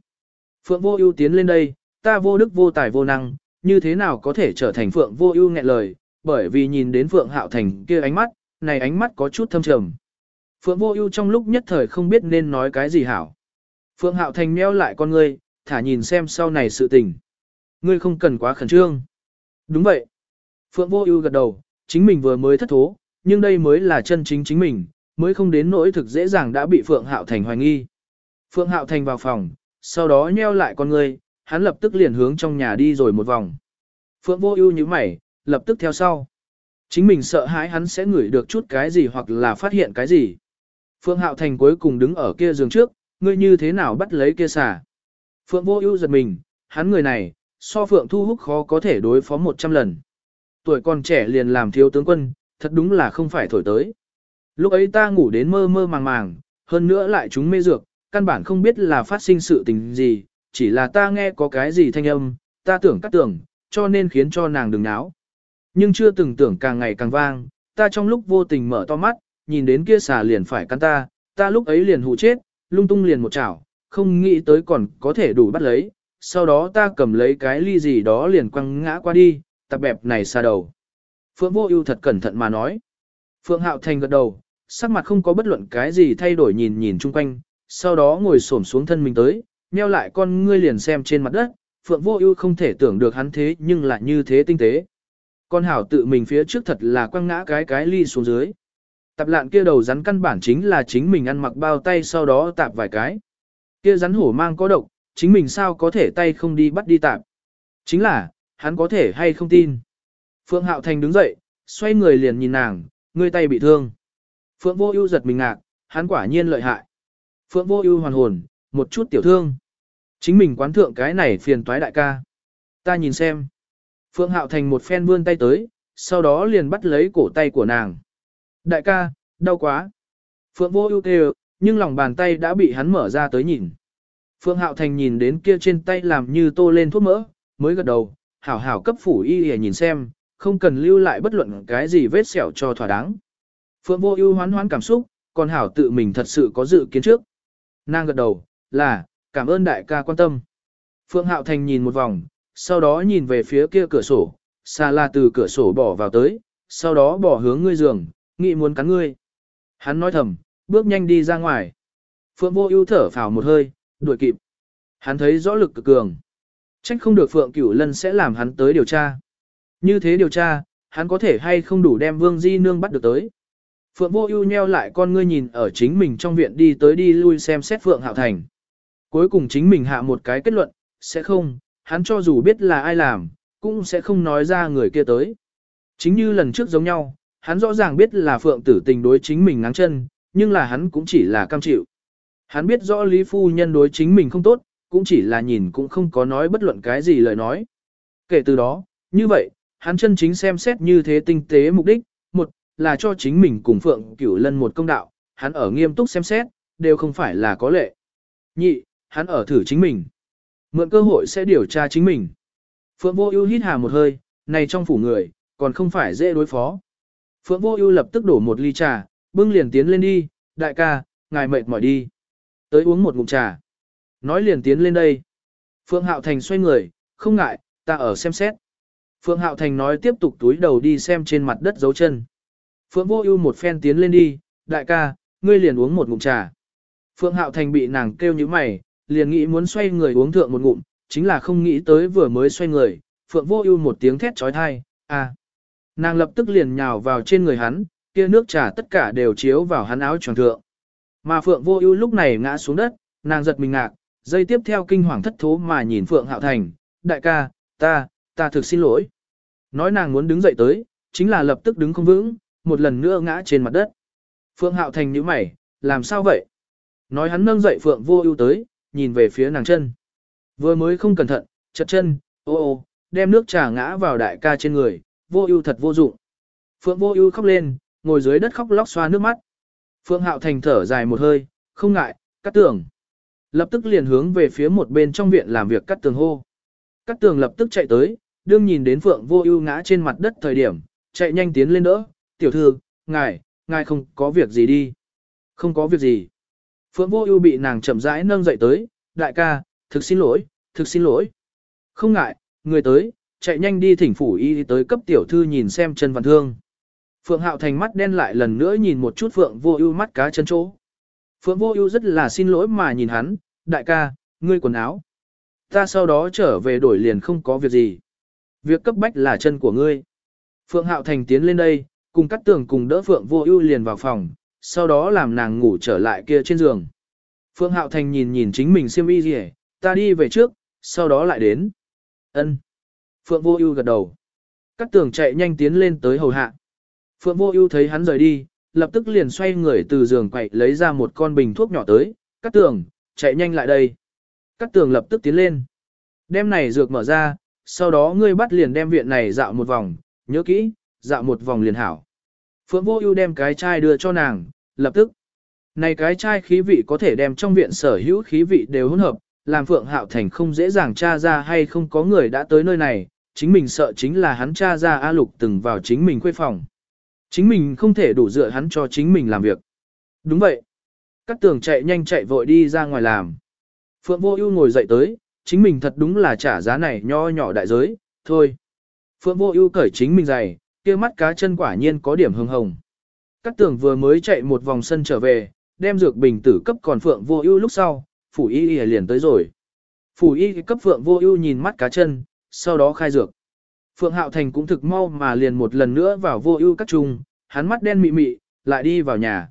Phượng vô ưu tiến lên đây, ta vô đức vô tài vô năng, như thế nào có thể trở thành Phượng vô ưu nghẹn lời, bởi vì nhìn đến Phượng Hạo Thành kia ánh mắt, này ánh mắt có chút thâm trầm. Phượng vô ưu trong lúc nhất thời không biết nên nói cái gì hảo. Phượng Hạo Thành meo lại con ngươi, thả nhìn xem sau này sự tình. Ngươi không cần quá khẩn trương. Đúng vậy. Phượng Vô Ưu gật đầu, chính mình vừa mới thất thố, nhưng đây mới là chân chính chính mình, mới không đến nỗi thực dễ dàng đã bị Phượng Hạo Thành hoài nghi. Phượng Hạo Thành vào phòng, sau đó nheo lại con ngươi, hắn lập tức liền hướng trong nhà đi rồi một vòng. Phượng Vô Ưu nhíu mày, lập tức theo sau. Chính mình sợ hãi hắn sẽ ngửi được chút cái gì hoặc là phát hiện cái gì. Phượng Hạo Thành cuối cùng đứng ở kia giường trước, ngươi như thế nào bắt lấy kia xà. Phượng Vô Ưu giật mình, hắn người này, so Phượng Thu Húc khó có thể đối phó 100 lần. Tuổi còn trẻ liền làm thiếu tướng quân, thật đúng là không phải thổi tới. Lúc ấy ta ngủ đến mơ mơ màng màng, hơn nữa lại chúng mê dược, căn bản không biết là phát sinh sự tình gì, chỉ là ta nghe có cái gì thanh âm, ta tưởng cắt tưởng, cho nên khiến cho nàng đừng náo. Nhưng chưa từng tưởng càng ngày càng vang, ta trong lúc vô tình mở to mắt, nhìn đến kia xà liền phải cắn ta, ta lúc ấy liền hụ chết, lung tung liền một chảo, không nghĩ tới còn có thể đủ bắt lấy, sau đó ta cầm lấy cái ly gì đó liền quăng ngã qua đi, tập bẹp này xa đầu. Phượng vô ưu thật cẩn thận mà nói. Phượng hạo thành gật đầu, sắc mặt không có bất luận cái gì thay đổi nhìn nhìn chung quanh, sau đó ngồi xổm xuống thân mình tới, nheo lại con ngươi liền xem trên mặt đất, Phượng vô ưu không thể tưởng được hắn thế nhưng lại như thế tinh tế. Con hảo tự mình phía trước thật là quăng ngã cái cái ly xuống dưới. Tập lạn kia đầu rắn căn bản chính là chính mình ăn mặc bao tay sau đó tạp vài cái. Kia rắn hổ mang có độc, chính mình sao có thể tay không đi bắt đi tạp. Chính là, hắn có thể hay không tin. Phượng Hạo Thành đứng dậy, xoay người liền nhìn nàng, ngươi tay bị thương. Phượng Vô Ưu giật mình ngạc, hắn quả nhiên lợi hại. Phượng Vô Ưu hoàn hồn, một chút tiểu thương. Chính mình quán thượng cái này phiền toái đại ca. Ta nhìn xem. Phượng Hạo Thành một phen vươn tay tới, sau đó liền bắt lấy cổ tay của nàng. Đại ca, đau quá. Phượng Vô Ưu kêu, nhưng lòng bàn tay đã bị hắn mở ra tới nhìn. Phương Hạo Thành nhìn đến kia trên tay làm như tô lên thuốc mỡ, mới gật đầu, hảo hảo cấp phủ y để nhìn xem, không cần lưu lại bất luận cái gì vết sẹo cho thỏa đáng. Phượng vô ưu hoán hoán cảm xúc, còn hảo tự mình thật sự có dự kiến trước. Nàng gật đầu, là, cảm ơn đại ca quan tâm. Phượng Hạo Thành nhìn một vòng, sau đó nhìn về phía kia cửa sổ, xa là từ cửa sổ bỏ vào tới, sau đó bỏ hướng ngươi giường, nghĩ muốn cắn ngươi. Hắn nói thầm, bước nhanh đi ra ngoài. Phượng vô ưu thở phào một hơi, đuổi kịp. Hắn thấy rõ lực cực cường. Trách không được Phượng Cửu Lân sẽ làm hắn tới điều tra. Như thế điều tra, hắn có thể hay không đủ đem Vương Di Nương bắt được tới. Phượng Vô Ưu nheo lại con ngươi nhìn ở chính mình trong viện đi tới đi lui xem xét Phượng Hạo Thành. Cuối cùng chính mình hạ một cái kết luận, sẽ không, hắn cho dù biết là ai làm, cũng sẽ không nói ra người kia tới. Chính như lần trước giống nhau, hắn rõ ràng biết là Phượng Tử Tình đối chính mình ngáng chân, nhưng là hắn cũng chỉ là cam chịu. Hắn biết rõ Lý Phu Nhân đối chính mình không tốt, cũng chỉ là nhìn cũng không có nói bất luận cái gì lời nói. Kể từ đó, như vậy, hắn chân chính xem xét như thế tinh tế mục đích, một, là cho chính mình cùng Phượng Cửu Lân một công đạo, hắn ở nghiêm túc xem xét, đều không phải là có lệ. Nhị, hắn ở thử chính mình. Mượn cơ hội sẽ điều tra chính mình. Phượng Vô Ưu hít hà một hơi, này trong phủ người, còn không phải dễ đối phó. Phượng Vô Ưu lập tức đổ một ly trà, bưng liền tiến lên đi, "Đại ca, ngài mệt mỏi đi." Tới uống một ngụm trà. Nói liền tiến lên đây. Phượng Hạo Thành xoay người, "Không ngại, ta ở xem xét." Phượng Hạo Thành nói tiếp tục túi đầu đi xem trên mặt đất dấu chân. Phượng Vô Ưu một phen tiến lên đi, "Đại ca, ngươi liền uống một ngụm trà." Phượng Hạo Thành bị nàng kêu như mày, liền nghĩ muốn xoay người uống thượng một ngụm, chính là không nghĩ tới vừa mới xoay người, Phượng Vô Ưu một tiếng thét chói tai, "A!" Nàng lập tức liền nhào vào trên người hắn, kia nước trà tất cả đều chiếu vào hắn áo choàng thượng. Mà Phượng Vô Ưu lúc này ngã xuống đất, nàng giật mình ngạc, dây tiếp theo kinh hoàng thất thố mà nhìn Phượng Hạo Thành, "Đại ca, ta, ta thực xin lỗi." Nói nàng muốn đứng dậy tới, chính là lập tức đứng không vững, một lần nữa ngã trên mặt đất. Phượng Hạo Thành nhíu mày, "Làm sao vậy?" Nói hắn nâng dậy Phượng Vô Ưu tới, nhìn về phía nàng chân. Vừa mới không cẩn thận, chật chân, ô ô, đem nước trà ngã vào đại ca trên người, vô ưu thật vô dụng. Phượng vô ưu khóc lên, ngồi dưới đất khóc lóc xoa nước mắt. Phượng hạo thành thở dài một hơi, không ngại, cắt tường. Lập tức liền hướng về phía một bên trong viện làm việc cắt tường hô. Cắt tường lập tức chạy tới, đương nhìn đến Phượng vô ưu ngã trên mặt đất thời điểm, chạy nhanh tiến lên đỡ, tiểu thư, ngài, ngài không có việc gì đi. Không có việc gì. Phượng vô ưu bị nàng chậm rãi nâng dậy tới, đại ca, thực xin lỗi, thực xin lỗi. Không ngại, người tới, chạy nhanh đi thỉnh phủ y tới cấp tiểu thư nhìn xem chân văn thương. Phượng Hạo Thành mắt đen lại lần nữa nhìn một chút Phượng Vô Ưu mắt cá chân chỗ. Phượng Vô Ưu rất là xin lỗi mà nhìn hắn, "Đại ca, ngươi quần áo. Ta sau đó trở về đổi liền không có việc gì. Việc cấp bách là chân của ngươi." Phượng Hạo Thành tiến lên đây, cùng Cát tường cùng đỡ Phượng Vô Ưu liền vào phòng, sau đó làm nàng ngủ trở lại kia trên giường. Phượng Hạo Thành nhìn nhìn chính mình xiêm y gì, ta đi về trước, sau đó lại đến. Ân. Phượng Vô Ưu gật đầu. Cát Tường chạy nhanh tiến lên tới hầu hạ. Phượng Vô Ưu thấy hắn rời đi, lập tức liền xoay người từ giường quậy lấy ra một con bình thuốc nhỏ tới, Cát Tường, chạy nhanh lại đây." Cát Tường lập tức tiến lên. Đem này dược mở ra, sau đó ngươi bắt liền đem viện này dạo một vòng, nhớ kỹ, dạo một vòng liền hảo. Phượng Vô Ưu đem cái chai đưa cho nàng, lập tức. Này cái chai khí vị có thể đem trong viện sở hữu khí vị đều hỗn hợp, làm Phượng Hạo Thành không dễ dàng tra ra hay không có người đã tới nơi này, chính mình sợ chính là hắn tra ra A Lục từng vào chính mình khuê phòng. Chính mình không thể đủ dựa hắn cho chính mình làm việc. Đúng vậy. cát tường chạy nhanh chạy vội đi ra ngoài làm. Phượng Vô Ưu ngồi dậy tới, chính mình thật đúng là trả giá này nho nhỏ đại giới, thôi. Phượng Vô Ưu cởi chính mình giày, kia mắt cá chân quả nhiên có điểm hồng hồng. cát tường vừa mới chạy một vòng sân trở về, đem dược bình tử cấp còn Phượng Vô Ưu lúc sau, phủ y y liền tới rồi. Phủ y cấp Phượng Vô Ưu nhìn mắt cá chân, sau đó khai dược. Phượng Hạo Thành cũng thực mau mà liền một lần nữa vào Vô Ưu các trung, hắn mắt đen mị mị, lại đi vào nhà.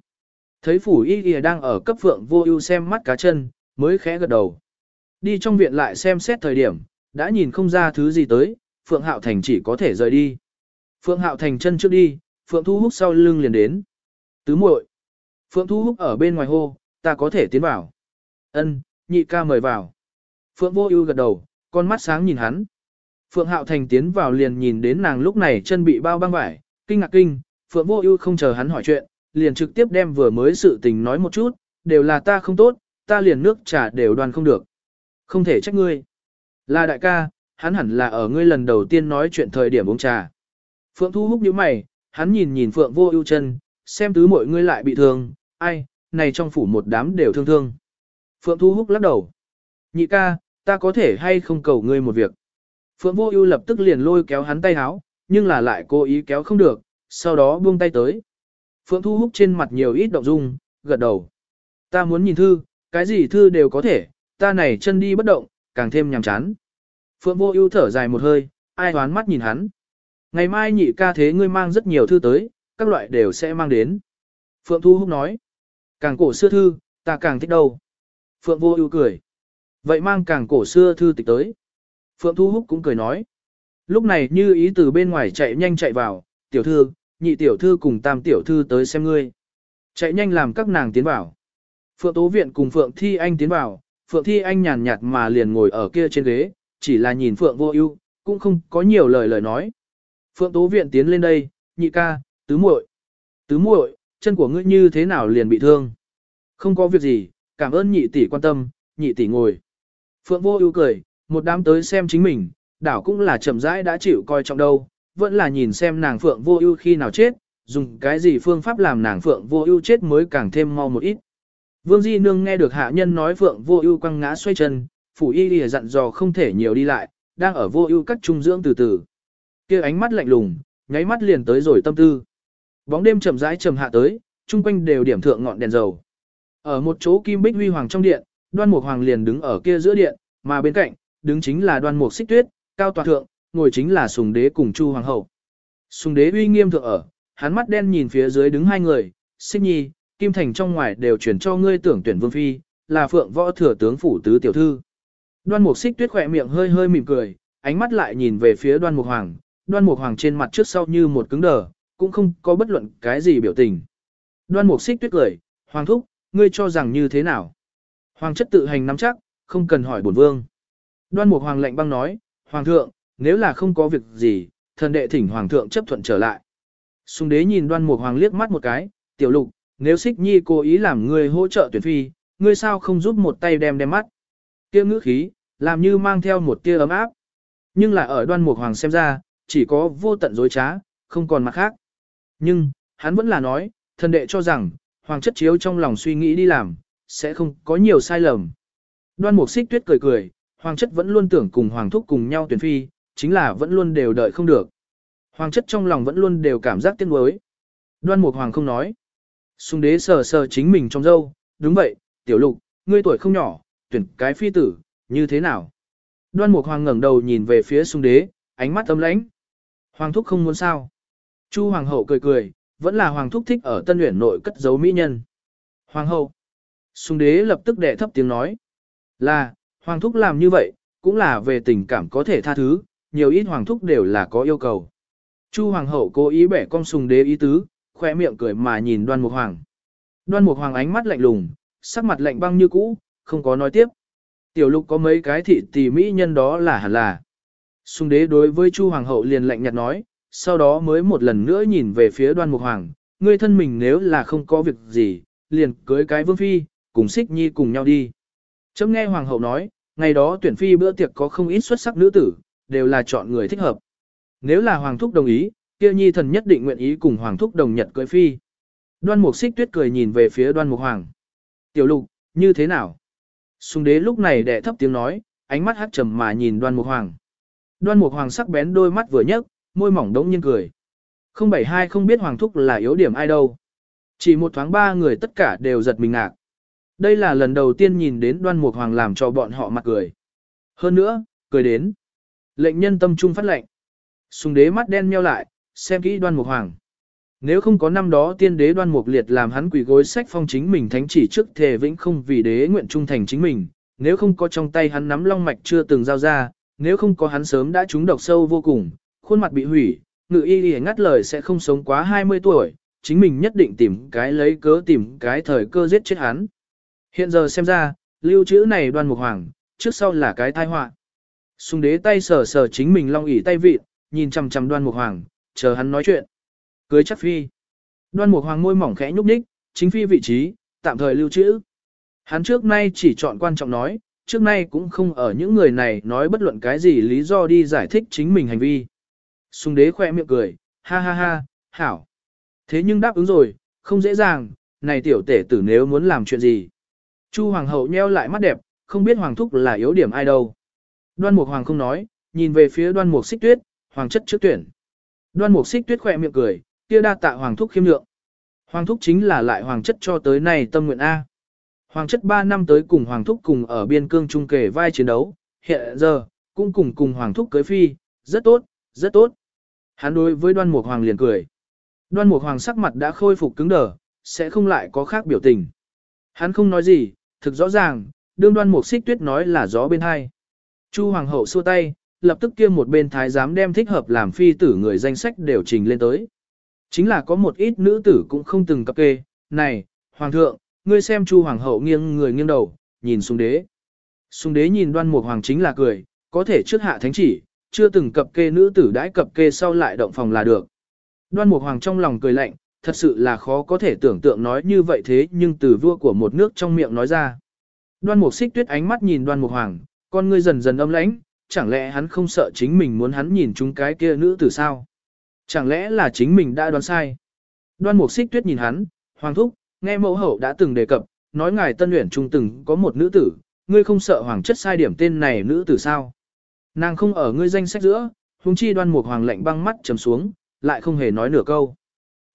Thấy phủ y y đang ở cấp Phượng Vô Ưu xem mắt cá chân, mới khẽ gật đầu. Đi trong viện lại xem xét thời điểm, đã nhìn không ra thứ gì tới, Phượng Hạo Thành chỉ có thể rời đi. Phượng Hạo Thành chân trước đi, Phượng Thu Húc sau lưng liền đến. Tứ muội. Phượng Thu Húc ở bên ngoài hô, ta có thể tiến vào. Ân, nhị ca mời vào. Phượng Vô Ưu gật đầu, con mắt sáng nhìn hắn. Phượng Hạo Thành tiến vào liền nhìn đến nàng lúc này chân bị bao băng vải, kinh ngạc kinh, Phượng Vô Ưu không chờ hắn hỏi chuyện, liền trực tiếp đem vừa mới sự tình nói một chút, đều là ta không tốt, ta liền nước trà đều đoan không được. Không thể trách ngươi. Là đại ca, hắn hẳn là ở ngươi lần đầu tiên nói chuyện thời điểm uống trà. Phượng Thu Húc nhíu mày, hắn nhìn nhìn Phượng Vô Ưu chân, xem tứ mọi ngươi lại bị thương, ai, này trong phủ một đám đều thương thương. Phượng Thu Húc lắc đầu. Nhị ca, ta có thể hay không cầu ngươi một việc. Phượng Vô Ưu lập tức liền lôi kéo hắn tay áo, nhưng là lại cố ý kéo không được, sau đó buông tay tới. Phượng Thu Húc trên mặt nhiều ít động dung, gật đầu. Ta muốn nhìn thư, cái gì thư đều có thể, ta này chân đi bất động, càng thêm nhàm chán. Phượng Vô Ưu thở dài một hơi, ai đoán mắt nhìn hắn. Ngày mai nhị ca thế ngươi mang rất nhiều thư tới, các loại đều sẽ mang đến. Phượng Thu Húc nói. Càng cổ xưa thư, ta càng thích đâu. Phượng Vô Ưu cười. Vậy mang càng cổ xưa thư tịch tới. Phượng Thu Húc cũng cười nói. Lúc này như ý từ bên ngoài chạy nhanh chạy vào, tiểu thư, nhị tiểu thư cùng tam tiểu thư tới xem ngươi. Chạy nhanh làm các nàng tiến vào. Phượng Tố Viện cùng Phượng Thi Anh tiến vào, Phượng Thi Anh nhàn nhạt mà liền ngồi ở kia trên ghế, chỉ là nhìn Phượng Vô Ưu, cũng không có nhiều lời lời nói. Phượng Tố Viện tiến lên đây, nhị ca, tứ muội. Tứ muội, chân của ngươi như thế nào liền bị thương? Không có việc gì, cảm ơn nhị tỷ quan tâm, nhị tỷ ngồi. Phượng Vô Ưu cười, một đám tới xem chính mình, đảo cũng là chậm rãi đã chịu coi trọng đâu, vẫn là nhìn xem nàng Phượng Vô Ưu khi nào chết, dùng cái gì phương pháp làm nàng Phượng Vô Ưu chết mới càng thêm mau một ít. Vương Di Nương nghe được hạ nhân nói Phượng Vô Ưu quăng ngã xoay chân, phủ y lìa dặn dò không thể nhiều đi lại, đang ở Vô Ưu cắt trung dưỡng từ từ. Kia ánh mắt lạnh lùng, nháy mắt liền tới rồi tâm tư. Bóng đêm chậm rãi trầm hạ tới, trung quanh đều điểm thượng ngọn đèn dầu. Ở một chỗ kim bích huy hoàng trong điện, Đoan Mục Hoàng liền đứng ở kia giữa điện, mà bên cạnh, đứng chính là Đoan Mục Xích Tuyết, cao tọa thượng, ngồi chính là Sùng Đế cùng Chu Hoàng hậu. Sùng Đế uy nghiêm thượng ở, hắn mắt đen nhìn phía dưới đứng hai người, Xích Nhi, Kim Thành trong ngoài đều chuyển cho ngươi tưởng tuyển vương phi, là Phượng Võ thừa tướng phủ tứ tiểu thư. Đoan Mục Xích Tuyết khỏe miệng hơi hơi mỉm cười, ánh mắt lại nhìn về phía Đoan Mục Hoàng, Đoan Mục Hoàng trên mặt trước sau như một cứng đờ, cũng không có bất luận cái gì biểu tình. Đoan Mục Xích Tuyết cười, "Hoàng thúc, ngươi cho rằng như thế nào?" Hoàng chất tự hành nắm chắc, không cần hỏi bổn vương. Đoan Mục Hoàng lệnh băng nói, "Hoàng thượng, nếu là không có việc gì, thần đệ thỉnh hoàng thượng chấp thuận trở lại." Sùng đế nhìn Đoan Mục Hoàng liếc mắt một cái, "Tiểu Lục, nếu Xích Nhi cố ý làm ngươi hỗ trợ tuyển phi, ngươi sao không giúp một tay đem đem mắt?" Kia ngữ khí, làm như mang theo một tia ấm áp. Nhưng là ở Đoan Mục Hoàng xem ra, chỉ có vô tận dối trá, không còn mặt khác. Nhưng, hắn vẫn là nói, thần đệ cho rằng, hoàng chất chiếu trong lòng suy nghĩ đi làm, sẽ không có nhiều sai lầm. Đoan mục xích tuyết cười cười, hoàng chất vẫn luôn tưởng cùng hoàng thúc cùng nhau tuyển phi, chính là vẫn luôn đều đợi không được. Hoàng chất trong lòng vẫn luôn đều cảm giác tiếc nuối. Đoan mục hoàng không nói. Xung đế sờ sờ chính mình trong dâu, đúng vậy, tiểu lục, ngươi tuổi không nhỏ, tuyển cái phi tử, như thế nào? Đoan mục hoàng ngẩng đầu nhìn về phía xung đế, ánh mắt ấm lãnh. Hoàng thúc không muốn sao? Chu hoàng hậu cười cười, vẫn là hoàng thúc thích ở tân uyển nội cất giấu mỹ nhân. Hoàng hậu. Sùng đế lập tức đệ thấp tiếng nói. Là, hoàng thúc làm như vậy, cũng là về tình cảm có thể tha thứ, nhiều ít hoàng thúc đều là có yêu cầu. Chu hoàng hậu cố ý bẻ cong sùng đế ý tứ, khoe miệng cười mà nhìn đoan mục hoàng. Đoan mục hoàng ánh mắt lạnh lùng, sắc mặt lạnh băng như cũ, không có nói tiếp. Tiểu lục có mấy cái thị tỷ mỹ nhân đó là hẳn là. Sùng đế đối với Chu hoàng hậu liền lạnh nhạt nói, sau đó mới một lần nữa nhìn về phía đoan mục hoàng, ngươi thân mình nếu là không có việc gì, liền cưới cái vương phi, cùng xích nhi cùng nhau đi. Chấm nghe hoàng hậu nói, ngày đó tuyển phi bữa tiệc có không ít xuất sắc nữ tử, đều là chọn người thích hợp. Nếu là hoàng thúc đồng ý, kia nhi thần nhất định nguyện ý cùng hoàng thúc đồng nhật cưới phi. Đoan mục xích tuyết cười nhìn về phía đoan mục hoàng. Tiểu lục, như thế nào? Sùng đế lúc này đệ thấp tiếng nói, ánh mắt hát trầm mà nhìn đoan mục hoàng. Đoan mục hoàng sắc bén đôi mắt vừa nhấc, môi mỏng đống nhiên cười. Không bảy hai không biết Hoàng Thúc là yếu điểm ai đâu. Chỉ một thoáng ba người tất cả đều giật mình ngạc. Đây là lần đầu tiên nhìn đến đoan mục hoàng làm cho bọn họ mặt cười. Hơn nữa, cười đến. Lệnh nhân tâm trung phát lệnh. Sùng đế mắt đen meo lại, xem kỹ đoan mục hoàng. Nếu không có năm đó tiên đế đoan mục liệt làm hắn quỷ gối sách phong chính mình thánh chỉ trước thề vĩnh không vì đế nguyện trung thành chính mình, nếu không có trong tay hắn nắm long mạch chưa từng giao ra, nếu không có hắn sớm đã trúng độc sâu vô cùng, khuôn mặt bị hủy, ngự y y ngắt lời sẽ không sống quá 20 tuổi, chính mình nhất định tìm cái lấy cớ tìm cái thời cơ giết chết hắn. Hiện giờ xem ra, lưu trữ này đoan mục hoàng, trước sau là cái tai họa. Sùng đế tay sờ sờ chính mình long ỉ tay vịt, nhìn chằm chằm đoan mục hoàng, chờ hắn nói chuyện. Cưới chắc phi. Đoan mục hoàng môi mỏng khẽ nhúc nhích, chính phi vị trí, tạm thời lưu trữ. Hắn trước nay chỉ chọn quan trọng nói, trước nay cũng không ở những người này nói bất luận cái gì lý do đi giải thích chính mình hành vi. Sùng đế khoe miệng cười, ha ha ha, hảo. Thế nhưng đáp ứng rồi, không dễ dàng, này tiểu tể tử nếu muốn làm chuyện gì. Chu hoàng hậu nheo lại mắt đẹp, không biết hoàng thúc là yếu điểm ai đâu. Đoan mục hoàng không nói, nhìn về phía đoan mục xích tuyết, hoàng chất trước tuyển. Đoan mục xích tuyết khỏe miệng cười, kia đa tạ hoàng thúc khiêm lượng. Hoàng thúc chính là lại hoàng chất cho tới nay tâm nguyện A. Hoàng chất 3 năm tới cùng hoàng thúc cùng ở biên cương trung kể vai chiến đấu, hiện giờ, cũng cùng cùng hoàng thúc cưới phi, rất tốt, rất tốt. Hắn đối với đoan mục hoàng liền cười. Đoan mục hoàng sắc mặt đã khôi phục cứng đờ, sẽ không lại có khác biểu tình. Hắn không nói gì, thực rõ ràng, đương đoan mục xích tuyết nói là gió bên hai. Chu hoàng hậu xua tay, lập tức kia một bên thái giám đem thích hợp làm phi tử người danh sách đều trình lên tới. Chính là có một ít nữ tử cũng không từng cập kê, này, hoàng thượng, ngươi xem chu hoàng hậu nghiêng người nghiêng đầu, nhìn xuống đế. sung đế nhìn đoan mục hoàng chính là cười, có thể trước hạ thánh chỉ, chưa từng cập kê nữ tử đãi cập kê sau lại động phòng là được. Đoan mục hoàng trong lòng cười lạnh, thật sự là khó có thể tưởng tượng nói như vậy thế nhưng từ vua của một nước trong miệng nói ra. Đoan mục xích tuyết ánh mắt nhìn đoan mục hoàng, con ngươi dần dần âm lãnh, chẳng lẽ hắn không sợ chính mình muốn hắn nhìn chúng cái kia nữ tử sao? Chẳng lẽ là chính mình đã đoán sai? Đoan mục xích tuyết nhìn hắn, hoàng thúc, nghe mẫu hậu đã từng đề cập, nói ngài tân luyện trung từng có một nữ tử, ngươi không sợ hoàng chất sai điểm tên này nữ tử sao? Nàng không ở ngươi danh sách giữa, huống chi đoan mục hoàng lệnh băng mắt trầm xuống, lại không hề nói nửa câu.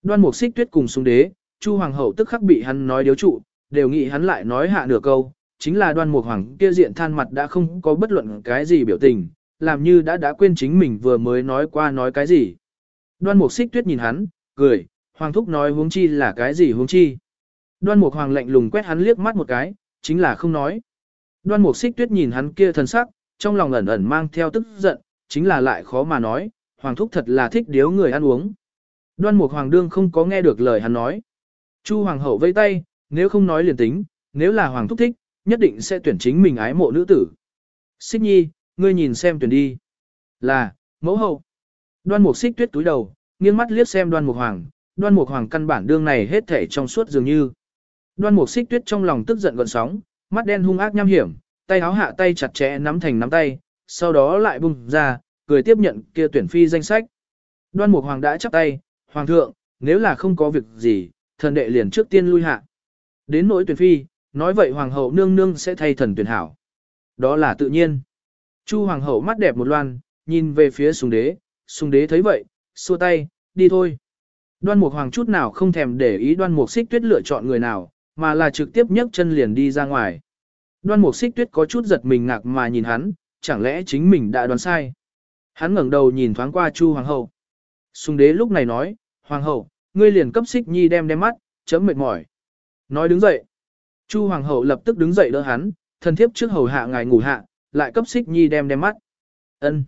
Đoan mục xích tuyết cùng xuống đế, chu hoàng hậu tức khắc bị hắn nói điếu trụ, đều nghĩ hắn lại nói hạ nửa câu, chính là đoan mục hoàng kia diện than mặt đã không có bất luận cái gì biểu tình, làm như đã đã quên chính mình vừa mới nói qua nói cái gì. Đoan mục xích tuyết nhìn hắn, cười, hoàng thúc nói huống chi là cái gì huống chi. Đoan mục hoàng lạnh lùng quét hắn liếc mắt một cái, chính là không nói. Đoan mục xích tuyết nhìn hắn kia thần sắc, trong lòng ẩn ẩn mang theo tức giận, chính là lại khó mà nói, hoàng thúc thật là thích điếu người ăn uống. Đoan mục hoàng đương không có nghe được lời hắn nói. Chu hoàng hậu vây tay, nếu không nói liền tính, nếu là hoàng thúc thích, nhất định sẽ tuyển chính mình ái mộ nữ tử. Xích nhi, ngươi nhìn xem tuyển đi. Là, mẫu hậu. Đoan mục xích tuyết túi đầu, nghiêng mắt liếc xem đoan mục hoàng, đoan mục hoàng căn bản đương này hết thể trong suốt dường như. Đoan mục xích tuyết trong lòng tức giận gọn sóng, mắt đen hung ác nham hiểm, tay áo hạ tay chặt chẽ nắm thành nắm tay, sau đó lại bung ra, cười tiếp nhận kia tuyển phi danh sách. Đoan mục hoàng đã chắp tay, hoàng thượng, nếu là không có việc gì, thần đệ liền trước tiên lui hạ. Đến nỗi tuyển phi, nói vậy hoàng hậu nương nương sẽ thay thần tuyển hảo. Đó là tự nhiên. Chu hoàng hậu mắt đẹp một loan, nhìn về phía sùng đế, sùng đế thấy vậy, xua tay, đi thôi. Đoan mục hoàng chút nào không thèm để ý đoan mục xích tuyết lựa chọn người nào, mà là trực tiếp nhấc chân liền đi ra ngoài. Đoan mục xích tuyết có chút giật mình ngạc mà nhìn hắn, chẳng lẽ chính mình đã đoán sai. Hắn ngẩng đầu nhìn thoáng qua Chu Hoàng hậu. Sùng đế lúc này nói, Hoàng hậu, ngươi liền cấp xích nhi đem đem mắt, chấm mệt mỏi. Nói đứng dậy. Chu Hoàng hậu lập tức đứng dậy đỡ hắn, thân thiếp trước hầu hạ ngài ngủ hạ, lại cấp xích nhi đem đem mắt. Ân.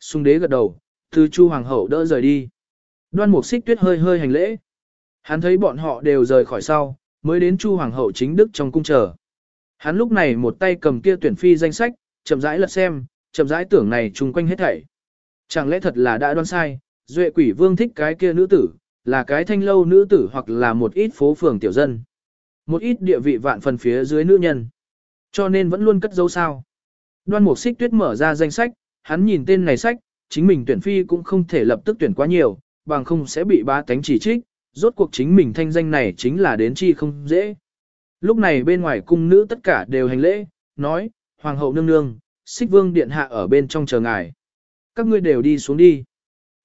Sung đế gật đầu, từ Chu Hoàng hậu đỡ rời đi. Đoan mục xích tuyết hơi hơi hành lễ. Hắn thấy bọn họ đều rời khỏi sau, mới đến Chu Hoàng hậu chính đức trong cung chờ. Hắn lúc này một tay cầm kia tuyển phi danh sách, chậm rãi lật xem, chậm rãi tưởng này chung quanh hết thảy. Chẳng lẽ thật là đã Đoan sai, duệ quỷ vương thích cái kia nữ tử, là cái thanh lâu nữ tử hoặc là một ít phố phường tiểu dân. Một ít địa vị vạn phần phía dưới nữ nhân. Cho nên vẫn luôn cất dấu sao. Đoan mục xích tuyết mở ra danh sách, hắn nhìn tên này sách, chính mình tuyển phi cũng không thể lập tức tuyển quá nhiều, bằng không sẽ bị ba tánh chỉ trích, rốt cuộc chính mình thanh danh này chính là đến chi không dễ. Lúc này bên ngoài cung nữ tất cả đều hành lễ, nói, Hoàng hậu nương nương, xích vương điện hạ ở bên trong chờ ngài. Các ngươi đều đi xuống đi.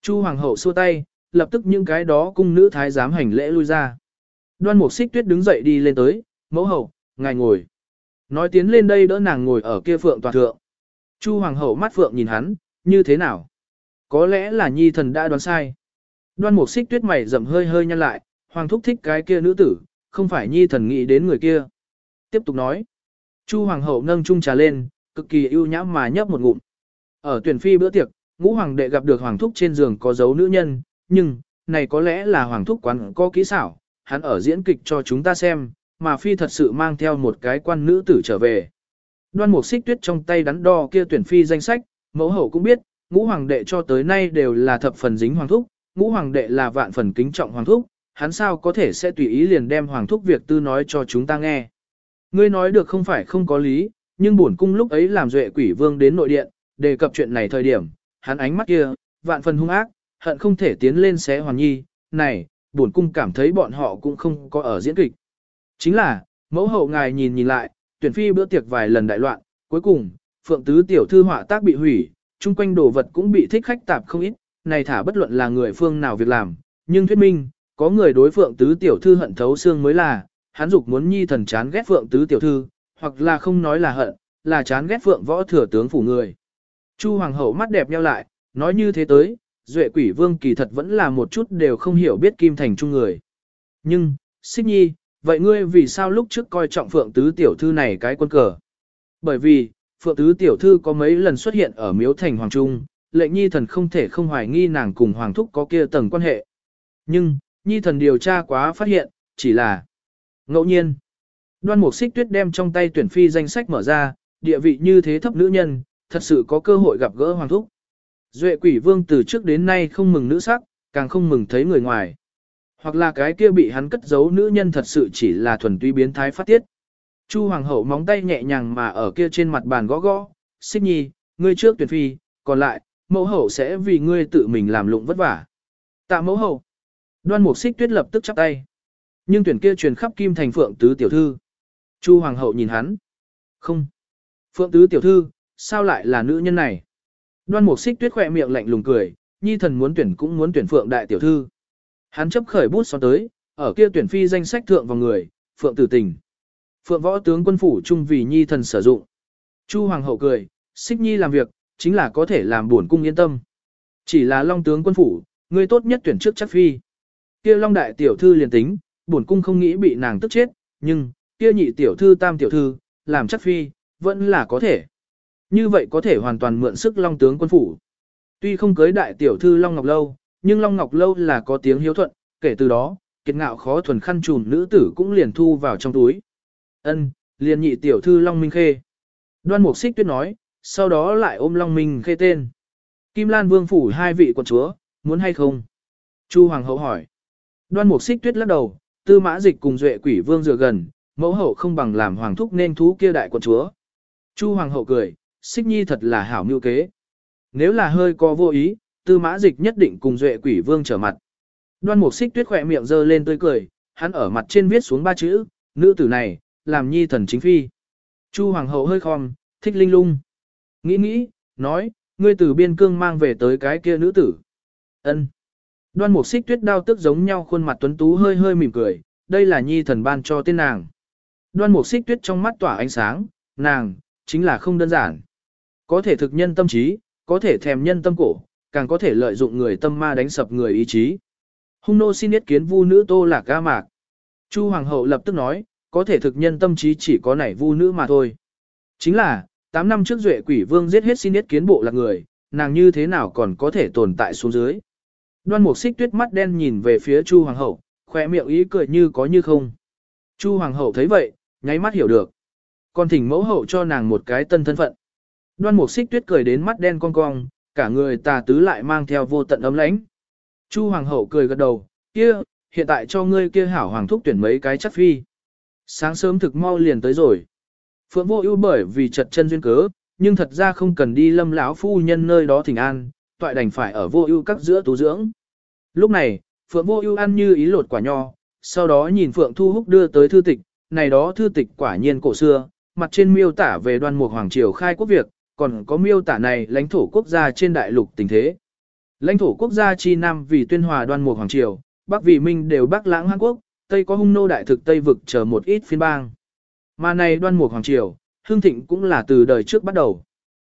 Chu Hoàng hậu xua tay, lập tức những cái đó cung nữ thái giám hành lễ lui ra. Đoan mục xích tuyết đứng dậy đi lên tới, mẫu hậu, ngài ngồi. Nói tiến lên đây đỡ nàng ngồi ở kia phượng toàn thượng. Chu Hoàng hậu mắt phượng nhìn hắn, như thế nào? Có lẽ là nhi thần đã đoán sai. Đoan mục xích tuyết mày rậm hơi hơi nhăn lại, Hoàng thúc thích cái kia nữ tử, không phải nhi thần nghĩ đến người kia. Tiếp tục nói. Chu hoàng hậu nâng chung trà lên, cực kỳ ưu nhã mà nhấp một ngụm. Ở tuyển phi bữa tiệc, ngũ hoàng đệ gặp được hoàng thúc trên giường có dấu nữ nhân, nhưng, này có lẽ là hoàng thúc quán có kỹ xảo, hắn ở diễn kịch cho chúng ta xem, mà phi thật sự mang theo một cái quan nữ tử trở về. Đoan mục xích tuyết trong tay đắn đo kia tuyển phi danh sách, mẫu hậu cũng biết, ngũ hoàng đệ cho tới nay đều là thập phần dính hoàng thúc, ngũ hoàng đệ là vạn phần kính trọng hoàng thúc, hắn sao có thể sẽ tùy ý liền đem hoàng thúc việc tư nói cho chúng ta nghe. Ngươi nói được không phải không có lý, nhưng bổn cung lúc ấy làm duệ quỷ vương đến nội điện, đề cập chuyện này thời điểm, hắn ánh mắt kia, vạn phần hung ác, hận không thể tiến lên xé hoàn nhi, này, bổn cung cảm thấy bọn họ cũng không có ở diễn kịch. Chính là, mẫu hậu ngài nhìn nhìn lại, tuyển phi bữa tiệc vài lần đại loạn, cuối cùng, phượng tứ tiểu thư họa tác bị hủy, chung quanh đồ vật cũng bị thích khách tạp không ít, này thả bất luận là người phương nào việc làm, nhưng thuyết minh, có người đối phượng tứ tiểu thư hận thấu xương mới là, hắn dục muốn nhi thần chán ghét phượng tứ tiểu thư, hoặc là không nói là hận, là chán ghét phượng võ thừa tướng phủ người. Chu hoàng hậu mắt đẹp nheo lại, nói như thế tới, duệ quỷ vương kỳ thật vẫn là một chút đều không hiểu biết kim thành trung người. Nhưng, xích nhi, vậy ngươi vì sao lúc trước coi trọng phượng tứ tiểu thư này cái quân cờ? Bởi vì, phượng tứ tiểu thư có mấy lần xuất hiện ở miếu thành hoàng trung, lệnh nhi thần không thể không hoài nghi nàng cùng hoàng thúc có kia tầng quan hệ. Nhưng, nhi thần điều tra quá phát hiện, chỉ là ngẫu nhiên. Đoan mục xích tuyết đem trong tay tuyển phi danh sách mở ra, địa vị như thế thấp nữ nhân, thật sự có cơ hội gặp gỡ hoàng thúc. Duệ quỷ vương từ trước đến nay không mừng nữ sắc, càng không mừng thấy người ngoài. Hoặc là cái kia bị hắn cất giấu nữ nhân thật sự chỉ là thuần túy biến thái phát tiết. Chu hoàng hậu móng tay nhẹ nhàng mà ở kia trên mặt bàn gõ gõ, xích nhi, ngươi trước tuyển phi, còn lại, mẫu hậu sẽ vì ngươi tự mình làm lụng vất vả. Tạ mẫu hậu. Đoan mục xích tuyết lập tức chắp tay. Nhưng tuyển kia truyền khắp kim thành phượng tứ tiểu thư. Chu hoàng hậu nhìn hắn. Không. Phượng tứ tiểu thư, sao lại là nữ nhân này? Đoan mục xích tuyết khỏe miệng lạnh lùng cười, nhi thần muốn tuyển cũng muốn tuyển phượng đại tiểu thư. Hắn chấp khởi bút son tới, ở kia tuyển phi danh sách thượng vào người, phượng tử tình. Phượng võ tướng quân phủ trung vì nhi thần sử dụng. Chu hoàng hậu cười, xích nhi làm việc, chính là có thể làm buồn cung yên tâm. Chỉ là long tướng quân phủ, người tốt nhất tuyển trước chắc phi. Kia long đại tiểu thư liền tính, buồn cung không nghĩ bị nàng tức chết, nhưng, kia nhị tiểu thư tam tiểu thư, làm chắc phi, vẫn là có thể. Như vậy có thể hoàn toàn mượn sức long tướng quân phủ. Tuy không cưới đại tiểu thư Long Ngọc Lâu, nhưng Long Ngọc Lâu là có tiếng hiếu thuận, kể từ đó, kiệt ngạo khó thuần khăn trùm nữ tử cũng liền thu vào trong túi. Ân, liền nhị tiểu thư Long Minh Khê. Đoan Mục Xích Tuyết nói, sau đó lại ôm Long Minh Khê tên. Kim Lan Vương phủ hai vị quận chúa, muốn hay không? Chu Hoàng hậu hỏi. Đoan Mục Xích Tuyết lắc đầu, Tư Mã Dịch cùng Duệ Quỷ Vương dựa gần, mẫu hậu không bằng làm hoàng thúc nên thú kia đại quận chúa. Chu Hoàng hậu cười, Xích Nhi thật là hảo mưu kế. Nếu là hơi có vô ý, Tư Mã Dịch nhất định cùng Duệ Quỷ Vương trở mặt. Đoan Mục Xích Tuyết khỏe miệng giơ lên tươi cười, hắn ở mặt trên viết xuống ba chữ, nữ tử này, làm nhi thần chính phi. Chu Hoàng hậu hơi khom, thích linh lung. Nghĩ nghĩ, nói, ngươi từ biên cương mang về tới cái kia nữ tử. Ân. Đoan Mục Xích Tuyết đao tức giống nhau khuôn mặt tuấn tú hơi hơi mỉm cười, đây là nhi thần ban cho tên nàng. Đoan Mục Xích Tuyết trong mắt tỏa ánh sáng, nàng chính là không đơn giản. Có thể thực nhân tâm trí, có thể thèm nhân tâm cổ, càng có thể lợi dụng người tâm ma đánh sập người ý chí. Hung nô xin ý kiến vu nữ tô lạc ca mạc. Chu Hoàng hậu lập tức nói, có thể thực nhân tâm trí chỉ có nảy vu nữ mà thôi. Chính là, 8 năm trước duệ quỷ vương giết hết xin ý kiến bộ lạc người, nàng như thế nào còn có thể tồn tại xuống dưới. Đoan mục xích tuyết mắt đen nhìn về phía Chu Hoàng hậu, khỏe miệng ý cười như có như không. Chu Hoàng hậu thấy vậy, nháy mắt hiểu được. Còn thỉnh mẫu hậu cho nàng một cái tân thân phận. Đoan mục xích tuyết cười đến mắt đen cong cong, cả người tà tứ lại mang theo vô tận ấm lãnh. Chu hoàng hậu cười gật đầu, kia, hiện tại cho ngươi kia hảo hoàng thúc tuyển mấy cái chắc phi. Sáng sớm thực mau liền tới rồi. Phượng vô ưu bởi vì chật chân duyên cớ, nhưng thật ra không cần đi lâm lão phu nhân nơi đó thỉnh an, toại đành phải ở vô ưu các giữa tú dưỡng. Lúc này, Phượng vô ưu ăn như ý lột quả nho, sau đó nhìn Phượng Thu Húc đưa tới thư tịch, này đó thư tịch quả nhiên cổ xưa, mặt trên miêu tả về đoan mục hoàng triều khai quốc việc, còn có miêu tả này lãnh thổ quốc gia trên đại lục tình thế. Lãnh thổ quốc gia chi nam vì tuyên hòa đoan mục hoàng triều, bắc vì minh đều bắc lãng Hàn Quốc, tây có hung nô đại thực tây vực chờ một ít phiên bang. Mà này đoan mục hoàng triều, hương thịnh cũng là từ đời trước bắt đầu.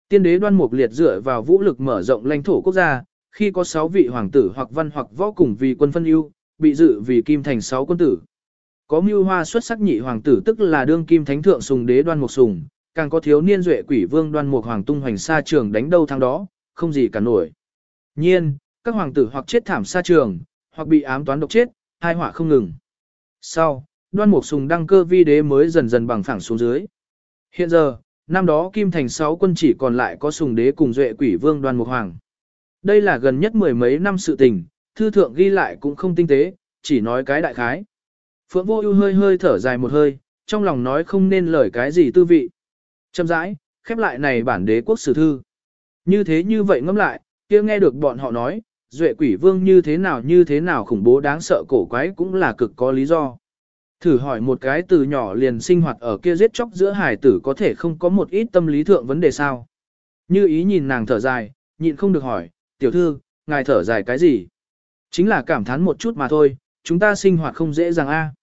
Tiên đế đoan mục liệt dựa vào vũ lực mở rộng lãnh thổ quốc gia, khi có 6 vị hoàng tử hoặc văn hoặc võ cùng vì quân phân ưu, bị dự vì kim thành 6 quân tử. Có mưu hoa xuất sắc nhị hoàng tử tức là đương kim thánh thượng sùng đế đoan mục sùng, càng có thiếu niên duệ quỷ vương đoan mục hoàng tung hoành xa trường đánh đâu thắng đó, không gì cả nổi. Nhiên, các hoàng tử hoặc chết thảm xa trường, hoặc bị ám toán độc chết, hai họa không ngừng. Sau, đoan mục sùng đăng cơ vi đế mới dần dần bằng phẳng xuống dưới. Hiện giờ, năm đó Kim Thành 6 quân chỉ còn lại có sùng đế cùng duệ quỷ vương đoan mục hoàng. Đây là gần nhất mười mấy năm sự tình, thư thượng ghi lại cũng không tinh tế, chỉ nói cái đại khái. Phượng vô ưu hơi hơi thở dài một hơi, trong lòng nói không nên lời cái gì tư vị châm rãi, khép lại này bản đế quốc sử thư. Như thế như vậy ngẫm lại, kia nghe được bọn họ nói, duệ quỷ vương như thế nào như thế nào khủng bố đáng sợ cổ quái cũng là cực có lý do. Thử hỏi một cái từ nhỏ liền sinh hoạt ở kia giết chóc giữa hải tử có thể không có một ít tâm lý thượng vấn đề sao. Như ý nhìn nàng thở dài, nhịn không được hỏi, tiểu thư, ngài thở dài cái gì? Chính là cảm thán một chút mà thôi, chúng ta sinh hoạt không dễ dàng a.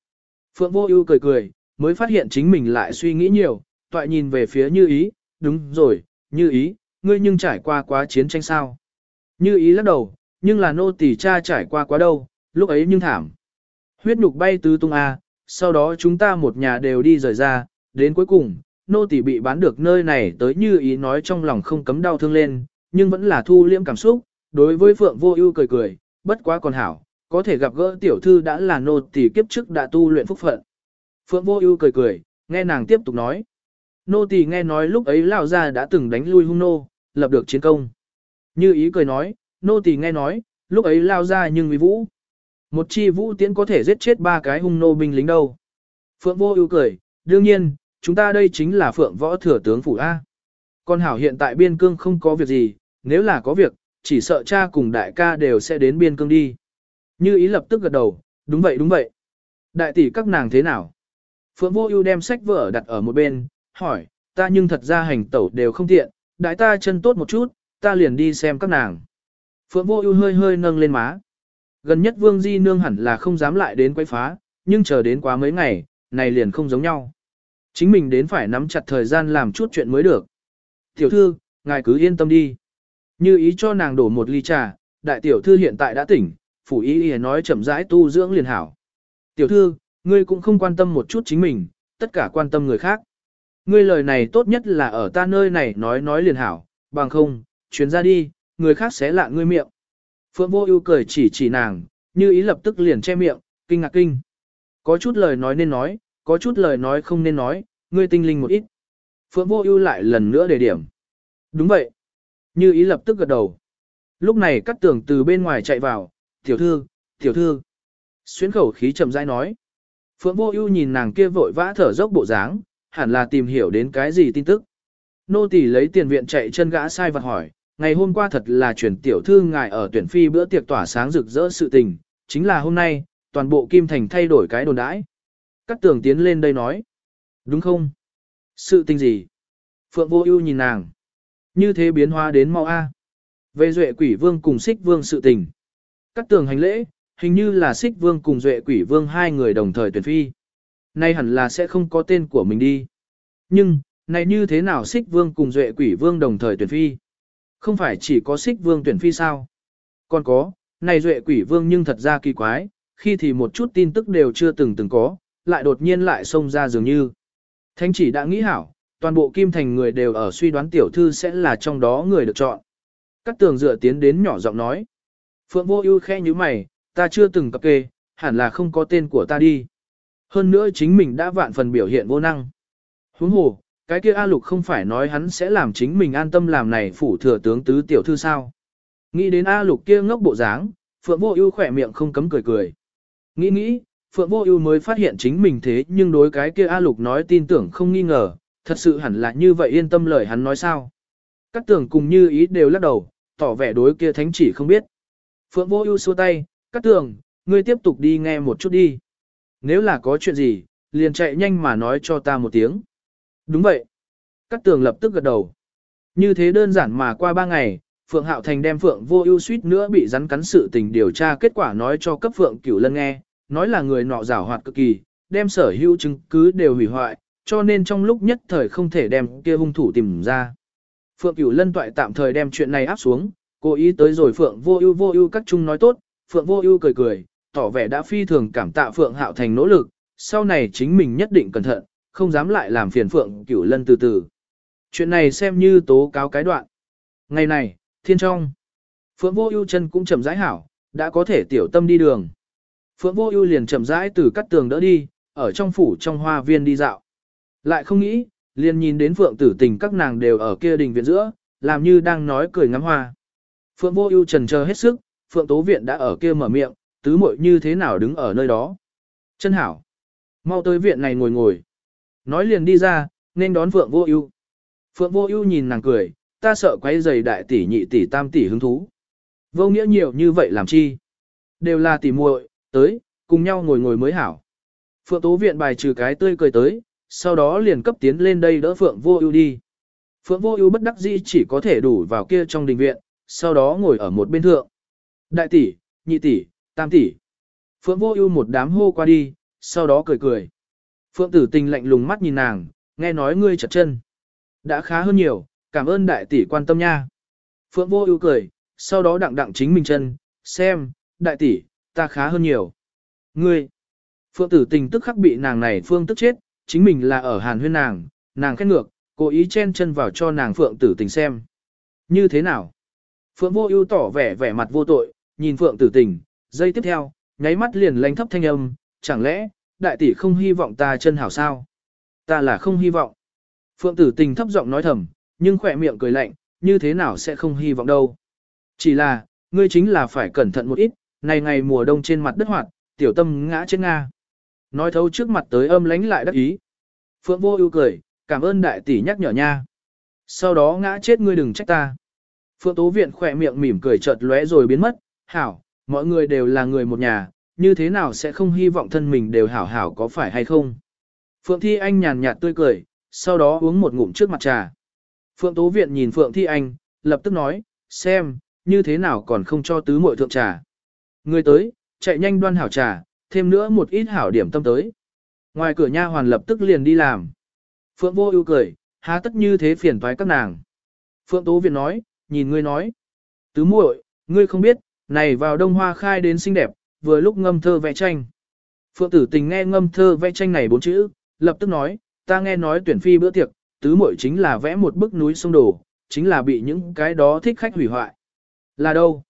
Phượng vô ưu cười cười, mới phát hiện chính mình lại suy nghĩ nhiều, toại nhìn về phía như ý, đúng rồi, như ý, ngươi nhưng trải qua quá chiến tranh sao. Như ý lắc đầu, nhưng là nô tỳ cha trải qua quá đâu, lúc ấy nhưng thảm. Huyết nhục bay tứ tung A, sau đó chúng ta một nhà đều đi rời ra, đến cuối cùng, nô tỳ bị bán được nơi này tới như ý nói trong lòng không cấm đau thương lên, nhưng vẫn là thu liễm cảm xúc, đối với Phượng Vô Ưu cười cười, bất quá còn hảo, có thể gặp gỡ tiểu thư đã là nô tỳ kiếp trước đã tu luyện phúc phận. Phượng Vô Ưu cười cười, nghe nàng tiếp tục nói. Nô tỳ nghe nói lúc ấy lão gia đã từng đánh lui hung nô, lập được chiến công. Như ý cười nói, nô tỳ nghe nói, lúc ấy lao ra nhưng uy vũ. Một chi vũ tiễn có thể giết chết ba cái hung nô binh lính đâu. Phượng vô ưu cười, đương nhiên, chúng ta đây chính là phượng võ thừa tướng phủ A. Con hảo hiện tại biên cương không có việc gì, nếu là có việc, chỉ sợ cha cùng đại ca đều sẽ đến biên cương đi. Như ý lập tức gật đầu, đúng vậy đúng vậy. Đại tỷ các nàng thế nào? Phượng vô ưu đem sách vở đặt ở một bên, hỏi, ta nhưng thật ra hành tẩu đều không tiện, đại ta chân tốt một chút, ta liền đi xem các nàng. Phượng vô ưu hơi hơi nâng lên má. Gần nhất Vương Di Nương hẳn là không dám lại đến quấy phá, nhưng chờ đến quá mấy ngày, này liền không giống nhau. Chính mình đến phải nắm chặt thời gian làm chút chuyện mới được. Tiểu thư, ngài cứ yên tâm đi. Như ý cho nàng đổ một ly trà, đại tiểu thư hiện tại đã tỉnh, phủ ý ý nói chậm rãi tu dưỡng liền hảo. Tiểu thư, ngươi cũng không quan tâm một chút chính mình, tất cả quan tâm người khác. Ngươi lời này tốt nhất là ở ta nơi này nói nói liền hảo, bằng không, chuyến ra đi, người khác sẽ lạ ngươi miệng. Phượng vô ưu cười chỉ chỉ nàng, như ý lập tức liền che miệng, kinh ngạc kinh. Có chút lời nói nên nói, có chút lời nói không nên nói, ngươi tinh linh một ít. Phượng vô ưu lại lần nữa đề điểm. Đúng vậy. Như ý lập tức gật đầu. Lúc này cắt tường từ bên ngoài chạy vào, tiểu thư, tiểu thư. Xuyến khẩu khí chậm rãi nói. Phượng vô ưu nhìn nàng kia vội vã thở dốc bộ dáng, hẳn là tìm hiểu đến cái gì tin tức. Nô tỳ lấy tiền viện chạy chân gã sai vật hỏi, ngày hôm qua thật là chuyển tiểu thư ngài ở tuyển phi bữa tiệc tỏa sáng rực rỡ sự tình, chính là hôm nay, toàn bộ Kim Thành thay đổi cái đồn đãi. Cát tường tiến lên đây nói. Đúng không? Sự tình gì? Phượng vô ưu nhìn nàng. Như thế biến hóa đến mau A. Về duệ quỷ vương cùng xích vương sự tình. Cát tường hành lễ, hình như là xích vương cùng duệ quỷ vương hai người đồng thời tuyển phi. Nay hẳn là sẽ không có tên của mình đi. Nhưng, này như thế nào xích vương cùng duệ quỷ vương đồng thời tuyển phi? Không phải chỉ có xích vương tuyển phi sao? Còn có, này duệ quỷ vương nhưng thật ra kỳ quái, khi thì một chút tin tức đều chưa từng từng có, lại đột nhiên lại xông ra dường như. Thánh chỉ đã nghĩ hảo, toàn bộ kim thành người đều ở suy đoán tiểu thư sẽ là trong đó người được chọn. Các tường dựa tiến đến nhỏ giọng nói. Phượng vô ưu khẽ như mày, ta chưa từng cập kê, hẳn là không có tên của ta đi. Hơn nữa chính mình đã vạn phần biểu hiện vô năng. Huống hồ, cái kia A Lục không phải nói hắn sẽ làm chính mình an tâm làm này phủ thừa tướng tứ tiểu thư sao. Nghĩ đến A Lục kia ngốc bộ dáng, Phượng Vô Ưu khỏe miệng không cấm cười cười. Nghĩ nghĩ, Phượng Vô Ưu mới phát hiện chính mình thế nhưng đối cái kia A Lục nói tin tưởng không nghi ngờ, thật sự hẳn là như vậy yên tâm lời hắn nói sao. Các tưởng cùng như ý đều lắc đầu, tỏ vẻ đối kia thánh chỉ không biết. Phượng Vô Ưu xua tay, "Các tưởng, ngươi tiếp tục đi nghe một chút đi. Nếu là có chuyện gì, liền chạy nhanh mà nói cho ta một tiếng." Đúng vậy. Cát tường lập tức gật đầu. Như thế đơn giản mà qua ba ngày, Phượng Hạo Thành đem Phượng vô ưu suýt nữa bị rắn cắn sự tình điều tra kết quả nói cho cấp Phượng Cửu Lân nghe, nói là người nọ giảo hoạt cực kỳ, đem sở hữu chứng cứ đều hủy hoại, cho nên trong lúc nhất thời không thể đem kia hung thủ tìm ra. Phượng Cửu Lân toại tạm thời đem chuyện này áp xuống, cố ý tới rồi Phượng vô ưu vô ưu các chung nói tốt, Phượng vô ưu cười cười, tỏ vẻ đã phi thường cảm tạ Phượng Hạo Thành nỗ lực, sau này chính mình nhất định cẩn thận, không dám lại làm phiền Phượng Cửu Lân từ từ. Chuyện này xem như tố cáo cái đoạn. Ngày này, thiên trong. Phượng Vô Ưu chân cũng chậm rãi hảo, đã có thể tiểu tâm đi đường. Phượng Vô Ưu liền chậm rãi từ cắt tường đỡ đi, ở trong phủ trong hoa viên đi dạo. Lại không nghĩ, liền nhìn đến Phượng Tử Tình các nàng đều ở kia đình viện giữa, làm như đang nói cười ngắm hoa. Phượng Vô Ưu chần chờ hết sức, Phượng Tố viện đã ở kia mở miệng, tứ muội như thế nào đứng ở nơi đó. Chân hảo, mau tới viện này ngồi ngồi. Nói liền đi ra, nên đón Phượng Vô Ưu. Phượng Vô Ưu nhìn nàng cười, ta sợ quấy rầy đại tỷ nhị tỷ tam tỷ hứng thú. Vô nghĩa nhiều như vậy làm chi? Đều là tỷ muội, tới, cùng nhau ngồi ngồi mới hảo. Phượng Tố Viện bài trừ cái tươi cười tới, sau đó liền cấp tiến lên đây đỡ Phượng Vô Ưu đi. Phượng Vô Ưu bất đắc dĩ chỉ có thể đủ vào kia trong đình viện, sau đó ngồi ở một bên thượng. Đại tỷ, nhị tỷ, tam tỷ. Phượng Vô Ưu một đám hô qua đi, sau đó cười cười. Phượng Tử Tình lạnh lùng mắt nhìn nàng, nghe nói ngươi chật chân. Đã khá hơn nhiều, cảm ơn đại tỷ quan tâm nha. Phượng Vô Ưu cười, sau đó đặng đặng chính mình chân, xem, đại tỷ, ta khá hơn nhiều. Ngươi. Phượng Tử Tình tức khắc bị nàng này phương tức chết, chính mình là ở Hàn Huyên nàng, nàng khét ngược, cố ý chen chân vào cho nàng Phượng Tử Tình xem. Như thế nào? Phượng Vô Ưu tỏ vẻ vẻ mặt vô tội, nhìn Phượng Tử Tình, giây tiếp theo, nháy mắt liền lánh thấp thanh âm, chẳng lẽ, đại tỷ không hy vọng ta chân hảo sao? Ta là không hy vọng. Phượng Tử Tình thấp giọng nói thầm, nhưng khỏe miệng cười lạnh, như thế nào sẽ không hy vọng đâu. Chỉ là, ngươi chính là phải cẩn thận một ít, này ngày mùa đông trên mặt đất hoạt, tiểu tâm ngã trên Nga. Nói thấu trước mặt tới âm lánh lại đắc ý. Phượng vô ưu cười, cảm ơn đại tỷ nhắc nhở nha. Sau đó ngã chết ngươi đừng trách ta. Phượng Tố Viện khỏe miệng mỉm cười chợt lóe rồi biến mất, hảo, mọi người đều là người một nhà, như thế nào sẽ không hy vọng thân mình đều hảo hảo có phải hay không. Phượng Thi Anh nhàn nhạt tươi cười, sau đó uống một ngụm trước mặt trà. Phượng Tố Viện nhìn Phượng Thi Anh, lập tức nói, xem, như thế nào còn không cho tứ muội thượng trà. Người tới, chạy nhanh đoan hảo trà, thêm nữa một ít hảo điểm tâm tới. Ngoài cửa nha hoàn lập tức liền đi làm. Phượng Vô Ưu cười, há tất như thế phiền toái các nàng. Phượng Tố Viện nói, nhìn ngươi nói. Tứ muội, ngươi không biết, này vào đông hoa khai đến xinh đẹp, vừa lúc ngâm thơ vẽ tranh. Phượng Tử Tình nghe ngâm thơ vẽ tranh này bốn chữ, lập tức nói, ta nghe nói tuyển phi bữa tiệc, tứ muội chính là vẽ một bức núi sông đổ, chính là bị những cái đó thích khách hủy hoại. Là đâu?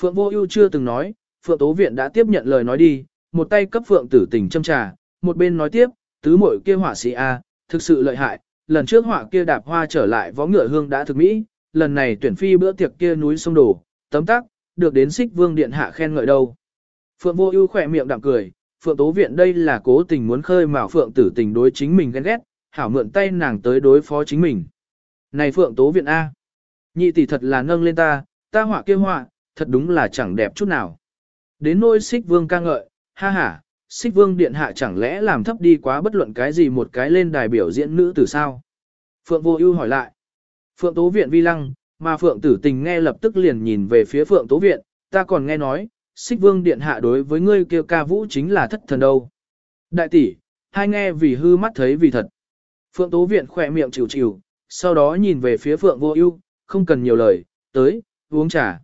Phượng Vô Ưu chưa từng nói, Phượng Tố Viện đã tiếp nhận lời nói đi, một tay cấp Phượng Tử Tình châm trà, một bên nói tiếp, tứ muội kia họa sĩ a, thực sự lợi hại, lần trước họa kia đạp hoa trở lại võ ngựa hương đã thực mỹ, lần này tuyển phi bữa tiệc kia núi sông đổ, tấm tắc, được đến Xích Vương điện hạ khen ngợi đâu. Phượng Vô Ưu khỏe miệng đạm cười, Phượng Tố Viện đây là cố tình muốn khơi mào Phượng Tử Tình đối chính mình ghen ghét, hảo mượn tay nàng tới đối phó chính mình. Này Phượng Tố Viện A, nhị tỷ thật là nâng lên ta, ta họa kia họa, thật đúng là chẳng đẹp chút nào. Đến nỗi xích vương ca ngợi, ha ha, xích vương điện hạ chẳng lẽ làm thấp đi quá bất luận cái gì một cái lên đài biểu diễn nữ tử sao? Phượng vô ưu hỏi lại. Phượng Tố Viện vi lăng, mà Phượng Tử Tình nghe lập tức liền nhìn về phía Phượng Tố Viện, ta còn nghe nói, xích vương điện hạ đối với ngươi kêu ca vũ chính là thất thần đâu. Đại tỷ, hai nghe vì hư mắt thấy vì thật. Phượng Tố Viện khỏe miệng chịu chịu, sau đó nhìn về phía Phượng Vô Ưu, không cần nhiều lời, tới, uống trà.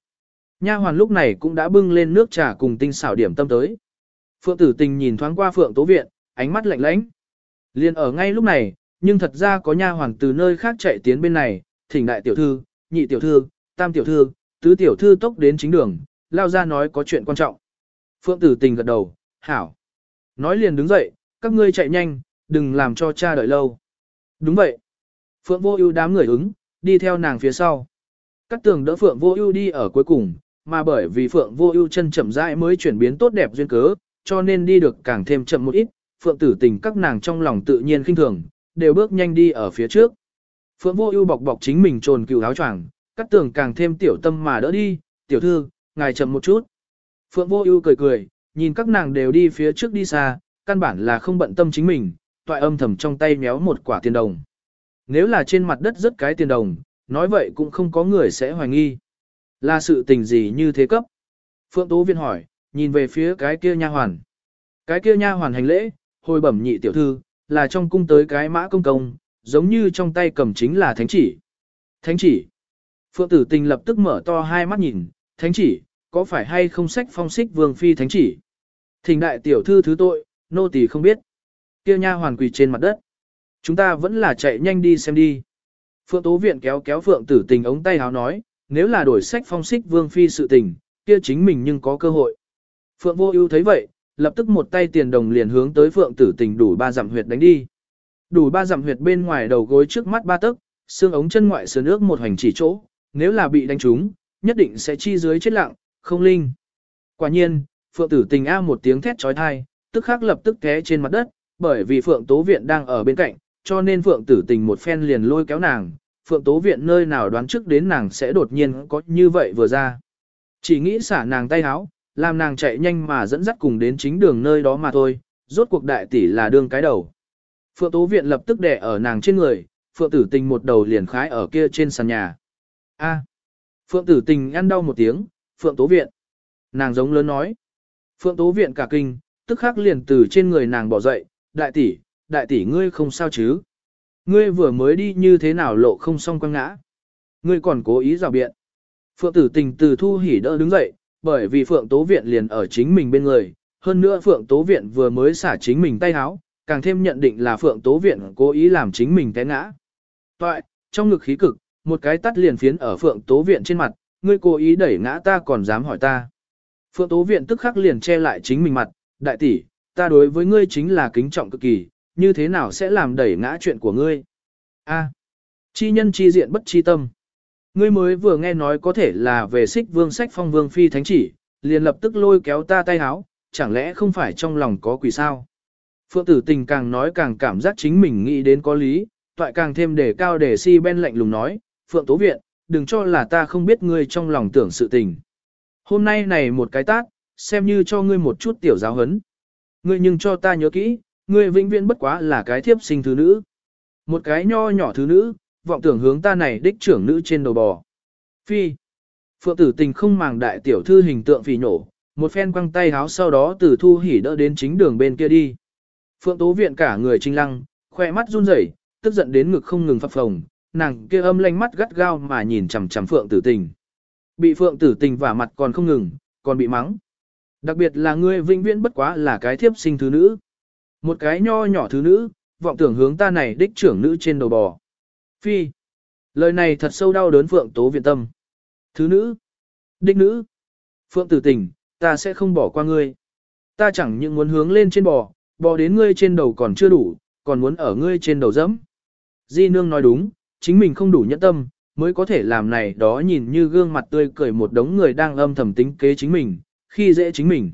Nha hoàn lúc này cũng đã bưng lên nước trà cùng tinh xảo điểm tâm tới. Phượng Tử Tình nhìn thoáng qua Phượng Tố Viện, ánh mắt lạnh lãnh. Liên ở ngay lúc này, nhưng thật ra có nha hoàn từ nơi khác chạy tiến bên này, thỉnh đại tiểu thư, nhị tiểu thư, tam tiểu thư, tứ tiểu thư tốc đến chính đường, lao ra nói có chuyện quan trọng. Phượng Tử Tình gật đầu, hảo. Nói liền đứng dậy, các ngươi chạy nhanh, đừng làm cho cha đợi lâu. Đúng vậy. Phượng vô ưu đám người ứng, đi theo nàng phía sau. Các tường đỡ Phượng vô ưu đi ở cuối cùng, mà bởi vì Phượng vô ưu chân chậm rãi mới chuyển biến tốt đẹp duyên cớ, cho nên đi được càng thêm chậm một ít, Phượng tử tình các nàng trong lòng tự nhiên khinh thường, đều bước nhanh đi ở phía trước. Phượng vô ưu bọc bọc chính mình trồn cừu áo choàng, cắt tường càng thêm tiểu tâm mà đỡ đi, tiểu thư, ngài chậm một chút. Phượng vô ưu cười cười, nhìn các nàng đều đi phía trước đi xa, căn bản là không bận tâm chính mình, toại âm thầm trong tay méo một quả tiền đồng. Nếu là trên mặt đất rất cái tiền đồng, nói vậy cũng không có người sẽ hoài nghi. Là sự tình gì như thế cấp? Phượng Tố Viên hỏi, nhìn về phía cái kia nha hoàn. Cái kia nha hoàn hành lễ, hồi bẩm nhị tiểu thư, là trong cung tới cái mã công công, giống như trong tay cầm chính là thánh chỉ. Thánh chỉ. Phượng tử tình lập tức mở to hai mắt nhìn, thánh chỉ, có phải hay không sách phong xích vương phi thánh chỉ? Thỉnh đại tiểu thư thứ tội, nô tỳ không biết. Kia nha hoàn quỳ trên mặt đất. Chúng ta vẫn là chạy nhanh đi xem đi. Phượng Tố Viện kéo kéo Phượng Tử Tình ống tay háo nói, nếu là đổi sách phong xích vương phi sự tình, kia chính mình nhưng có cơ hội. Phượng Vô Ưu thấy vậy, lập tức một tay tiền đồng liền hướng tới Phượng Tử Tình đủ ba dặm huyệt đánh đi. Đủ ba dặm huyệt bên ngoài đầu gối trước mắt ba tấc, xương ống chân ngoại sườn nước một hành chỉ chỗ, nếu là bị đánh trúng, nhất định sẽ chi dưới chết lặng, không linh. Quả nhiên, Phượng Tử Tình a một tiếng thét chói tai, tức khắc lập tức té trên mặt đất, bởi vì Phượng Tố Viện đang ở bên cạnh, cho nên Phượng Tử Tình một phen liền lôi kéo nàng, Phượng Tố Viện nơi nào đoán trước đến nàng sẽ đột nhiên có như vậy vừa ra. Chỉ nghĩ xả nàng tay háo, làm nàng chạy nhanh mà dẫn dắt cùng đến chính đường nơi đó mà thôi, rốt cuộc đại tỷ là đương cái đầu. Phượng Tố Viện lập tức đè ở nàng trên người, Phượng Tử Tình một đầu liền khái ở kia trên sàn nhà. A. Phượng Tử Tình ăn đau một tiếng, Phượng Tố Viện. Nàng giống lớn nói. Phượng Tố Viện cả kinh, tức khắc liền từ trên người nàng bỏ dậy, đại tỷ, đại tỷ ngươi không sao chứ. Ngươi vừa mới đi như thế nào lộ không xong quăng ngã. Ngươi còn cố ý rào biện. Phượng Tử Tình từ thu hỉ đỡ đứng dậy, bởi vì Phượng Tố Viện liền ở chính mình bên người. Hơn nữa Phượng Tố Viện vừa mới xả chính mình tay háo, càng thêm nhận định là Phượng Tố Viện cố ý làm chính mình té ngã. Toại, trong ngực khí cực, một cái tắt liền phiến ở Phượng Tố Viện trên mặt, ngươi cố ý đẩy ngã ta còn dám hỏi ta. Phượng Tố Viện tức khắc liền che lại chính mình mặt, đại tỷ, ta đối với ngươi chính là kính trọng cực kỳ, như thế nào sẽ làm đẩy ngã chuyện của ngươi? A, chi nhân chi diện bất chi tâm. Ngươi mới vừa nghe nói có thể là về xích vương sách phong vương phi thánh chỉ, liền lập tức lôi kéo ta tay háo, chẳng lẽ không phải trong lòng có quỷ sao? Phượng tử tình càng nói càng cảm giác chính mình nghĩ đến có lý, toại càng thêm để cao để si ben lạnh lùng nói, Phượng tố viện, đừng cho là ta không biết ngươi trong lòng tưởng sự tình. Hôm nay này một cái tát, xem như cho ngươi một chút tiểu giáo hấn. Ngươi nhưng cho ta nhớ kỹ, ngươi vĩnh viễn bất quá là cái thiếp sinh thứ nữ. Một cái nho nhỏ thứ nữ, vọng tưởng hướng ta này đích trưởng nữ trên đầu bò. Phi. Phượng tử tình không màng đại tiểu thư hình tượng vì nổ, một phen quăng tay háo sau đó từ thu hỉ đỡ đến chính đường bên kia đi. Phượng tố viện cả người trinh lăng, khoe mắt run rẩy, tức giận đến ngực không ngừng phập phồng, nàng kia âm lanh mắt gắt gao mà nhìn chằm chằm Phượng tử tình. Bị Phượng tử tình vả mặt còn không ngừng, còn bị mắng. Đặc biệt là ngươi vĩnh viễn bất quá là cái thiếp sinh thứ nữ. Một cái nho nhỏ thứ nữ, vọng tưởng hướng ta này đích trưởng nữ trên đầu bò. Phi. Lời này thật sâu đau đớn Phượng Tố Viện tâm. Thứ nữ. Đích nữ. Phượng tử tình, ta sẽ không bỏ qua ngươi. Ta chẳng những muốn hướng lên trên bò, bò đến ngươi trên đầu còn chưa đủ, còn muốn ở ngươi trên đầu dẫm. Di nương nói đúng, chính mình không đủ nhẫn tâm, mới có thể làm này đó nhìn như gương mặt tươi cười một đống người đang âm thầm tính kế chính mình, khi dễ chính mình.